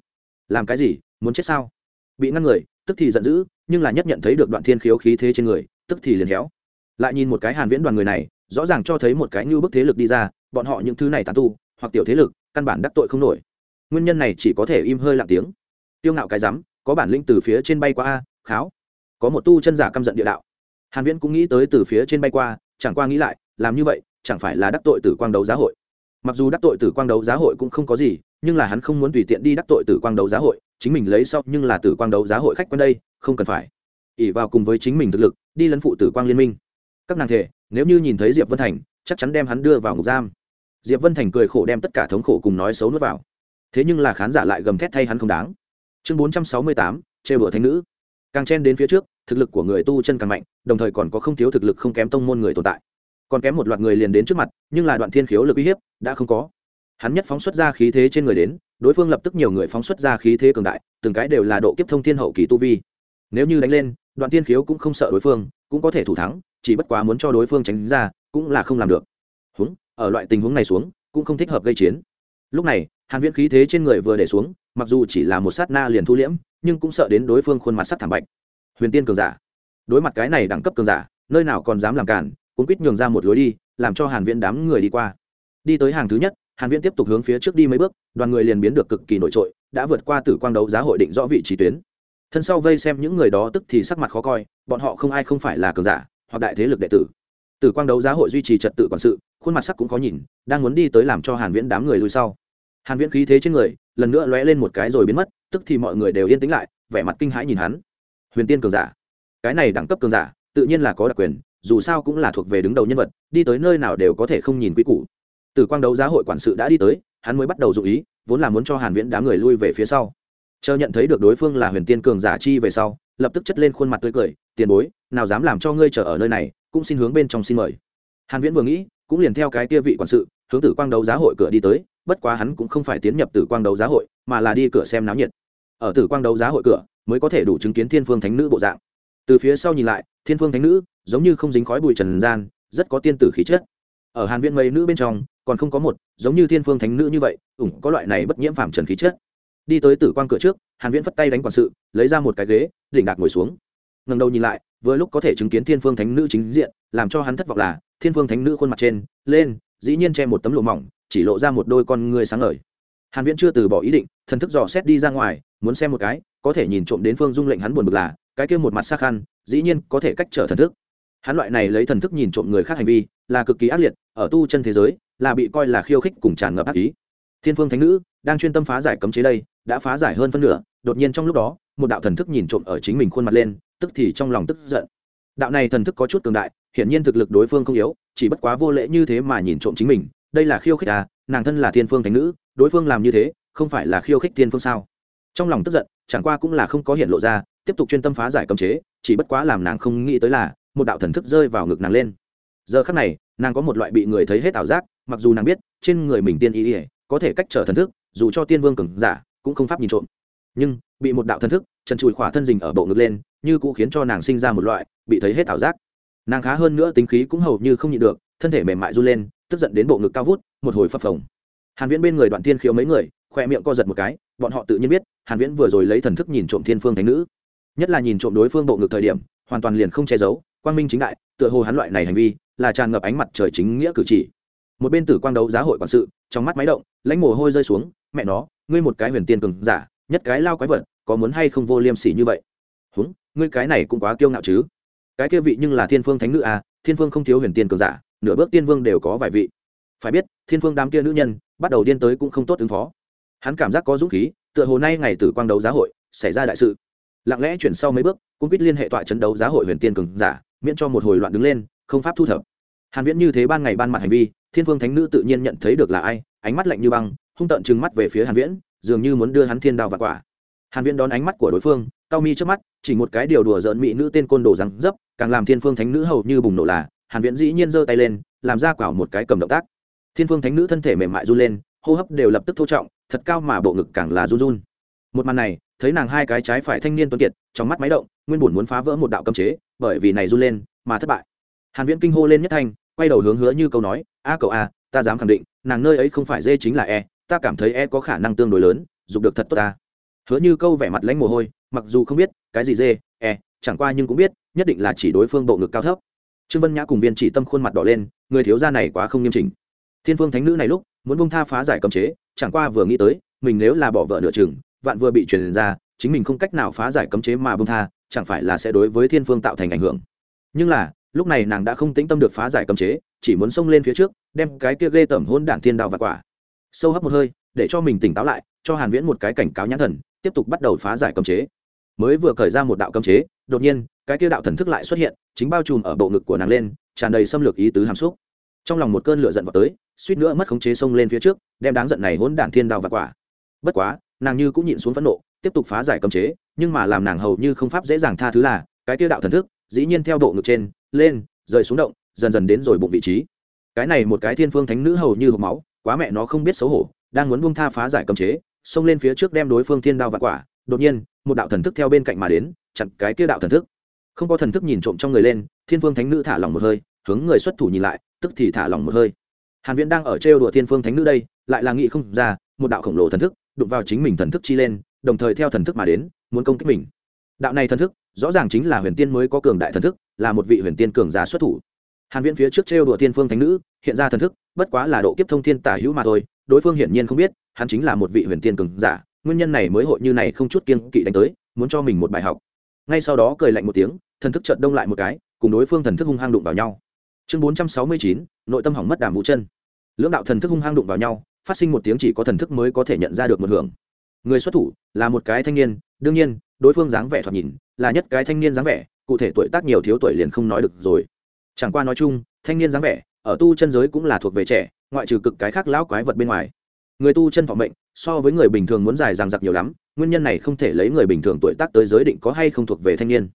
S1: Làm cái gì, muốn chết sao? Bị ngăn người, tức thì giận dữ, nhưng là nhất nhận thấy được đoạn thiên khiếu khí thế trên người, tức thì liền héo lại nhìn một cái hàn viễn đoàn người này, rõ ràng cho thấy một cái như bức thế lực đi ra, bọn họ những thứ này tán tu, hoặc tiểu thế lực, căn bản đắc tội không nổi. Nguyên nhân này chỉ có thể im hơi lặng tiếng. Tiêu ngạo cái rắm, có bản lĩnh từ phía trên bay qua a kháo. Có một tu chân giả căm giận địa đạo. Hàn viễn cũng nghĩ tới từ phía trên bay qua, chẳng qua nghĩ lại, làm như vậy, chẳng phải là đắc tội tử quang đấu giá hội. Mặc dù đắc tội tử quang đấu giá hội cũng không có gì, nhưng là hắn không muốn tùy tiện đi đắc tội tử quang đấu giá hội, chính mình lấy sau, nhưng là tử quang đấu giá hội khách quen đây, không cần phải. ỉ vào cùng với chính mình thực lực, đi lấn phụ tử quang liên minh các nàng thể, nếu như nhìn thấy diệp vân thành, chắc chắn đem hắn đưa vào ngục giam. Diệp vân thành cười khổ đem tất cả thống khổ cùng nói xấu nuốt vào. Thế nhưng là khán giả lại gầm thét thay hắn không đáng. Chương bốn trăm sáu mươi tám chê bửa thánh nữ. Càng chen đến phía trước, thực lực của người tu chân càng mạnh, đồng thời còn có không thiếu thực lực không kém tông môn người tồn tại. Còn kém một loạt người liền đến trước mặt, nhưng là đoạn thiên khiếu lực uy hiếp, đã không có. Hắn nhất phóng xuất ra khí thế trên người đến, đối phương lập tức nhiều người phóng xuất ra khí thế cường đại, từng cái đều là độ kiếp thông thiên hậu kỳ tu vi. Nếu như đánh lên, đoạn thiên khiếu cũng không sợ đối phương, cũng có thể thủ thắng chỉ bất quá muốn cho đối phương tránh ra, cũng là không làm được. Húng, ở loại tình huống này xuống, cũng không thích hợp gây chiến. Lúc này, hàn viễn khí thế trên người vừa để xuống, mặc dù chỉ là một sát na liền thu liễm, nhưng cũng sợ đến đối phương khuôn mặt sắc thảm bạch. Huyền tiên cường giả. Đối mặt cái này đẳng cấp cường giả, nơi nào còn dám làm cản cũng quýt nhường ra một lối đi, làm cho hàn viễn đám người đi qua. Đi tới hàng thứ nhất, hàn viễn tiếp tục hướng phía trước đi mấy bước, đoàn người liền biến được cực kỳ nổi trội, đã vượt qua tử quang đấu giá hội định rõ vị trí tuyến. Thân sau vây xem những người đó tức thì sắc mặt khó coi, bọn họ không ai không phải là cường giả hoặc đại thế lực đệ tử. Tử quang đấu giá hội duy trì trật tự quản sự, khuôn mặt sắc cũng khó nhìn, đang muốn đi tới làm cho hàn viễn đám người lùi sau. Hàn viễn khí thế trên người, lần nữa lóe lên một cái rồi biến mất, tức thì mọi người đều yên tĩnh lại, vẻ mặt kinh hãi nhìn hắn. Huyền tiên cường giả. Cái này đẳng cấp cường giả, tự nhiên là có đặc quyền, dù sao cũng là thuộc về đứng đầu nhân vật, đi tới nơi nào đều có thể không nhìn quý củ. Từ quang đấu giá hội quản sự đã đi tới, hắn mới bắt đầu dụ ý, vốn là muốn cho hàn viễn đám người lui về phía sau. Chờ nhận thấy được đối phương là huyền tiên cường giả chi về sau lập tức chất lên khuôn mặt tươi cười, tiền bối, nào dám làm cho ngươi chờ ở nơi này, cũng xin hướng bên trong xin mời. Hàn viễn vừa nghĩ, cũng liền theo cái kia vị quản sự, hướng tử quang đấu giá hội cửa đi tới, bất quá hắn cũng không phải tiến nhập tử quang đấu giá hội, mà là đi cửa xem náo nhiệt. Ở tử quang đấu giá hội cửa, mới có thể đủ chứng kiến thiên phương thánh nữ bộ dạng. Từ phía sau nhìn lại, thiên phương thánh nữ giống như không dính khói bụi trần gian, rất có tiên tử khí chất. Ở hàn viện mấy nữ bên trong, còn không có một, giống như thiên phương thánh nữ như vậy, ủng có loại này bất nhiễm phàm trần khí chất đi tới tử quang cửa trước, hàn viễn phất tay đánh quản sự, lấy ra một cái ghế, đỉnh đạc ngồi xuống. Ngẩng đầu nhìn lại, vừa lúc có thể chứng kiến thiên phương thánh nữ chính diện, làm cho hắn thất vọng là, thiên phương thánh nữ khuôn mặt trên, lên, dĩ nhiên che một tấm lụa mỏng, chỉ lộ ra một đôi con người sáng ngời. Hàn viễn chưa từ bỏ ý định, thần thức dò xét đi ra ngoài, muốn xem một cái, có thể nhìn trộm đến phương dung lệnh hắn buồn bực là, cái kia một mặt sắc khăn, dĩ nhiên có thể cách trở thần thức. Hắn loại này lấy thần thức nhìn trộm người khác hành vi, là cực kỳ ác liệt, ở tu chân thế giới, là bị coi là khiêu khích cùng tràn ngập ác ý. Thiên phương thánh nữ đang chuyên tâm phá giải cấm chế đây đã phá giải hơn phân nửa, đột nhiên trong lúc đó, một đạo thần thức nhìn trộm ở chính mình khuôn mặt lên, tức thì trong lòng tức giận. Đạo này thần thức có chút cường đại, hiển nhiên thực lực đối phương không yếu, chỉ bất quá vô lễ như thế mà nhìn trộm chính mình, đây là khiêu khích à nàng thân là thiên phương thánh nữ, đối phương làm như thế, không phải là khiêu khích thiên phương sao? Trong lòng tức giận, chẳng qua cũng là không có hiện lộ ra, tiếp tục chuyên tâm phá giải cấm chế, chỉ bất quá làm nàng không nghĩ tới là, một đạo thần thức rơi vào ngực nàng lên. Giờ khắc này, nàng có một loại bị người thấy hết ảo giác, mặc dù nàng biết, trên người mình tiên ý ỉa có thể cách trở thần thức, dù cho tiên vương cường giả cũng không pháp nhìn trộm. Nhưng, bị một đạo thần thức trần trụi khỏa thân dình ở bộ ngực lên, như cũng khiến cho nàng sinh ra một loại, bị thấy hết ảo giác. Nàng khá hơn nữa tính khí cũng hầu như không nhịn được, thân thể mềm mại run lên, tức giận đến bộ ngực cao vút, một hồi phập phồng. Hàn viễn bên người đoạn tiên khiếu mấy người, khoe miệng co giật một cái, bọn họ tự nhiên biết, hàn viễn vừa rồi lấy thần thức nhìn trộm thiên phương thánh nữ. Nhất là nhìn trộm đối phương bộ ngực thời điểm, hoàn toàn liền không che giấu, quang minh chính đại, tựa hồ hắn loại này hành vi, là tràn ngập ánh mặt trời chính nghĩa cử chỉ. Một bên tử quang đấu giá hội quản sự, trong mắt máy động, lãnh mồ hôi rơi xuống mẹ nó, ngươi một cái huyền tiên cường giả, nhất cái lao quái vật, có muốn hay không vô liêm sỉ như vậy? Húng, ngươi cái này cũng quá kiêu ngạo chứ. Cái kia vị nhưng là thiên phương thánh nữ à thiên phương không thiếu huyền tiên cường giả, nửa bước tiên vương đều có vài vị. Phải biết, thiên phương đám kia nữ nhân, bắt đầu điên tới cũng không tốt ứng phó. Hắn cảm giác có dũng khí, tựa hồ nay ngày tử quang đấu giá hội, xảy ra đại sự. Lặng lẽ chuyển sau mấy bước cũng biết liên hệ tọa chấn đấu giá hội huyền tiên cường giả, miễn cho một hồi loạn đứng lên, không pháp thu thập. Hàn viễn như thế ban ngày ban mặt hành vi, thiên phương thánh nữ tự nhiên nhận thấy được là ai, ánh mắt lạnh như băng hung tợn trừng mắt về phía hàn viễn, dường như muốn đưa hắn thiên đao và quả. Hàn viễn đón ánh mắt của đối phương, cao mi trước mắt, chỉ một cái điều đùa giỡn mỹ nữ tên côn đồ răng dấp, càng làm thiên phương thánh nữ hầu như bùng nổ là, hàn viễn dĩ nhiên giơ tay lên, làm ra quả một cái cầm động tác. Thiên phương thánh nữ thân thể mềm mại run lên, hô hấp đều lập tức thô trọng, thật cao mà bộ ngực càng là run run. Một màn này, thấy nàng hai cái trái phải thanh niên tuấn kiệt, trong mắt máy động, nguyên buồn muốn phá vỡ một đạo cấm chế, bởi vì này run lên, mà thất bại. Hàn viễn kinh hô lên nhất thanh, quay đầu hướng hứa như câu nói, a cậu a ta dám khẳng định, nàng nơi ấy không phải dê chính là e ta cảm thấy e có khả năng tương đối lớn, dục được thật tốt ta. Hứa như câu vẻ mặt lãnh mồ hôi, mặc dù không biết, cái gì dê e chẳng qua nhưng cũng biết, nhất định là chỉ đối phương bộ ngực cao thấp. Trương vân nhã cùng viên chỉ tâm khuôn mặt đỏ lên, người thiếu gia này quá không nghiêm chỉnh. Thiên phương thánh nữ này lúc, muốn bông tha phá giải cấm chế, chẳng qua vừa nghĩ tới, mình nếu là bỏ vợ nửa chừng, vạn vừa bị truyền ra, chính mình không cách nào phá giải cấm chế mà bông tha, chẳng phải là sẽ đối với thiên phương tạo thành ảnh hưởng. Nhưng là, lúc này nàng đã không tĩnh tâm được phá giải cấm chế, chỉ muốn xông lên phía trước, đem cái kia ghê tởm hôn đản thiên đao và quả sâu hấp một hơi, để cho mình tỉnh táo lại, cho hàn viễn một cái cảnh cáo nhãn thần, tiếp tục bắt đầu phá giải cấm chế. Mới vừa khởi ra một đạo cấm chế, đột nhiên, cái kia đạo thần thức lại xuất hiện, chính bao trùm ở bộ ngực của nàng lên, tràn đầy xâm lược ý tứ hàm xúc. Trong lòng một cơn lửa giận vào tới, suýt nữa mất khống chế xông lên phía trước, đem đáng giận này hỗn đản thiên đao và quả. Bất quá, nàng như cũng nhịn xuống phẫn nộ, tiếp tục phá giải cấm chế, nhưng mà làm nàng hầu như không pháp dễ dàng tha thứ là, cái kia đạo thần thức, dĩ nhiên theo bộ ngực trên, lên rời xuống động, dần dần đến rồi bụng vị trí. Cái này một cái thiên phương thánh nữ hầu như hộp máu quá mẹ nó không biết xấu hổ, đang muốn buông tha phá giải cấm chế, xông lên phía trước đem đối phương thiên đao vạn quả. Đột nhiên, một đạo thần thức theo bên cạnh mà đến, chặn cái kia đạo thần thức. Không có thần thức nhìn trộm trong người lên, thiên phương thánh nữ thả lòng một hơi, hướng người xuất thủ nhìn lại, tức thì thả lòng một hơi. Hàn viễn đang ở trêu đùa thiên phương thánh nữ đây, lại là nghĩ không ra, một đạo khổng lồ thần thức đụng vào chính mình thần thức chi lên, đồng thời theo thần thức mà đến, muốn công kích mình. Đạo này thần thức rõ ràng chính là huyền tiên mới có cường đại thần thức, là một vị huyền tiên cường giả xuất thủ hàn viễn phía trước trêu đùa thiên phương thánh nữ hiện ra thần thức bất quá là độ kiếp thông thiên tả hữu mà thôi đối phương hiển nhiên không biết hắn chính là một vị huyền tiên cường giả nguyên nhân này mới hội như này không chút kiêng kỵ đánh tới muốn cho mình một bài học. Ngay sau đó cười lạnh một tiếng thần thức chợt đông lại một cái cùng đối phương thần thức hung hăng đụng vào nhau. Chương 469, nội tâm hỏng mất đàm vũ chân. Lưỡng đạo thần thức hung hăng đụng vào nhau phát sinh một tiếng chỉ có thần thức mới có thể nhận ra được một hưởng. Người xuất thủ là một cái thanh niên đương nhiên đối phương dáng vẻ thoạt nhìn là nhất cái thanh niên dáng vẻ cụ thể tuổi tác nhiều thiếu tuổi liền không nói được rồi chẳng qua nói chung, thanh niên dáng vẻ, ở tu chân giới cũng là thuộc về trẻ, ngoại trừ cực cái khác lão quái vật bên ngoài. Người tu chân thọ mệnh, so với người bình thường muốn dài dằng dặc nhiều lắm, nguyên nhân này không thể lấy người bình thường tuổi tác tới giới định có hay không thuộc về thanh niên.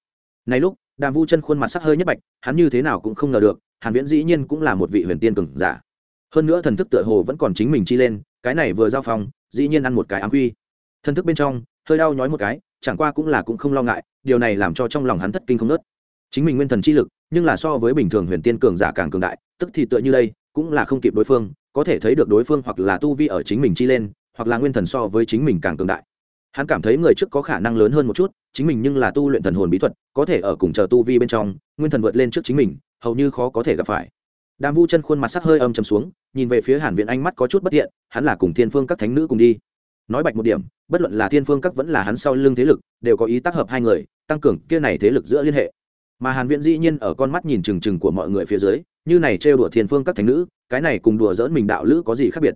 S1: Này lúc, đàm vu chân khuôn mặt sắc hơi nhất bạch, hắn như thế nào cũng không ngờ được, hàn viễn dĩ nhiên cũng là một vị huyền tiên cường giả. Hơn nữa thần thức tựa hồ vẫn còn chính mình chi lên, cái này vừa giao phòng dĩ nhiên ăn một cái ám quy. Thần thức bên trong, hơi đau nhói một cái, chẳng qua cũng là cũng không lo ngại, điều này làm cho trong lòng hắn thất kinh không nớt chính mình nguyên thần chi lực nhưng là so với bình thường huyền tiên cường giả càng cường đại, tức thì tựa như đây, cũng là không kịp đối phương, có thể thấy được đối phương hoặc là tu vi ở chính mình chi lên, hoặc là nguyên thần so với chính mình càng cường đại. Hắn cảm thấy người trước có khả năng lớn hơn một chút, chính mình nhưng là tu luyện thần hồn bí thuật, có thể ở cùng chờ tu vi bên trong, nguyên thần vượt lên trước chính mình, hầu như khó có thể gặp phải. Đàm vu chân khuôn mặt sắc hơi âm chầm xuống, nhìn về phía hàn viện ánh mắt có chút bất thiện, hắn là cùng thiên phương các thánh nữ cùng đi. Nói bạch một điểm, bất luận là thiên phương các vẫn là hắn sau lưng thế lực, đều có ý tác hợp hai người, tăng cường kia này thế lực giữa liên hệ mà hàn viễn dĩ nhiên ở con mắt nhìn chừng chừng của mọi người phía dưới, như này trêu đùa thiên phương các thánh nữ, cái này cùng đùa dỡn mình đạo lữ có gì khác biệt?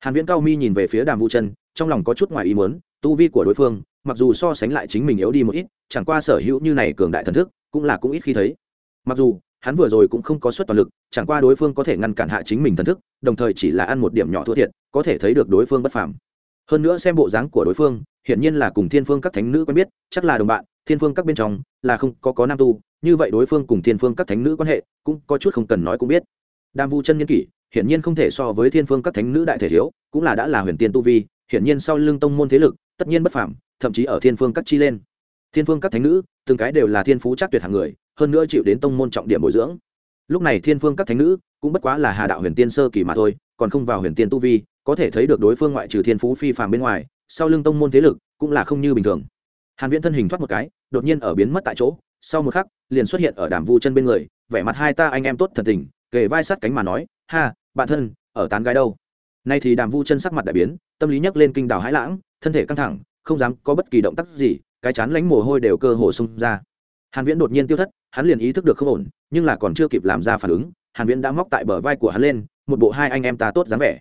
S1: Hàn viễn cao mi nhìn về phía đàm vũ chân, trong lòng có chút ngoài ý muốn, tu vi của đối phương, mặc dù so sánh lại chính mình yếu đi một ít, chẳng qua sở hữu như này cường đại thần thức, cũng là cũng ít khi thấy. Mặc dù, hắn vừa rồi cũng không có suất toàn lực, chẳng qua đối phương có thể ngăn cản hạ chính mình thần thức, đồng thời chỉ là ăn một điểm nhỏ thua thiệt, có thể thấy được đối phương bất phàm. Hơn nữa xem bộ dáng của đối phương, hiển nhiên là cùng thiên phương các thánh nữ quen biết, chắc là đồng bạn thiên phương các bên trong là không có có nam tu, như vậy đối phương cùng thiên phương các thánh nữ quan hệ cũng có chút không cần nói cũng biết. Đam vu chân nhân kỷ, hiển nhiên không thể so với thiên phương các thánh nữ đại thể thiếu, cũng là đã là huyền tiên tu vi, hiển nhiên sau lưng tông môn thế lực tất nhiên bất phàm, thậm chí ở thiên phương các chi lên. Thiên phương các thánh nữ, từng cái đều là thiên phú chắc tuyệt hàng người, hơn nữa chịu đến tông môn trọng điểm bồi dưỡng. Lúc này thiên phương các thánh nữ cũng bất quá là hà đạo huyền tiên sơ kỳ mà thôi, còn không vào huyền tiên tu vi, có thể thấy được đối phương ngoại trừ thiên phú phi phàm bên ngoài, sau lưng tông môn thế lực cũng là không như bình thường hàn viễn thân hình thoát một cái, đột nhiên ở biến mất tại chỗ, sau một khắc, liền xuất hiện ở đàm vu chân bên người, vẻ mặt hai ta anh em tốt thần tình, kề vai sát cánh mà nói, ha, bạn thân, ở tán gái đâu? Nay thì đàm vu chân sắc mặt đại biến, tâm lý nhấc lên kinh đảo hãi lãng, thân thể căng thẳng, không dám có bất kỳ động tác gì, cái chán lánh mồ hôi đều cơ hồ xông ra. Hàn viễn đột nhiên tiêu thất, hắn liền ý thức được không ổn, nhưng là còn chưa kịp làm ra phản ứng, hàn viễn đã móc tại bờ vai của hắn lên, một bộ hai anh em ta tốt dáng vẻ.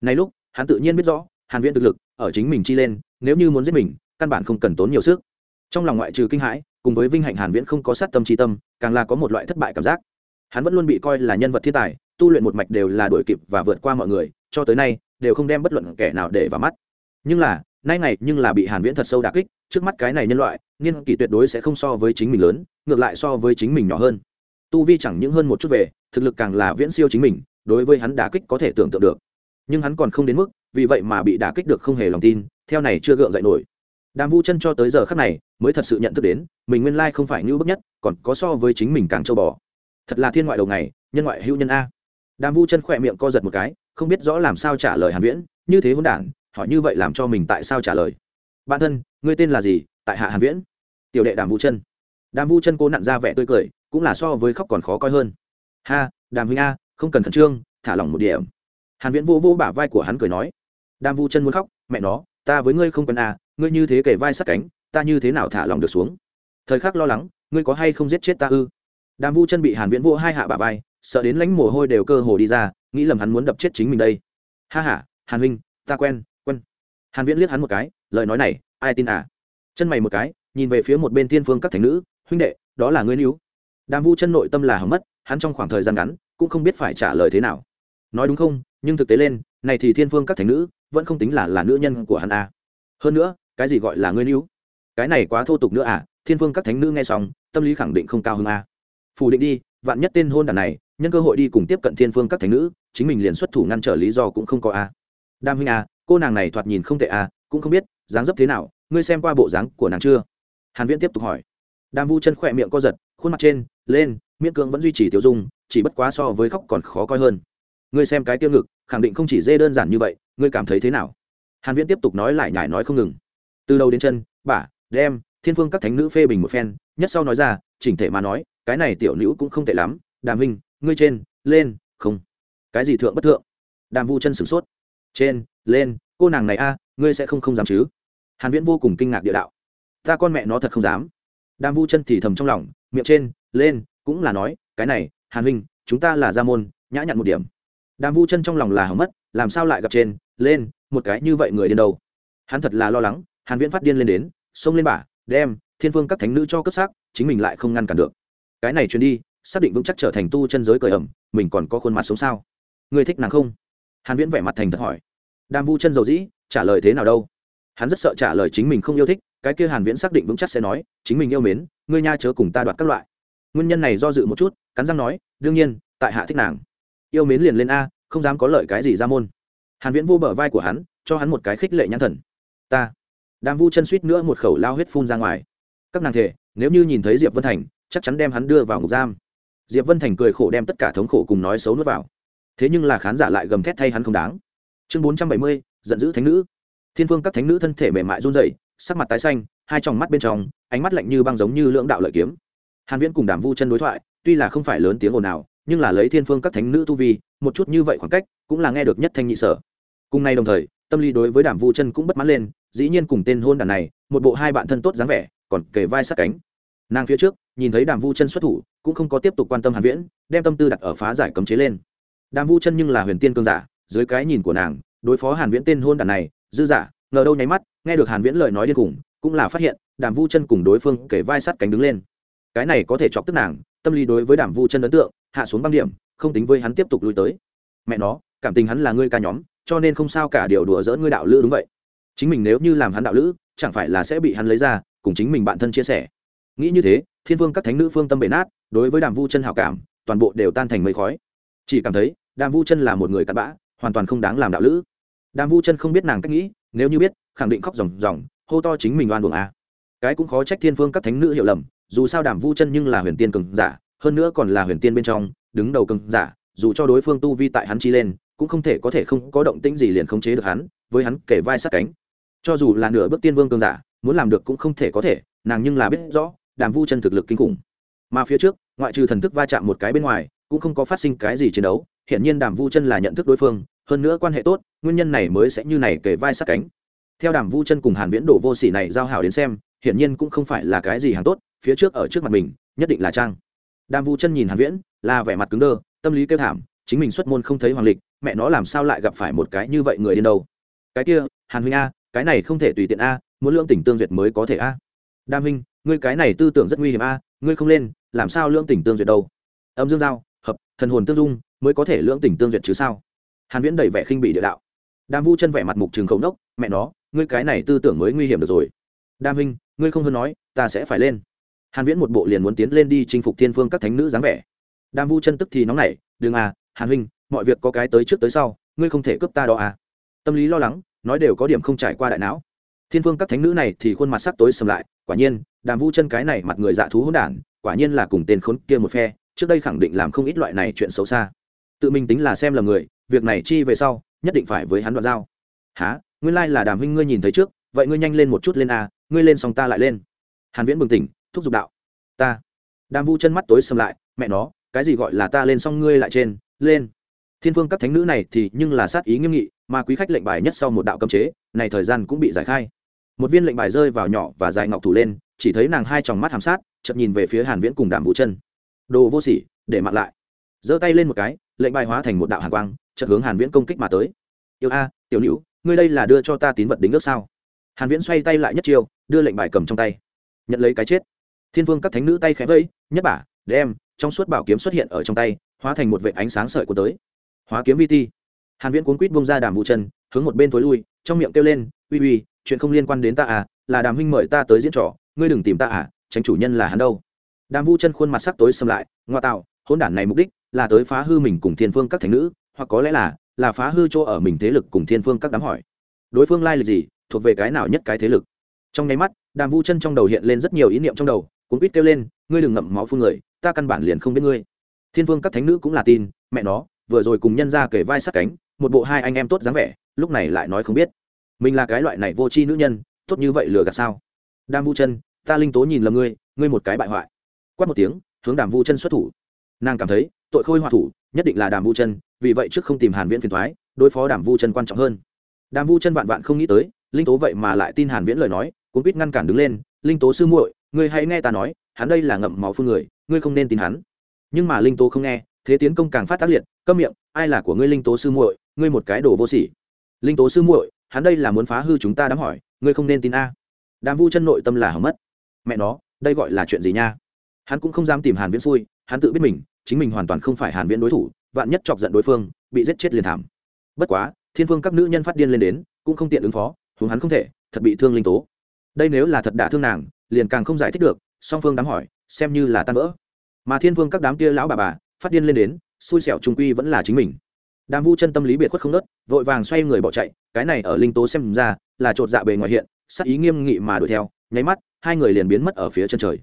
S1: Này lúc, hắn tự nhiên biết rõ, hàn viễn thực lực, ở chính mình chi lên, nếu như muốn giết mình căn bản không cần tốn nhiều sức. Trong lòng ngoại trừ kinh hãi, cùng với vinh hạnh hàn viễn không có sát tâm chi tâm, càng là có một loại thất bại cảm giác. Hắn vẫn luôn bị coi là nhân vật thiên tài, tu luyện một mạch đều là đuổi kịp và vượt qua mọi người, cho tới nay, đều không đem bất luận kẻ nào để vào mắt. Nhưng là, nay ngày nhưng là bị hàn viễn thật sâu đả kích, trước mắt cái này nhân loại niên kỷ tuyệt đối sẽ không so với chính mình lớn, ngược lại so với chính mình nhỏ hơn. Tu vi chẳng những hơn một chút về, thực lực càng là viễn siêu chính mình, đối với hắn đả kích có thể tưởng tượng được. Nhưng hắn còn không đến mức, vì vậy mà bị đả kích được không hề lòng tin, theo này chưa gượng dậy nổi đàm vu chân cho tới giờ khắc này mới thật sự nhận thức đến, mình nguyên lai không phải ngưu bức nhất, còn có so với chính mình càng châu bò. Thật là thiên ngoại đầu ngày, nhân ngoại hữu nhân a. Đàm vu chân khỏe miệng co giật một cái, không biết rõ làm sao trả lời hàn viễn, như thế hôn đản, hỏi như vậy làm cho mình tại sao trả lời? Bạn thân, ngươi tên là gì? Tại hạ hàn viễn. Tiểu đệ đàm vu chân. Đàm vu chân cố nặn ra vẻ tươi cười, cũng là so với khóc còn khó coi hơn. Ha, đàm huynh a, không cần khẩn trương, thả lỏng một điểm. Hàn viễn vô vô bả vai của hắn cười nói. Đàm vu chân muốn khóc, mẹ nó, ta với ngươi không cần à ngươi như thế kể vai sát cánh, ta như thế nào thả lòng được xuống? Thời khắc lo lắng, ngươi có hay không giết chết ta ư? Đàm vu chân bị hàn viễn vô hai hạ bả vai, sợ đến lãnh mồ hôi đều cơ hồ đi ra, nghĩ lầm hắn muốn đập chết chính mình đây. Ha ha, hàn huynh, ta quen quen. Hàn viễn liếc hắn một cái, lời nói này, ai tin à? Chân mày một cái, nhìn về phía một bên thiên phương các thành nữ, huynh đệ, đó là ngươi níu. Đàm vu chân nội tâm là hỏng mất, hắn trong khoảng thời gian ngắn cũng không biết phải trả lời thế nào. Nói đúng không, nhưng thực tế lên, này thì thiên phương các thành nữ vẫn không tính là là nữ nhân của hắn à. hơn nữa cái gì gọi là ngươi níu? Cái này quá thô tục nữa à thiên phương các thánh nữ nghe xong, tâm lý khẳng định không cao hơn a à. phủ định đi, vạn nhất tên hôn đàn này, nhân cơ hội đi cùng tiếp cận thiên phương các thánh nữ, chính mình liền xuất thủ ngăn trở lý do cũng không có à. a đam huynh a cô nàng này thoạt nhìn không tệ a cũng không biết, dáng dấp thế nào, ngươi xem qua bộ dáng của nàng chưa? Hàn viễn tiếp tục hỏi. Đam vu chân khỏe miệng co giật, khuôn mặt trên, lên, miễn cưỡng vẫn duy trì tiêu dung, chỉ bất quá so với khóc còn khó coi hơn. Ngươi xem cái tiêu ngực, khẳng định không chỉ dê đơn giản như vậy, ngươi cảm thấy thế nào? Hàn viễn tiếp tục nói lại nhải nói không ngừng từ đầu đến chân bả đem, thiên phương các thánh nữ phê bình một phen, nhất sau nói ra, chỉnh thể mà nói, cái này tiểu nữ cũng không tệ lắm, đàm huynh, ngươi trên, lên, không. Cái gì thượng bất thượng? Đàm vu chân sửng sốt. Trên, lên, cô nàng này a, ngươi sẽ không không dám chứ? Hàn viễn vô cùng kinh ngạc địa đạo. Ta con mẹ nó thật không dám. Đàm vu chân thì thầm trong lòng, miệng trên, lên, cũng là nói, cái này, hàn huynh, chúng ta là gia môn, nhã nhặn một điểm. Đàm vu chân trong lòng là hỏng mất, làm sao lại gặp trên, lên, một cái như vậy người điên đâu hắn thật là lo lắng hàn viễn phát điên lên đến, xông lên bả đem thiên phương các thánh nữ cho cấp sắc chính mình lại không ngăn cản được. Cái này truyền đi, xác định vững chắc trở thành tu chân giới cởi ẩm, mình còn có khuôn mặt sống sao? Người thích nàng không? Hàn viễn vẻ mặt thành thật hỏi. Đam vu chân dầu dĩ, trả lời thế nào đâu? Hắn rất sợ trả lời chính mình không yêu thích, cái kia hàn viễn xác định vững chắc sẽ nói, chính mình yêu mến, ngươi nha chớ cùng ta đoạt các loại. Nguyên nhân này do dự một chút, cắn răng nói, đương nhiên, tại hạ thích nàng. Yêu mến liền lên a, không dám có lợi cái gì ra môn. Hàn viễn vô bờ vai của hắn, cho hắn một cái khích lệ nhãn thần. Ta đàm vu chân suýt nữa một khẩu lao huyết phun ra ngoài. Các nàng thể, nếu như nhìn thấy diệp vân thành, chắc chắn đem hắn đưa vào ngục giam. Diệp vân thành cười khổ đem tất cả thống khổ cùng nói xấu nuốt vào. Thế nhưng là khán giả lại gầm thét thay hắn không đáng. Chương bốn trăm bảy mươi, giận dữ thánh nữ. Thiên phương các thánh nữ thân thể mềm mại run rẩy, sắc mặt tái xanh, hai tròng mắt bên trong, ánh mắt lạnh như băng giống như lưỡng đạo lợi kiếm. Hàn viễn cùng đàm vu chân đối thoại, tuy là không phải lớn tiếng ồn nào nhưng là lấy thiên phương các thánh nữ tu vi, một chút như vậy khoảng cách, cũng là nghe được nhất thanh nhị sở. Cùng nay đồng thời tâm lý đối với đàm vu chân cũng bất mãn lên, dĩ nhiên cùng tên hôn đàn này, một bộ hai bạn thân tốt dáng vẻ, còn kề vai sát cánh. Nàng phía trước, nhìn thấy đàm vu chân xuất thủ, cũng không có tiếp tục quan tâm hàn viễn, đem tâm tư đặt ở phá giải cấm chế lên. Đàm vu chân nhưng là huyền tiên cương giả, dưới cái nhìn của nàng, đối phó hàn viễn tên hôn đàn này, dư giả, ngờ đâu nháy mắt, nghe được hàn viễn lời nói điên cùng cũng là phát hiện, đàm vu chân cùng đối phương kể vai sát cánh đứng lên. Cái này có thể chọc tức nàng, tâm lý đối với đàm vu chân ấn tượng, hạ xuống băng điểm, không tính với hắn tiếp tục lui tới. Mẹ nó, cảm tình hắn là ngươi ca nhóm cho nên không sao cả điều đùa dỡ ngươi đạo lữ đúng vậy. Chính mình nếu như làm hắn đạo lữ, chẳng phải là sẽ bị hắn lấy ra, cùng chính mình bạn thân chia sẻ. Nghĩ như thế, thiên vương các thánh nữ phương tâm bể nát, đối với đàm vu chân hảo cảm, toàn bộ đều tan thành mây khói. Chỉ cảm thấy, đàm vu chân là một người cặn bã, hoàn toàn không đáng làm đạo lữ. Đàm vu chân không biết nàng cách nghĩ, nếu như biết, khẳng định khóc ròng ròng, hô to chính mình oan buồng à? cái cũng khó trách thiên vương các thánh nữ hiểu lầm, dù sao đàm vu chân nhưng là huyền tiên cường giả, hơn nữa còn là huyền tiên bên trong, đứng đầu cường giả, dù cho đối phương tu vi tại hắn chi lên cũng không thể có thể không có động tĩnh gì liền khống chế được hắn, với hắn kể vai sát cánh. Cho dù là nửa bước tiên vương cường giả, muốn làm được cũng không thể có thể, nàng nhưng là biết rõ, đàm vu chân thực lực kinh khủng. Mà phía trước, ngoại trừ thần thức va chạm một cái bên ngoài, cũng không có phát sinh cái gì chiến đấu, hiển nhiên đàm vu chân là nhận thức đối phương, hơn nữa quan hệ tốt, nguyên nhân này mới sẽ như này kể vai sát cánh. Theo đàm vu chân cùng hàn viễn đổ vô sỉ này giao hảo đến xem, hiển nhiên cũng không phải là cái gì hàng tốt, phía trước ở trước mặt mình, nhất định là trang. Đàm vu chân nhìn hàn viễn, là vẻ mặt cứng đơ, tâm lý kêu thảm, chính mình xuất môn không thấy hoàng lịch mẹ nó làm sao lại gặp phải một cái như vậy người điên đâu? Cái kia, hàn huynh a, cái này không thể tùy tiện a, muốn lương tình tương duyệt mới có thể a. Đam huynh, ngươi cái này tư tưởng rất nguy hiểm a, ngươi không lên, làm sao lương tình tương duyệt đâu? Âm dương giao, hợp, thần hồn tương dung, mới có thể lương tình tương duyệt chứ sao? Hàn viễn đầy vẻ khinh bị địa đạo. Đam vu chân vẻ mặt mục trường khẩu nốc, mẹ nó, ngươi cái này tư tưởng mới nguy hiểm được rồi. Đam huynh, ngươi không hơn nói, ta sẽ phải lên. Hàn viễn một bộ liền muốn tiến lên đi chinh phục thiên phương các thánh nữ dáng vẻ. Đam vu chân tức thì nóng nảy, đừng à hàn huynh mọi việc có cái tới trước tới sau, ngươi không thể cướp ta đó à? Tâm lý lo lắng, nói đều có điểm không trải qua đại não. Thiên phương các thánh nữ này thì khuôn mặt sắc tối sầm lại, quả nhiên, đàm vu chân cái này mặt người dạ thú hỗn đản, quả nhiên là cùng tên khốn kia một phe, trước đây khẳng định làm không ít loại này chuyện xấu xa. Tự mình tính là xem là người, việc này chi về sau, nhất định phải với hắn đoạt giao. Há nguyên lai là đàm huynh ngươi nhìn thấy trước, vậy ngươi nhanh lên một chút lên a ngươi lên xong ta lại lên. Hàn viễn bừng tỉnh, thúc giục đạo. Ta. Đàm vu chân mắt tối sầm lại, mẹ nó, cái gì gọi là ta lên xong ngươi lại trên, lên thiên phương các thánh nữ này thì nhưng là sát ý nghiêm nghị, mà quý khách lệnh bài nhất sau một đạo cấm chế, này thời gian cũng bị giải khai. Một viên lệnh bài rơi vào nhỏ và dài ngọc thủ lên, chỉ thấy nàng hai tròng mắt hàm sát chậm nhìn về phía hàn viễn cùng đàm vũ chân. Đồ vô sỉ, để mặc lại. Giơ tay lên một cái, lệnh bài hóa thành một đạo hàn quang, chợt hướng hàn viễn công kích mà tới. Yêu a, tiểu nữ, ngươi đây là đưa cho ta tín vật đính ước sao? Hàn viễn xoay tay lại nhất chiêu, đưa lệnh bài cầm trong tay. Nhận lấy cái chết. Thiên vương các thánh nữ tay khẽ vẫy, nhất bả đem, trong suốt bảo kiếm xuất hiện ở trong tay, hóa thành một vệt ánh sáng sợi của tới hóa kiếm vi ti. Hàn viễn cuốn quýt bông ra đàm vũ chân, hướng một bên thối lui, trong miệng kêu lên, uy uy, chuyện không liên quan đến ta à là đàm huynh mời ta tới diễn trò, ngươi đừng tìm ta à tránh chủ nhân là hắn đâu. Đàm vũ chân khuôn mặt sắc tối xâm lại, ngoa tạo, hỗn đản này mục đích là tới phá hư mình cùng thiên phương các thánh nữ, hoặc có lẽ là là phá hư chỗ ở mình thế lực cùng thiên phương các đám hỏi. Đối phương lai lịch gì, thuộc về cái nào nhất cái thế lực? Trong nháy mắt, đàm vu chân trong đầu hiện lên rất nhiều ý niệm trong đầu cuốn quýt kêu lên, ngươi đừng ngậm máu phun người, ta căn bản liền không biết ngươi. Thiên vương các thánh nữ cũng là tin, mẹ nó vừa rồi cùng nhân ra kể vai sát cánh, một bộ hai anh em tốt dáng vẻ, lúc này lại nói không biết. Mình là cái loại này vô tri nữ nhân, tốt như vậy lừa gạt sao? Đàm vu chân, ta linh tố nhìn lầm ngươi ngươi một cái bại hoại. Quát một tiếng, hướng đàm vu chân xuất thủ. Nàng cảm thấy, tội khôi hòa thủ, nhất định là đàm vu chân, vì vậy trước không tìm hàn viễn phiền thoái đối phó đàm vu chân quan trọng hơn. Đàm vu chân vạn vạn không nghĩ tới, linh tố vậy mà lại tin hàn viễn lời nói cũng biết ngăn cản đứng lên, linh tố sư muội, ngươi hãy nghe ta nói, hắn đây là ngậm máu phương người, ngươi không nên tin hắn. Nhưng mà linh tố không nghe, thế tiến công càng phát tác liệt câm miệng, ai là của ngươi linh tố sư muội? Ngươi một cái đồ vô sỉ. Linh tố sư muội, hắn đây là muốn phá hư chúng ta đám hỏi, ngươi không nên tin a. Đàm vu chân nội tâm là hỏng mất. Mẹ nó, đây gọi là chuyện gì nha? Hắn cũng không dám tìm hàn viễn xui, hắn tự biết mình, chính mình hoàn toàn không phải hàn viễn đối thủ, vạn nhất chọc giận đối phương, bị giết chết liền thảm. Bất quá, thiên phương các nữ nhân phát điên lên đến, cũng không tiện ứng phó hướng hắn không thể, thật bị thương linh tố. Đây nếu là thật đả thương nàng, liền càng không giải thích được, song phương đám hỏi, xem như là tan vỡ. Mà thiên vương các đám kia lão bà bà, phát điên lên đến xui xẻo trung quy vẫn là chính mình. Đàm vu chân tâm lý biệt khuất không nớt, vội vàng xoay người bỏ chạy, cái này ở linh tố xem ra là chột dạ bề ngoài hiện, sắc ý nghiêm nghị mà đuổi theo, nháy mắt, hai người liền biến mất ở phía chân trời.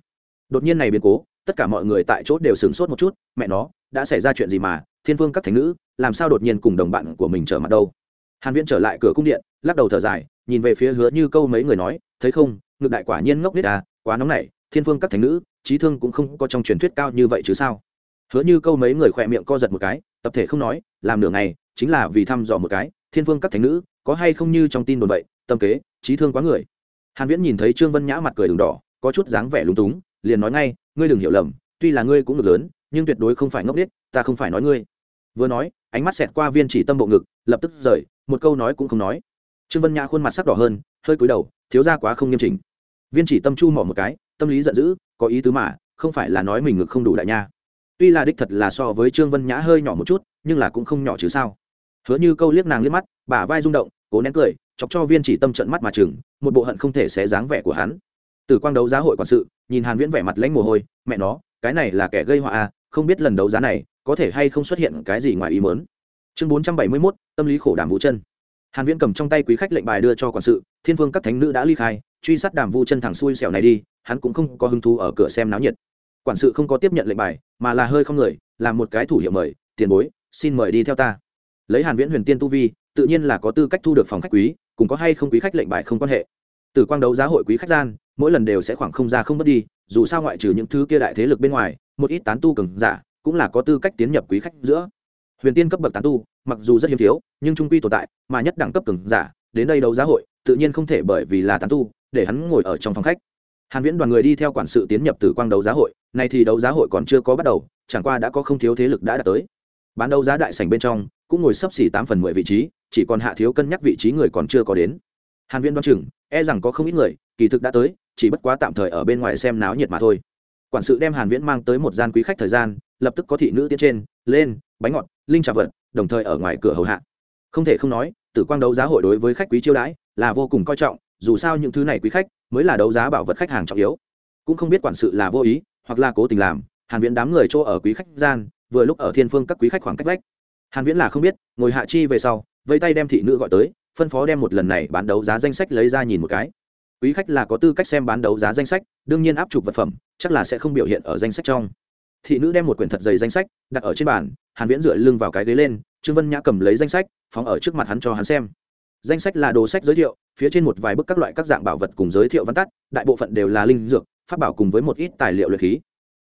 S1: Đột nhiên này biến cố, tất cả mọi người tại chốt đều sửng sốt một chút, mẹ nó, đã xảy ra chuyện gì mà, thiên vương các thành nữ, làm sao đột nhiên cùng đồng bạn của mình trở mặt đâu? Hàn viễn trở lại cửa cung điện, lắc đầu thở dài, nhìn về phía hứa như câu mấy người nói, thấy không, ngược đại quả nhiên ngốc nít à quá nóng nảy, thiên vương các thánh nữ, trí thương cũng không có trong truyền thuyết cao như vậy chứ sao? Hứa như câu mấy người khỏe miệng co giật một cái, tập thể không nói, làm nửa ngày, chính là vì thăm dò một cái, thiên vương các thánh nữ, có hay không như trong tin đồn vậy, tâm kế, trí thương quá người. Hàn viễn nhìn thấy trương vân nhã mặt cười đường đỏ, có chút dáng vẻ lúng túng, liền nói ngay, ngươi đừng hiểu lầm, tuy là ngươi cũng được lớn, nhưng tuyệt đối không phải ngốc điếc ta không phải nói ngươi. Vừa nói, ánh mắt xẹt qua viên chỉ tâm bộ ngực, lập tức rời, một câu nói cũng không nói. Trương vân nhã khuôn mặt sắc đỏ hơn, hơi cúi đầu, thiếu ra quá không nghiêm chỉnh. Viên chỉ tâm chu mỏ một cái, tâm lý giận dữ, có ý tứ mà, không phải là nói mình ngực không đủ đại nha tuy là đích thật là so với trương vân nhã hơi nhỏ một chút nhưng là cũng không nhỏ chứ sao. Hứa như câu liếc nàng liếc mắt bả vai rung động cố nén cười chọc cho viên chỉ tâm trận mắt mà chừng một bộ hận không thể xé dáng vẻ của hắn. Từ quang đấu giá hội quản sự nhìn hàn viễn vẻ mặt lãnh mồ hôi mẹ nó cái này là kẻ gây họa à không biết lần đấu giá này có thể hay không xuất hiện cái gì ngoài ý muốn. Chương 471, tâm lý khổ đàm vũ chân. Hàn viễn cầm trong tay quý khách lệnh bài đưa cho quản sự thiên vương các thánh nữ đã ly khai truy sát đàm vũ chân thẳng xuôi xẻo này đi hắn cũng không có hứng thú ở cửa xem náo nhiệt quản sự không có tiếp nhận lệnh bài, mà là hơi không người, làm một cái thủ hiệu mời, tiền bối, xin mời đi theo ta. Lấy hàn viễn huyền tiên tu vi, tự nhiên là có tư cách thu được phòng khách quý, cùng có hay không quý khách lệnh bài không quan hệ. Từ quang đấu giá hội quý khách gian, mỗi lần đều sẽ khoảng không ra không mất đi, dù sao ngoại trừ những thứ kia đại thế lực bên ngoài, một ít tán tu cường giả, cũng là có tư cách tiến nhập quý khách giữa. Huyền tiên cấp bậc tán tu, mặc dù rất hiếm thiếu, nhưng trung quy tồn tại, mà nhất đẳng cấp cường giả, đến đây đấu giá hội, tự nhiên không thể bởi vì là tán tu, để hắn ngồi ở trong phòng khách hàn viễn đoàn người đi theo quản sự tiến nhập từ quang đấu giá hội này thì đấu giá hội còn chưa có bắt đầu, chẳng qua đã có không thiếu thế lực đã đạt tới. Bán đấu giá đại sảnh bên trong, cũng ngồi sấp xỉ tám phần mười vị trí, chỉ còn hạ thiếu cân nhắc vị trí người còn chưa có đến. Hàn viễn đoán chừng e rằng có không ít người, kỳ thực đã tới, chỉ bất quá tạm thời ở bên ngoài xem náo nhiệt mà thôi. Quản sự đem hàn viễn mang tới một gian quý khách thời gian, lập tức có thị nữ tiến trên, lên, bánh ngọt, linh trà vật đồng thời ở ngoài cửa hầu hạ. Không thể không nói, tử quang đấu giá hội đối với khách quý chiêu đãi là vô cùng coi trọng dù sao những thứ này quý khách mới là đấu giá bảo vật khách hàng trọng yếu. Cũng không biết quản sự là vô ý hoặc là cố tình làm, hàn viễn đám người chỗ ở quý khách gian, vừa lúc ở thiên phương các quý khách khoảng cách vách. Hàn viễn là không biết, ngồi hạ chi về sau, vây tay đem thị nữ gọi tới, phân phó đem một lần này bán đấu giá danh sách lấy ra nhìn một cái. Quý khách là có tư cách xem bán đấu giá danh sách, đương nhiên áp chụp vật phẩm, chắc là sẽ không biểu hiện ở danh sách trong. Thị nữ đem một quyển thật dày danh sách đặt ở trên bàn, hàn viễn dựa lưng vào cái ghế lên, trương vân nhã cầm lấy danh sách, phóng ở trước mặt hắn cho hắn xem danh sách là đồ sách giới thiệu, phía trên một vài bức các loại các dạng bảo vật cùng giới thiệu văn tắt, đại bộ phận đều là linh dược, pháp bảo cùng với một ít tài liệu luyện khí.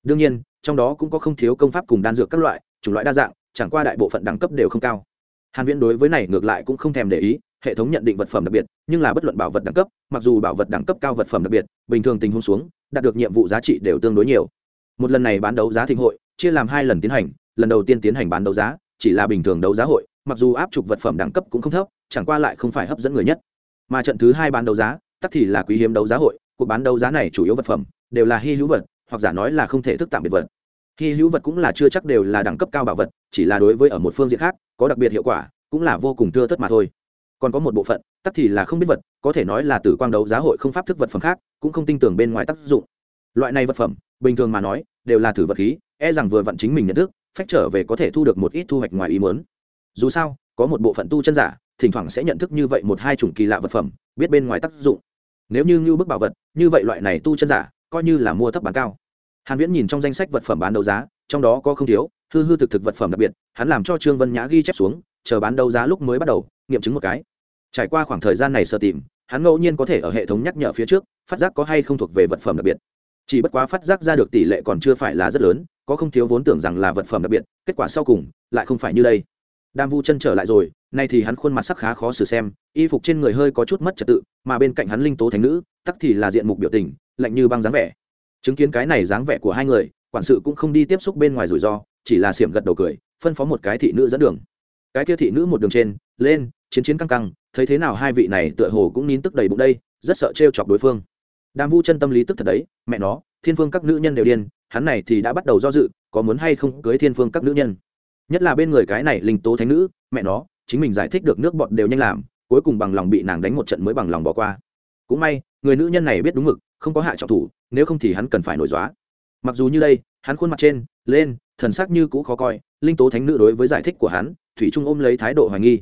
S1: Đương nhiên, trong đó cũng có không thiếu công pháp cùng đan dược các loại, chủng loại đa dạng, chẳng qua đại bộ phận đẳng cấp đều không cao. Hàn viễn đối với này ngược lại cũng không thèm để ý, hệ thống nhận định vật phẩm đặc biệt, nhưng là bất luận bảo vật đẳng cấp, mặc dù bảo vật đẳng cấp cao vật phẩm đặc biệt, bình thường tình huống xuống, đạt được nhiệm vụ giá trị đều tương đối nhiều. Một lần này bán đấu giá thịnh hội, chia làm hai lần tiến hành, lần đầu tiên tiến hành bán đấu giá, chỉ là bình thường đấu giá hội, mặc dù áp trục vật phẩm đẳng cấp cũng không thấp chẳng qua lại không phải hấp dẫn người nhất. Mà trận thứ hai bán đấu giá, tắc thì là quý hiếm đấu giá hội, cuộc bán đấu giá này chủ yếu vật phẩm, đều là hy hữu vật, hoặc giả nói là không thể thức tạm biệt vật. Hy hữu vật cũng là chưa chắc đều là đẳng cấp cao bảo vật, chỉ là đối với ở một phương diện khác, có đặc biệt hiệu quả, cũng là vô cùng thưa thất mà thôi. Còn có một bộ phận, tắc thì là không biết vật, có thể nói là từ quang đấu giá hội không pháp thức vật phẩm khác, cũng không tin tưởng bên ngoài tác dụng. Loại này vật phẩm, bình thường mà nói, đều là thử vật khí e rằng vừa vặn chính mình nhận thức, phách trở về có thể thu được một ít thu hoạch ngoài ý muốn. Dù sao, có một bộ phận tu chân giả thỉnh thoảng sẽ nhận thức như vậy một hai chủng kỳ lạ vật phẩm, biết bên ngoài tác dụng. Nếu như ngưu bức bảo vật, như vậy loại này tu chân giả, coi như là mua thấp bán cao. Hàn viễn nhìn trong danh sách vật phẩm bán đấu giá, trong đó có không thiếu, hư hư thực thực vật phẩm đặc biệt, hắn làm cho trương vân nhã ghi chép xuống, chờ bán đấu giá lúc mới bắt đầu, nghiệm chứng một cái. Trải qua khoảng thời gian này sơ tìm, hắn ngẫu nhiên có thể ở hệ thống nhắc nhở phía trước, phát giác có hay không thuộc về vật phẩm đặc biệt. Chỉ bất quá phát giác ra được tỷ lệ còn chưa phải là rất lớn, có không thiếu vốn tưởng rằng là vật phẩm đặc biệt, kết quả sau cùng, lại không phải như đây. Đam vu chân trở lại rồi nay thì hắn khuôn mặt sắc khá khó xử xem, y phục trên người hơi có chút mất trật tự, mà bên cạnh hắn linh tố thánh nữ, tắc thì là diện mục biểu tình, lạnh như băng dáng vẻ. Chứng kiến cái này dáng vẻ của hai người, quản sự cũng không đi tiếp xúc bên ngoài rủi ro, chỉ là xiểm gật đầu cười, phân phó một cái thị nữ dẫn đường. Cái kia thị nữ một đường trên, lên, chiến chiến căng căng, thấy thế nào hai vị này tựa hồ cũng nín tức đầy bụng đây, rất sợ trêu chọc đối phương. Đàm vu chân tâm lý tức thật đấy, mẹ nó, thiên phương các nữ nhân đều điên, hắn này thì đã bắt đầu do dự, có muốn hay không cưới thiên phương các nữ nhân. Nhất là bên người cái này linh tố thánh nữ, mẹ nó chính mình giải thích được nước bọt đều nhanh làm, cuối cùng bằng lòng bị nàng đánh một trận mới bằng lòng bỏ qua. Cũng may, người nữ nhân này biết đúng mực, không có hạ trọng thủ, nếu không thì hắn cần phải nổi dóa. Mặc dù như đây, hắn khuôn mặt trên, lên, thần sắc như cũ khó coi, linh tố thánh nữ đối với giải thích của hắn, thủy trung ôm lấy thái độ hoài nghi.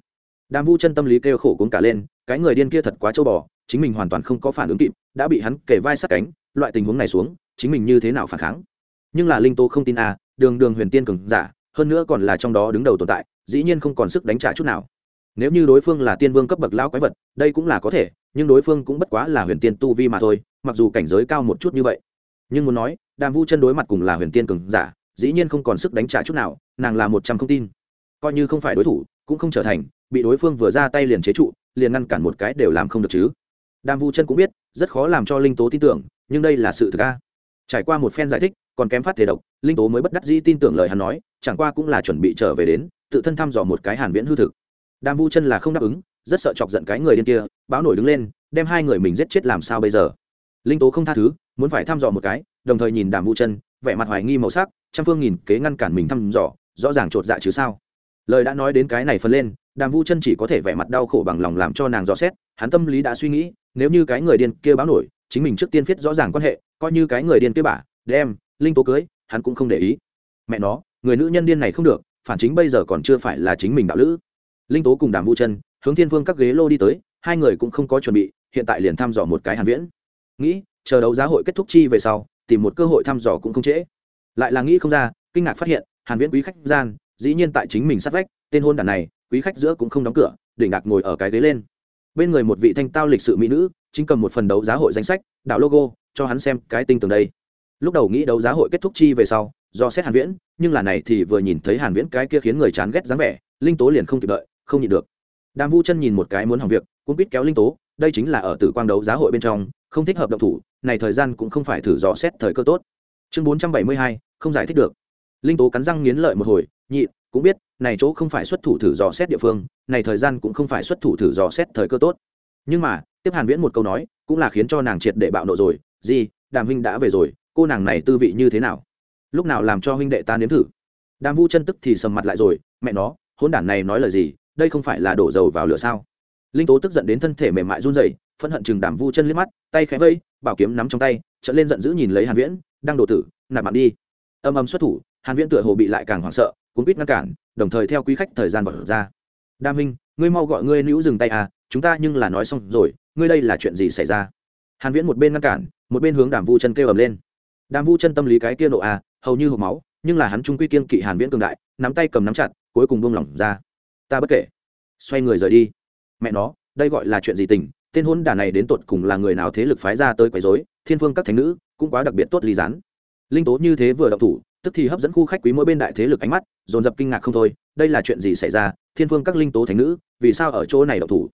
S1: Đàm vu chân tâm lý kêu khổ cuốn cả lên, cái người điên kia thật quá châu bò, chính mình hoàn toàn không có phản ứng kịp, đã bị hắn kể vai sát cánh, loại tình huống này xuống, chính mình như thế nào phản kháng? Nhưng là linh tố không tin à đường đường huyền tiên cường giả, hơn nữa còn là trong đó đứng đầu tồn tại dĩ nhiên không còn sức đánh trả chút nào. Nếu như đối phương là tiên vương cấp bậc lão quái vật, đây cũng là có thể, nhưng đối phương cũng bất quá là huyền tiên tu vi mà thôi, mặc dù cảnh giới cao một chút như vậy. Nhưng muốn nói, đàm vu chân đối mặt cùng là huyền tiên cường giả, dĩ nhiên không còn sức đánh trả chút nào, nàng là một trăm không tin. Coi như không phải đối thủ, cũng không trở thành, bị đối phương vừa ra tay liền chế trụ, liền ngăn cản một cái đều làm không được chứ. Đàm vu chân cũng biết, rất khó làm cho linh tố tin tưởng, nhưng đây là sự thực a. Trải qua một phen giải thích, còn kém phát thể độc, linh tố mới bất đắc dĩ tin tưởng lời hắn nói, chẳng qua cũng là chuẩn bị trở về đến tự thân thăm dò một cái hàn viễn hư thực. Đàm vu chân là không đáp ứng, rất sợ chọc giận cái người điên kia, báo nổi đứng lên, đem hai người mình giết chết làm sao bây giờ? Linh tố không tha thứ, muốn phải thăm dò một cái, đồng thời nhìn đàm vu chân, vẻ mặt hoài nghi màu sắc, trăm phương nghìn kế ngăn cản mình thăm dò, rõ ràng trột dạ chứ sao? Lời đã nói đến cái này phân lên, đàm vu chân chỉ có thể vẻ mặt đau khổ bằng lòng làm cho nàng dò xét, hắn tâm lý đã suy nghĩ, nếu như cái người điên kia báo nổi, chính mình trước tiên viết rõ ràng quan hệ, coi như cái người điên kia bả, đem, linh tố cưới, hắn cũng không để ý. Mẹ nó, người nữ nhân điên này không được phản chính bây giờ còn chưa phải là chính mình đạo lữ. Linh tố cùng đàm vu chân, hướng thiên vương các ghế lô đi tới, hai người cũng không có chuẩn bị, hiện tại liền thăm dò một cái hàn viễn. Nghĩ, chờ đấu giá hội kết thúc chi về sau, tìm một cơ hội thăm dò cũng không trễ. Lại là nghĩ không ra, kinh ngạc phát hiện, hàn viễn quý khách gian, dĩ nhiên tại chính mình sát vách, tên hôn đàn này, quý khách giữa cũng không đóng cửa, đỉnh ngạc ngồi ở cái ghế lên. Bên người một vị thanh tao lịch sự mỹ nữ, chính cầm một phần đấu giá hội danh sách, đạo logo, cho hắn xem cái tinh tường đây. Lúc đầu nghĩ đấu giá hội kết thúc chi về sau do xét hàn viễn nhưng là này thì vừa nhìn thấy hàn viễn cái kia khiến người chán ghét dáng vẻ linh tố liền không kịp đợi không nhịn được. Đàm vu chân nhìn một cái muốn hỏng việc cũng biết kéo linh tố đây chính là ở tử quang đấu giá hội bên trong không thích hợp động thủ này thời gian cũng không phải thử dò xét thời cơ tốt. Chương 472, không giải thích được. Linh tố cắn răng nghiến lợi một hồi nhị cũng biết này chỗ không phải xuất thủ thử dò xét địa phương này thời gian cũng không phải xuất thủ thử dò xét thời cơ tốt. Nhưng mà tiếp hàn viễn một câu nói cũng là khiến cho nàng triệt để bạo nộ rồi gì đàm huynh đã về rồi cô nàng này tư vị như thế nào? Lúc nào làm cho huynh đệ ta nếm thử? Đàm vu chân tức thì sầm mặt lại rồi, mẹ nó hôn đản này nói lời gì, đây không phải là đổ dầu vào lửa sao? Linh tố tức giận đến thân thể mềm mại run rẩy, phẫn hận chừng đàm vu chân liếc mắt, tay khẽ vây, bảo kiếm nắm trong tay trận lên giận dữ nhìn lấy hàn viễn, đang đổ tử, nạp mạng đi. Âm âm xuất thủ, hàn viễn tựa hồ bị lại càng hoảng sợ, cuốn quýt ngăn cản, đồng thời theo quý khách thời gian bỏ ra. Đam minh ngươi mau gọi ngươi nữ dừng tay à chúng ta nhưng là nói xong rồi, ngươi đây là chuyện gì xảy ra? Hàn viễn một bên ngăn cản, một bên hướng đàm vu chân kêu ầm lên. Đàm vu chân tâm lý cái kia nộ à hầu như hộp máu, nhưng là hắn trung quy kiên kỵ hàn viễn cường đại, nắm tay cầm nắm chặt, cuối cùng buông lỏng ra. Ta bất kể. Xoay người rời đi. Mẹ nó, đây gọi là chuyện gì tình? Tên hôn đả này đến tột cùng là người nào thế lực phái ra tới quấy rối? Thiên phương các thánh nữ, cũng quá đặc biệt tốt lý gián. Linh tố như thế vừa động thủ, tức thì hấp dẫn khu khách quý mỗi bên đại thế lực ánh mắt, dồn dập kinh ngạc không thôi, đây là chuyện gì xảy ra? Thiên phương các linh tố thánh nữ, vì sao ở chỗ này động thủ?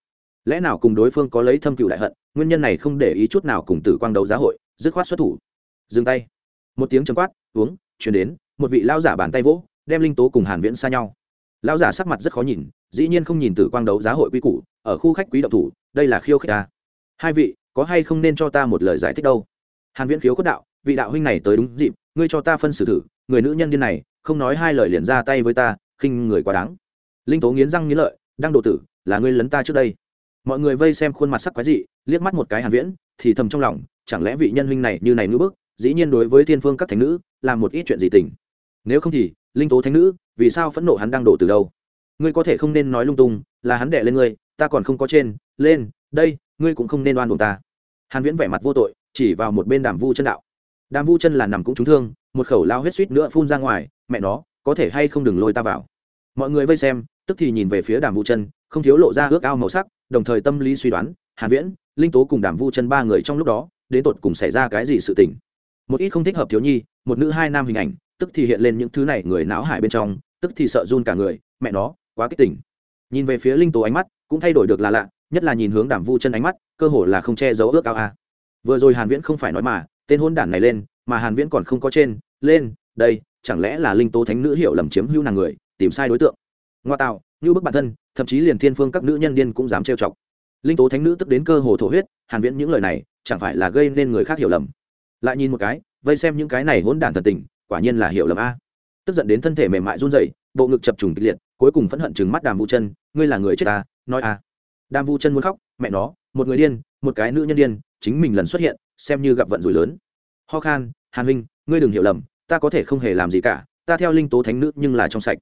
S1: Lẽ nào cùng đối phương có lấy thâm cựu đại hận, nguyên nhân này không để ý chút nào cùng tử quang đấu giá hội, dứt khoát xuất thủ. Dừng tay một tiếng chấm quát, uống, chuyển đến, một vị lao giả bàn tay vỗ, đem linh tố cùng hàn viễn xa nhau. Lao giả sắc mặt rất khó nhìn, dĩ nhiên không nhìn tử quang đấu giá hội quy củ, ở khu khách quý độc thủ, đây là khiêu khích ta. Hai vị, có hay không nên cho ta một lời giải thích đâu? Hàn viễn khiếu khuất đạo, vị đạo huynh này tới đúng dịp, ngươi cho ta phân xử thử, người nữ nhân điên này, không nói hai lời liền ra tay với ta, khinh người quá đáng. Linh tố nghiến răng nghiến lợi đang độ tử, là ngươi lấn ta trước đây. Mọi người vây xem khuôn mặt sắc quái dị, liếc mắt một cái hàn viễn, thì thầm trong lòng, chẳng lẽ vị nhân huynh này như này nữ bước dĩ nhiên đối với thiên phương các thánh nữ làm một ít chuyện gì tình. Nếu không thì, linh tố thánh nữ, vì sao phẫn nộ hắn đang đổ từ đâu? Ngươi có thể không nên nói lung tung, là hắn đẻ lên ngươi, ta còn không có trên, lên, đây, ngươi cũng không nên oan buồn ta. Hàn viễn vẻ mặt vô tội, chỉ vào một bên đàm vu chân đạo. Đàm vu chân là nằm cũng trúng thương, một khẩu lao huyết suýt nữa phun ra ngoài, mẹ nó, có thể hay không đừng lôi ta vào. Mọi người vây xem, tức thì nhìn về phía đàm vu chân, không thiếu lộ ra ước ao màu sắc, đồng thời tâm lý suy đoán, hàn viễn, linh tố cùng đàm vu chân ba người trong lúc đó, đến tột cùng xảy ra cái gì sự tình? Một ít không thích hợp thiếu nhi, một nữ hai nam hình ảnh, tức thì hiện lên những thứ này người não hải bên trong, tức thì sợ run cả người, mẹ nó, quá kích tỉnh nhìn về phía linh tố ánh mắt, cũng thay đổi được là lạ, nhất là nhìn hướng đàm vu chân ánh mắt, cơ hồ là không che giấu ước ao a. Vừa rồi hàn viễn không phải nói mà, tên hôn đản này lên, mà hàn viễn còn không có trên, lên, đây, chẳng lẽ là linh tố thánh nữ hiểu lầm chiếm hữu nàng người, tìm sai đối tượng. Ngoa tạo, như bức bản thân, thậm chí liền thiên phương các nữ nhân điên cũng dám trêu chọc. Linh tố thánh nữ tức đến cơ hồ thổ huyết, hàn viễn những lời này, chẳng phải là gây nên người khác hiểu lầm lại nhìn một cái, vây xem những cái này hỗn đản thần tình, quả nhiên là hiểu lầm a. Tức giận đến thân thể mềm mại run rẩy, bộ ngực chập trùng kịch liệt, cuối cùng phẫn hận chừng mắt đàm vu chân, ngươi là người chết ta, nói a. Đàm vu chân muốn khóc, mẹ nó, một người điên, một cái nữ nhân điên, chính mình lần xuất hiện, xem như gặp vận rủi lớn. Ho khan, hàn huynh, ngươi đừng hiểu lầm, ta có thể không hề làm gì cả, ta theo linh tố thánh nữ nhưng là trong sạch.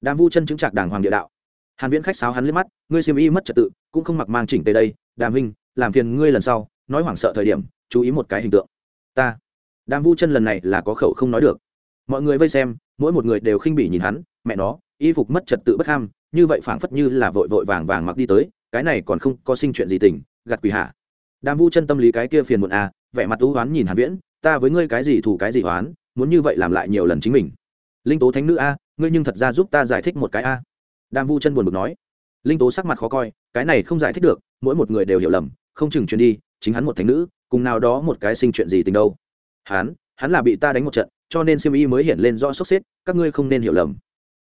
S1: Đàm vu chân chứng trạc đàng hoàng địa đạo. Hàn viễn khách sáo hắn liếc mắt, ngươi xiêm y mất trật tự, cũng không mặc mang chỉnh tới đây, đàm huynh, làm phiền ngươi lần sau, nói hoảng sợ thời điểm, chú ý một cái hình tượng ta. Đàm vu chân lần này là có khẩu không nói được. Mọi người vây xem, mỗi một người đều khinh bỉ nhìn hắn, mẹ nó, y phục mất trật tự bất ham, như vậy phảng phất như là vội vội vàng vàng mặc đi tới, cái này còn không có sinh chuyện gì tình gặt quỷ hạ. Đàm vu chân tâm lý cái kia phiền muộn à vẻ mặt u hoán nhìn hàn viễn, ta với ngươi cái gì thủ cái gì hoán, muốn như vậy làm lại nhiều lần chính mình. Linh tố thánh nữ a ngươi nhưng thật ra giúp ta giải thích một cái a đàm vu chân buồn bực nói. Linh tố sắc mặt khó coi, cái này không giải thích được, mỗi một người đều hiểu lầm, không chừng chuyện đi, chính hắn một thánh nữ cùng nào đó một cái sinh chuyện gì tình đâu. Hắn hắn là bị ta đánh một trận, cho nên siêm y mới hiện lên rõ sốc xếp, các ngươi không nên hiểu lầm.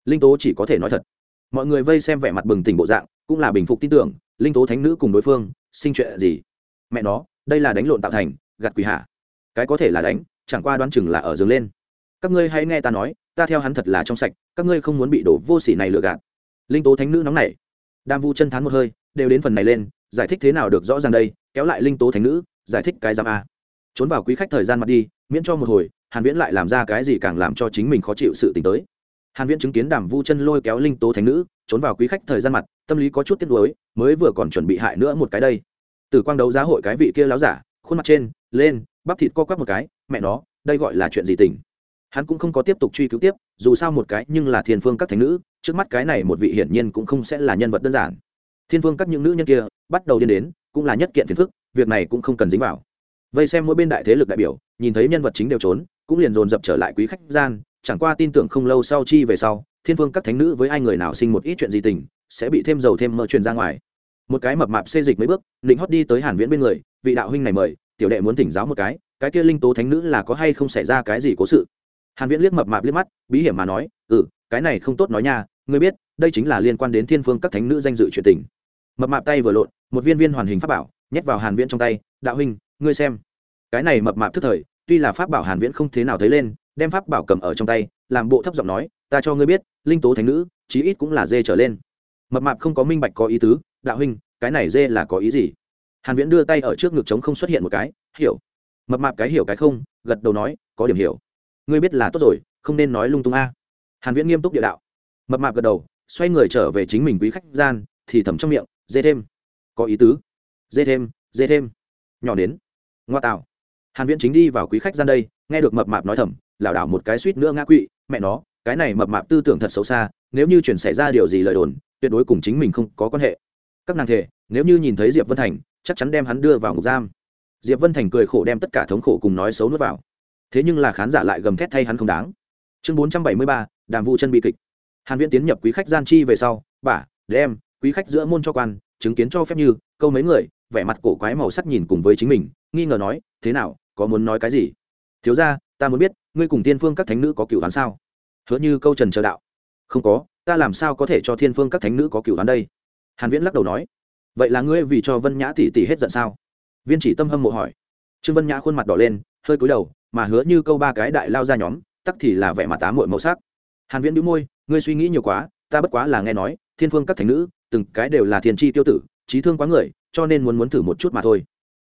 S1: Linh tố chỉ có thể nói thật. Mọi người vây xem vẻ mặt bừng tỉnh bộ dạng, cũng là bình phục tin tưởng, linh tố thánh nữ cùng đối phương, sinh chuyện gì? Mẹ nó, đây là đánh lộn tạo thành, gạt quỷ hạ cái có thể là đánh, chẳng qua đoán chừng là ở giường lên. Các ngươi hãy nghe ta nói, ta theo hắn thật là trong sạch, các ngươi không muốn bị đổ vô sỉ này lừa gạt. Linh tố thánh nữ nóng nảy. Đam vu chân thán một hơi, đều đến phần này lên, giải thích thế nào được rõ ràng đây, kéo lại linh tố thánh nữ giải thích cái giam a. Trốn vào quý khách thời gian mặt đi, miễn cho một hồi, hàn viễn lại làm ra cái gì càng làm cho chính mình khó chịu sự tình tới. Hàn viễn chứng kiến đàm vu chân lôi kéo linh tố thánh nữ, trốn vào quý khách thời gian mặt, tâm lý có chút tiếc nuối, mới vừa còn chuẩn bị hại nữa một cái đây. Từ quang đấu giá hội cái vị kia láo giả, khuôn mặt trên, lên, bắp thịt co quắp một cái, mẹ nó, đây gọi là chuyện gì tình? Hắn cũng không có tiếp tục truy cứu tiếp, dù sao một cái nhưng là thiên phương các thánh nữ, trước mắt cái này một vị hiển nhiên cũng không sẽ là nhân vật đơn giản. Thiên phương các những nữ nhân kia, bắt đầu điên đến cũng là nhất kiện phiền phức, việc này cũng không cần dính vào. Vây xem mỗi bên đại thế lực đại biểu, nhìn thấy nhân vật chính đều trốn, cũng liền dồn dập trở lại quý khách gian, chẳng qua tin tưởng không lâu sau chi về sau, thiên vương các thánh nữ với ai người nào sinh một ít chuyện gì tình, sẽ bị thêm dầu thêm mỡ truyền ra ngoài. Một cái mập mạp xê dịch mấy bước, định hót đi tới hàn viễn bên người, vị đạo huynh này mời, tiểu đệ muốn thỉnh giáo một cái cái kia linh tố thánh nữ là có hay không xảy ra cái gì cố sự? Hàn viễn liếc mập mạp liếc mắt, bí hiểm mà nói ừ cái này không tốt nói nha, ngươi biết, đây chính là liên quan đến thiên phương các thánh nữ danh dự chuyện tình. Mập mạp tay vừa lộn một viên viên hoàn hình pháp bảo, nhét vào hàn viễn trong tay, đạo huynh, ngươi xem. Cái này mập mạp thức thời, tuy là pháp bảo hàn viễn không thế nào thấy lên, đem pháp bảo cầm ở trong tay, làm bộ thấp giọng nói, ta cho ngươi biết, linh tố thánh nữ, chí ít cũng là dê trở lên. Mập mạp không có minh bạch có ý tứ, đạo huynh, cái này dê là có ý gì? Hàn viễn đưa tay ở trước ngực trống không xuất hiện một cái, hiểu. Mập mạp cái hiểu cái không, gật đầu nói, có điểm hiểu. Ngươi biết là tốt rồi, không nên nói lung tung a. Hàn viễn nghiêm túc địa đạo. Mập mạp gật đầu, xoay người trở về chính mình quý khách gian, thì thầm trong miệng, dê thêm có ý tứ. Dê thêm dê thêm. Nhỏ đến. Ngoa tạo. Hàn viễn chính đi vào quý khách gian đây, nghe được mập mạp nói thầm, lảo đảo một cái suýt nữa ngã quỵ, mẹ nó, cái này mập mạp tư tưởng thật xấu xa, nếu như chuyển xảy ra điều gì lời đồn, tuyệt đối cùng chính mình không có quan hệ. Các nàng thể nếu như nhìn thấy diệp vân thành, chắc chắn đem hắn đưa vào ngục giam. Diệp vân thành cười khổ đem tất cả thống khổ cùng nói xấu nuốt vào. Thế nhưng là khán giả lại gầm thét thay hắn không đáng. Chương bốn trăm bảy mươi ba, đàm vu chân bi kịch. Hàn viễn tiến nhập quý khách gian chi về sau bả đem, quý khách giữa môn cho quan chứng kiến cho phép như, câu mấy người, vẻ mặt cổ quái màu sắc nhìn cùng với chính mình, nghi ngờ nói, thế nào, có muốn nói cái gì? Thiếu ra ta muốn biết, ngươi cùng tiên phương các thánh nữ có cựu đoán sao? Hứa như câu trần chờ đạo, không có, ta làm sao có thể cho thiên phương các thánh nữ có cựu đoán đây? Hàn viễn lắc đầu nói, vậy là ngươi vì cho vân nhã tỷ tỷ hết giận sao? Viên chỉ tâm hâm mộ hỏi. Trương vân nhã khuôn mặt đỏ lên, hơi cúi đầu, mà hứa như câu ba cái đại lao ra nhóm, tắc thì là vẻ mặt tá muội màu sắc. Hàn viễn đĩu môi, ngươi suy nghĩ nhiều quá ta bất quá là nghe nói, thiên phương các thánh nữ, từng cái đều là thiền tri tiêu tử, trí thương quá người, cho nên muốn muốn thử một chút mà thôi.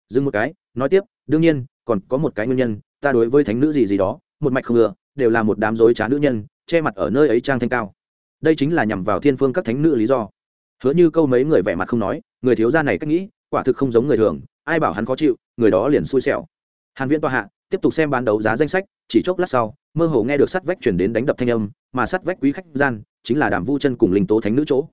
S1: Dừng một cái, nói tiếp, đương nhiên, còn có một cái nguyên nhân, ta đối với thánh nữ gì gì đó, một mạch không ngừa, đều là một đám dối trá nữ nhân, che mặt ở nơi ấy trang thanh cao. Đây chính là nhằm vào thiên phương các thánh nữ lý do. Hứa như câu mấy người vẻ mặt không nói, người thiếu gia này cách nghĩ, quả thực không giống người thường, ai bảo hắn khó chịu, người đó liền xui xẻo. Hàn viễn tòa hạ tiếp tục xem bán đấu giá danh sách, chỉ chốc lát sau, mơ hồ nghe được sắt vách chuyển đến đánh đập thanh âm, mà sắt vách quý khách gian chính là đàm vu chân cùng linh tố thánh nữ chỗ.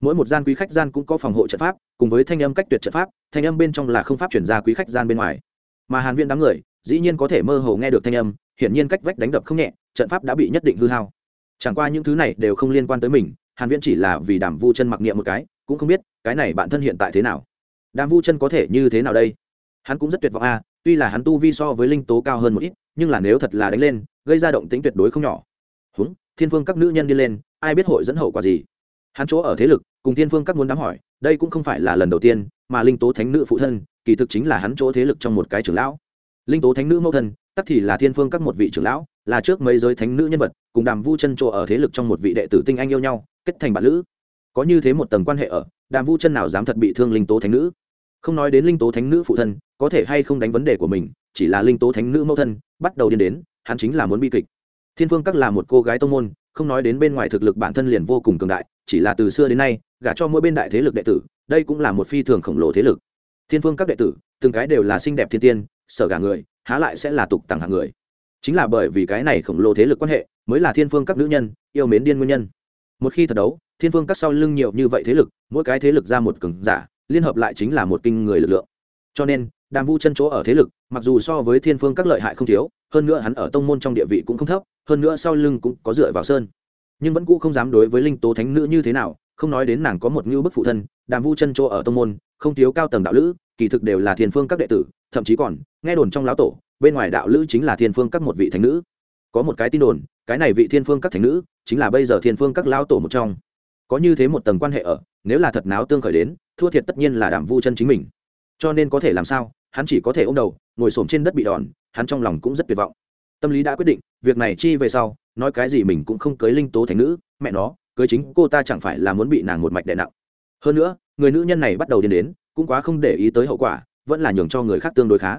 S1: Mỗi một gian quý khách gian cũng có phòng hộ trận pháp, cùng với thanh âm cách tuyệt trận pháp, thanh âm bên trong là không pháp chuyển ra quý khách gian bên ngoài. Mà hàn viên đám người, dĩ nhiên có thể mơ hồ nghe được thanh âm, hiển nhiên cách vách đánh đập không nhẹ, trận pháp đã bị nhất định hư hao. Chẳng qua những thứ này đều không liên quan tới mình, hàn viễn chỉ là vì đàm vu chân mặc niệm một cái, cũng không biết cái này bản thân hiện tại thế nào. Đàm vu chân có thể như thế nào đây? Hắn cũng rất tuyệt vọng a tuy là hắn tu vi so với linh tố cao hơn một ít, nhưng là nếu thật là đánh lên, gây ra động tĩnh tuyệt đối không nhỏ. Húng thiên phương các nữ nhân đi lên, ai biết hội dẫn hậu quả gì? Hắn chỗ ở thế lực, cùng thiên phương các muốn đám hỏi, đây cũng không phải là lần đầu tiên mà linh tố thánh nữ phụ thân, kỳ thực chính là hắn chỗ thế lực trong một cái trưởng lão. Linh tố thánh nữ mẫu thân, tắc thì là thiên phương các một vị trưởng lão, là trước mấy giới thánh nữ nhân vật, cùng đàm vu chân chỗ ở thế lực trong một vị đệ tử tinh anh yêu nhau, kết thành bạn lữ. Có như thế một tầng quan hệ ở, đàm vu chân nào dám thật bị thương linh tố thánh nữ? Không nói đến linh tố thánh nữ phụ thân, có thể hay không đánh vấn đề của mình, chỉ là linh tố thánh nữ mẫu thân, bắt đầu điên đến, hắn chính là muốn bi kịch. Thiên phương các là một cô gái tông môn, không nói đến bên ngoài thực lực bản thân liền vô cùng cường đại, chỉ là từ xưa đến nay, gả cho mỗi bên đại thế lực đệ tử, đây cũng là một phi thường khổng lồ thế lực. Thiên phương các đệ tử, từng cái đều là xinh đẹp thiên tiên, sở gả người, há lại sẽ là tục tặng hạng người. Chính là bởi vì cái này khổng lồ thế lực quan hệ, mới là thiên phương các nữ nhân, yêu mến điên nguyên nhân. Một khi thật đấu, thiên phương các sau lưng nhiều như vậy thế lực, mỗi cái thế lực ra một cường giả liên hợp lại chính là một kinh người lực lượng. Cho nên, đàm vu chân chỗ ở thế lực, mặc dù so với thiên phương các lợi hại không thiếu, hơn nữa hắn ở tông môn trong địa vị cũng không thấp, hơn nữa sau lưng cũng có dựa vào sơn. Nhưng vẫn cũ không dám đối với linh tố thánh nữ như thế nào, không nói đến nàng có một ngưu bức phụ thân, đàm vu chân chỗ ở tông môn, không thiếu cao tầng đạo lữ, kỳ thực đều là thiên phương các đệ tử, thậm chí còn, nghe đồn trong lão tổ, bên ngoài đạo lữ chính là thiên phương các một vị thánh nữ. Có một cái tin đồn, cái này vị thiên phương các thánh nữ, chính là bây giờ thiên phương các lão tổ một trong. Có như thế một tầng quan hệ ở, nếu là thật náo tương khởi đến thua thiệt tất nhiên là đàm vu chân chính mình. Cho nên có thể làm sao, hắn chỉ có thể ôm đầu, ngồi xổm trên đất bị đòn, hắn trong lòng cũng rất tuyệt vọng. Tâm lý đã quyết định, việc này chi về sau, nói cái gì mình cũng không cưới linh tố thành nữ, mẹ nó, cưới chính cô ta chẳng phải là muốn bị nàng một mạch đè nặng. Hơn nữa, người nữ nhân này bắt đầu điên đến, cũng quá không để ý tới hậu quả, vẫn là nhường cho người khác tương đối khá.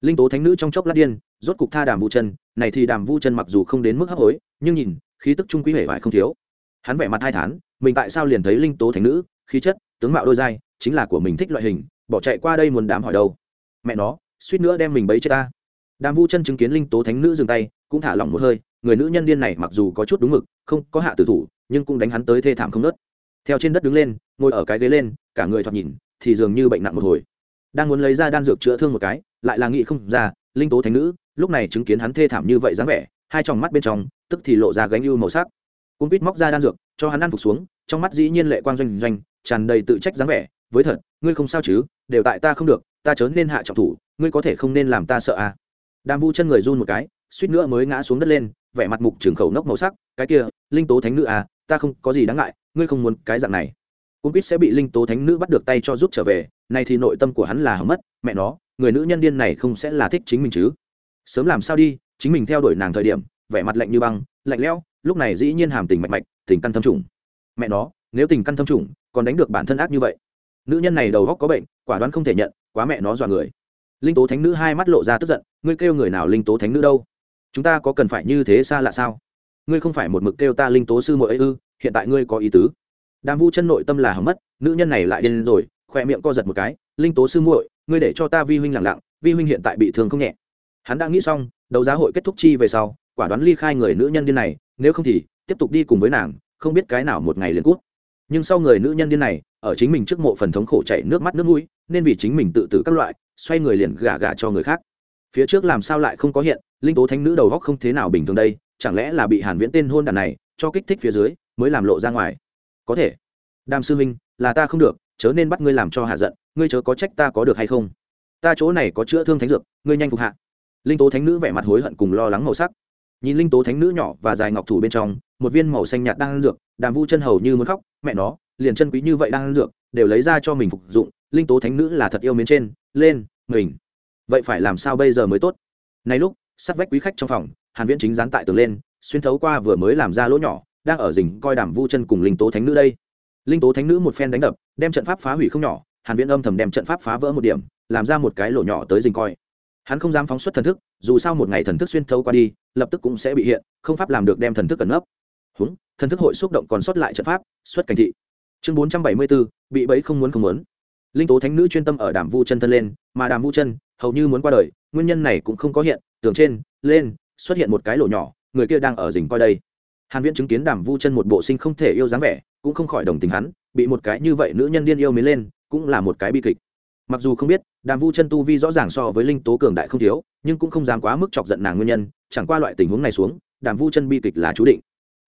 S1: Linh tố thánh nữ trong chốc lát điên, rốt cục tha đàm vu chân, này thì đàm vu chân mặc dù không đến mức hấp hối, nhưng nhìn, khí tức trung quý hể vải không thiếu. Hắn vẻ mặt hai tháng mình tại sao liền thấy linh tố thánh nữ khí chất, tướng mạo đôi dai chính là của mình thích loại hình, bỏ chạy qua đây muốn đám hỏi đâu. Mẹ nó, suýt nữa đem mình bấy chết ta. Đàm vu chân chứng kiến linh tố thánh nữ dừng tay, cũng thả lỏng một hơi, người nữ nhân điên này mặc dù có chút đúng mực, không có hạ tử thủ, nhưng cũng đánh hắn tới thê thảm không nớt. Theo trên đất đứng lên, ngồi ở cái ghế lên, cả người thoạt nhìn thì dường như bệnh nặng một hồi. Đang muốn lấy ra đan dược chữa thương một cái, lại là nghĩ không ra, linh tố thánh nữ, lúc này chứng kiến hắn thê thảm như vậy dáng vẻ, hai tròng mắt bên trong, tức thì lộ ra gánh ưu màu sắc cung quýt móc ra đan dược, cho hắn ăn phục xuống, trong mắt dĩ nhiên lệ quan doanh doanh, tràn đầy tự trách dáng vẻ, với thật, ngươi không sao chứ, đều tại ta không được, ta chớ nên hạ trọng thủ, ngươi có thể không nên làm ta sợ à? Đàm vu chân người run một cái, suýt nữa mới ngã xuống đất lên, vẻ mặt mục trường khẩu nốc màu sắc, cái kia, linh tố thánh nữ à ta không có gì đáng ngại, ngươi không muốn cái dạng này. Cung quýt sẽ bị linh tố thánh nữ bắt được tay cho giúp trở về, nay thì nội tâm của hắn là hỏng mất, mẹ nó, người nữ nhân điên này không sẽ là thích chính mình chứ? Sớm làm sao đi, chính mình theo đuổi nàng thời điểm, vẻ mặt lạnh như băng, lạnh lẽo lúc này dĩ nhiên hàm tình mạch mạch, tình căn thâm trùng. Mẹ nó, nếu tình căn thâm trùng, còn đánh được bản thân ác như vậy. Nữ nhân này đầu góc có bệnh, quả đoán không thể nhận, quá mẹ nó dọa người. Linh tố thánh nữ hai mắt lộ ra tức giận, ngươi kêu người nào linh tố thánh nữ đâu? Chúng ta có cần phải như thế xa lạ sao? Ngươi không phải một mực kêu ta linh tố sư muội ấy ư? Hiện tại ngươi có ý tứ. Đàm vu chân nội tâm là hỏng mất, nữ nhân này lại điên rồi, khoe miệng co giật một cái, linh tố sư muội, ngươi để cho ta vi huynh lặng lặng, vi huynh hiện tại bị thương không nhẹ. Hắn đã nghĩ xong, đấu giá hội kết thúc chi về sau, quả đoán ly khai người nữ nhân điên này nếu không thì tiếp tục đi cùng với nàng, không biết cái nào một ngày liền cút. Nhưng sau người nữ nhân điên này, ở chính mình trước mộ phần thống khổ chảy nước mắt nước mũi, nên vì chính mình tự tử các loại, xoay người liền gả gả cho người khác. Phía trước làm sao lại không có hiện, linh tố thánh nữ đầu góc không thế nào bình thường đây, chẳng lẽ là bị hàn viễn tên hôn đàn này, cho kích thích phía dưới, mới làm lộ ra ngoài? Có thể. Đàm sư huynh là ta không được, chớ nên bắt ngươi làm cho hạ giận, ngươi chớ có trách ta có được hay không? Ta chỗ này có chữa thương thánh dược, ngươi nhanh phục hạ. Linh tố thánh nữ vẻ mặt hối hận cùng lo lắng màu sắc nhìn linh tố thánh nữ nhỏ và dài ngọc thủ bên trong, một viên màu xanh nhạt đang ăn dược, đàm vu chân hầu như muốn khóc, mẹ nó, liền chân quý như vậy đang ăn dược, đều lấy ra cho mình phục dụng, linh tố thánh nữ là thật yêu mến trên, lên, mình. Vậy phải làm sao bây giờ mới tốt? Nay lúc, sắt vách quý khách trong phòng, hàn viễn chính dán tại tường lên, xuyên thấu qua vừa mới làm ra lỗ nhỏ, đang ở rình coi đàm vu chân cùng linh tố thánh nữ đây. Linh tố thánh nữ một phen đánh đập, đem trận pháp phá hủy không nhỏ, hàn viễn âm thầm đem trận pháp phá vỡ một điểm, làm ra một cái lỗ nhỏ tới rình coi hắn không dám phóng xuất thần thức dù sao một ngày thần thức xuyên thấu qua đi lập tức cũng sẽ bị hiện không pháp làm được đem thần thức cẩn nấp. Húng thần thức hội xúc động còn sót lại trận pháp xuất cảnh thị. Chương 474, bị bấy không muốn không muốn. Linh tố thánh nữ chuyên tâm ở đàm vu chân thân lên mà đàm vu chân hầu như muốn qua đời nguyên nhân này cũng không có hiện tường trên lên xuất hiện một cái lỗ nhỏ người kia đang ở rình coi đây. Hàn viễn chứng kiến đàm vu chân một bộ sinh không thể yêu dáng vẻ cũng không khỏi đồng tình hắn bị một cái như vậy nữ nhân điên yêu mến lên cũng là một cái bi kịch mặc dù không biết đàm vu chân tu vi rõ ràng so với linh tố cường đại không thiếu nhưng cũng không dám quá mức chọc giận nàng nguyên nhân chẳng qua loại tình huống này xuống đàm vu chân bi kịch là chú định.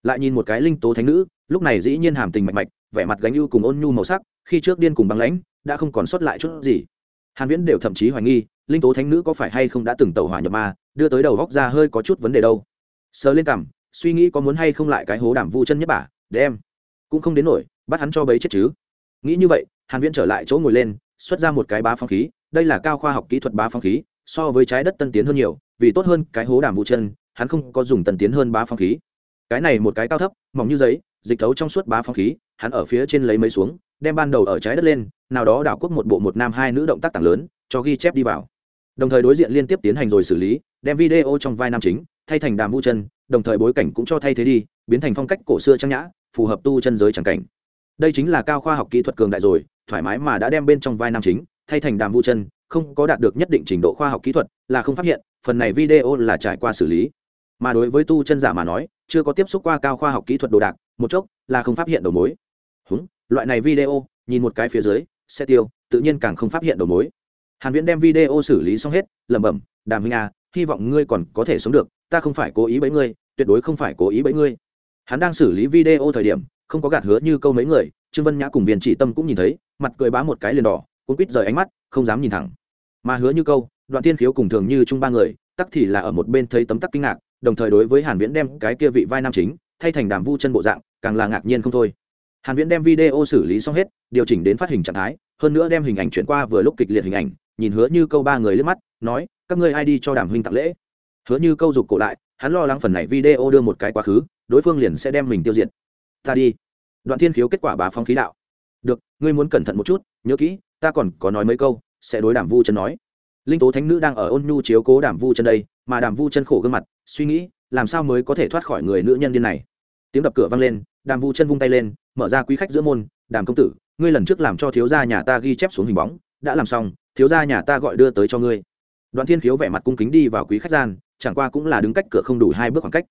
S1: Lại nhìn một cái linh tố thánh nữ lúc này dĩ nhiên hàm tình mạch mạch vẻ mặt gánh ưu cùng ôn nhu màu sắc khi trước điên cùng băng lãnh đã không còn sót lại chút gì. Hàn viễn đều thậm chí hoài nghi linh tố thánh nữ có phải hay không đã từng tẩu hỏa nhập ma đưa tới đầu góc ra hơi có chút vấn đề đâu. Sờ lên cằm suy nghĩ có muốn hay không lại cái hố đảm vu chân nhất bả em, cũng không đến nổi bắt hắn cho bấy chết chứ. Nghĩ như vậy hàn viễn trở lại chỗ ngồi lên xuất ra một cái bá phong khí, đây là cao khoa học kỹ thuật bá phong khí, so với trái đất tân tiến hơn nhiều, vì tốt hơn cái hố đàm vũ chân, hắn không có dùng tân tiến hơn bá phong khí. Cái này một cái cao thấp, mỏng như giấy, dịch thấu trong suốt bá phong khí, hắn ở phía trên lấy mấy xuống, đem ban đầu ở trái đất lên, nào đó đảo quốc một bộ một nam hai nữ động tác tảng lớn, cho ghi chép đi vào. Đồng thời đối diện liên tiếp tiến hành rồi xử lý, đem video trong vai nam chính, thay thành đàm vũ chân, đồng thời bối cảnh cũng cho thay thế đi, biến thành phong cách cổ xưa trang nhã, phù hợp tu chân giới tràng cảnh. Đây chính là cao khoa học kỹ thuật cường đại rồi thoải mái mà đã đem bên trong vai nam chính, thay thành đàm vu chân, không có đạt được nhất định trình độ khoa học kỹ thuật là không phát hiện, phần này video là trải qua xử lý. Mà đối với tu chân giả mà nói, chưa có tiếp xúc qua cao khoa học kỹ thuật đồ đạc, một chốc là không phát hiện đầu mối. Húng, loại này video, nhìn một cái phía dưới, sẽ tiêu, tự nhiên càng không phát hiện đầu mối. Hàn viễn đem video xử lý xong hết, lẩm bẩm, đàm huynh à hy vọng ngươi còn có thể sống được, ta không phải cố ý bẫy ngươi, tuyệt đối không phải cố ý bẫy ngươi. Hắn đang xử lý video thời điểm, không có gạt hứa như câu mấy người trương vân nhã cùng viên chỉ tâm cũng nhìn thấy, mặt cười bá một cái liền đỏ cũng quýt rời ánh mắt, không dám nhìn thẳng. Mà hứa như câu, đoạn tiên khiếu cùng thường như chung ba người, tắc thì là ở một bên thấy tấm tắc kinh ngạc, đồng thời đối với hàn viễn đem cái kia vị vai nam chính, thay thành đàm vu chân bộ dạng, càng là ngạc nhiên không thôi. Hàn viễn đem video xử lý xong hết, điều chỉnh đến phát hình trạng thái, hơn nữa đem hình ảnh chuyển qua vừa lúc kịch liệt hình ảnh, nhìn hứa như câu ba người liếc mắt, nói, các ngươi ai đi cho đàm huynh tặng lễ? Hứa như câu dục cổ lại, hắn lo lắng phần này video đưa một cái quá khứ, đối phương liền sẽ đem mình tiêu diệt. Ta đi đoạn thiên khiếu kết quả bà phong khí đạo. Được, ngươi muốn cẩn thận một chút, nhớ kỹ, ta còn có nói mấy câu, sẽ đối đàm vu chân nói. Linh tố thánh nữ đang ở ôn nhu chiếu cố đàm vu chân đây, mà đàm vu chân khổ gương mặt, suy nghĩ, làm sao mới có thể thoát khỏi người nữ nhân điên này? Tiếng đập cửa vang lên, đàm vu chân vung tay lên, mở ra quý khách giữa môn, đàm công tử, ngươi lần trước làm cho thiếu gia nhà ta ghi chép xuống hình bóng, đã làm xong, thiếu gia nhà ta gọi đưa tới cho ngươi. Đoạn thiên khiếu vẻ mặt cung kính đi vào quý khách gian, chẳng qua cũng là đứng cách cửa không đủ hai bước khoảng cách.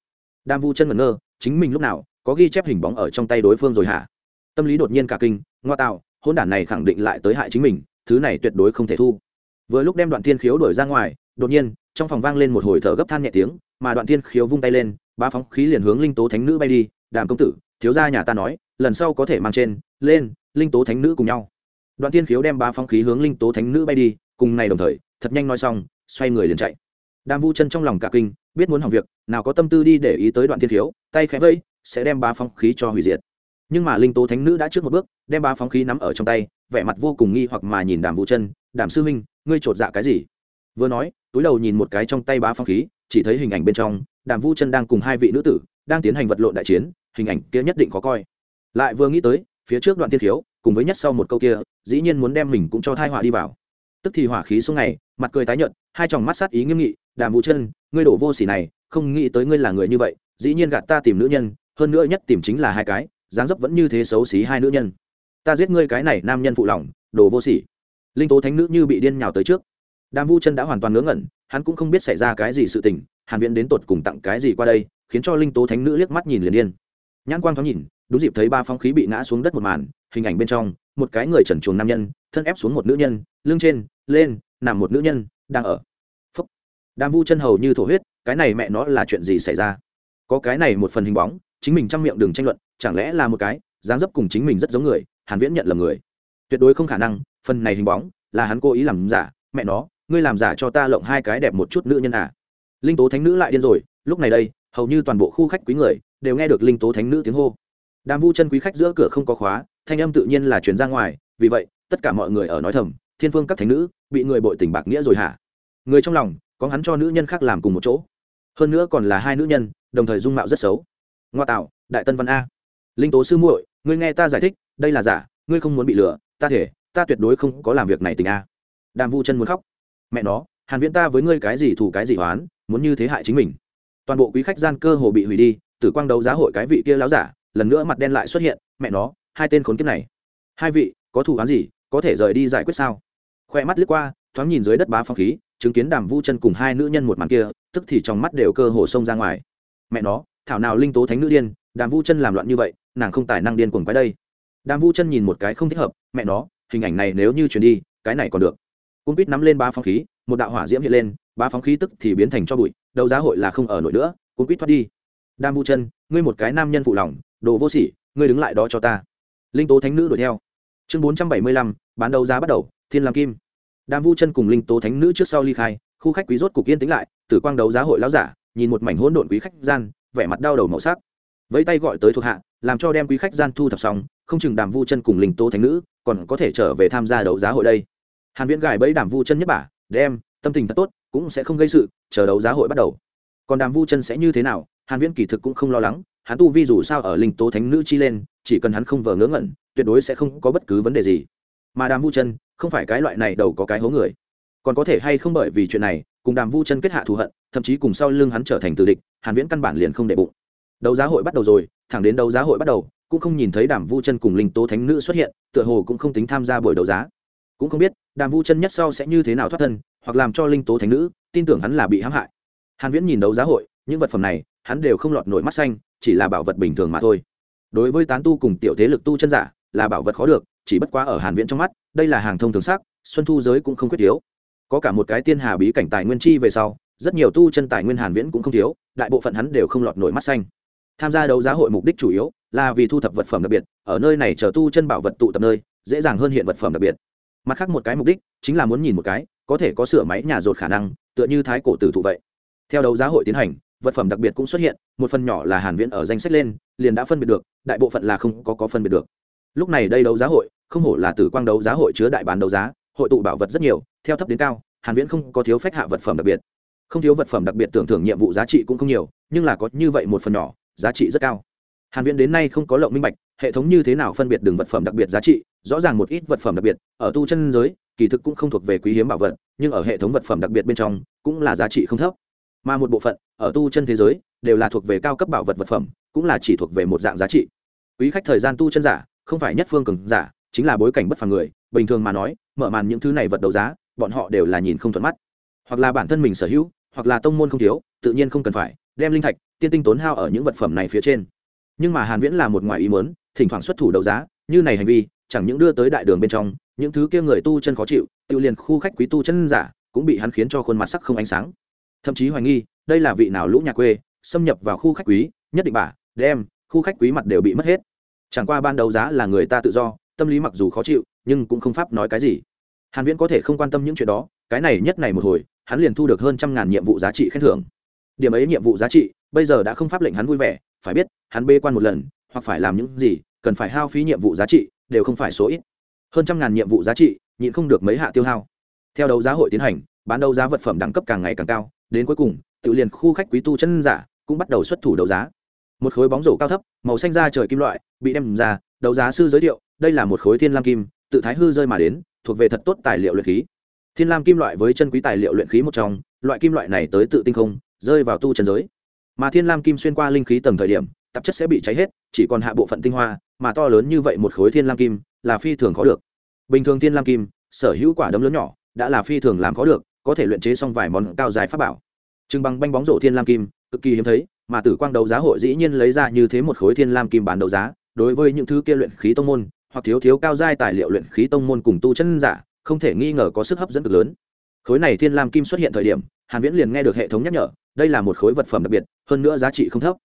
S1: Đàm vu chân ngẩn ngơ, chính mình lúc nào có ghi chép hình bóng ở trong tay đối phương rồi hả? Tâm lý đột nhiên cả kinh, ngoa tạo, hôn đản này khẳng định lại tới hại chính mình, thứ này tuyệt đối không thể thu. Vừa lúc đem đoạn thiên khiếu đuổi ra ngoài, đột nhiên, trong phòng vang lên một hồi thở gấp than nhẹ tiếng, mà đoạn thiên khiếu vung tay lên ba phóng khí liền hướng linh tố thánh nữ bay đi, đàm công tử, thiếu gia nhà ta nói, lần sau có thể mang trên, lên, linh tố thánh nữ cùng nhau. Đoạn thiên khiếu đem ba phóng khí hướng linh tố thánh nữ bay đi, cùng ngày đồng thời, thật nhanh nói xong, xoay người liền chạy. Đàm vu chân trong lòng cả kinh, biết muốn hỏng việc, nào có tâm tư đi để ý tới đoạn thiên khiếu, tay khẽ vây sẽ đem ba phóng khí cho hủy diệt. Nhưng mà linh tố thánh nữ đã trước một bước, đem ba phóng khí nắm ở trong tay, vẻ mặt vô cùng nghi hoặc mà nhìn đàm vu chân, đàm sư huynh, ngươi chột dạ cái gì? Vừa nói, túi đầu nhìn một cái trong tay ba phóng khí, chỉ thấy hình ảnh bên trong, đàm vu chân đang cùng hai vị nữ tử đang tiến hành vật lộn đại chiến, hình ảnh kia nhất định khó coi. Lại vừa nghĩ tới, phía trước đoạn thiên khiếu cùng với nhất sau một câu kia, dĩ nhiên muốn đem mình cũng cho thai họa đi vào. Tức thì hỏa khí xuống này mặt cười tái nhợt, hai tròng mắt sát ý nghiêm nghị, đàm vũ chân, ngươi đổ vô sỉ này, không nghĩ tới ngươi là người như vậy, dĩ nhiên gạt ta tìm nữ nhân hơn nữa nhất tìm chính là hai cái, dáng dấp vẫn như thế xấu xí hai nữ nhân. Ta giết ngươi cái này nam nhân phụ lòng, đồ vô sỉ. Linh tố thánh nữ như bị điên nhào tới trước. Đàm vu chân đã hoàn toàn ngớ ngẩn, hắn cũng không biết xảy ra cái gì sự tình, hàn viễn đến tột cùng tặng cái gì qua đây, khiến cho linh tố thánh nữ liếc mắt nhìn liền điên. Nhãn quang thoáng nhìn, đúng dịp thấy ba phong khí bị ngã xuống đất một màn, hình ảnh bên trong, một cái người trần chuồng nam nhân, thân ép xuống một nữ nhân, lưng trên, lên, nằm một nữ nhân, đang ở. Phúc. Đàm vu chân hầu như thổ huyết, cái này mẹ nó là chuyện gì xảy ra? Có cái này một phần hình bóng chính mình trong miệng đừng tranh luận, chẳng lẽ là một cái dáng dấp cùng chính mình rất giống người, hàn viễn nhận là người. Tuyệt đối không khả năng, phần này hình bóng là hắn cố ý làm giả, mẹ nó, ngươi làm giả cho ta lộng hai cái đẹp một chút nữ nhân à. Linh tố thánh nữ lại điên rồi, lúc này đây, hầu như toàn bộ khu khách quý người đều nghe được linh tố thánh nữ tiếng hô. Đàm vu chân quý khách giữa cửa không có khóa, thanh âm tự nhiên là truyền ra ngoài, vì vậy, tất cả mọi người ở nói thầm, thiên phương các thánh nữ, bị người bội tình bạc nghĩa rồi hả? Người trong lòng, có hắn cho nữ nhân khác làm cùng một chỗ. Hơn nữa còn là hai nữ nhân, đồng thời dung mạo rất xấu ngoa tạo, đại tân văn a. Linh tố sư muội, ngươi nghe ta giải thích, đây là giả, ngươi không muốn bị lừa, ta thể, ta tuyệt đối không có làm việc này tình a. Đàm vu chân muốn khóc. Mẹ nó, hàn viễn ta với ngươi cái gì thủ cái gì hoán muốn như thế hại chính mình. Toàn bộ quý khách gian cơ hồ bị hủy đi, tử quang đấu giá hội cái vị kia láo giả, lần nữa mặt đen lại xuất hiện, mẹ nó, hai tên khốn kiếp này. Hai vị, có thủ án gì, có thể rời đi giải quyết sao? Khoe mắt lướt qua, thoáng nhìn dưới đất bá phong khí, chứng kiến đàm vu chân cùng hai nữ nhân một màn kia, tức thì trong mắt đều cơ hồ xông ra ngoài. Mẹ nó thảo nào linh tố thánh nữ điên, đàm vu chân làm loạn như vậy, nàng không tài năng điên cuồng quái đây. Đàm vu chân nhìn một cái không thích hợp, mẹ nó, hình ảnh này nếu như chuyển đi, cái này còn được. Cung quýt nắm lên ba phong khí, một đạo hỏa diễm hiện lên ba phóng khí tức thì biến thành cho bụi, đấu giá hội là không ở nổi nữa cung quýt thoát đi. Đam vu chân, ngươi một cái nam nhân phụ lòng, đồ vô sỉ, ngươi đứng lại đó cho ta. Linh tố thánh nữ đuổi theo. Chương bốn trăm bảy mươi lăm, bán đấu giá bắt đầu, thiên lam kim. Đam vu chân cùng linh tố thánh nữ trước sau ly khai, khu khách quý rốt cục yên tĩnh lại, tử quang đấu giá hội láo giả, nhìn một mảnh hỗn độn quý khách gian vẻ mặt đau đầu màu sắc. Vẫy tay gọi tới thuộc hạ, làm cho đem quý khách gian thu thập xong, không chừng đàm vu chân cùng linh tố thánh nữ còn có thể trở về tham gia đấu giá hội đây. Hàn viễn gài bẫy đàm vu chân nhất bả, đem, tâm tình thật tốt, cũng sẽ không gây sự, chờ đấu giá hội bắt đầu. Còn đàm vu chân sẽ như thế nào, hàn viễn kỳ thực cũng không lo lắng, hắn tu vi dù sao ở linh tố thánh nữ chi lên, chỉ cần hắn không vờ ngớ ngẩn, tuyệt đối sẽ không có bất cứ vấn đề gì. Mà đàm vu chân, không phải cái loại này đầu có cái hố người còn có thể hay không bởi vì chuyện này, cùng đàm vu chân kết hạ thù hận, thậm chí cùng sau lưng hắn trở thành tử địch, hàn viễn căn bản liền không để bụng. Đấu giá hội bắt đầu rồi, thẳng đến đấu giá hội bắt đầu, cũng không nhìn thấy đàm vu chân cùng linh tố thánh nữ xuất hiện, tựa hồ cũng không tính tham gia buổi đấu giá. Cũng không biết, đàm vu chân nhất sau sẽ như thế nào thoát thân, hoặc làm cho linh tố thánh nữ, tin tưởng hắn là bị hãm hại. Hàn viễn nhìn đấu giá hội, những vật phẩm này, hắn đều không lọt nổi mắt xanh, chỉ là bảo vật bình thường mà thôi. Đối với tán tu cùng tiểu thế lực tu chân giả, là bảo vật khó được, chỉ bất quá ở hàn viễn trong mắt, đây là hàng thông thường sắc, xuân thu giới cũng không quyết yếu có cả một cái tiên hà bí cảnh tài nguyên chi về sau, rất nhiều tu chân tài nguyên hàn viễn cũng không thiếu, đại bộ phận hắn đều không lọt nổi mắt xanh. Tham gia đấu giá hội mục đích chủ yếu là vì thu thập vật phẩm đặc biệt, ở nơi này chờ tu chân bảo vật tụ tập nơi, dễ dàng hơn hiện vật phẩm đặc biệt. Mặt khác một cái mục đích chính là muốn nhìn một cái, có thể có sửa máy nhà rột khả năng, tựa như thái cổ tử thụ vậy. Theo đấu giá hội tiến hành, vật phẩm đặc biệt cũng xuất hiện, một phần nhỏ là hàn viễn ở danh sách lên, liền đã phân biệt được, đại bộ phận là không có có phân biệt được. Lúc này đây đấu giá hội, không hổ là tử quang đấu giá hội chứa đại bán đấu giá, hội tụ bảo vật rất nhiều theo thấp đến cao, hàn viễn không có thiếu phách hạ vật phẩm đặc biệt. Không thiếu vật phẩm đặc biệt tưởng thưởng nhiệm vụ giá trị cũng không nhiều, nhưng là có như vậy một phần nhỏ, giá trị rất cao. Hàn viễn đến nay không có lộng minh bạch, hệ thống như thế nào phân biệt đường vật phẩm đặc biệt giá trị, rõ ràng một ít vật phẩm đặc biệt, ở tu chân giới, kỳ thực cũng không thuộc về quý hiếm bảo vật, nhưng ở hệ thống vật phẩm đặc biệt bên trong, cũng là giá trị không thấp. Mà một bộ phận, ở tu chân thế giới, đều là thuộc về cao cấp bảo vật vật phẩm, cũng là chỉ thuộc về một dạng giá trị. Quý khách thời gian tu chân giả, không phải nhất phương cường giả, chính là bối cảnh bất phàm người, bình thường mà nói, mở màn những thứ này vật đấu giá bọn họ đều là nhìn không thuận mắt. Hoặc là bản thân mình sở hữu, hoặc là tông môn không thiếu, tự nhiên không cần phải, đem linh thạch, tiên tinh tốn hao ở những vật phẩm này phía trên. Nhưng mà hàn viễn là một ngoài ý muốn, thỉnh thoảng xuất thủ đấu giá, như này hành vi, chẳng những đưa tới đại đường bên trong, những thứ kia người tu chân khó chịu tự liền khu khách quý tu chân giả, cũng bị hắn khiến cho khuôn mặt sắc không ánh sáng. Thậm chí hoài nghi, đây là vị nào lũ nhà quê, xâm nhập vào khu khách quý, nhất định bà, đem, khu khách quý mặt đều bị mất hết. Chẳng qua ban đầu giá là người ta tự do, tâm lý mặc dù khó chịu, nhưng cũng không pháp nói cái gì hàn viễn có thể không quan tâm những chuyện đó, cái này nhất này một hồi, hắn liền thu được hơn trăm ngàn nhiệm vụ giá trị khen thưởng. Điểm ấy nhiệm vụ giá trị, bây giờ đã không pháp lệnh hắn vui vẻ, phải biết, hắn bê quan một lần, hoặc phải làm những gì, cần phải hao phí nhiệm vụ giá trị, đều không phải số ít. Hơn trăm ngàn nhiệm vụ giá trị, nhịn không được mấy hạ tiêu hao. Theo đấu giá hội tiến hành, bán đấu giá vật phẩm đẳng cấp càng ngày càng cao, đến cuối cùng, tự liền khu khách quý tu chân giả cũng bắt đầu xuất thủ đấu giá. Một khối bóng rổ cao thấp, màu xanh da trời kim loại, bị đem ra, đấu giá sư giới thiệu, đây là một khối thiên lam kim, tự thái hư rơi mà đến thuộc về thật tốt tài liệu luyện khí. Thiên lam kim loại với chân quý tài liệu luyện khí một trong, loại kim loại này tới tự tinh không, rơi vào tu chân giới. Mà thiên lam kim xuyên qua linh khí tầng thời điểm, tạp chất sẽ bị cháy hết, chỉ còn hạ bộ phận tinh hoa, mà to lớn như vậy một khối thiên lam kim là phi thường khó được. Bình thường thiên lam kim, sở hữu quả đấm lớn nhỏ, đã là phi thường làm khó được, có thể luyện chế xong vài món cao dài pháp bảo. Trưng bằng banh bóng rổ thiên lam kim, cực kỳ hiếm thấy, mà tử quang đấu giá hội dĩ nhiên lấy ra như thế một khối thiên lam kim bán đấu giá. Đối với những thứ kia luyện khí tông môn hoặc thiếu thiếu cao giai tài liệu luyện khí tông môn cùng tu chân giả, không thể nghi ngờ có sức hấp dẫn cực lớn. Khối này thiên lam kim xuất hiện thời điểm, hàn viễn liền nghe được hệ thống nhắc nhở, đây là một khối vật phẩm đặc biệt, hơn nữa giá trị không thấp.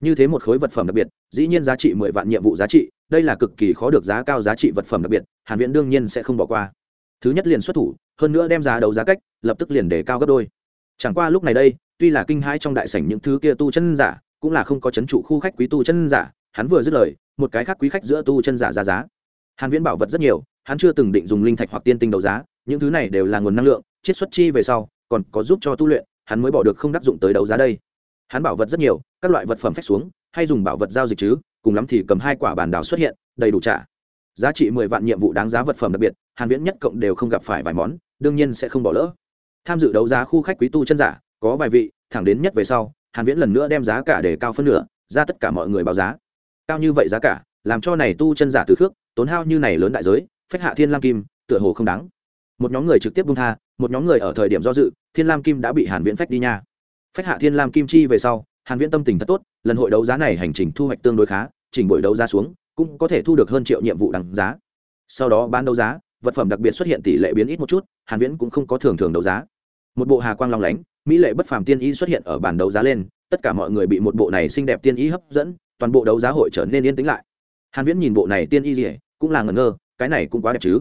S1: Như thế một khối vật phẩm đặc biệt, dĩ nhiên giá trị mười vạn nhiệm vụ giá trị, đây là cực kỳ khó được giá cao giá trị vật phẩm đặc biệt, hàn viễn đương nhiên sẽ không bỏ qua. Thứ nhất liền xuất thủ, hơn nữa đem giá đầu giá cách, lập tức liền để cao gấp đôi. Chẳng qua lúc này đây, tuy là kinh hãi trong đại sảnh những thứ kia tu chân giả, cũng là không có chấn trụ khu khách quý tu chân giả, hắn vừa dứt lời, một cái khác quý khách giữa tu chân giả ra giá hàn viễn bảo vật rất nhiều, hắn chưa từng định dùng linh thạch hoặc tiên tinh đấu giá, những thứ này đều là nguồn năng lượng, chiết xuất chi về sau, còn có giúp cho tu luyện, hắn mới bỏ được không đắc dụng tới đấu giá đây. Hắn bảo vật rất nhiều, các loại vật phẩm phép xuống, hay dùng bảo vật giao dịch chứ, cùng lắm thì cầm hai quả bản đảo xuất hiện, đầy đủ trả. Giá trị mười vạn nhiệm vụ đáng giá vật phẩm đặc biệt, hàn viễn nhất cộng đều không gặp phải vài món, đương nhiên sẽ không bỏ lỡ. Tham dự đấu giá khu khách quý tu chân giả, có vài vị, thẳng đến nhất về sau, hàn viễn lần nữa đem giá cả để cao phân nửa, ra tất cả mọi người báo giá. Cao như vậy giá cả, làm cho này tu chân giả từ khước tốn hao như này lớn đại giới, phách hạ thiên lam kim, tựa hồ không đáng. Một nhóm người trực tiếp bung tha, một nhóm người ở thời điểm do dự, thiên lam kim đã bị hàn viễn phách đi nha. Phách hạ thiên lam kim chi về sau, hàn viễn tâm tình thật tốt, lần hội đấu giá này hành trình thu hoạch tương đối khá chỉnh buổi đấu giá xuống, cũng có thể thu được hơn triệu nhiệm vụ đằng giá. Sau đó bán đấu giá, vật phẩm đặc biệt xuất hiện tỷ lệ biến ít một chút, hàn viễn cũng không có thường thường đấu giá. Một bộ hà quang long lánh, mỹ lệ bất phàm tiên y xuất hiện ở bàn đấu giá lên, tất cả mọi người bị một bộ này xinh đẹp tiên y hấp dẫn, toàn bộ đấu giá hội trở nên yên tĩnh lại. Hàn viễn nhìn bộ này tiên y gì? Cũng là ngẩn ngơ, cái này cũng quá đẹp chứ.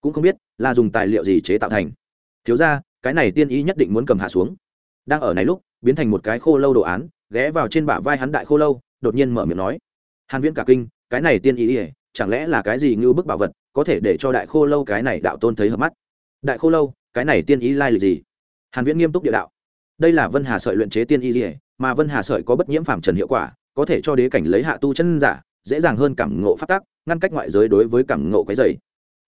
S1: Cũng không biết là dùng tài liệu gì chế tạo thành. Thiếu ra cái này tiên y nhất định muốn cầm hạ xuống. Đang ở này lúc, biến thành một cái khô lâu đồ án, ghé vào trên bả vai hắn đại khô lâu, đột nhiên mở miệng nói. Hàn viễn cả kinh, cái này tiên y chẳng lẽ là cái gì như bức bảo vật, có thể để cho đại khô lâu cái này đạo tôn thấy hợp mắt? Đại khô lâu, cái này tiên y lai lịch gì? Hàn viễn nghiêm túc địa đạo. Đây là vân hà sợi luyện chế tiên y ỉa mà vân hà sợi có bất nhiễm phàm trần hiệu quả, có thể cho đế cảnh lấy hạ tu chân giả, dễ dàng hơn cảm ngộ phát tác ngăn cách ngoại giới đối với cảm ngộ cái dày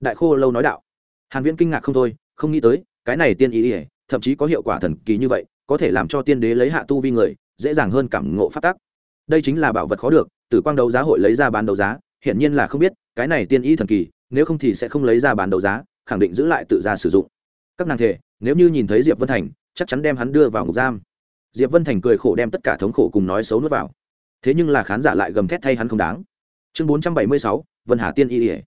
S1: đại khô lâu nói đạo, hàn viễn kinh ngạc không thôi, không nghĩ tới, cái này tiên ý ỉa thậm chí có hiệu quả thần kỳ như vậy, có thể làm cho tiên đế lấy hạ tu vi người, dễ dàng hơn cảm ngộ phát tác đây chính là bảo vật khó được từ quang đấu giá hội lấy ra bán đấu giá, hiển nhiên là không biết, cái này tiên ý thần kỳ, nếu không thì sẽ không lấy ra bán đấu giá, khẳng định giữ lại tự ra sử dụng. Các nàng thể, nếu như nhìn thấy diệp vân thành, chắc chắn đem hắn đưa vào ngục giam. Diệp vân thành cười khổ đem tất cả thống khổ cùng nói xấu nuốt vào. Thế nhưng là khán giả lại gầm thét thay hắn không đáng chương bốn trăm bảy mươi sáu, vân hà tiên y ỉa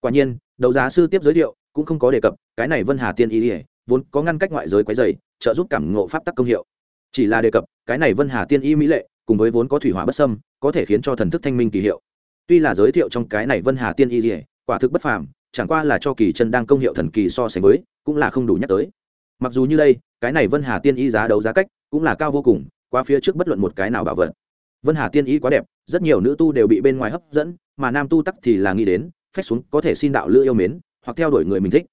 S1: quả nhiên, đấu giá sư tiếp giới thiệu, cũng không có đề cập, cái này vân hà tiên y ỉa vốn có ngăn cách ngoại giới quấy dày trợ giúp cảm ngộ pháp tắc công hiệu. Chỉ là đề cập, cái này vân hà tiên y mỹ lệ, cùng với vốn có thủy hỏa bất sâm có thể khiến cho thần thức thanh minh kỳ hiệu. Tuy là giới thiệu trong cái này vân hà tiên y ỉa quả thực bất phàm, chẳng qua là cho kỳ chân đang công hiệu thần kỳ so sánh với, cũng là không đủ nhắc tới. Mặc dù như đây, cái này vân hà tiên y giá đấu giá cách cũng là cao vô cùng qua phía trước bất luận một cái nào bảo vật. Vân hà tiên y quá đẹp rất nhiều nữ tu đều bị bên ngoài hấp dẫn, mà nam tu tắc thì là nghĩ đến, phách xuống có thể xin đạo lữ yêu mến, hoặc theo đuổi người mình thích.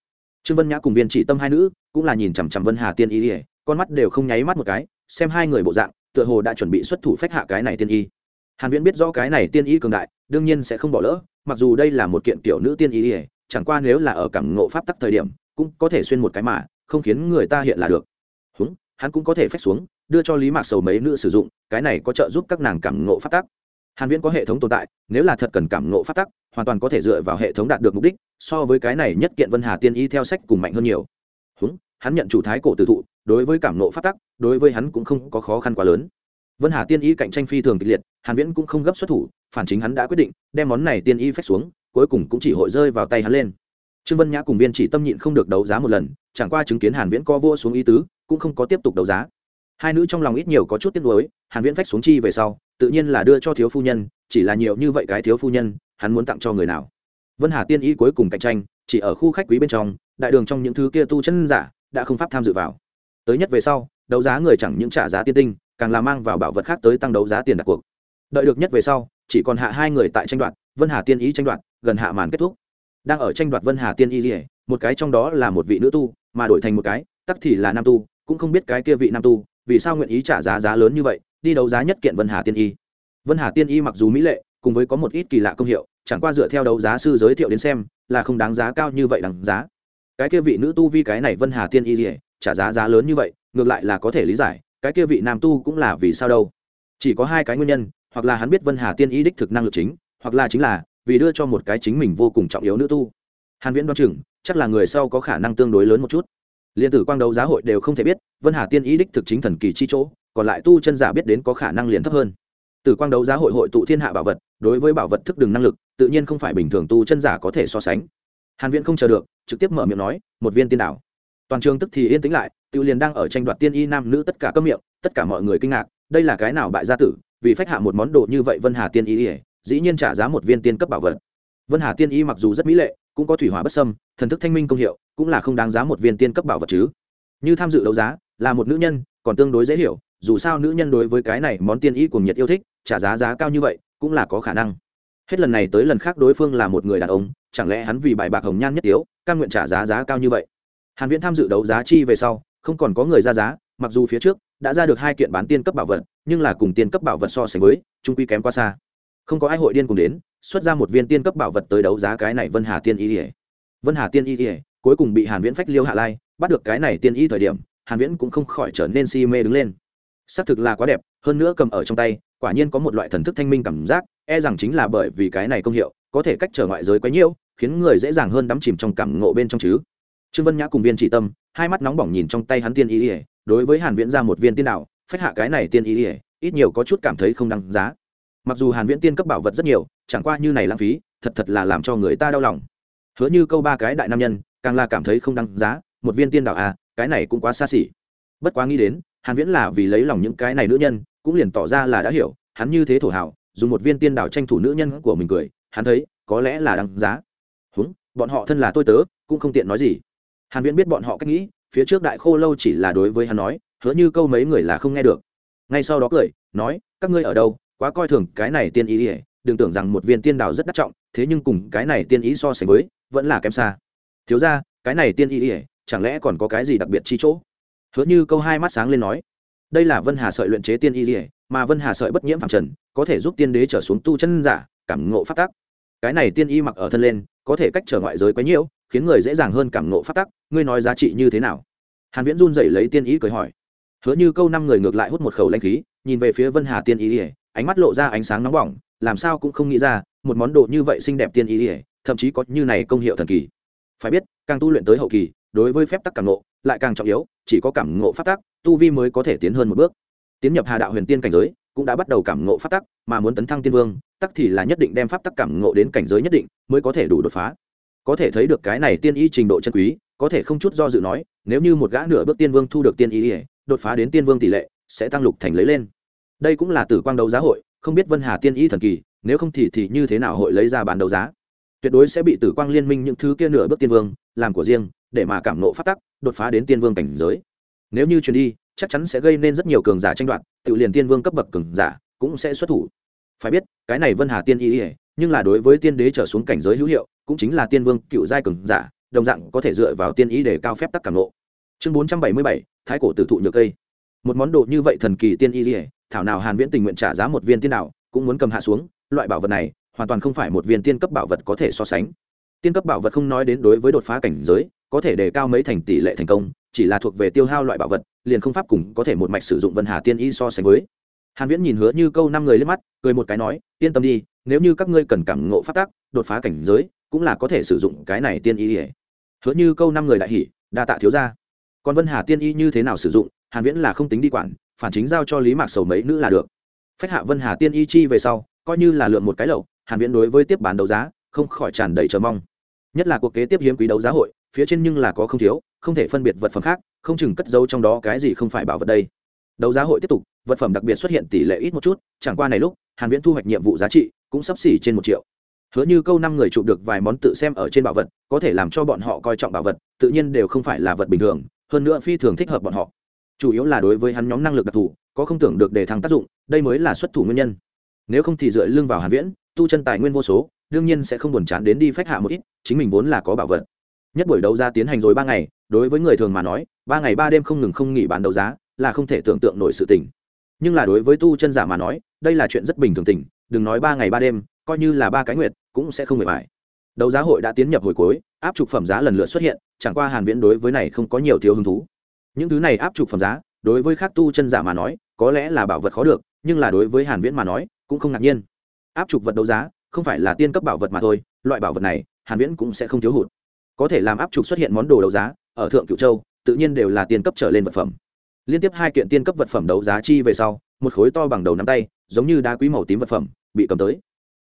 S1: Trương vân nhã cùng viên chỉ tâm hai nữ, cũng là nhìn chằm chằm vân hà tiên y ỉa con mắt đều không nháy mắt một cái, xem hai người bộ dạng, tựa hồ đã chuẩn bị xuất thủ phách hạ cái này tiên y. Hàn viễn biết rõ cái này tiên y cường đại, đương nhiên sẽ không bỏ lỡ, mặc dù đây là một kiện tiểu nữ tiên y ỉa chẳng qua nếu là ở cảm ngộ pháp tắc thời điểm, cũng có thể xuyên một cái mà, không khiến người ta hiện là được. Húng, hắn cũng có thể phép xuống, đưa cho lý mạc sầu mấy nữ sử dụng, cái này có trợ giúp các nàng cảm ngộ phát tắc hàn viễn có hệ thống tồn tại, nếu là thật cần cảm ngộ phát tắc, hoàn toàn có thể dựa vào hệ thống đạt được mục đích, so với cái này nhất kiện vân hà tiên y theo sách cùng mạnh hơn nhiều. Húng, hắn nhận chủ thái cổ tử thụ, đối với cảm ngộ phát tắc, đối với hắn cũng không có khó khăn quá lớn. Vân hà tiên y cạnh tranh phi thường kịch liệt, hàn viễn cũng không gấp xuất thủ, phản chính hắn đã quyết định, đem món này tiên y phách xuống, cuối cùng cũng chỉ hội rơi vào tay hắn lên. Trương vân nhã cùng viên chỉ tâm nhịn không được đấu giá một lần, chẳng qua chứng kiến hàn viễn co vua xuống ý tứ, cũng không có tiếp tục đấu giá. Hai nữ trong lòng ít nhiều có chút tiếc nuối, hàn viễn phách xuống chi về sau tự nhiên là đưa cho thiếu phu nhân, chỉ là nhiều như vậy cái thiếu phu nhân, hắn muốn tặng cho người nào? Vân hà tiên y cuối cùng cạnh tranh, chỉ ở khu khách quý bên trong, đại đường trong những thứ kia tu chân giả, đã không pháp tham dự vào. Tới nhất về sau, đấu giá người chẳng những trả giá tiên tinh, càng là mang vào bảo vật khác tới tăng đấu giá tiền đặt cuộc. Đợi được nhất về sau, chỉ còn hạ hai người tại tranh đoạt, vân hà tiên y tranh đoạt, gần hạ màn kết thúc. Đang ở tranh đoạt vân hà tiên y dỉa một cái trong đó là một vị nữ tu, mà đổi thành một cái, tắc thì là nam tu, cũng không biết cái kia vị nam tu, vì sao nguyện ý trả giá giá lớn như vậy đi đấu giá nhất kiện vân hà tiên y. Vân hà tiên y mặc dù mỹ lệ, cùng với có một ít kỳ lạ công hiệu, chẳng qua dựa theo đấu giá sư giới thiệu đến xem, là không đáng giá cao như vậy đằng giá. Cái kia vị nữ tu vi cái này vân hà tiên y dỉa trả giá giá lớn như vậy, ngược lại là có thể lý giải, cái kia vị nam tu cũng là vì sao đâu. Chỉ có hai cái nguyên nhân, hoặc là hắn biết vân hà tiên y đích thực năng lực chính, hoặc là chính là vì đưa cho một cái chính mình vô cùng trọng yếu nữ tu. Hàn viễn đoan chừng, chắc là người sau có khả năng tương đối lớn một chút. Liên tử quang đấu giá hội đều không thể biết, vân hà tiên Y đích thực chính thần kỳ chi chỗ còn lại tu chân giả biết đến có khả năng liền thấp hơn. Từ quang đấu giá hội hội tụ thiên hạ bảo vật, đối với bảo vật thức đường năng lực, tự nhiên không phải bình thường tu chân giả có thể so sánh. Hàn viễn không chờ được, trực tiếp mở miệng nói, một viên tiên đảo. Toàn trường tức thì yên tĩnh lại, tiêu liền đang ở tranh đoạt tiên y nam nữ tất cả các miệng, tất cả mọi người kinh ngạc, đây là cái nào bại gia tử, vì phách hạ một món đồ như vậy vân hà tiên y dĩ nhiên trả giá một viên tiên cấp bảo vật. Vân hà tiên y mặc dù rất mỹ lệ, cũng có thủy hỏa bất sâm thần thức thanh minh công hiệu, cũng là không đáng giá một viên tiên cấp bảo vật chứ. Như tham dự đấu giá, là một nữ nhân, còn tương đối dễ hiểu dù sao nữ nhân đối với cái này món tiên y cùng nhiệt yêu thích, trả giá giá cao như vậy, cũng là có khả năng. Hết lần này tới lần khác đối phương là một người đàn ông, chẳng lẽ hắn vì bài bạc hồng nhan nhất tiếu căn nguyện trả giá giá cao như vậy? Hàn viễn tham dự đấu giá chi về sau, không còn có người ra giá, mặc dù phía trước đã ra được hai kiện bán tiên cấp bảo vật, nhưng là cùng tiên cấp bảo vật so sánh với, trung quy kém quá xa. Không có ai hội điên cùng đến, xuất ra một viên tiên cấp bảo vật tới đấu giá cái này vân hà tiên y ỉa vân hà tiên y ỉa cuối cùng bị hàn viễn phách liêu hạ lai, bắt được cái này tiên y thời điểm, hàn viễn cũng không khỏi trở nên si mê đứng lên xác thực là quá đẹp, hơn nữa cầm ở trong tay, quả nhiên có một loại thần thức thanh minh cảm giác e rằng chính là bởi vì cái này công hiệu, có thể cách trở ngoại giới quấy nhiễu khiến người dễ dàng hơn đắm chìm trong cảm ngộ bên trong chứ. Trương vân nhã cùng viên chỉ tâm, hai mắt nóng bỏng nhìn trong tay hắn tiên y ỉa đối với hàn viễn ra một viên tiên đạo, phách hạ cái này tiên y ỉa ít nhiều có chút cảm thấy không đáng giá. Mặc dù hàn viễn tiên cấp bảo vật rất nhiều, chẳng qua như này lãng phí, thật thật là làm cho người ta đau lòng. Hứa như câu ba cái đại nam nhân, càng là cảm thấy không đáng giá, một viên tiên đạo à cái này cũng quá xa xỉ. Bất quá nghĩ đến hàn viễn là vì lấy lòng những cái này nữ nhân, cũng liền tỏ ra là đã hiểu, hắn như thế thổ hảo, dùng một viên tiên đảo tranh thủ nữ nhân của mình cười, hắn thấy, có lẽ là đáng giá. Húng bọn họ thân là tôi tớ, cũng không tiện nói gì. Hàn viễn biết bọn họ cách nghĩ, phía trước đại khô lâu chỉ là đối với hắn nói, hứa như câu mấy người là không nghe được. Ngay sau đó cười, nói, các ngươi ở đâu, quá coi thường cái này tiên ý ỉa đừng tưởng rằng một viên tiên đào rất đắt trọng, thế nhưng cùng cái này tiên ý so sánh với, vẫn là kém xa. Thiếu ra cái này tiên ý ỉa chẳng lẽ còn có cái gì đặc biệt chi chỗ? Hứa như câu hai mắt sáng lên nói, đây là vân hà sợi luyện chế tiên y ỉa mà vân hà sợi bất nhiễm phạm trần, có thể giúp tiên đế trở xuống tu chân giả, cảm ngộ phát tắc. Cái này tiên y mặc ở thân lên, có thể cách trở ngoại giới quấy nhiễu, khiến người dễ dàng hơn cảm ngộ phát tắc. Ngươi nói giá trị như thế nào? Hàn viễn run rẩy lấy tiên y cười hỏi. Hứa như câu năm người ngược lại hút một khẩu lanh khí, nhìn về phía vân hà tiên y ỉa ánh mắt lộ ra ánh sáng nóng bỏng, làm sao cũng không nghĩ ra, một món đồ như vậy xinh đẹp tiên y ỉa thậm chí có như này công hiệu thần kỳ. Phải biết, càng tu luyện tới hậu kỳ, đối với phép tắc cảm ngộ, lại càng trọng yếu chỉ có cảm ngộ pháp tắc, tu vi mới có thể tiến hơn một bước. Tiến nhập hà đạo huyền tiên cảnh giới, cũng đã bắt đầu cảm ngộ pháp tắc, mà muốn tấn thăng tiên vương, tắc thì là nhất định đem pháp tắc cảm ngộ đến cảnh giới nhất định, mới có thể đủ đột phá. Có thể thấy được cái này tiên y trình độ chân quý, có thể không chút do dự nói, nếu như một gã nửa bước tiên vương thu được tiên y đột phá đến tiên vương tỷ lệ sẽ tăng lục thành lấy lên. Đây cũng là tử quang đấu giá hội, không biết vân hà tiên y thần kỳ, nếu không thì thì như thế nào hội lấy ra bán đấu giá. Tuyệt đối sẽ bị tử quang liên minh những thứ kia nửa bước tiên vương làm của riêng để mà cảm nộ phát tắc, đột phá đến tiên vương cảnh giới. Nếu như truyền đi, chắc chắn sẽ gây nên rất nhiều cường giả tranh đoạt, tự liền tiên vương cấp bậc cường giả cũng sẽ xuất thủ. Phải biết, cái này vân hà tiên y ỉa nhưng là đối với tiên đế trở xuống cảnh giới hữu hiệu, cũng chính là tiên vương cựu giai cường giả, đồng dạng có thể dựa vào tiên ý để cao phép tắc cảm nộ. Chương bốn trăm bảy mươi bảy, thái cổ tử thụ nhược cây. Một món đồ như vậy thần kỳ tiên y ỉa thảo nào hàn viễn tình nguyện trả giá một viên tiên nào cũng muốn cầm hạ xuống, loại bảo vật này, hoàn toàn không phải một viên tiên cấp bảo vật có thể so sánh. Tiên cấp bảo vật không nói đến đối với đột phá cảnh giới có thể đề cao mấy thành tỷ lệ thành công, chỉ là thuộc về tiêu hao loại bảo vật, liền không pháp cùng có thể một mạch sử dụng vân hà tiên y so sánh với. Hàn viễn nhìn hứa như câu năm người lên mắt, cười một cái nói, yên tâm đi, nếu như các ngươi cần cảm ngộ pháp tắc, đột phá cảnh giới, cũng là có thể sử dụng cái này tiên y hứa như câu năm người đại hỉ, đa tạ thiếu gia. Còn vân hà tiên y như thế nào sử dụng, hàn viễn là không tính đi quản, phản chính giao cho lý mạc sầu mấy nữ là được. Phách hạ vân hà tiên y chi về sau, coi như là lượng một cái lậu, hàn viễn đối với tiếp bán đấu giá, không khỏi tràn đầy chờ mong. Nhất là cuộc kế tiếp hiếm quý đấu giá hội phía trên nhưng là có không thiếu, không thể phân biệt vật phẩm khác, không chừng cất giấu trong đó cái gì không phải bảo vật đây. Đấu giá hội tiếp tục, vật phẩm đặc biệt xuất hiện tỷ lệ ít một chút, chẳng qua này lúc, hàn viễn thu hoạch nhiệm vụ giá trị cũng sắp xỉ trên một triệu. Hứa như câu năm người chụp được vài món tự xem ở trên bảo vật, có thể làm cho bọn họ coi trọng bảo vật, tự nhiên đều không phải là vật bình thường, hơn nữa phi thường thích hợp bọn họ. Chủ yếu là đối với hắn nhóm năng lực đặc thù, có không tưởng được để thăng tác dụng, đây mới là xuất thủ nguyên nhân. Nếu không thì dựa lưng vào hàn viễn, tu chân tài nguyên vô số, đương nhiên sẽ không buồn chán đến đi phách hạ một ít, chính mình vốn là có bảo vật nhất buổi đấu giá tiến hành rồi ba ngày, đối với người thường mà nói, ba ngày ba đêm không ngừng không nghỉ bán đấu giá là không thể tưởng tượng nổi sự tình. Nhưng là đối với tu chân giả mà nói, đây là chuyện rất bình thường tình, đừng nói ba ngày ba đêm, coi như là ba cái nguyệt cũng sẽ không mệt mỏi. Đấu giá hội đã tiến nhập hồi cuối, áp trục phẩm giá lần lượt xuất hiện, chẳng qua hàn viễn đối với này không có nhiều thiếu hứng thú. Những thứ này áp trục phẩm giá, đối với khác tu chân giả mà nói, có lẽ là bảo vật khó được, nhưng là đối với hàn viễn mà nói, cũng không ngạc nhiên. Áp trục vật đấu giá, không phải là tiên cấp bảo vật mà thôi, loại bảo vật này, hàn viễn cũng sẽ không thiếu hụt có thể làm áp trục xuất hiện món đồ đấu giá, ở thượng cựu châu, tự nhiên đều là tiên cấp trở lên vật phẩm. Liên tiếp hai kiện tiên cấp vật phẩm đấu giá chi về sau, một khối to bằng đầu nắm tay, giống như đá quý màu tím vật phẩm, bị cầm tới.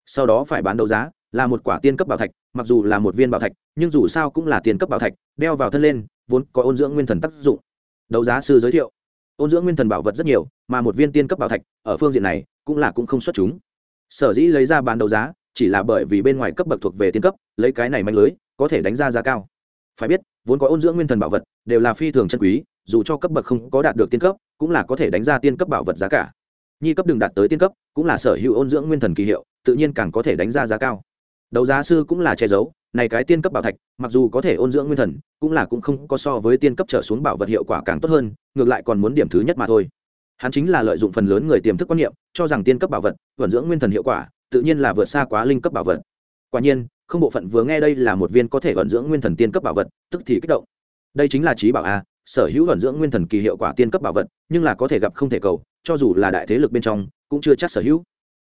S1: Sau đó phải bán đấu giá, là một quả tiên cấp bảo thạch, mặc dù là một viên bảo thạch, nhưng dù sao cũng là tiên cấp bảo thạch, đeo vào thân lên, vốn có ôn dưỡng nguyên thần tác dụng. Đấu giá sư giới thiệu, ôn dưỡng nguyên thần bảo vật rất nhiều, mà một viên tiên cấp bảo thạch, ở phương diện này, cũng là cũng không xuất chúng. Sở dĩ lấy ra bán đấu giá, chỉ là bởi vì bên ngoài cấp bậc thuộc về tiên cấp, lấy cái này mạnh lưới có thể đánh ra giá cao. Phải biết, vốn có ôn dưỡng nguyên thần bảo vật, đều là phi thường chân quý, dù cho cấp bậc không có đạt được tiên cấp, cũng là có thể đánh ra tiên cấp bảo vật giá cả. Nhi cấp đừng đạt tới tiên cấp, cũng là sở hữu ôn dưỡng nguyên thần kỳ hiệu, tự nhiên càng có thể đánh ra giá cao. Đấu giá sư cũng là che giấu, này cái tiên cấp bảo thạch, mặc dù có thể ôn dưỡng nguyên thần, cũng là cũng không có so với tiên cấp trở xuống bảo vật hiệu quả càng tốt hơn, ngược lại còn muốn điểm thứ nhất mà thôi. Hắn chính là lợi dụng phần lớn người tiềm thức quan niệm, cho rằng tiên cấp bảo vật vận dưỡng nguyên thần hiệu quả, tự nhiên là vượt xa quá linh cấp bảo vật. Quả nhiên không bộ phận vừa nghe đây là một viên có thể vận dưỡng nguyên thần tiên cấp bảo vật, tức thì kích động. Đây chính là trí bảo a, sở hữu vận dưỡng nguyên thần kỳ hiệu quả tiên cấp bảo vật, nhưng là có thể gặp không thể cầu, cho dù là đại thế lực bên trong, cũng chưa chắc sở hữu.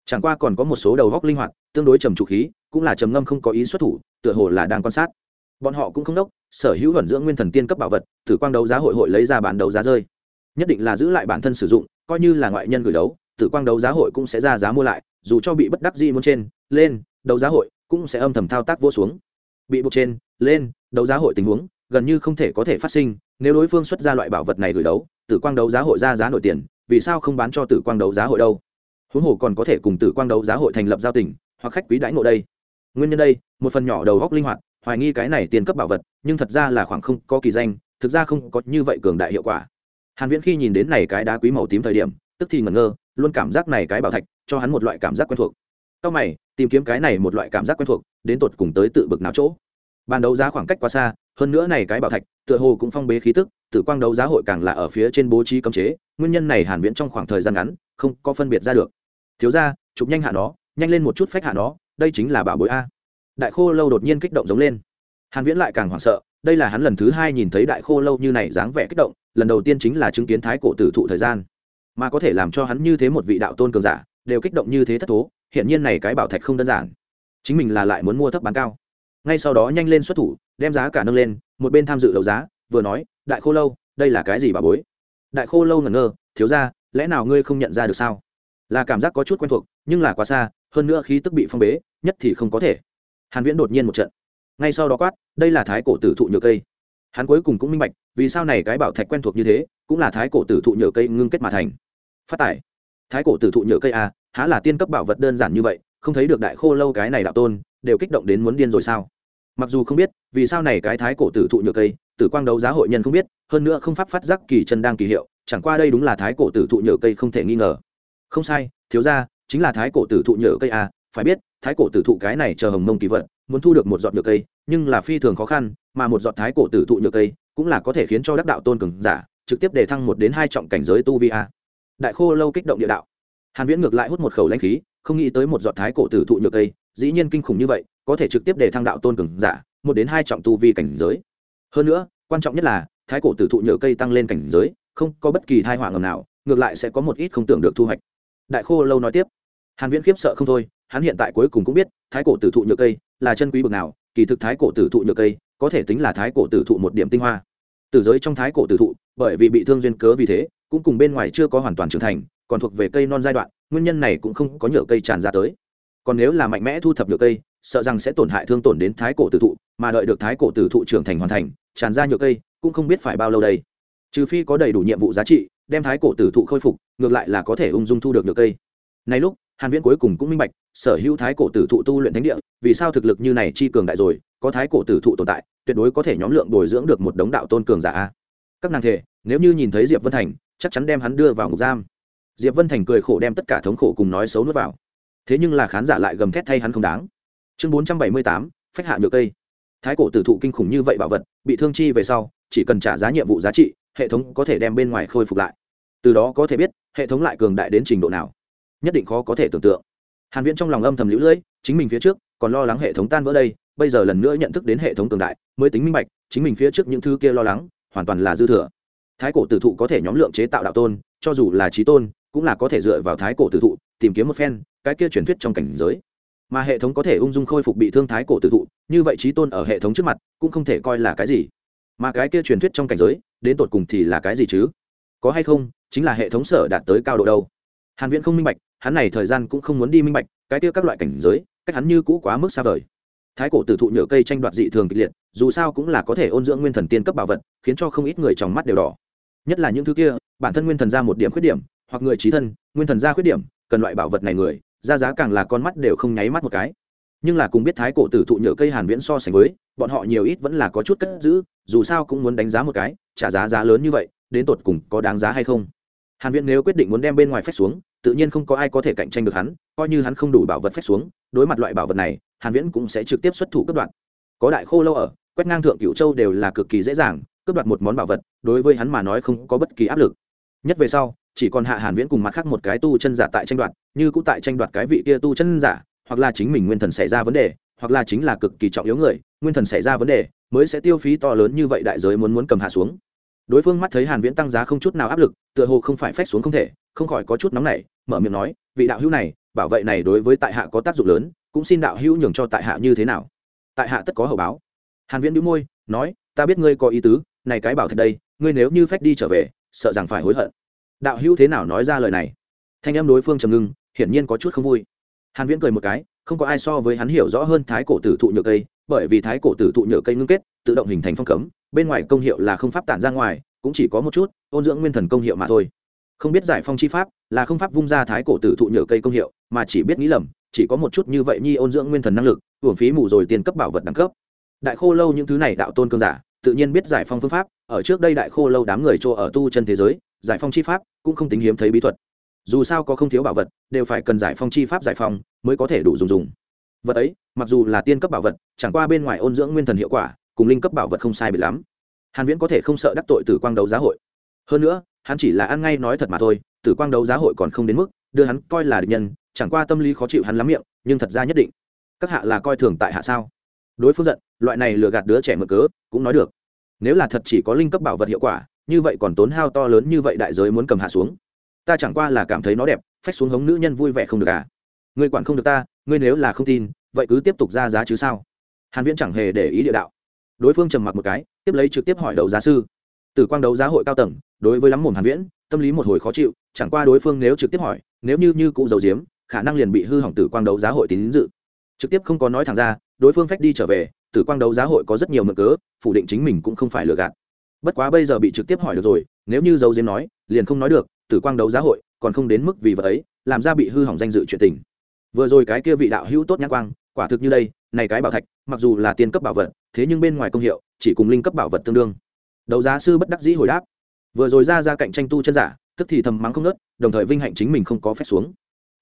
S1: Chẳng qua còn có một số đầu góc linh hoạt, tương đối trầm trụ khí, cũng là trầm ngâm không có ý xuất thủ, tựa hồ là đang quan sát. Bọn họ cũng không đốc, sở hữu vận dưỡng nguyên thần tiên cấp bảo vật tử quang đấu giá hội hội lấy ra bán đấu giá rơi. Nhất định là giữ lại bản thân sử dụng, coi như là ngoại nhân gửi đấu tử quang đấu giá hội cũng sẽ ra giá mua lại, dù cho bị bất đắc dĩ muốn trên, lên, đấu giá hội cũng sẽ âm thầm thao tác vô xuống. Bị buộc trên, lên, đấu giá hội tình huống, gần như không thể có thể phát sinh, nếu đối phương xuất ra loại bảo vật này gửi đấu, tử quang đấu giá hội ra giá nổi tiền, vì sao không bán cho tử quang đấu giá hội đâu? Huống hồ còn có thể cùng tử quang đấu giá hội thành lập giao tình, hoặc khách quý đãi ngộ đây. Nguyên nhân đây, một phần nhỏ đầu góc linh hoạt, hoài nghi cái này tiền cấp bảo vật, nhưng thật ra là khoảng không có kỳ danh, thực ra không có như vậy cường đại hiệu quả. Hàn viễn khi nhìn đến này cái đá quý màu tím thời điểm, tức thì ngẩn ngơ, luôn cảm giác này cái bảo thạch, cho hắn một loại cảm giác quen thuộc. Cao mày, tìm kiếm cái này một loại cảm giác quen thuộc, đến tột cùng tới tự bực nào chỗ? Ban đấu giá khoảng cách quá xa, hơn nữa này cái bảo thạch, tựa hồ cũng phong bế khí tức tử quang đấu giá hội càng là ở phía trên bố trí cấm chế, nguyên nhân này hàn viễn trong khoảng thời gian ngắn, không có phân biệt ra được. Thiếu gia, chụp nhanh hạ nó, nhanh lên một chút phách hạ nó, đây chính là bảo bối a. Đại khô lâu đột nhiên kích động giống lên. Hàn viễn lại càng hoảng sợ, đây là hắn lần thứ hai nhìn thấy đại khô lâu như này dáng vẻ kích động, lần đầu tiên chính là chứng kiến thái cổ tử thụ thời gian. Mà có thể làm cho hắn như thế một vị đạo tôn cường giả, đều kích động như thế thất thố hiện nhiên này cái bảo thạch không đơn giản. Chính mình là lại muốn mua thấp bán cao. Ngay sau đó nhanh lên xuất thủ, đem giá cả nâng lên, một bên tham dự đấu giá, vừa nói, đại khô lâu, đây là cái gì bà bối? Đại khô lâu ngẩn ngơ, thiếu ra lẽ nào ngươi không nhận ra được sao? Là cảm giác có chút quen thuộc, nhưng là quá xa, hơn nữa khí tức bị phong bế, nhất thì không có thể. Hàn viễn đột nhiên một trận. Ngay sau đó quát, đây là thái cổ tử thụ nhựa cây. Hắn cuối cùng cũng minh bạch, vì sao này cái bảo thạch quen thuộc như thế, cũng là thái cổ tử thụ nhựa cây ngưng kết mà thành. Phát tải thái cổ tử thụ nhựa cây à há là tiên cấp bảo vật đơn giản như vậy, không thấy được đại khô lâu cái này đạo tôn, đều kích động đến muốn điên rồi sao? Mặc dù không biết, vì sao này cái thái cổ tử thụ nhựa cây, tử quang đấu giá hội nhân không biết, hơn nữa không pháp phát giác kỳ chân đang kỳ hiệu, chẳng qua đây đúng là thái cổ tử thụ nhựa cây không thể nghi ngờ. Không sai, thiếu ra chính là thái cổ tử thụ nhựa cây à phải biết, thái cổ tử thụ cái này chờ hồng mông kỳ vật, muốn thu được một giọt nhựa cây, nhưng là phi thường khó khăn, mà một giọt thái cổ tử thụ nhựa cây, cũng là có thể khiến cho đắc đạo tôn cường giả, trực tiếp đề thăng một đến hai trọng cảnh giới tu vi a đại khô lâu kích động địa đạo hàn viễn ngược lại hút một khẩu lãnh khí, không nghĩ tới một giọt thái cổ tử thụ nhựa cây, dĩ nhiên kinh khủng như vậy, có thể trực tiếp để thăng đạo tôn cường giả, một đến hai trọng tu vi cảnh giới. Hơn nữa, quan trọng nhất là, thái cổ tử thụ nhựa cây tăng lên cảnh giới, không có bất kỳ thai họa ngầm nào, ngược lại sẽ có một ít không tưởng được thu hoạch. Đại khô lâu nói tiếp, hàn viễn khiếp sợ không thôi, hắn hiện tại cuối cùng cũng biết, thái cổ tử thụ nhựa cây là chân quý bậc nào, kỳ thực thái cổ tử thụ nhựa cây có thể tính là thái cổ tử thụ một điểm tinh hoa. Tử giới trong thái cổ tử thụ, bởi vì bị thương duyên cớ vì thế cũng cùng bên ngoài chưa có hoàn toàn trưởng thành, còn thuộc về cây non giai đoạn, nguyên nhân này cũng không có nhựa cây tràn ra tới. Còn nếu là mạnh mẽ thu thập nhựa cây, sợ rằng sẽ tổn hại thương tổn đến thái cổ tử thụ, mà đợi được thái cổ tử thụ trưởng thành hoàn thành, tràn ra nhựa cây, cũng không biết phải bao lâu đây. Trừ phi có đầy đủ nhiệm vụ giá trị, đem thái cổ tử thụ khôi phục, ngược lại là có thể ung dung thu được nhựa cây. Này lúc, hàn viễn cuối cùng cũng minh bạch, sở hữu thái cổ tử thụ tu luyện thánh địa, vì sao thực lực như này chi cường đại rồi, có thái cổ tử thụ tồn tại, tuyệt đối có thể nhóm lượng bồi dưỡng được một đống đạo tôn cường giả các nàng thể, nếu như nhìn thấy diệp vân thành chắc chắn đem hắn đưa vào ngục giam. Diệp vân thành cười khổ đem tất cả thống khổ cùng nói xấu nuốt vào. Thế nhưng là khán giả lại gầm thét thay hắn không đáng. Chương 478, phách hạ nhược cây. Thái cổ tử thụ kinh khủng như vậy bảo vật bị thương chi về sau chỉ cần trả giá nhiệm vụ giá trị hệ thống có thể đem bên ngoài khôi phục lại. Từ đó có thể biết hệ thống lại cường đại đến trình độ nào. Nhất định khó có thể tưởng tượng. Hàn viễn trong lòng âm thầm lũ lưỡi chính mình phía trước còn lo lắng hệ thống tan vỡ đây bây giờ lần nữa nhận thức đến hệ thống cường đại mới tính minh bạch chính mình phía trước những thứ kia lo lắng hoàn toàn là dư thừa thái cổ tử thụ có thể nhóm lượng chế tạo đạo tôn, cho dù là trí tôn, cũng là có thể dựa vào thái cổ tử thụ tìm kiếm một phen, cái kia truyền thuyết trong cảnh giới. Mà hệ thống có thể ung dung khôi phục bị thương thái cổ tử thụ, như vậy trí tôn ở hệ thống trước mặt cũng không thể coi là cái gì. Mà cái kia truyền thuyết trong cảnh giới, đến tột cùng thì là cái gì chứ? Có hay không, chính là hệ thống sở đạt tới cao độ đâu. Hàn viễn không minh bạch, hắn này thời gian cũng không muốn đi minh bạch, cái kia các loại cảnh giới, cách hắn như cũ quá mức xa vời. Thái cổ tử thụ nhựa cây tranh đoạt dị thường kịch liệt, dù sao cũng là có thể ôn dưỡng nguyên thần tiên cấp bảo vật, khiến cho không ít người trong mắt đều đỏ nhất là những thứ kia, bản thân nguyên thần ra một điểm khuyết điểm, hoặc người trí thân, nguyên thần ra khuyết điểm, cần loại bảo vật này người, ra giá càng là con mắt đều không nháy mắt một cái. Nhưng là cùng biết thái cổ tử thụ nhựa cây hàn viễn so sánh với, bọn họ nhiều ít vẫn là có chút cất giữ, dù sao cũng muốn đánh giá một cái, trả giá giá lớn như vậy, đến tột cùng có đáng giá hay không? Hàn viễn nếu quyết định muốn đem bên ngoài phép xuống, tự nhiên không có ai có thể cạnh tranh được hắn, coi như hắn không đủ bảo vật phép xuống, đối mặt loại bảo vật này, hàn viễn cũng sẽ trực tiếp xuất thủ cấp đoạn. Có đại khô lâu ở, quét ngang thượng cửu châu đều là cực kỳ dễ dàng cướp đoạt một món bảo vật, đối với hắn mà nói không có bất kỳ áp lực. Nhất về sau, chỉ còn hạ hàn viễn cùng mặt khác một cái tu chân giả tại tranh đoạt, như cũng tại tranh đoạt cái vị kia tu chân giả, hoặc là chính mình nguyên thần xảy ra vấn đề, hoặc là chính là cực kỳ trọng yếu người, nguyên thần xảy ra vấn đề, mới sẽ tiêu phí to lớn như vậy đại giới muốn muốn cầm hạ xuống. Đối phương mắt thấy hàn viễn tăng giá không chút nào áp lực, tựa hồ không phải phách xuống không thể, không khỏi có chút nóng nảy, mở miệng nói, vị đạo hữu này, bảo vệ này đối với tại hạ có tác dụng lớn, cũng xin đạo hữu nhường cho tại hạ như thế nào? Tại hạ tất có hậu báo. Hàn viễn đĩu môi, nói ta biết ngươi có ý tứ, này cái bảo thật đây, ngươi nếu như phách đi trở về, sợ rằng phải hối hận. Đạo hữu thế nào nói ra lời này? Thanh em đối phương trầm ngưng, hiển nhiên có chút không vui. Hàn viễn cười một cái, không có ai so với hắn hiểu rõ hơn thái cổ tử thụ nhựa cây, bởi vì thái cổ tử thụ nhựa cây ngưng kết, tự động hình thành phong cấm, bên ngoài công hiệu là không pháp tản ra ngoài, cũng chỉ có một chút, ôn dưỡng nguyên thần công hiệu mà thôi. Không biết giải phong chi pháp là không pháp vung ra thái cổ tử thụ nhựa cây công hiệu, mà chỉ biết nghĩ lầm, chỉ có một chút như vậy nhi ôn dưỡng nguyên thần năng lực, hưởng phí mù rồi tiền cấp bảo vật đẳng cấp. Đại khô lâu những thứ này đạo tôn cương giả tự nhiên biết giải phong phương pháp, ở trước đây đại khô lâu đám người chỗ ở tu chân thế giới, giải phong chi pháp cũng không tính hiếm thấy bí thuật. Dù sao có không thiếu bảo vật, đều phải cần giải phong chi pháp giải phong mới có thể đủ dùng dùng. Vật ấy, mặc dù là tiên cấp bảo vật, chẳng qua bên ngoài ôn dưỡng nguyên thần hiệu quả, cùng linh cấp bảo vật không sai bị lắm. Hàn viễn có thể không sợ đắc tội tử quang đấu giá hội. Hơn nữa, hắn chỉ là ăn ngay nói thật mà thôi, tử quang đấu giá hội còn không đến mức đưa hắn coi là địch nhân, chẳng qua tâm lý khó chịu hắn lắm miệng, nhưng thật ra nhất định. Các hạ là coi thường tại hạ sao? Đối phương giận, loại này lừa gạt đứa trẻ mở cớ, cũng nói được. Nếu là thật chỉ có linh cấp bảo vật hiệu quả, như vậy còn tốn hao to lớn như vậy đại giới muốn cầm hạ xuống. Ta chẳng qua là cảm thấy nó đẹp, phách xuống hống nữ nhân vui vẻ không được à? Ngươi quản không được ta, ngươi nếu là không tin, vậy cứ tiếp tục ra giá chứ sao? Hàn viễn chẳng hề để ý địa đạo. Đối phương trầm mặc một cái, tiếp lấy trực tiếp hỏi đấu giá sư. Từ quang đấu giá hội cao tầng, đối với lắm mồm hàn viễn, tâm lý một hồi khó chịu, chẳng qua đối phương nếu trực tiếp hỏi, nếu như như cụ dầu diếm khả năng liền bị hư hỏng tử quang đấu giá hội tín dự. Trực tiếp không có nói thẳng ra đối phương phách đi trở về, tử quang đấu giá hội có rất nhiều mực cớ, phủ định chính mình cũng không phải lừa gạt. Bất quá bây giờ bị trực tiếp hỏi được rồi, nếu như dấu diếm nói, liền không nói được, tử quang đấu giá hội còn không đến mức vì vợ ấy, làm ra bị hư hỏng danh dự chuyện tình. Vừa rồi cái kia vị đạo hữu tốt nhãn quang, quả thực như đây, này cái bảo thạch, mặc dù là tiền cấp bảo vật, thế nhưng bên ngoài công hiệu, chỉ cùng linh cấp bảo vật tương đương. Đấu giá sư bất đắc dĩ hồi đáp. Vừa rồi ra ra cạnh tranh tu chân giả, tức thì thầm mắng không nớt đồng thời vinh hạnh chính mình không có phép xuống.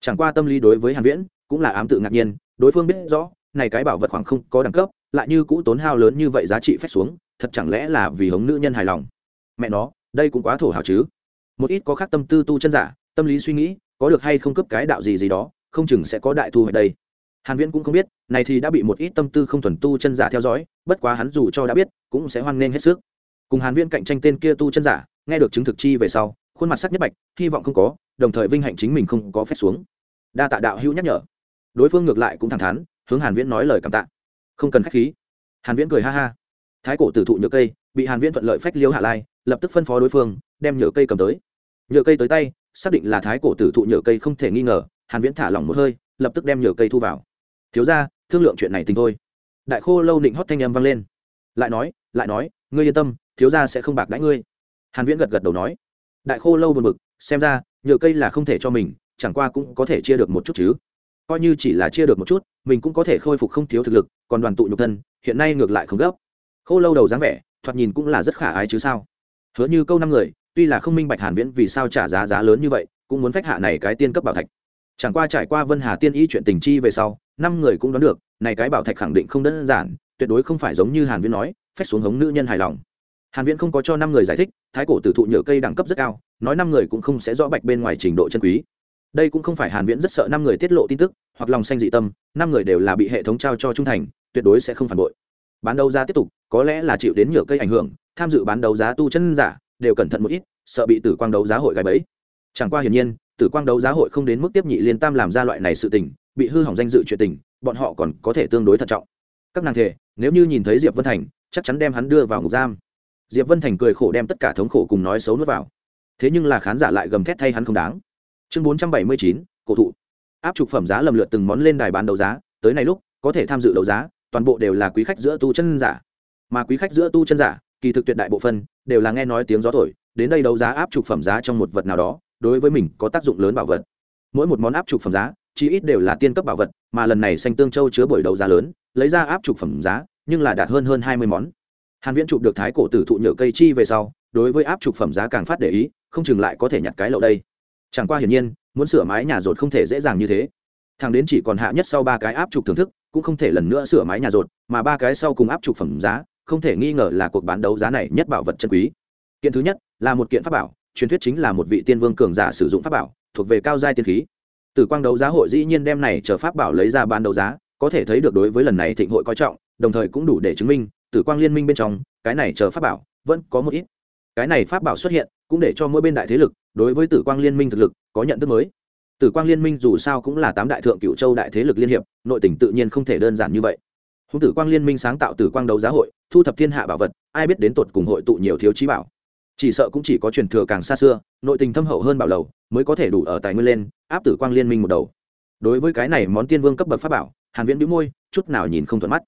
S1: Chẳng qua tâm lý đối với hàn viễn cũng là ám tự ngạc nhiên, đối phương biết rõ này cái bảo vật khoảng không có đẳng cấp, lại như cũ tốn hao lớn như vậy giá trị phép xuống, thật chẳng lẽ là vì hống nữ nhân hài lòng? Mẹ nó, đây cũng quá thổ hào chứ. Một ít có khác tâm tư tu chân giả, tâm lý suy nghĩ, có được hay không cấp cái đạo gì gì đó, không chừng sẽ có đại thu ở đây. Hàn viễn cũng không biết, này thì đã bị một ít tâm tư không thuần tu chân giả theo dõi, bất quá hắn dù cho đã biết, cũng sẽ hoan nghênh hết sức. Cùng hàn viễn cạnh tranh tên kia tu chân giả, nghe được chứng thực chi về sau, khuôn mặt sắc nhất bạch, hy vọng không có, đồng thời vinh hạnh chính mình không có phép xuống. Đa tạ đạo hữu nhắc nhở. Đối phương ngược lại cũng thẳng thắn hướng hàn viễn nói lời cảm tạ. Không cần khách khí. Hàn viễn cười ha ha. Thái cổ tử thụ nhựa cây, bị hàn viễn thuận lợi phách liêu hạ lai, lập tức phân phó đối phương, đem nhựa cây cầm tới. Nhựa cây tới tay, xác định là thái cổ tử thụ nhựa cây không thể nghi ngờ, hàn viễn thả lỏng một hơi, lập tức đem nhựa cây thu vào. Thiếu gia, thương lượng chuyện này tình thôi. Đại khô lâu định hót thanh âm vang lên. Lại nói lại nói, ngươi yên tâm, thiếu gia sẽ không bạc đãi ngươi. Hàn viễn gật gật đầu nói. Đại khô lâu buồn bực, xem ra, nhựa cây là không thể cho mình, chẳng qua cũng có thể chia được một chút chứ coi như chỉ là chia được một chút, mình cũng có thể khôi phục không thiếu thực lực, còn đoàn tụ nhục thân, hiện nay ngược lại không gấp. Khô lâu đầu dáng vẻ, thoạt nhìn cũng là rất khả ái chứ sao. Hứa như câu năm người, tuy là không minh bạch hàn viễn vì sao trả giá giá lớn như vậy, cũng muốn phách hạ này cái tiên cấp bảo thạch. Chẳng qua trải qua vân hà tiên ý chuyện tình chi về sau, năm người cũng đoán được, này cái bảo thạch khẳng định không đơn giản, tuyệt đối không phải giống như hàn viễn nói, phách xuống hống nữ nhân hài lòng. Hàn viễn không có cho năm người giải thích, thái cổ tử thụ nhựa cây đẳng cấp rất cao, nói năm người cũng không sẽ rõ bạch bên ngoài trình độ chân quý đây cũng không phải hàn viễn rất sợ năm người tiết lộ tin tức, hoặc lòng xanh dị tâm, năm người đều là bị hệ thống trao cho trung thành, tuyệt đối sẽ không phản bội. Bán đấu giá tiếp tục, có lẽ là chịu đến nhựa cây ảnh hưởng, tham dự bán đấu giá tu chân giả, đều cẩn thận một ít, sợ bị tử quang đấu giá hội gài bẫy. Chẳng qua hiển nhiên, tử quang đấu giá hội không đến mức tiếp nhị liên tam làm ra loại này sự tình, bị hư hỏng danh dự chuyện tình, bọn họ còn có thể tương đối thận trọng. Các nàng thể nếu như nhìn thấy diệp vân thành, chắc chắn đem hắn đưa vào ngục giam. Diệp vân thành cười khổ đem tất cả thống khổ cùng nói xấu nuốt vào. Thế nhưng là khán giả lại gầm thét thay hắn không đáng chương bốn trăm bảy mươi chín, cổ thụ. Áp trục phẩm giá lầm lượt từng món lên đài bán đấu giá, tới này lúc, có thể tham dự đấu giá, toàn bộ đều là quý khách giữa tu chân giả. Mà quý khách giữa tu chân giả, kỳ thực tuyệt đại bộ phân đều là nghe nói tiếng gió thổi, đến đây đấu giá áp trục phẩm giá trong một vật nào đó, đối với mình có tác dụng lớn bảo vật. Mỗi một món áp trục phẩm giá chỉ ít đều là tiên cấp bảo vật, mà lần này xanh tương châu chứa buổi đấu giá lớn, lấy ra áp trục phẩm giá, nhưng là đạt hơn hơn hai mươi món. Hàn viễn chụp được thái cổ tử thụ nhựa cây chi về sau, đối với áp trục phẩm giá càng phát để ý, không chừng lại có thể nhặt cái lậu đây chẳng qua hiển nhiên, muốn sửa mái nhà rột không thể dễ dàng như thế. Thằng đến chỉ còn hạ nhất sau ba cái áp trục thưởng thức, cũng không thể lần nữa sửa mái nhà rột, mà ba cái sau cùng áp trục phẩm giá, không thể nghi ngờ là cuộc bán đấu giá này nhất bảo vật chân quý. Kiện thứ nhất là một kiện pháp bảo, truyền thuyết chính là một vị tiên vương cường giả sử dụng pháp bảo, thuộc về cao giai tiên khí. Từ quang đấu giá hội dĩ nhiên đem này chờ pháp bảo lấy ra bán đấu giá, có thể thấy được đối với lần này thịnh hội coi trọng, đồng thời cũng đủ để chứng minh, tử quang liên minh bên trong, cái này chờ pháp bảo vẫn có một ít. Cái này pháp bảo xuất hiện cũng để cho mỗi bên đại thế lực, đối với tử quang liên minh thực lực, có nhận thức mới. Tử quang liên minh dù sao cũng là tám đại thượng cựu châu đại thế lực liên hiệp, nội tỉnh tự nhiên không thể đơn giản như vậy. Hùng tử quang liên minh sáng tạo tử quang đấu giá hội, thu thập thiên hạ bảo vật, ai biết đến tột cùng hội tụ nhiều thiếu trí bảo. Chỉ sợ cũng chỉ có truyền thừa càng xa xưa, nội tình thâm hậu hơn bảo lầu, mới có thể đủ ở tài nguyên lên, áp tử quang liên minh một đầu. Đối với cái này món tiên vương cấp bậc pháp bảo, hàn viễn bĩu môi, chút nào nhìn không thuận mắt.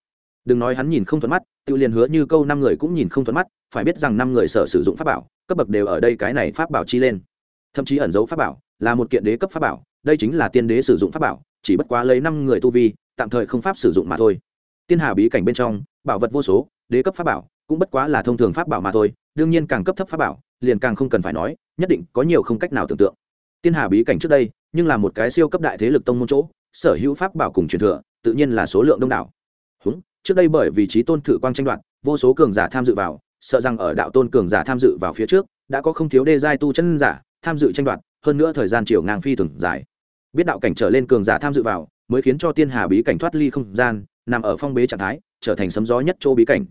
S1: Đừng nói hắn nhìn không thuận mắt tự liền hứa như câu năm người cũng nhìn không thuận mắt, phải biết rằng năm người sở sử dụng pháp bảo cấp bậc đều ở đây cái này pháp bảo chi lên. Thậm chí ẩn dấu pháp bảo là một kiện đế cấp pháp bảo, đây chính là tiên đế sử dụng pháp bảo, chỉ bất quá lấy năm người tu vi, tạm thời không pháp sử dụng mà thôi. Tiên hà bí cảnh bên trong, bảo vật vô số, đế cấp pháp bảo cũng bất quá là thông thường pháp bảo mà thôi, đương nhiên càng cấp thấp pháp bảo, liền càng không cần phải nói, nhất định có nhiều không cách nào tưởng tượng. Tiên hà bí cảnh trước đây, nhưng là một cái siêu cấp đại thế lực tông môn chỗ, sở hữu pháp bảo cùng truyền thừa, tự nhiên là số lượng đông đảo. Húng, trước đây bởi vì trí tôn thử quang tranh đoạt, vô số cường giả tham dự vào sợ rằng ở đạo tôn cường giả tham dự vào phía trước, đã có không thiếu đê giai tu chân giả tham dự tranh đoạt, hơn nữa thời gian chiều ngang phi thường dài. Biết đạo cảnh trở lên cường giả tham dự vào, mới khiến cho tiên hà bí cảnh thoát ly không gian, nằm ở phong bế trạng thái, trở thành sấm gió nhất châu bí cảnh.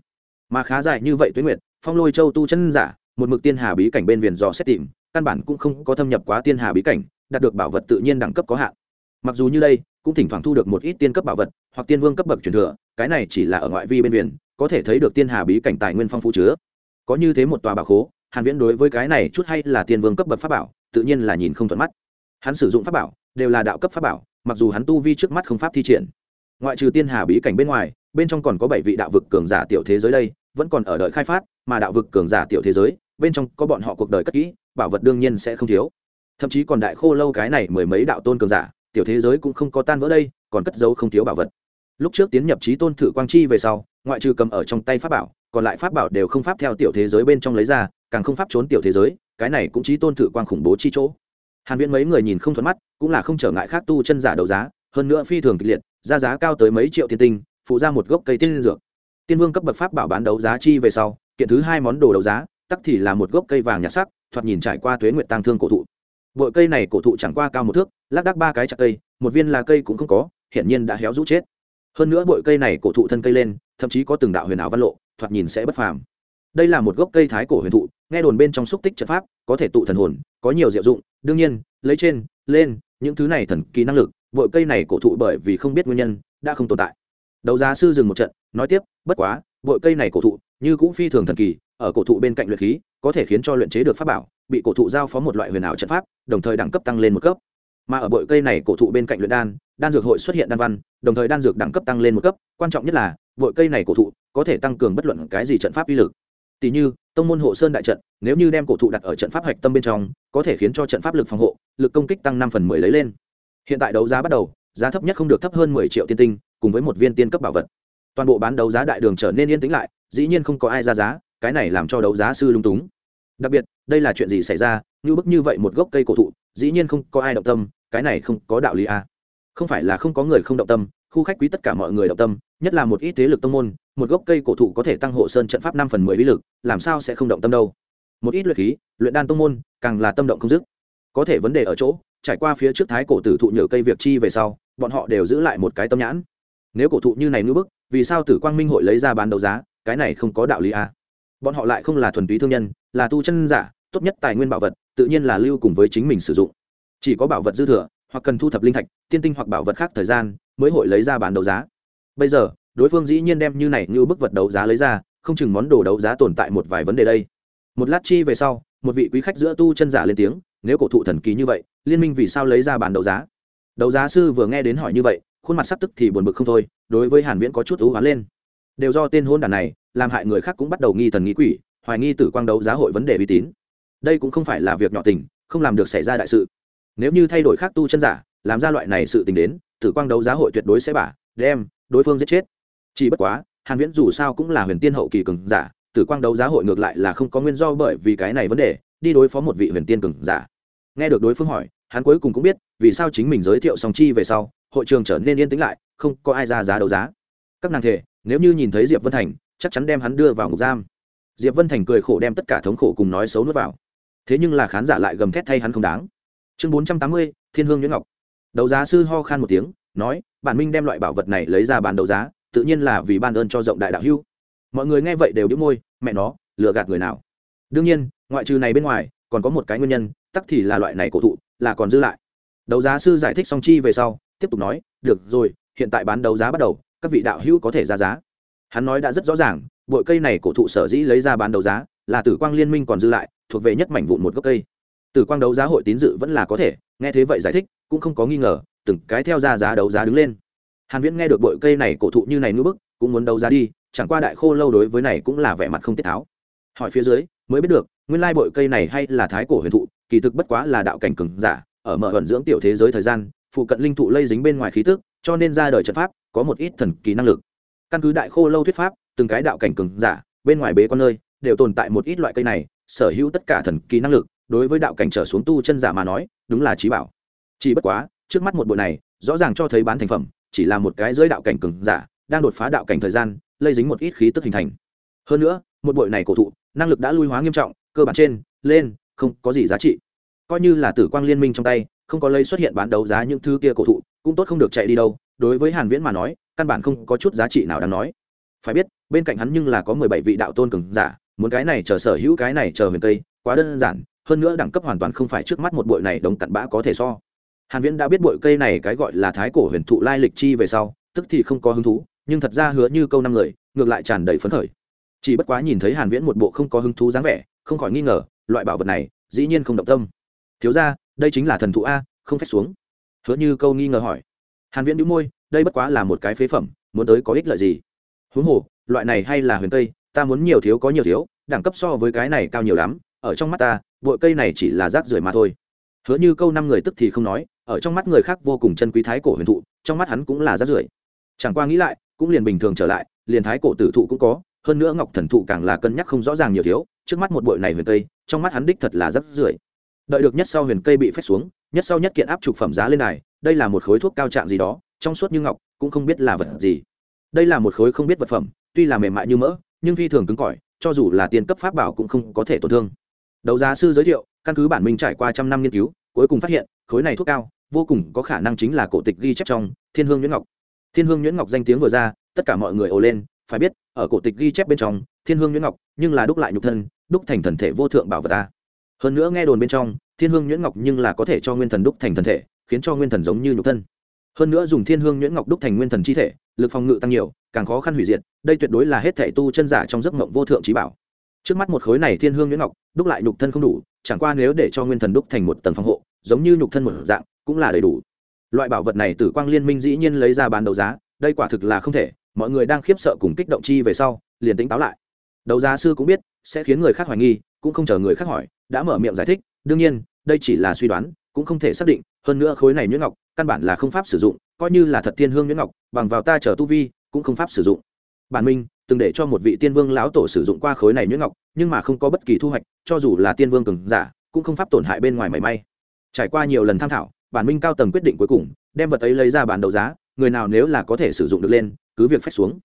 S1: Mà khá dài như vậy tuyết nguyệt, phong lôi châu tu chân giả, một mực tiên hà bí cảnh bên viền dò xét tìm, căn bản cũng không có thâm nhập quá tiên hà bí cảnh, đạt được bảo vật tự nhiên đẳng cấp có hạn. Mặc dù như đây, cũng thỉnh thoảng thu được một ít tiên cấp bảo vật, hoặc tiên vương cấp bậc truyền thừa, cái này chỉ là ở ngoại vi bên viền có thể thấy được tiên hà bí cảnh tài nguyên phong phú chứa. Có như thế một tòa bảo khố, hàn viễn đối với cái này chút hay là tiên vương cấp bậc pháp bảo, tự nhiên là nhìn không thuận mắt. Hắn sử dụng pháp bảo, đều là đạo cấp pháp bảo, mặc dù hắn tu vi trước mắt không pháp thi triển. Ngoại trừ tiên hà bí cảnh bên ngoài, bên trong còn có bảy vị đạo vực cường giả tiểu thế giới đây, vẫn còn ở đợi khai phát, mà đạo vực cường giả tiểu thế giới, bên trong có bọn họ cuộc đời cất kỹ, bảo vật đương nhiên sẽ không thiếu. Thậm chí còn đại khô lâu cái này mười mấy đạo tôn cường giả, tiểu thế giới cũng không có tan vỡ đây, còn cất giấu không thiếu bảo vật lúc trước tiến nhập trí tôn thử quang chi về sau, ngoại trừ cầm ở trong tay pháp bảo, còn lại pháp bảo đều không pháp theo tiểu thế giới bên trong lấy ra, càng không pháp trốn tiểu thế giới, cái này cũng trí tôn thử quang khủng bố chi chỗ. Hàn viễn mấy người nhìn không thuận mắt, cũng là không trở ngại khác tu chân giả đấu giá, hơn nữa phi thường kịch liệt, ra giá cao tới mấy triệu tiền tinh, phụ ra một gốc cây tiên dược. Tiên vương cấp bậc pháp bảo bán đấu giá chi về sau, kiện thứ hai món đồ đấu giá, tắc thì là một gốc cây vàng nhạt sắc, thoạt nhìn trải qua tuế nguyệt tăng thương cổ thụ. Bội cây này cổ thụ chẳng qua cao một thước, lác đác ba cái chặt cây, một viên là cây cũng không có, hiển nhiên đã héo rũ chết hơn nữa bội cây này cổ thụ thân cây lên, thậm chí có từng đạo huyền ảo văn lộ, thoạt nhìn sẽ bất phàm. Đây là một gốc cây thái cổ huyền thụ, nghe đồn bên trong xúc tích trận pháp, có thể tụ thần hồn, có nhiều diệu dụng, đương nhiên, lấy trên, lên, những thứ này thần kỳ năng lực bội cây này cổ thụ bởi vì không biết nguyên nhân, đã không tồn tại. Đấu giá sư dừng một trận, nói tiếp, bất quá bội cây này cổ thụ, như cũng phi thường thần kỳ, ở cổ thụ bên cạnh luyện khí, có thể khiến cho luyện chế được pháp bảo, bị cổ thụ giao phó một loại huyền ảo trận pháp, đồng thời đẳng cấp tăng lên một cấp. Mà ở bội cây này cổ thụ bên cạnh luyện đan đan dược hội xuất hiện đan văn, đồng thời đan dược đẳng cấp tăng lên một cấp, quan trọng nhất là, bội cây này cổ thụ, có thể tăng cường bất luận cái gì trận pháp uy lực. Tỷ như, tông môn hộ sơn đại trận, nếu như đem cổ thụ đặt ở trận pháp hạch tâm bên trong, có thể khiến cho trận pháp lực phòng hộ, lực công kích tăng năm phần mười lấy lên. Hiện tại đấu giá bắt đầu, giá thấp nhất không được thấp hơn mười triệu tiên tinh, cùng với một viên tiên cấp bảo vật. Toàn bộ bán đấu giá đại đường trở nên yên tĩnh lại, dĩ nhiên không có ai ra giá, cái này làm cho đấu giá sư lung túng. Đặc biệt, đây là chuyện gì xảy ra? Như bức như vậy một gốc cây cổ thụ, dĩ nhiên không có ai động tâm, cái này không có đạo lý à không phải là không có người không động tâm, khu khách quý tất cả mọi người động tâm, nhất là một ít thế lực tông môn, một gốc cây cổ thụ có thể tăng hộ sơn trận pháp năm phần mười bí lực, làm sao sẽ không động tâm đâu? Một ít luyện khí, luyện đan tông môn, càng là tâm động không dứt. Có thể vấn đề ở chỗ, trải qua phía trước thái cổ tử thụ nhựa cây việc chi về sau, bọn họ đều giữ lại một cái tâm nhãn. Nếu cổ thụ như này ngưỡng bức, vì sao tử quang minh hội lấy ra bán đấu giá, cái này không có đạo lý à. bọn họ lại không là thuần túy thương nhân, là tu chân giả, tốt nhất tài nguyên bảo vật, tự nhiên là lưu cùng với chính mình sử dụng. Chỉ có bảo vật dư thừa hoặc cần thu thập linh thạch, tiên tinh hoặc bảo vật khác thời gian mới hội lấy ra bán đấu giá. Bây giờ, đối phương dĩ nhiên đem như này như bức vật đấu giá lấy ra, không chừng món đồ đấu giá tồn tại một vài vấn đề đây. Một lát chi về sau, một vị quý khách giữa tu chân giả lên tiếng, nếu cổ thụ thần kỳ như vậy, liên minh vì sao lấy ra bán đấu giá? Đấu giá sư vừa nghe đến hỏi như vậy, khuôn mặt sắc tức thì buồn bực không thôi, đối với hàn viễn có chút ưu hoán lên. Đều do tên hôn đàn này, làm hại người khác cũng bắt đầu nghi thần nghi quỷ, hoài nghi tử quang đấu giá hội vấn đề uy tín. Đây cũng không phải là việc nhỏ tình, không làm được xảy ra đại sự nếu như thay đổi khác tu chân giả, làm ra loại này sự tình đến, tử quang đấu giá hội tuyệt đối sẽ bả, đem, đối phương giết chết. Chỉ bất quá, hàn viễn dù sao cũng là huyền tiên hậu kỳ cường giả, tử quang đấu giá hội ngược lại là không có nguyên do bởi vì cái này vấn đề, đi đối phó một vị huyền tiên cường giả. Nghe được đối phương hỏi, hắn cuối cùng cũng biết, vì sao chính mình giới thiệu song chi về sau, hội trường trở nên yên tĩnh lại, không có ai ra giá đấu giá. Các nàng thể, nếu như nhìn thấy diệp vân thành, chắc chắn đem hắn đưa vào ngục giam. Diệp vân thành cười khổ đem tất cả thống khổ cùng nói xấu nuốt vào. Thế nhưng là khán giả lại gầm thét thay hắn không đáng chương bốn trăm tám mươi, thiên hương nhuyễn ngọc. Đấu giá sư ho khan một tiếng, nói, bản minh đem loại bảo vật này lấy ra bán đấu giá, tự nhiên là vì ban ơn cho rộng đại đạo hưu mọi người nghe vậy đều đĩu môi, mẹ nó, lừa gạt người nào? Đương nhiên, ngoại trừ này bên ngoài, còn có một cái nguyên nhân, tắc thì là loại này cổ thụ, là còn dư lại. Đấu giá sư giải thích song chi về sau, tiếp tục nói, được rồi, hiện tại bán đấu giá bắt đầu, các vị đạo hữu có thể ra giá. Hắn nói đã rất rõ ràng bội cây này cổ thụ sở dĩ lấy ra bán đấu giá, là tử quang liên minh còn dư lại, thuộc về nhất mảnh vụn một gốc cây tử quang đấu giá hội tín dự vẫn là có thể, nghe thế vậy giải thích, cũng không có nghi ngờ, từng cái theo ra giá đấu giá đứng lên. Hàn viễn nghe được bội cây này cổ thụ như này ngưỡng bức, cũng muốn đấu giá đi, chẳng qua đại khô lâu đối với này cũng là vẻ mặt không tiết tháo. Hỏi phía dưới, mới biết được, nguyên lai bội cây này hay là thái cổ huyền thụ, kỳ thực bất quá là đạo cảnh cường giả, ở mở ẩn dưỡng tiểu thế giới thời gian, phụ cận linh thụ lây dính bên ngoài khí tức, cho nên ra đời trận pháp, có một ít thần kỳ năng lực. Căn cứ đại khô lâu thuyết pháp, từng cái đạo cảnh cường giả, bên ngoài bế quan nơi, đều tồn tại một ít loại cây này, sở hữu tất cả thần kỳ năng lực đối với đạo cảnh trở xuống tu chân giả mà nói, đúng là trí bảo. Chỉ bất quá, trước mắt một bộ này, rõ ràng cho thấy bán thành phẩm, chỉ là một cái dưới đạo cảnh cường giả, đang đột phá đạo cảnh thời gian, lây dính một ít khí tức hình thành. Hơn nữa, một bội này cổ thụ, năng lực đã lui hóa nghiêm trọng, cơ bản trên, lên, không có gì giá trị. Coi như là tử quang liên minh trong tay, không có lây xuất hiện bán đấu giá những thứ kia cổ thụ, cũng tốt không được chạy đi đâu, đối với hàn viễn mà nói, căn bản không có chút giá trị nào đáng nói. Phải biết, bên cạnh hắn nhưng là có 17 vị đạo tôn cường giả, muốn cái này chờ sở hữu cái này chờ huyền tây quá đơn giản hơn nữa đẳng cấp hoàn toàn không phải trước mắt một bội này đồng cặn bã có thể so. Hàn viễn đã biết bội cây này cái gọi là thái cổ huyền thụ lai lịch chi về sau, tức thì không có hứng thú, nhưng thật ra hứa như câu năm người, ngược lại tràn đầy phấn khởi. Chỉ bất quá nhìn thấy hàn viễn một bộ không có hứng thú dáng vẻ, không khỏi nghi ngờ, loại bảo vật này, dĩ nhiên không động tâm. Thiếu ra đây chính là thần thụ a, không phép xuống. Hứa như câu nghi ngờ hỏi. Hàn viễn đĩu môi, đây bất quá là một cái phế phẩm, muốn tới có ích lợi gì? Huống hồ, loại này hay là huyền tây ta muốn nhiều thiếu có nhiều thiếu, đẳng cấp so với cái này cao nhiều lắm, ở trong mắt ta bội cây này chỉ là rác rưởi mà thôi. Hứa như câu năm người tức thì không nói, ở trong mắt người khác vô cùng chân quý thái cổ huyền thụ, trong mắt hắn cũng là rác rưởi. Chẳng qua nghĩ lại, cũng liền bình thường trở lại, liền thái cổ tử thụ cũng có, hơn nữa ngọc thần thụ càng là cân nhắc không rõ ràng nhiều thiếu, trước mắt một bội này huyền cây, trong mắt hắn đích thật là rác rưởi. Đợi được nhất sau huyền cây bị phép xuống, nhất sau nhất kiện áp trục phẩm giá lên này, đây là một khối thuốc cao trạng gì đó, trong suốt như ngọc, cũng không biết là vật gì. Đây là một khối không biết vật phẩm, tuy là mềm mại như mỡ, nhưng phi thường cứng cỏi, cho dù là tiền cấp pháp bảo cũng không có thể tổn thương đấu giá sư giới thiệu, căn cứ bản minh trải qua trăm năm nghiên cứu, cuối cùng phát hiện, khối này thuốc cao, vô cùng có khả năng chính là cổ tịch ghi chép trong thiên hương nhuyễn ngọc. Thiên hương nhuyễn ngọc danh tiếng vừa ra, tất cả mọi người ồ lên, phải biết, ở cổ tịch ghi chép bên trong, thiên hương nhuyễn ngọc nhưng là đúc lại nhục thân, đúc thành thần thể vô thượng bảo vật ta. Hơn nữa nghe đồn bên trong, thiên hương nhuyễn ngọc nhưng là có thể cho nguyên thần đúc thành thần thể, khiến cho nguyên thần giống như nhục thân. Hơn nữa dùng thiên hương nhuyễn ngọc đúc thành nguyên thần chi thể, lực phòng ngự tăng nhiều, càng khó khăn hủy diệt, đây tuyệt đối là hết thể tu chân giả trong giấc mộng vô thượng trí bảo trước mắt một khối này thiên hương nhuyễn ngọc, đúc lại nhục thân không đủ, chẳng qua nếu để cho nguyên thần đúc thành một tầng phòng hộ, giống như nhục thân một dạng, cũng là đầy đủ. Loại bảo vật này tử quang liên minh dĩ nhiên lấy ra bán đấu giá, đây quả thực là không thể, mọi người đang khiếp sợ cùng kích động chi về sau, liền tính táo lại. Đấu giá sư cũng biết, sẽ khiến người khác hoài nghi, cũng không chờ người khác hỏi, đã mở miệng giải thích, đương nhiên, đây chỉ là suy đoán, cũng không thể xác định, hơn nữa khối này nhuyễn ngọc, căn bản là không pháp sử dụng, coi như là thật thiên hương nhuyễn ngọc, bằng vào ta chờ tu vi, cũng không pháp sử dụng. Bản minh từng để cho một vị tiên vương lão tổ sử dụng qua khối này nhuyễn ngọc, nhưng mà không có bất kỳ thu hoạch, cho dù là tiên vương cường giả, cũng không pháp tổn hại bên ngoài mảy may. Trải qua nhiều lần tham thảo, bản minh cao tầng quyết định cuối cùng, đem vật ấy lấy ra bản đấu giá, người nào nếu là có thể sử dụng được lên, cứ việc phách xuống.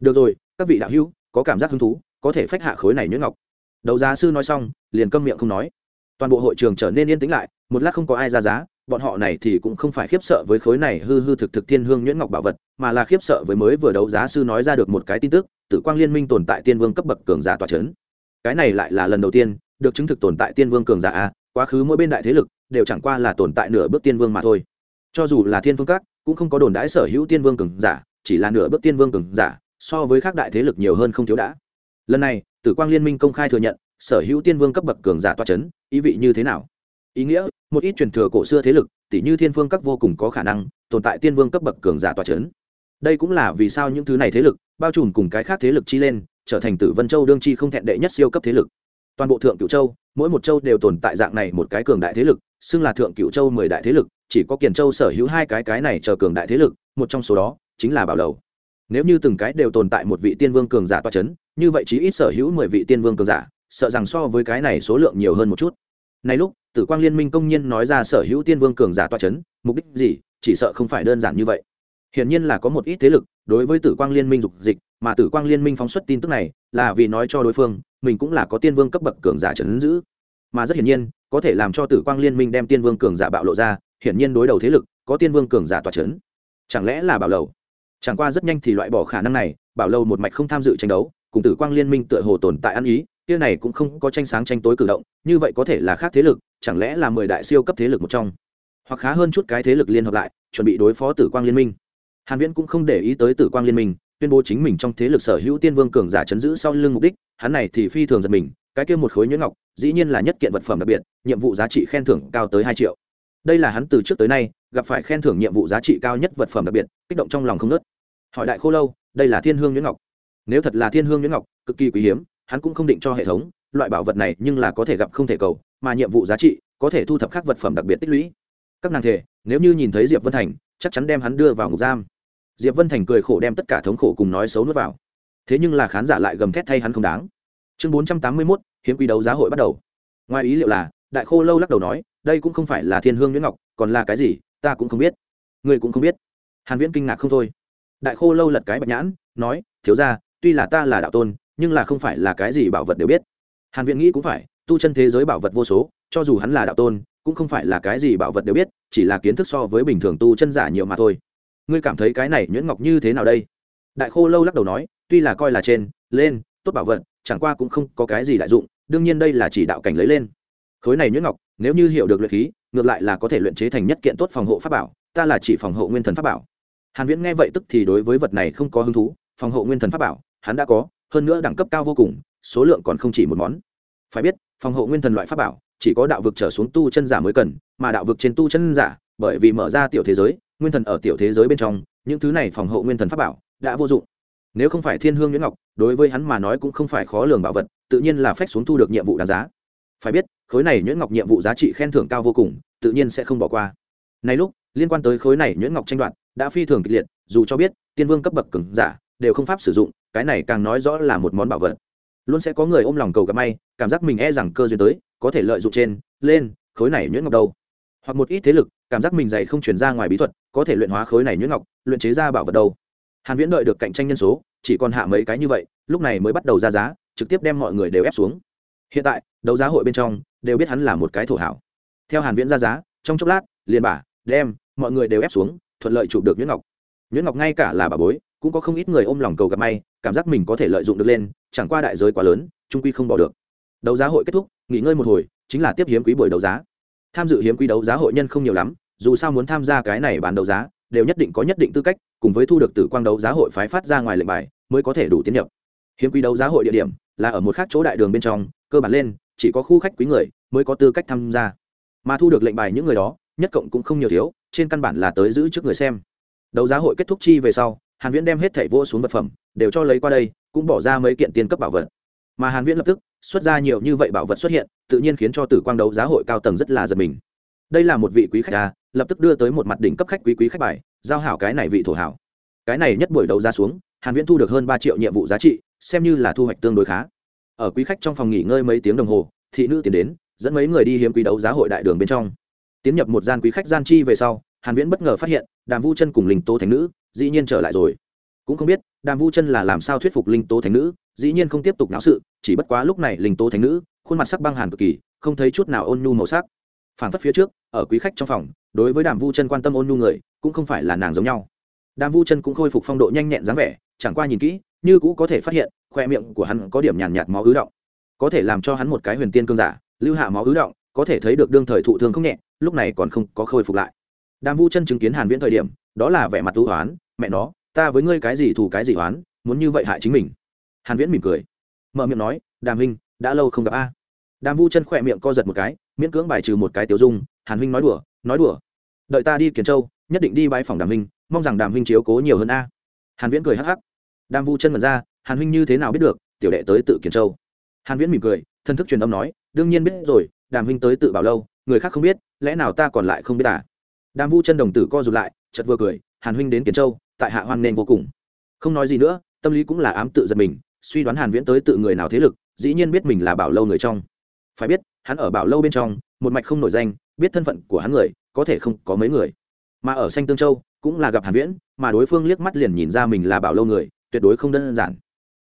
S1: Được rồi, các vị đạo hữu, có cảm giác hứng thú, có thể phách hạ khối này nhuyễn ngọc. Đấu giá sư nói xong, liền câm miệng không nói. Toàn bộ hội trường trở nên yên tĩnh lại, một lát không có ai ra giá, bọn họ này thì cũng không phải khiếp sợ với khối này hư hư thực thực thiên hương nhuyễn ngọc bảo vật, mà là khiếp sợ với mới vừa đấu giá sư nói ra được một cái tin tức Tự quang liên minh tồn tại tiên vương cấp bậc cường giả tòa c h ấ n cái này lại là lần đầu tiên được chứng thực tồn tại tiên vương cường giả a, quá khứ mỗi bên đại thế lực đều chẳng qua là tồn tại nửa bước tiên vương mà thôi. Cho dù là thiên vương các, cũng không có đồn đãi sở hữu tiên vương cường giả, chỉ là nửa bước tiên vương cường giả, so với các đại thế lực nhiều hơn không thiếu đã. Lần này, tử quang liên minh công khai thừa nhận, sở hữu tiên vương cấp bậc cường giả toa c h ấ n ý vị như thế nào? Ý nghĩa, một ít truyền thừa cổ xưa thế lực, tỉ như thiên phương các vô cùng có khả năng tồn tại tiên vương cấp bậc cường giả tòa c h ấ n đây cũng là vì sao những thứ này thế lực, bao trùm cùng cái khác thế lực chi lên, trở thành tử vân châu đương chi không thẹn đệ nhất siêu cấp thế lực. Toàn bộ thượng cựu châu, mỗi một châu đều tồn tại dạng này một cái cường đại thế lực, xưng là thượng cựu châu mười đại thế lực, chỉ có kiền châu sở hữu hai cái cái này chờ cường đại thế lực, một trong số đó chính là bảo lầu. Nếu như từng cái đều tồn tại một vị tiên vương cường giả toa c h ấ n như vậy chí ít sở hữu mười vị tiên vương cường giả, sợ rằng so với cái này số lượng nhiều hơn một chút. Này lúc, tử quang liên minh công nhiên nói ra sở hữu tiên vương cường giả toa c h ấ n mục đích gì, chỉ sợ không phải đơn giản như vậy hiển nhiên là có một ít thế lực, đối với tử quang liên minh dục dịch, mà tử quang liên minh phóng xuất tin tức này, là vì nói cho đối phương, mình cũng là có tiên vương cấp bậc cường giả trấn giữ. Mà rất hiển nhiên, có thể làm cho tử quang liên minh đem tiên vương cường giả bạo lộ ra, hiển nhiên đối đầu thế lực, có tiên vương cường giả tỏa trấn chẳng lẽ là bảo lầu? Chẳng qua rất nhanh thì loại bỏ khả năng này, bảo lâu một mạch không tham dự tranh đấu, cùng tử quang liên minh tựa hồ tồn tại ăn ý, kia này cũng không có tranh sáng tranh tối cử động, như vậy có thể là khác thế lực, chẳng lẽ là mười đại siêu cấp thế lực một trong? Hoặc khá hơn chút cái thế lực liên hợp lại, chuẩn bị đối phó tử quang liên minh hàn viễn cũng không để ý tới tử quang liên minh, tuyên bố chính mình trong thế lực sở hữu tiên vương cường giả chấn giữ sau lưng mục đích, hắn này thì phi thường giật mình, cái kia một khối nhuyễn ngọc, dĩ nhiên là nhất kiện vật phẩm đặc biệt, nhiệm vụ giá trị khen thưởng cao tới hai triệu. Đây là hắn từ trước tới nay, gặp phải khen thưởng nhiệm vụ giá trị cao nhất vật phẩm đặc biệt, kích động trong lòng không nớt hỏi đại khô lâu, đây là thiên hương nhuyễn ngọc. Nếu thật là thiên hương nhuyễn ngọc, cực kỳ quý hiếm, hắn cũng không định cho hệ thống, loại bảo vật này nhưng là có thể gặp không thể cầu, mà nhiệm vụ giá trị có thể thu thập các vật phẩm đặc biệt tích lũy. Các nàng thể, nếu như nhìn thấy diệp vân thành, chắc chắn đem hắn đưa vào ngục giam diệp vân thành cười khổ đem tất cả thống khổ cùng nói xấu nuốt vào. Thế nhưng là khán giả lại gầm thét thay hắn không đáng. Chương bốn trăm tám mươi mốt, hiếm quý đấu giá hội bắt đầu. Ngoài ý liệu là, đại khô lâu lắc đầu nói, đây cũng không phải là thiên hương Nguyễn ngọc, còn là cái gì, ta cũng không biết. Người cũng không biết. Hàn viễn kinh ngạc không thôi. Đại khô lâu lật cái bạch nhãn, nói, thiếu ra tuy là ta là đạo tôn, nhưng là không phải là cái gì bảo vật đều biết. Hàn Viễn nghĩ cũng phải, tu chân thế giới bảo vật vô số, cho dù hắn là đạo tôn, cũng không phải là cái gì bảo vật đều biết, chỉ là kiến thức so với bình thường tu chân giả nhiều mà thôi ngươi cảm thấy cái này nhuyễn ngọc như thế nào đây? Đại khô lâu lắc đầu nói, tuy là coi là trên, lên, tốt bảo vật, chẳng qua cũng không có cái gì đại dụng, đương nhiên đây là chỉ đạo cảnh lấy lên. Khối này nhuyễn ngọc, nếu như hiểu được luyện khí, ngược lại là có thể luyện chế thành nhất kiện tốt phòng hộ pháp bảo, ta là chỉ phòng hộ nguyên thần pháp bảo. Hàn viễn nghe vậy tức thì đối với vật này không có hứng thú, phòng hộ nguyên thần pháp bảo, hắn đã có, hơn nữa đẳng cấp cao vô cùng, số lượng còn không chỉ một món. Phải biết, phòng hộ nguyên thần loại pháp bảo, chỉ có đạo vực trở xuống tu chân giả mới cần, mà đạo vực trên tu chân giả, bởi vì mở ra tiểu thế giới nguyên thần ở tiểu thế giới bên trong, những thứ này phòng hộ nguyên thần pháp bảo đã vô dụng. Nếu không phải thiên hương nhuyễn ngọc, đối với hắn mà nói cũng không phải khó lường bảo vật, tự nhiên là phép xuống thu được nhiệm vụ đáng giá. Phải biết, khối này nhuyễn ngọc nhiệm vụ giá trị khen thưởng cao vô cùng, tự nhiên sẽ không bỏ qua. Này lúc, liên quan tới khối này nhuyễn ngọc tranh đoạt đã phi thường kịch liệt, dù cho biết, tiên vương cấp bậc cứng giả đều không pháp sử dụng, cái này càng nói rõ là một món bảo vật. Luôn sẽ có người ôm lòng cầu gặp may, cảm giác mình e rằng cơ duyên tới, có thể lợi dụng trên, lên, khối này nhuyễn ngọc đâu. Hoặc một ít thế lực, cảm giác mình dày không chuyển ra ngoài bí thuật có thể luyện hóa khối này nhuyễn ngọc, luyện chế ra bảo vật đâu? Hàn viễn đợi được cạnh tranh nhân số, chỉ còn hạ mấy cái như vậy, lúc này mới bắt đầu ra giá, trực tiếp đem mọi người đều ép xuống. Hiện tại, đấu giá hội bên trong, đều biết hắn là một cái thổ hảo. Theo hàn viễn ra giá, trong chốc lát, liền bả đem, mọi người đều ép xuống, thuận lợi chụp được nhuyễn ngọc. Nhuyễn ngọc ngay cả là bà bối, cũng có không ít người ôm lòng cầu gặp may, cảm giác mình có thể lợi dụng được lên, chẳng qua đại giới quá lớn, trung quy không bỏ được. Đấu giá hội kết thúc, nghỉ ngơi một hồi, chính là tiếp hiếm quý buổi đấu giá. Tham dự hiếm quý đấu giá hội nhân không nhiều lắm dù sao muốn tham gia cái này bán đấu giá, đều nhất định có nhất định tư cách, cùng với thu được từ quang đấu giá hội phái phát ra ngoài lệnh bài, mới có thể đủ tiến nhập. Hiếm quý đấu giá hội địa điểm là ở một khác chỗ đại đường bên trong, cơ bản lên, chỉ có khu khách quý người mới có tư cách tham gia. Mà thu được lệnh bài những người đó, nhất cộng cũng không nhiều thiếu, trên căn bản là tới giữ trước người xem. Đấu giá hội kết thúc chi về sau, hàn viễn đem hết thảy vô xuống vật phẩm, đều cho lấy qua đây, cũng bỏ ra mấy kiện tiền cấp bảo vật. Mà hàn viễn lập tức xuất ra nhiều như vậy bảo vật xuất hiện, tự nhiên khiến cho tử quang đấu giá hội cao tầng rất là giật mình. Đây là một vị quý khách à lập tức đưa tới một mặt đỉnh cấp khách quý quý khách bài, giao hảo cái này vị thổ hảo. Cái này nhất buổi đấu giá xuống, hàn viễn thu được hơn 3 triệu nhiệm vụ giá trị, xem như là thu hoạch tương đối khá. Ở quý khách trong phòng nghỉ ngơi mấy tiếng đồng hồ, thị nữ tiến đến, dẫn mấy người đi hiếm quý đấu giá hội đại đường bên trong. Tiến nhập một gian quý khách gian chi về sau, hàn viễn bất ngờ phát hiện, đàm vu chân cùng linh tố thánh nữ, dĩ nhiên trở lại rồi. Cũng không biết, đàm vu chân là làm sao thuyết phục linh tố thánh nữ, dĩ nhiên không tiếp tục náo sự, chỉ bất quá lúc này linh tố thánh nữ, khuôn mặt sắc băng hàn cực kỳ, không thấy chút nào ôn nhu màu sắc phản phất phía trước ở quý khách trong phòng đối với đàm vu chân quan tâm ôn nhu người cũng không phải là nàng giống nhau. Đàm vu chân cũng khôi phục phong độ nhanh nhẹn dáng vẻ chẳng qua nhìn kỹ như cũ có thể phát hiện khoe miệng của hắn có điểm nhàn nhạt, nhạt máu ứ động. Có thể làm cho hắn một cái huyền tiên cương giả lưu hạ máu ứ động có thể thấy được đương thời thụ thương không nhẹ lúc này còn không có khôi phục lại. Đàm vu chân chứng kiến hàn viễn thời điểm đó là vẻ mặt ưu hoán mẹ nó ta với ngươi cái gì thù cái gì hoán muốn như vậy hại chính mình. Hàn viễn mỉm cười mở miệng nói đàm huynh đã lâu không gặp a. Đàm vu chân khỏe miệng co giật một cái miễn cưỡng bài trừ một cái tiểu dung, hàn huynh nói đùa nói đùa. Đợi ta đi kiến châu, nhất định đi bãi phòng đàm huynh, mong rằng đàm huynh chiếu cố nhiều hơn a. Hàn viễn cười hắc hắc. Đàm vu chân mật ra, hàn huynh như thế nào biết được, tiểu đệ tới tự kiến châu. Hàn viễn mỉm cười, thân thức truyền âm nói, đương nhiên biết rồi, đàm huynh tới tự bảo lâu, người khác không biết, lẽ nào ta còn lại không biết à? Đàm vu chân đồng tử co rụt lại, chợt vừa cười, hàn huynh đến kiến châu, tại hạ hoan nên vô cùng. Không nói gì nữa, tâm lý cũng là ám tự giật mình, suy đoán hàn viễn tới tự người nào thế lực, dĩ nhiên biết mình là bảo lâu người trong. Phải biết hắn ở bảo lâu bên trong, một mạch không nổi danh, biết thân phận của hắn người, có thể không có mấy người. Mà ở xanh tương châu, cũng là gặp hàn viễn, mà đối phương liếc mắt liền nhìn ra mình là bảo lâu người, tuyệt đối không đơn giản.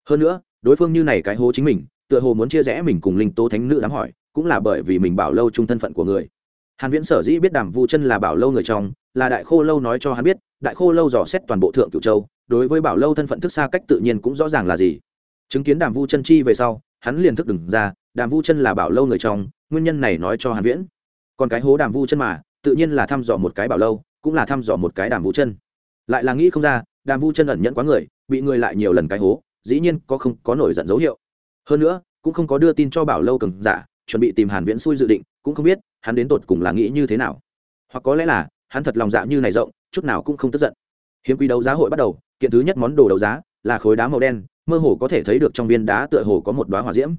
S1: Hơn nữa, đối phương như này cái hố chính mình, tựa hồ muốn chia rẽ mình cùng linh tố thánh nữ đám hỏi, cũng là bởi vì mình bảo lâu chung thân phận của người. Hàn viễn sở dĩ biết đàm vu chân là bảo lâu người trong, là đại khô lâu nói cho hắn biết, đại khô lâu dò xét toàn bộ thượng cửu châu, đối với bảo lâu thân phận thức xa cách tự nhiên cũng rõ ràng là gì. Chứng kiến đàm vu chân chi về sau, hắn liền thức đừng ra đàm vu chân là bảo lâu người trong, nguyên nhân này nói cho hàn viễn. Còn cái hố đàm vu chân mà, tự nhiên là thăm dò một cái bảo lâu, cũng là thăm dò một cái đàm vu chân. Lại là nghĩ không ra, đàm vu chân ẩn nhận quá người, bị người lại nhiều lần cái hố, dĩ nhiên có không có nổi giận dấu hiệu. Hơn nữa, cũng không có đưa tin cho bảo lâu cường giả, chuẩn bị tìm hàn viễn xui dự định, cũng không biết hắn đến tột cùng là nghĩ như thế nào. Hoặc có lẽ là, hắn thật lòng dạ như này rộng, chút nào cũng không tức giận. Hiếm quý đấu giá hội bắt đầu, kiện thứ nhất món đồ đấu giá là khối đá màu đen, mơ hồ có thể thấy được trong viên đá tựa hồ có một đóa hỏa diễm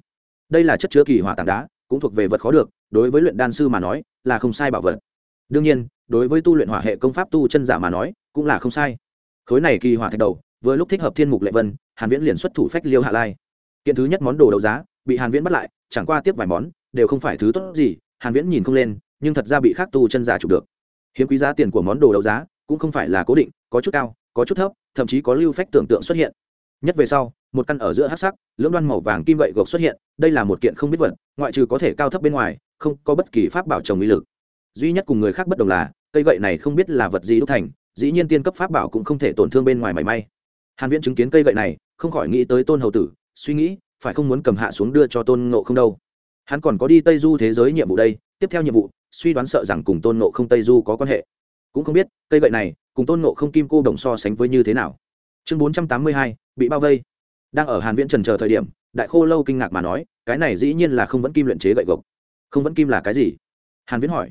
S1: đây là chất chứa kỳ hỏa tảng đá, cũng thuộc về vật khó được, đối với luyện đan sư mà nói, là không sai bảo vật. Đương nhiên, đối với tu luyện hỏa hệ công pháp tu chân giả mà nói, cũng là không sai. Khối này kỳ hỏa thạch đầu, vừa lúc thích hợp thiên mục lệ vân, hàn viễn liền xuất thủ phách liêu hạ lai. Kiện thứ nhất món đồ đấu giá, bị hàn viễn bắt lại, chẳng qua tiếp vài món, đều không phải thứ tốt gì, hàn viễn nhìn không lên, nhưng thật ra bị khác tu chân giả chụp được. Hiếm quý giá tiền của món đồ đấu giá, cũng không phải là cố định, có chút cao, có chút thấp, thậm chí có lưu phách tưởng tượng xuất hiện nhất về sau một căn ở giữa hắc sắc lưỡng đoan màu vàng kim gậy gộc xuất hiện đây là một kiện không biết vật ngoại trừ có thể cao thấp bên ngoài không có bất kỳ pháp bảo trồng uy lực. Duy nhất cùng người khác bất đồng là cây gậy này không biết là vật gì đúc thành dĩ nhiên tiên cấp pháp bảo cũng không thể tổn thương bên ngoài mảy may. Hàn viễn chứng kiến cây gậy này không khỏi nghĩ tới tôn hầu tử suy nghĩ phải không muốn cầm hạ xuống đưa cho tôn ngộ không đâu. Hắn còn có đi tây du thế giới nhiệm vụ đây tiếp theo nhiệm vụ suy đoán sợ rằng cùng tôn ngộ không tây du có quan hệ. Cũng không biết cây gậy này cùng tôn ngộ không kim cô đồng so sánh với như thế nào. Chương 482, bị bao vây. Đang ở hàn viễn trần chờ thời điểm, đại khô lâu kinh ngạc mà nói, cái này dĩ nhiên là không vẫn kim luyện chế gậy gộc. Không vẫn kim là cái gì? Hàn viễn hỏi.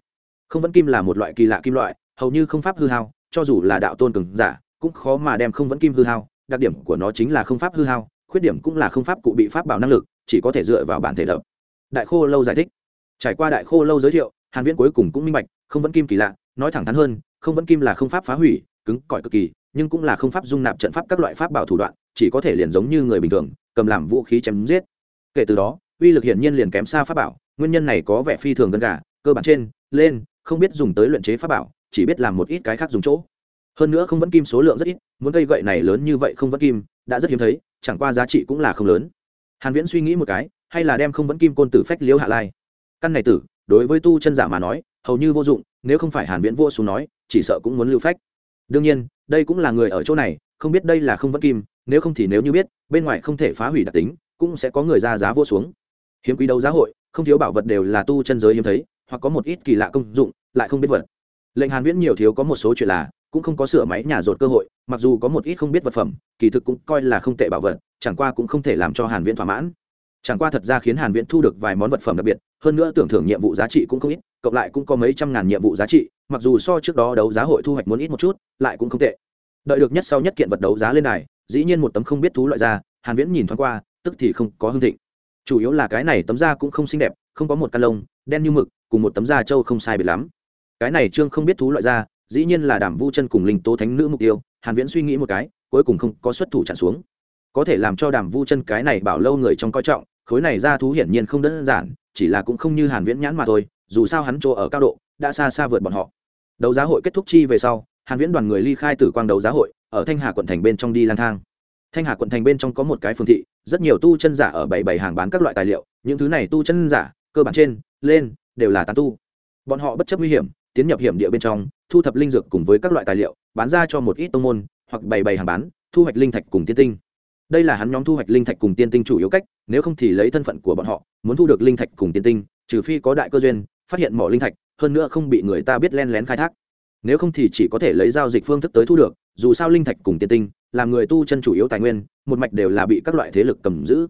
S1: Không vẫn kim là một loại kỳ lạ kim loại, hầu như không pháp hư hao, cho dù là đạo tôn cường giả, cũng khó mà đem không vẫn kim hư hao, đặc điểm của nó chính là không pháp hư hao, khuyết điểm cũng là không pháp cụ bị pháp bảo năng lực, chỉ có thể dựa vào bản thể động đại khô lâu giải thích. Trải qua đại khô lâu giới thiệu, hàn viễn cuối cùng cũng minh bạch, không vẫn kim kỳ lạ, nói thẳng thắn hơn, không vẫn kim là không pháp phá hủy, cứng cỏi cực kỳ nhưng cũng là không pháp dung nạp trận pháp các loại pháp bảo thủ đoạn, chỉ có thể liền giống như người bình thường, cầm làm vũ khí chém giết. Kể từ đó, uy lực hiển nhiên liền kém xa pháp bảo, nguyên nhân này có vẻ phi thường gần gà, cơ bản trên, lên, không biết dùng tới luyện chế pháp bảo, chỉ biết làm một ít cái khác dùng chỗ. Hơn nữa không vẫn kim số lượng rất ít, muốn cây gậy này lớn như vậy không vẫn kim, đã rất hiếm thấy, chẳng qua giá trị cũng là không lớn. Hàn viễn suy nghĩ một cái, hay là đem không vẫn kim côn tử phách liễu hạ lai. Căn này tử, đối với tu chân giả mà nói, hầu như vô dụng, nếu không phải hàn viễn vô xuống nói, chỉ sợ cũng muốn lưu phách. Đương nhiên đây cũng là người ở chỗ này, không biết đây là không vẫn kim, nếu không thì nếu như biết, bên ngoài không thể phá hủy đặc tính, cũng sẽ có người ra giá vô xuống. Hiếm quý đấu giá hội, không thiếu bảo vật đều là tu chân giới hiếm thấy, hoặc có một ít kỳ lạ công dụng, lại không biết vật. Lệnh hàn viễn nhiều thiếu có một số chuyện là, cũng không có sửa máy nhà rột cơ hội, mặc dù có một ít không biết vật phẩm, kỳ thực cũng coi là không tệ bảo vật, chẳng qua cũng không thể làm cho hàn viễn thỏa mãn. Chẳng qua thật ra khiến hàn viễn thu được vài món vật phẩm đặc biệt, hơn nữa tưởng thưởng nhiệm vụ giá trị cũng không ít, cộng lại cũng có mấy trăm ngàn nhiệm vụ giá trị mặc dù so trước đó đấu giá hội thu hoạch muốn ít một chút, lại cũng không tệ. Đợi được nhất sau nhất kiện vật đấu giá lên này dĩ nhiên một tấm không biết thú loại ra, hàn viễn nhìn thoáng qua, tức thì không có hương thịnh. Chủ yếu là cái này tấm da cũng không xinh đẹp, không có một căn lông, đen như mực, cùng một tấm da trâu không sai biệt lắm. Cái này trương không biết thú loại da dĩ nhiên là đảm vu chân cùng linh tố thánh nữ mục tiêu, hàn viễn suy nghĩ một cái, cuối cùng không có xuất thủ chặn xuống. Có thể làm cho đàm vu chân cái này bảo lâu người trong coi trọng, khối này ra thú hiển nhiên không đơn giản, chỉ là cũng không như hàn viễn nhãn mà thôi, dù sao hắn chỗ ở cao độ đã xa xa vượt bọn họ. Đấu giá hội kết thúc chi về sau, hàn viễn đoàn người ly khai tử quang đấu giá hội, ở thanh hà quận thành bên trong đi lang thang. Thanh hà quận thành bên trong có một cái phường thị, rất nhiều tu chân giả ở bảy bảy hàng bán các loại tài liệu, những thứ này tu chân giả, cơ bản trên, lên, đều là tán tu. Bọn họ bất chấp nguy hiểm, tiến nhập hiểm địa bên trong, thu thập linh dược cùng với các loại tài liệu, bán ra cho một ít tông môn, hoặc bày bày hàng bán, thu hoạch linh thạch cùng tiên tinh. Đây là hắn nhóm thu hoạch linh thạch cùng tiên tinh chủ yếu cách, nếu không thì lấy thân phận của bọn họ, muốn thu được linh thạch cùng tiên tinh, trừ phi có đại cơ duyên, phát hiện mỏ linh thạch hơn nữa không bị người ta biết len lén khai thác. Nếu không thì chỉ có thể lấy giao dịch phương thức tới thu được, dù sao linh thạch cùng tiên tinh, làm người tu chân chủ yếu tài nguyên, một mạch đều là bị các loại thế lực cầm giữ.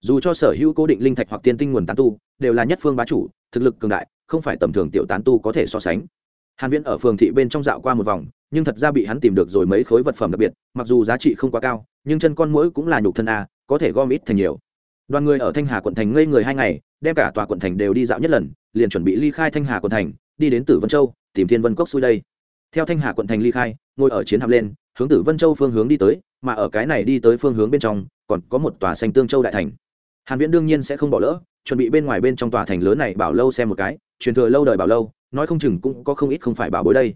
S1: Dù cho sở hữu cố định linh thạch hoặc tiên tinh nguồn tán tu, đều là nhất phương bá chủ, thực lực cường đại, không phải tầm thường tiểu tán tu có thể so sánh. Hàn viễn ở phường thị bên trong dạo qua một vòng, nhưng thật ra bị hắn tìm được rồi mấy khối vật phẩm đặc biệt, mặc dù giá trị không quá cao, nhưng chân con mũi cũng là nhục thân a, có thể gom ít thành nhiều. Đoàn người ở thanh hà quận thành ngây người hai ngày, đem cả tòa quận thành đều đi dạo nhất lần liền chuẩn bị ly khai thanh hà quận thành, đi đến tử vân châu, tìm thiên vân cốc xuôi đây. Theo thanh hà quận thành ly khai, ngồi ở chiến hạm lên, hướng tử vân châu phương hướng đi tới, mà ở cái này đi tới phương hướng bên trong, còn có một tòa xanh tương châu đại thành. Hàn viễn đương nhiên sẽ không bỏ lỡ, chuẩn bị bên ngoài bên trong tòa thành lớn này bảo lâu xem một cái, truyền thừa lâu đời bảo lâu, nói không chừng cũng có không ít không phải bảo bối đây.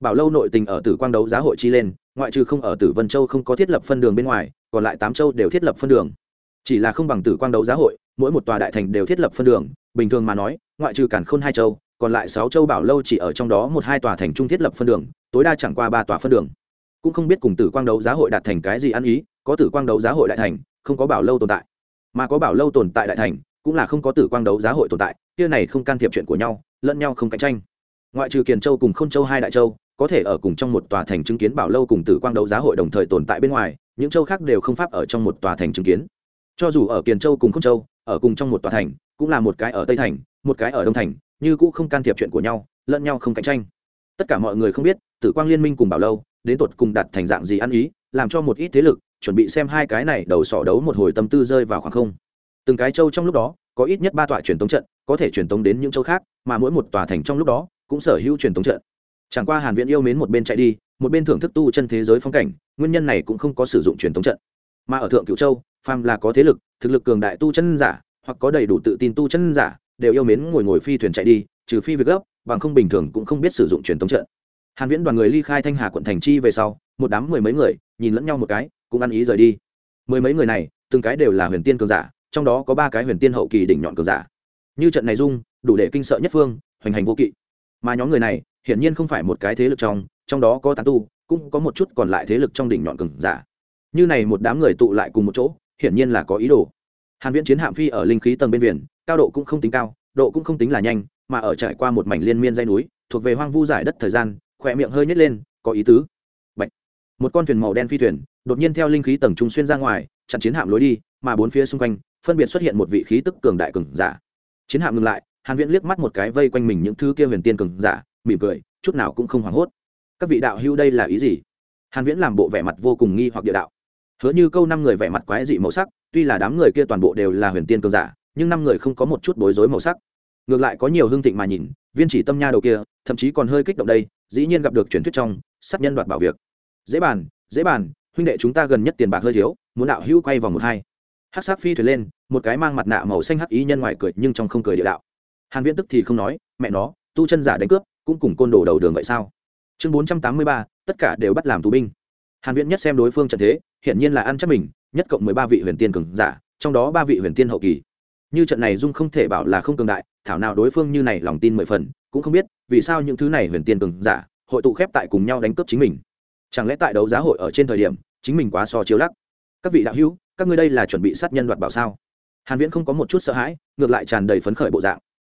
S1: Bảo lâu nội tình ở tử quang đấu giá hội chi lên, ngoại trừ không ở tử vân châu không có thiết lập phân đường bên ngoài, còn lại tám châu đều thiết lập phân đường. Chỉ là không bằng tử quang đấu giá hội, mỗi một tòa đại thành đều thiết lập phân đường bình thường mà nói, ngoại trừ cản khôn hai châu, còn lại sáu châu bảo lâu chỉ ở trong đó một hai tòa thành trung thiết lập phân đường, tối đa chẳng qua ba tòa phân đường. Cũng không biết cùng tử quang đấu giá hội đạt thành cái gì ăn ý, có tử quang đấu giá hội đại thành, không có bảo lâu tồn tại. Mà có bảo lâu tồn tại đại thành, cũng là không có tử quang đấu giá hội tồn tại, kia này không can thiệp chuyện của nhau, lẫn nhau không cạnh tranh. Ngoại trừ kiền châu cùng k h ô n châu hai đại châu, có thể ở cùng trong một tòa thành chứng kiến bảo lâu cùng tử quang đấu giá hội đồng thời tồn tại bên ngoài, những châu khác đều không pháp ở trong một tòa thành chứng kiến. Cho dù ở kiền châu cùng k h ô n châu, ở cùng trong một tòa thành cũng là một cái ở tây thành, một cái ở đông thành, như cũ không can thiệp chuyện của nhau, lẫn nhau không cạnh tranh. Tất cả mọi người không biết, tử quang liên minh cùng bảo lâu, đến tột cùng đặt thành dạng gì ăn ý, làm cho một ít thế lực chuẩn bị xem hai cái này đầu sỏ đấu một hồi tâm tư rơi vào khoảng không. Từng cái châu trong lúc đó, có ít nhất ba tọa truyền tống trận, có thể truyền tống đến những châu khác, mà mỗi một tòa thành trong lúc đó, cũng sở hữu truyền tống trận. Chẳng qua hàn viễn yêu mến một bên chạy đi, một bên thưởng thức tu chân thế giới phong cảnh, nguyên nhân này cũng không có sử dụng truyền tống trận. Mà ở thượng cửu châu, phàm là có thế lực, thực lực cường đại tu chân giả hoặc có đầy đủ tự tin tu chân giả, đều yêu mến ngồi ngồi phi thuyền chạy đi, trừ phi việc gấp, bằng không bình thường cũng không biết sử dụng truyền thống trận. Hàn viễn đoàn người ly khai thanh hà quận thành chi về sau, một đám mười mấy người, nhìn lẫn nhau một cái, cũng ăn ý rời đi. Mười mấy người này, từng cái đều là huyền tiên cường giả, trong đó có ba cái huyền tiên hậu kỳ đỉnh nhọn cường giả. Như trận này dung, đủ để kinh sợ nhất phương, hoành hành vô kỵ. Mà nhóm người này, hiển nhiên không phải một cái thế lực trong trong đó có tán tu, cũng có một chút còn lại thế lực trong đỉnh nhọn cường giả. Như này một đám người tụ lại cùng một chỗ, hiển nhiên là có ý đồ hàn viễn chiến hạm phi ở linh khí tầng bên viền cao độ cũng không tính cao, độ cũng không tính là nhanh, mà ở trải qua một mảnh liên miên dây núi, thuộc về hoang vu giải đất thời gian, khỏe miệng hơi nhếch lên, có ý tứ. Bạch. một con thuyền màu đen phi thuyền, đột nhiên theo linh khí tầng trung xuyên ra ngoài, chặn chiến hạm lối đi, mà bốn phía xung quanh, phân biệt xuất hiện một vị khí tức cường đại cường giả. Chiến hạm ngừng lại, hàn viễn liếc mắt một cái vây quanh mình những thứ kia huyền tiên cường giả, mỉm cười, chút nào cũng không hoảng hốt. Các vị đạo hữu đây là ý gì? Hàn viễn làm bộ vẻ mặt vô cùng nghi hoặc địa đạo. Hứa như câu năm người vẻ mặt quái dị màu sắc tuy là đám người kia toàn bộ đều là huyền tiên cường giả nhưng năm người không có một chút bối rối màu sắc. Ngược lại có nhiều hương thịnh mà nhìn viên chỉ tâm nha đầu kia thậm chí còn hơi kích động đây dĩ nhiên gặp được truyền thuyết trong sát nhân đoạt bảo việc. Dễ bàn dễ bàn huynh đệ chúng ta gần nhất tiền bạc hơi thiếu muốn đạo hữu quay vòng một hai. Hắc sát phi thuyền lên một cái mang mặt nạ màu xanh hắc ý nhân ngoài cười nhưng trong không cười địa đạo. Hàn viễn tức thì không nói mẹ nó tu chân giả đánh cướp cũng cùng côn đồ đầu đường vậy sao? Chương 483, tất cả đều bắt làm tù binh. Hàn viễn nhất xem đối phương trận thế hiện nhiên là ăn chắc mình nhất cộng 13 vị huyền tiên cường giả, trong đó ba vị huyền tiên hậu kỳ. Như trận này dung không thể bảo là không cường đại, thảo nào đối phương như này lòng tin mười phần, cũng không biết vì sao những thứ này huyền tiên cường giả, hội tụ khép tại cùng nhau đánh cướp chính mình. Chẳng lẽ tại đấu giá hội ở trên thời điểm, chính mình quá so chiếu lắc? Các vị đạo hữu, các ngươi đây là chuẩn bị sát nhân đoạt bảo sao? Hàn viễn không có một chút sợ hãi, ngược lại tràn đầy phấn khởi bộ dạng.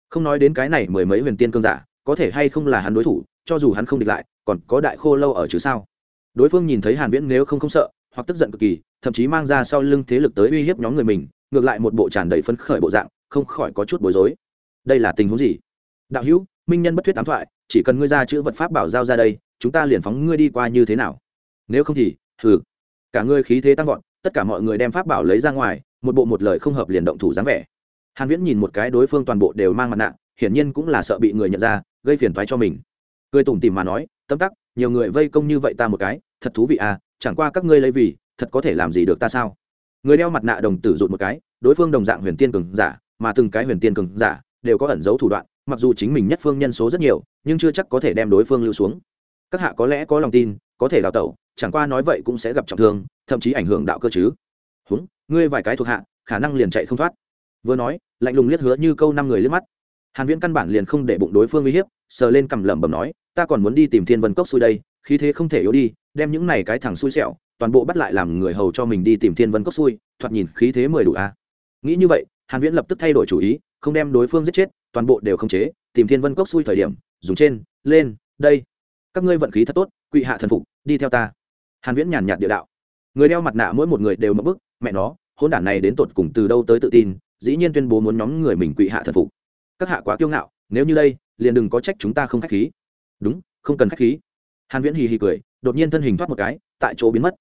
S1: Không nói đến cái này mười mấy huyền tiên cương giả, có thể hay không là hắn đối thủ, cho dù hắn không địch lại, còn có đại khô lâu ở chứ sao? Đối phương nhìn thấy hàn viễn nếu không không sợ, hoặc tức giận cực kỳ thậm chí mang ra sau lưng thế lực tới uy hiếp nhóm người mình, ngược lại một bộ tràn đầy phấn khởi bộ dạng, không khỏi có chút bối rối. Đây là tình huống gì? Đạo hữu, minh nhân bất thuyết ám thoại, chỉ cần ngươi ra chữ vật pháp bảo giao ra đây, chúng ta liền phóng ngươi đi qua như thế nào? Nếu không thì, hừ. Cả ngươi khí thế tăng vọt, tất cả mọi người đem pháp bảo lấy ra ngoài, một bộ một lời không hợp liền động thủ dáng vẻ. Hàn viễn nhìn một cái đối phương toàn bộ đều mang mặt nạ, hiển nhiên cũng là sợ bị người nhận ra, gây phiền toái cho mình. Cười tủm tỉm mà nói, tâm tắc, nhiều người vây công như vậy ta một cái, thật thú vị à chẳng qua các ngươi lấy vì thật có thể làm gì được ta sao? Người đeo mặt nạ đồng tử rụt một cái, đối phương đồng dạng huyền tiên cường giả, mà từng cái huyền tiên cường giả đều có ẩn giấu thủ đoạn, mặc dù chính mình nhất phương nhân số rất nhiều, nhưng chưa chắc có thể đem đối phương lưu xuống. Các hạ có lẽ có lòng tin, có thể đào tẩu, chẳng qua nói vậy cũng sẽ gặp trọng thương, thậm chí ảnh hưởng đạo cơ chứ. Húng, ngươi vài cái thuộc hạ, khả năng liền chạy không thoát. Vừa nói, lạnh lùng liếc hứa như câu năm người liếc mắt. Hàn viễn căn bản liền không để bụng đối phương uy hiếp, sờ lên cầm lẩm bẩm nói, ta còn muốn đi tìm thiên vân cốc xuôi đây khí thế không thể yếu đi, đem những này cái thằng xui xẻo, toàn bộ bắt lại làm người hầu cho mình đi tìm thiên vân cốc xui, thoạt nhìn khí thế mười đủ a. À. nghĩ như vậy, hàn viễn lập tức thay đổi chủ ý, không đem đối phương giết chết, toàn bộ đều không chế, tìm thiên vân cốc xui thời điểm, dùng trên, lên, đây. Các ngươi vận khí thật tốt, quỵ hạ thần phục, đi theo ta. Hàn viễn nhàn nhạt địa đạo. Người đeo mặt nạ mỗi một người đều mất bức, mẹ nó hôn đản này đến tột cùng từ đâu tới tự tin, dĩ nhiên tuyên bố muốn nhóm người mình quỵ hạ thần phục. Các hạ quá kiêu ngạo, nếu như đây, liền đừng có trách chúng ta không khách khí. Đúng, không cần khách khí hàn viễn hì hì cười, đột nhiên thân hình thoát một cái, tại chỗ biến mất.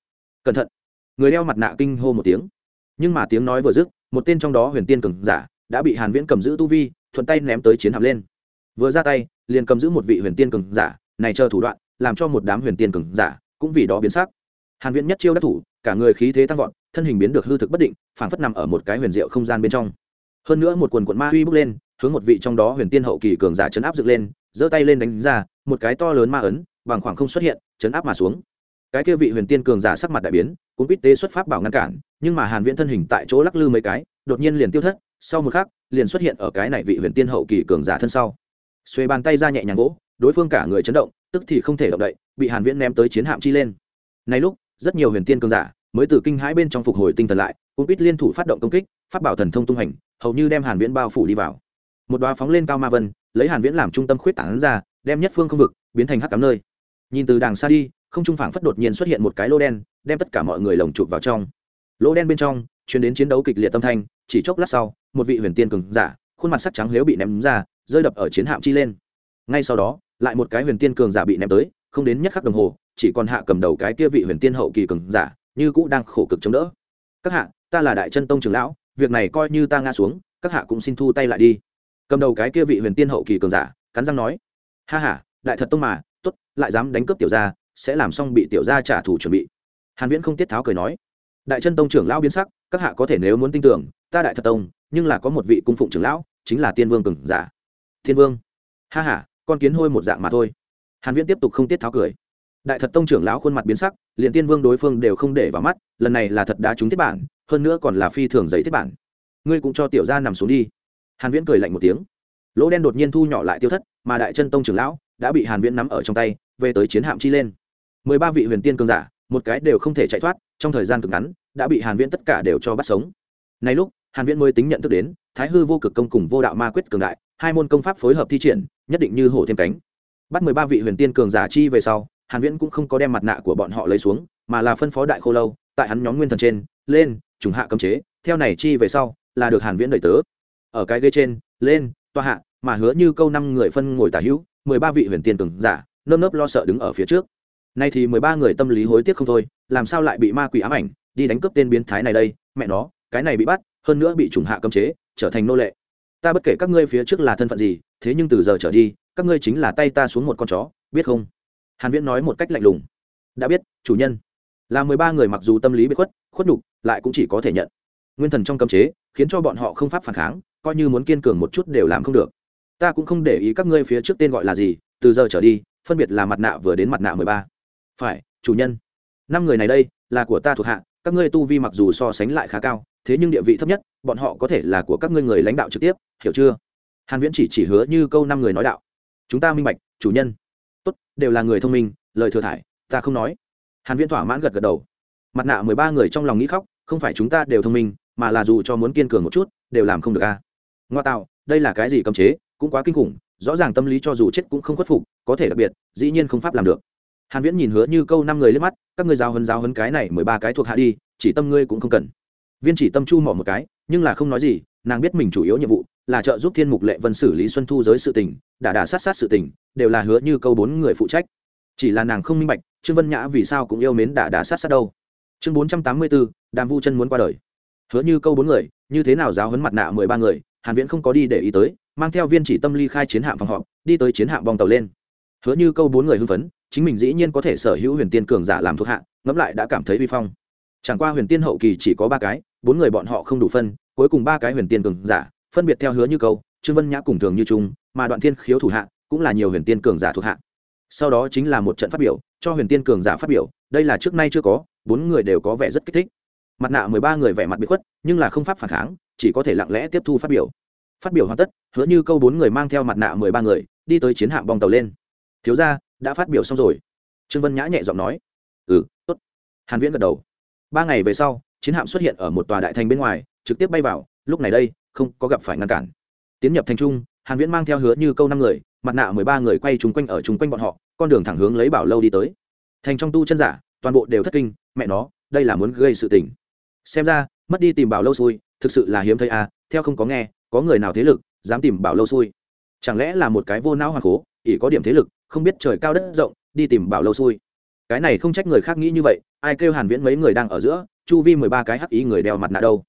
S1: Cẩn thận. Người đeo mặt nạ kinh hô một tiếng. Nhưng mà tiếng nói vừa dứt, một tên trong đó huyền tiên cường giả đã bị hàn viễn cầm giữ tu vi, thuận tay ném tới chiến hạm lên. Vừa ra tay, liền cầm giữ một vị huyền tiên cường giả, này chờ thủ đoạn, làm cho một đám huyền tiên cường giả cũng vì đó biến sắc. Hàn viễn nhất chiêu đắc thủ, cả người khí thế tăng vọt, thân hình biến được hư thực bất định, phảng phất nằm ở một cái huyền diệu không gian bên trong. Hơn nữa một quần cuộn ma huy bốc lên, hướng một vị trong đó huyền tiên hậu kỳ cường giả chấn áp dựng lên, giơ tay lên đánh ra, một cái to lớn ma ấn bằng khoảng không xuất hiện, chấn áp mà xuống. Cái kia vị huyền tiên cường giả sắc mặt đại biến, cũng biết tế xuất pháp bảo ngăn cản, nhưng mà hàn viễn thân hình tại chỗ lắc lư mấy cái, đột nhiên liền tiêu thất, sau một khắc, liền xuất hiện ở cái này vị huyền tiên hậu kỳ cường giả thân sau. Xuê bàn tay ra nhẹ nhàng gỗ đối phương cả người chấn động, tức thì không thể động đậy, bị hàn viễn ném tới chiến hạm chi lên. Này lúc, rất nhiều huyền tiên cường giả, mới từ kinh hãi bên trong phục hồi tinh thần lại, cũng biết liên thủ phát động công kích phát bảo thần thông tung hành, hầu như đem hàn viễn bao phủ đi vào. Một đóa phóng lên cao ma vân, lấy hàn viễn làm trung tâm khuyết tán ra, đem nhất phương không vực, biến thành hắc cám nơi nhìn từ đàng xa đi, không trung phảng phất đột nhiên xuất hiện một cái lô đen, đem tất cả mọi người lồng chụp vào trong. Lô đen bên trong chuyển đến chiến đấu kịch liệt tâm thanh, chỉ chốc lát sau, một vị huyền tiên cường giả, khuôn mặt sắc trắng nếu bị ném ra, rơi đập ở chiến hạm chi lên. Ngay sau đó, lại một cái huyền tiên cường giả bị ném tới, không đến nhất khắc đồng hồ, chỉ còn hạ cầm đầu cái kia vị huyền tiên hậu kỳ cường giả, như cũ đang khổ cực chống đỡ. Các hạ, ta là đại chân tông trưởng lão, việc này coi như ta ngã xuống, các hạ cũng xin thu tay lại đi. Cầm đầu cái kia vị huyền tiên hậu kỳ cường giả, cắn răng nói, ha ha, đại thật tông mà tốt, lại dám đánh cướp tiểu gia, sẽ làm xong bị tiểu gia trả thù chuẩn bị. Hàn viễn không tiết tháo cười nói, đại chân tông trưởng lão biến sắc, các hạ có thể nếu muốn tin tưởng, ta đại thật tông, nhưng là có một vị cung phụng trưởng lão, chính là tiên vương cường giả. Thiên vương? Ha ha, con kiến hôi một dạng mà thôi. Hàn viễn tiếp tục không tiết tháo cười. Đại thật tông trưởng lão khuôn mặt biến sắc, liền tiên vương đối phương đều không để vào mắt, lần này là thật đá trúng thiết bản, hơn nữa còn là phi thường giấy thiết bản. Ngươi cũng cho tiểu gia nằm xuống đi. Hàn viễn cười lạnh một tiếng. Lỗ đen đột nhiên thu nhỏ lại tiêu thất, mà đại chân tông trưởng lão đã bị hàn viễn nắm ở trong tay, về tới chiến hạm chi lên. Mười ba vị huyền tiên cường giả, một cái đều không thể chạy thoát, trong thời gian cực ngắn, đã bị hàn viễn tất cả đều cho bắt sống. Nay lúc, hàn viễn mới tính nhận thức đến, thái hư vô cực công cùng vô đạo ma quyết cường đại, hai môn công pháp phối hợp thi triển, nhất định như hổ thêm cánh. Bắt mười ba vị huyền tiên cường giả chi về sau, hàn viễn cũng không có đem mặt nạ của bọn họ lấy xuống, mà là phân phó đại khô lâu, tại hắn nhóm nguyên thần trên, lên, trùng hạ cấm chế, theo này chi về sau, là được hàn viễn đợi tớ. Ở cái ghế trên, lên, tòa hạ, mà hứa như câu năm người phân ngồi tả hữu mười ba vị huyền tiên cường giả, nơm nớp lo sợ đứng ở phía trước. Nay thì mười ba người tâm lý hối tiếc không thôi, làm sao lại bị ma quỷ ám ảnh, đi đánh cướp tên biến thái này đây, mẹ nó, cái này bị bắt, hơn nữa bị trùng hạ cấm chế, trở thành nô lệ. Ta bất kể các ngươi phía trước là thân phận gì, thế nhưng từ giờ trở đi, các ngươi chính là tay ta xuống một con chó, biết không? Hàn viễn nói một cách lạnh lùng. Đã biết, chủ nhân. Là mười ba người mặc dù tâm lý bị khuất khuất nhục, lại cũng chỉ có thể nhận. Nguyên thần trong cấm chế, khiến cho bọn họ không pháp phản kháng, coi như muốn kiên cường một chút đều làm không được ta cũng không để ý các ngươi phía trước tên gọi là gì, từ giờ trở đi, phân biệt là mặt nạ vừa đến mặt nạ mười ba. Phải, chủ nhân. Năm người này đây, là của ta thuộc hạ, các ngươi tu vi mặc dù so sánh lại khá cao, thế nhưng địa vị thấp nhất, bọn họ có thể là của các ngươi người lãnh đạo trực tiếp, hiểu chưa? Hàn viễn chỉ chỉ hứa như câu năm người nói đạo. Chúng ta minh bạch, chủ nhân. Tốt, đều là người thông minh, lời thừa thải, ta không nói. Hàn viễn thỏa mãn gật gật đầu. Mặt nạ mười ba người trong lòng nghĩ khóc, không phải chúng ta đều thông minh, mà là dù cho muốn kiên cường một chút, đều làm không được a. À. ngoa tạo, đây là cái gì cấm chế? Cũng quá kinh khủng, rõ ràng tâm lý cho dù chết cũng không khuất phục, có thể đặc biệt, dĩ nhiên không pháp làm được. Hàn viễn nhìn hứa như câu năm người lên mắt, các ngươi giao hấn giao hấn cái này mười ba cái thuộc hạ đi, chỉ tâm ngươi cũng không cần. Viên chỉ tâm chu mỏ một cái, nhưng là không nói gì, nàng biết mình chủ yếu nhiệm vụ là trợ giúp thiên mục lệ vân xử lý xuân thu giới sự tình, đả đả sát sát sự tình, đều là hứa như câu bốn người phụ trách. Chỉ là nàng không minh bạch, trương vân nhã vì sao cũng yêu mến đả đả sát sát đâu. Chương bốn trăm tám mươi bốn, đàm vu chân muốn qua đời. Hứa như câu bốn người, như thế nào giáo hấn mặt nạ mười ba người, hàn viễn không có đi để ý tới mang theo viên chỉ tâm ly khai chiến hạm phòng họp, đi tới chiến hạm bong tàu lên. Hứa như câu bốn người hưng phấn, chính mình dĩ nhiên có thể sở hữu huyền tiên cường giả làm thuộc hạ, ngẫm lại đã cảm thấy vi phong. Chẳng qua huyền tiên hậu kỳ chỉ có ba cái, bốn người bọn họ không đủ phân, cuối cùng ba cái huyền tiên cường giả, phân biệt theo hứa như câu, trương vân nhã cùng thường như trung, mà đoạn thiên khiếu thủ hạ, cũng là nhiều huyền tiên cường giả thuộc hạ. Sau đó chính là một trận phát biểu, cho huyền tiên cường giả phát biểu, đây là trước nay chưa có, bốn người đều có vẻ rất kích thích. Mặt nạ mười ba người vẻ mặt bị khuất, nhưng là không pháp phản kháng, chỉ có thể lặng lẽ tiếp thu phát biểu phát biểu hoàn tất, hứa như câu bốn người mang theo mặt nạ mười ba người, đi tới chiến hạm bong tàu lên. Thiếu ra đã phát biểu xong rồi. Trương vân nhã nhẹ giọng nói. Ừ tốt. Hàn viễn gật đầu. Ba ngày về sau, chiến hạm xuất hiện ở một tòa đại thành bên ngoài, trực tiếp bay vào. Lúc này đây, không có gặp phải ngăn cản. Tiến nhập thành trung, hàn viễn mang theo hứa như câu năm người, mặt nạ mười ba người quay trúng quanh ở trúng quanh bọn họ, con đường thẳng hướng lấy bảo lâu đi tới. Thành trong tu chân giả, toàn bộ đều thất kinh, mẹ nó, đây là muốn gây sự tình. Xem ra, mất đi tìm bảo lâu xui, thực sự là hiếm thấy à theo không có nghe có người nào thế lực, dám tìm bảo lâu xui? Chẳng lẽ là một cái vô não hoàng cố, ỷ có điểm thế lực, không biết trời cao đất rộng, đi tìm bảo lâu xui? Cái này không trách người khác nghĩ như vậy, ai kêu hàn viễn mấy người đang ở giữa, chu vi mười ba cái hắc ý người đeo mặt nạ đâu?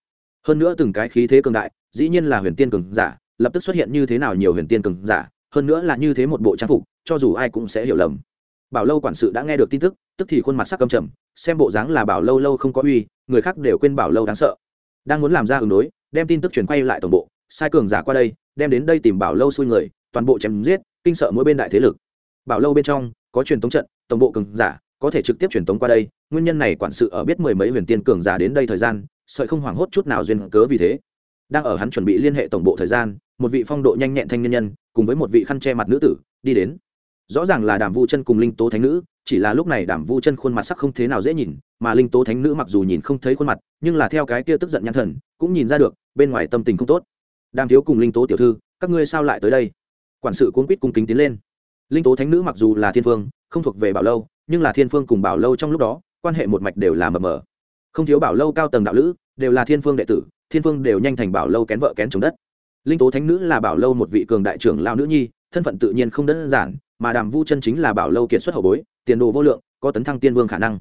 S1: Hơn nữa từng cái khí thế cường đại, dĩ nhiên là huyền tiên cường giả, lập tức xuất hiện như thế nào nhiều huyền tiên cường giả, hơn nữa là như thế một bộ trang phục, cho dù ai cũng sẽ hiểu lầm. Bảo lâu quản sự đã nghe được tin tức tức thì khuôn mặt sắc căm trầm, xem bộ dáng là bảo lâu lâu không có uy, người khác đều quên bảo lâu đáng sợ. Đang muốn làm ra ứng đối, đem tin tức truyền quay lại tổng bộ sai cường giả qua đây, đem đến đây tìm bảo lâu xui người, toàn bộ chém giết, kinh sợ mỗi bên đại thế lực. Bảo lâu bên trong, có truyền tống trận, tổng bộ cường giả, có thể trực tiếp truyền tống qua đây, nguyên nhân này quản sự ở biết mười mấy huyền tiên cường giả đến đây thời gian, sợi không hoảng hốt chút nào duyên cớ vì thế. Đang ở hắn chuẩn bị liên hệ tổng bộ thời gian, một vị phong độ nhanh nhẹn thanh niên nhân, cùng với một vị khăn che mặt nữ tử, đi đến. Rõ ràng là đàm vu chân cùng linh tố thánh nữ, chỉ là lúc này đàm vu chân khuôn mặt sắc không thế nào dễ nhìn, mà linh tố thánh nữ mặc dù nhìn không thấy khuôn mặt, nhưng là theo cái kia tức giận nhãn thần, cũng nhìn ra được, bên ngoài tâm tình không tốt đàm thiếu cùng linh tố tiểu thư, các ngươi sao lại tới đây? Quản sự cuốn quýt cung kính tiến lên. Linh tố thánh nữ mặc dù là thiên phương không thuộc về bảo lâu, nhưng là thiên phương cùng bảo lâu trong lúc đó, quan hệ một mạch đều là mờ mờ. Không thiếu bảo lâu cao tầng đạo lữ, đều là thiên phương đệ tử, thiên phương đều nhanh thành bảo lâu kén vợ kén chống đất. Linh tố thánh nữ là bảo lâu một vị cường đại trưởng lao nữ nhi, thân phận tự nhiên không đơn giản, mà đàm vu chân chính là bảo lâu kiệt xuất hậu bối, tiền đồ vô lượng, có tấn thăng tiên vương khả năng.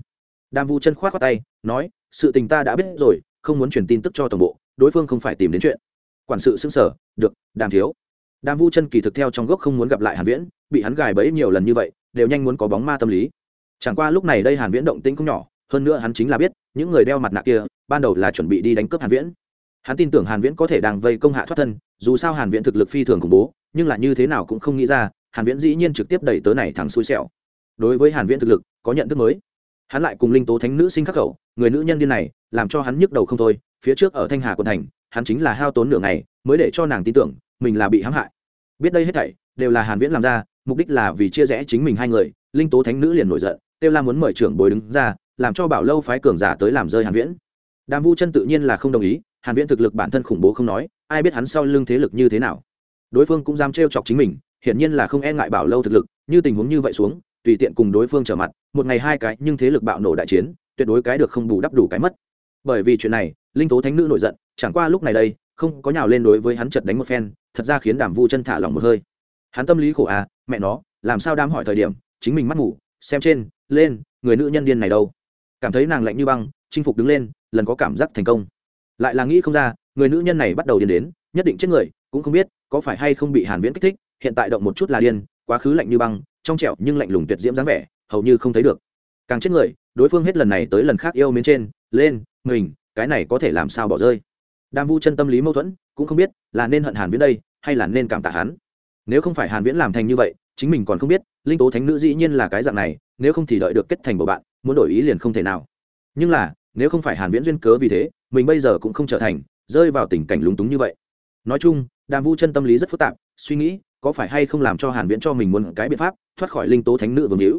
S1: Đàm vu chân k h o tay, nói, sự tình ta đã biết rồi, không muốn truyền tin tức cho tổng bộ, đối phương không phải tìm đến chuyện quản sự xưng sở, được, đàm thiếu. Đàm vu chân kỳ thực theo trong gốc không muốn gặp lại hàn viễn, bị hắn gài bẫy nhiều lần như vậy, đều nhanh muốn có bóng ma tâm lý. Chẳng qua lúc này đây hàn viễn động tĩnh không nhỏ, hơn nữa hắn chính là biết, những người đeo mặt nạ kia, ban đầu là chuẩn bị đi đánh cướp hàn viễn. Hắn tin tưởng hàn viễn có thể đang vây công hạ thoát thân, dù sao hàn viễn thực lực phi thường khủng bố, nhưng là như thế nào cũng không nghĩ ra, hàn viễn dĩ nhiên trực tiếp đẩy tớ này thẳng xui xẻo. Đối với hàn viễn thực lực, có nhận thức mới. Hắn lại cùng linh tố thánh nữ sinh khắc khẩu, người nữ nhân điên này, làm cho hắn nhức đầu không thôi, phía trước ở thanh hà quận thành hắn chính là hao tốn nửa ngày mới để cho nàng tin tưởng mình là bị hãm hại. Biết đây hết thảy, đều là hàn viễn làm ra, mục đích là vì chia rẽ chính mình hai người, linh tố thánh nữ liền nổi giận tiêu la muốn mời trưởng bồi đứng ra, làm cho bảo lâu phái cường giả tới làm rơi hàn viễn. Đàm vu chân tự nhiên là không đồng ý, hàn viễn thực lực bản thân khủng bố không nói, ai biết hắn sau lưng thế lực như thế nào. Đối phương cũng dám trêu chọc chính mình, hiển nhiên là không e ngại bảo lâu thực lực, như tình huống như vậy xuống, tùy tiện cùng đối phương trở mặt, một ngày hai cái, nhưng thế lực bạo nổ đại chiến, tuyệt đối cái được không bù đắp đủ cái mất. Bởi vì chuyện này linh tố thánh nữ nổi giận, chẳng qua lúc này đây, không có nhào lên đối với hắn chật đánh một phen, thật ra khiến đàm vu chân thả lỏng một hơi. Hắn tâm lý khổ à mẹ nó, làm sao đám hỏi thời điểm, chính mình mắt ngủ, xem trên, lên, người nữ nhân điên này đâu. Cảm thấy nàng lạnh như băng, chinh phục đứng lên, lần có cảm giác thành công. Lại là nghĩ không ra, người nữ nhân này bắt đầu điên đến, nhất định chết người, cũng không biết, có phải hay không bị hàn viễn kích thích, hiện tại động một chút là điên, quá khứ lạnh như băng, trong trẻo nhưng lạnh lùng tuyệt diễm dáng vẻ, hầu như không thấy được. Càng chết người, đối phương hết lần này tới lần khác yêu mến trên, lên, mình cái này có thể làm sao bỏ rơi? Đam vu chân tâm lý mâu thuẫn, cũng không biết là nên hận hàn viễn đây, hay là nên cảm tạ hắn. Nếu không phải hàn viễn làm thành như vậy, chính mình còn không biết, linh tố thánh nữ dĩ nhiên là cái dạng này, nếu không thì đợi được kết thành bầu bạn, muốn đổi ý liền không thể nào. Nhưng là, nếu không phải hàn viễn duyên cớ vì thế, mình bây giờ cũng không trở thành, rơi vào tình cảnh lúng túng như vậy. Nói chung, đàm vu chân tâm lý rất phức tạp, suy nghĩ, có phải hay không làm cho hàn viễn cho mình muốn cái biện pháp, thoát khỏi linh tố thánh nữ vương hữu?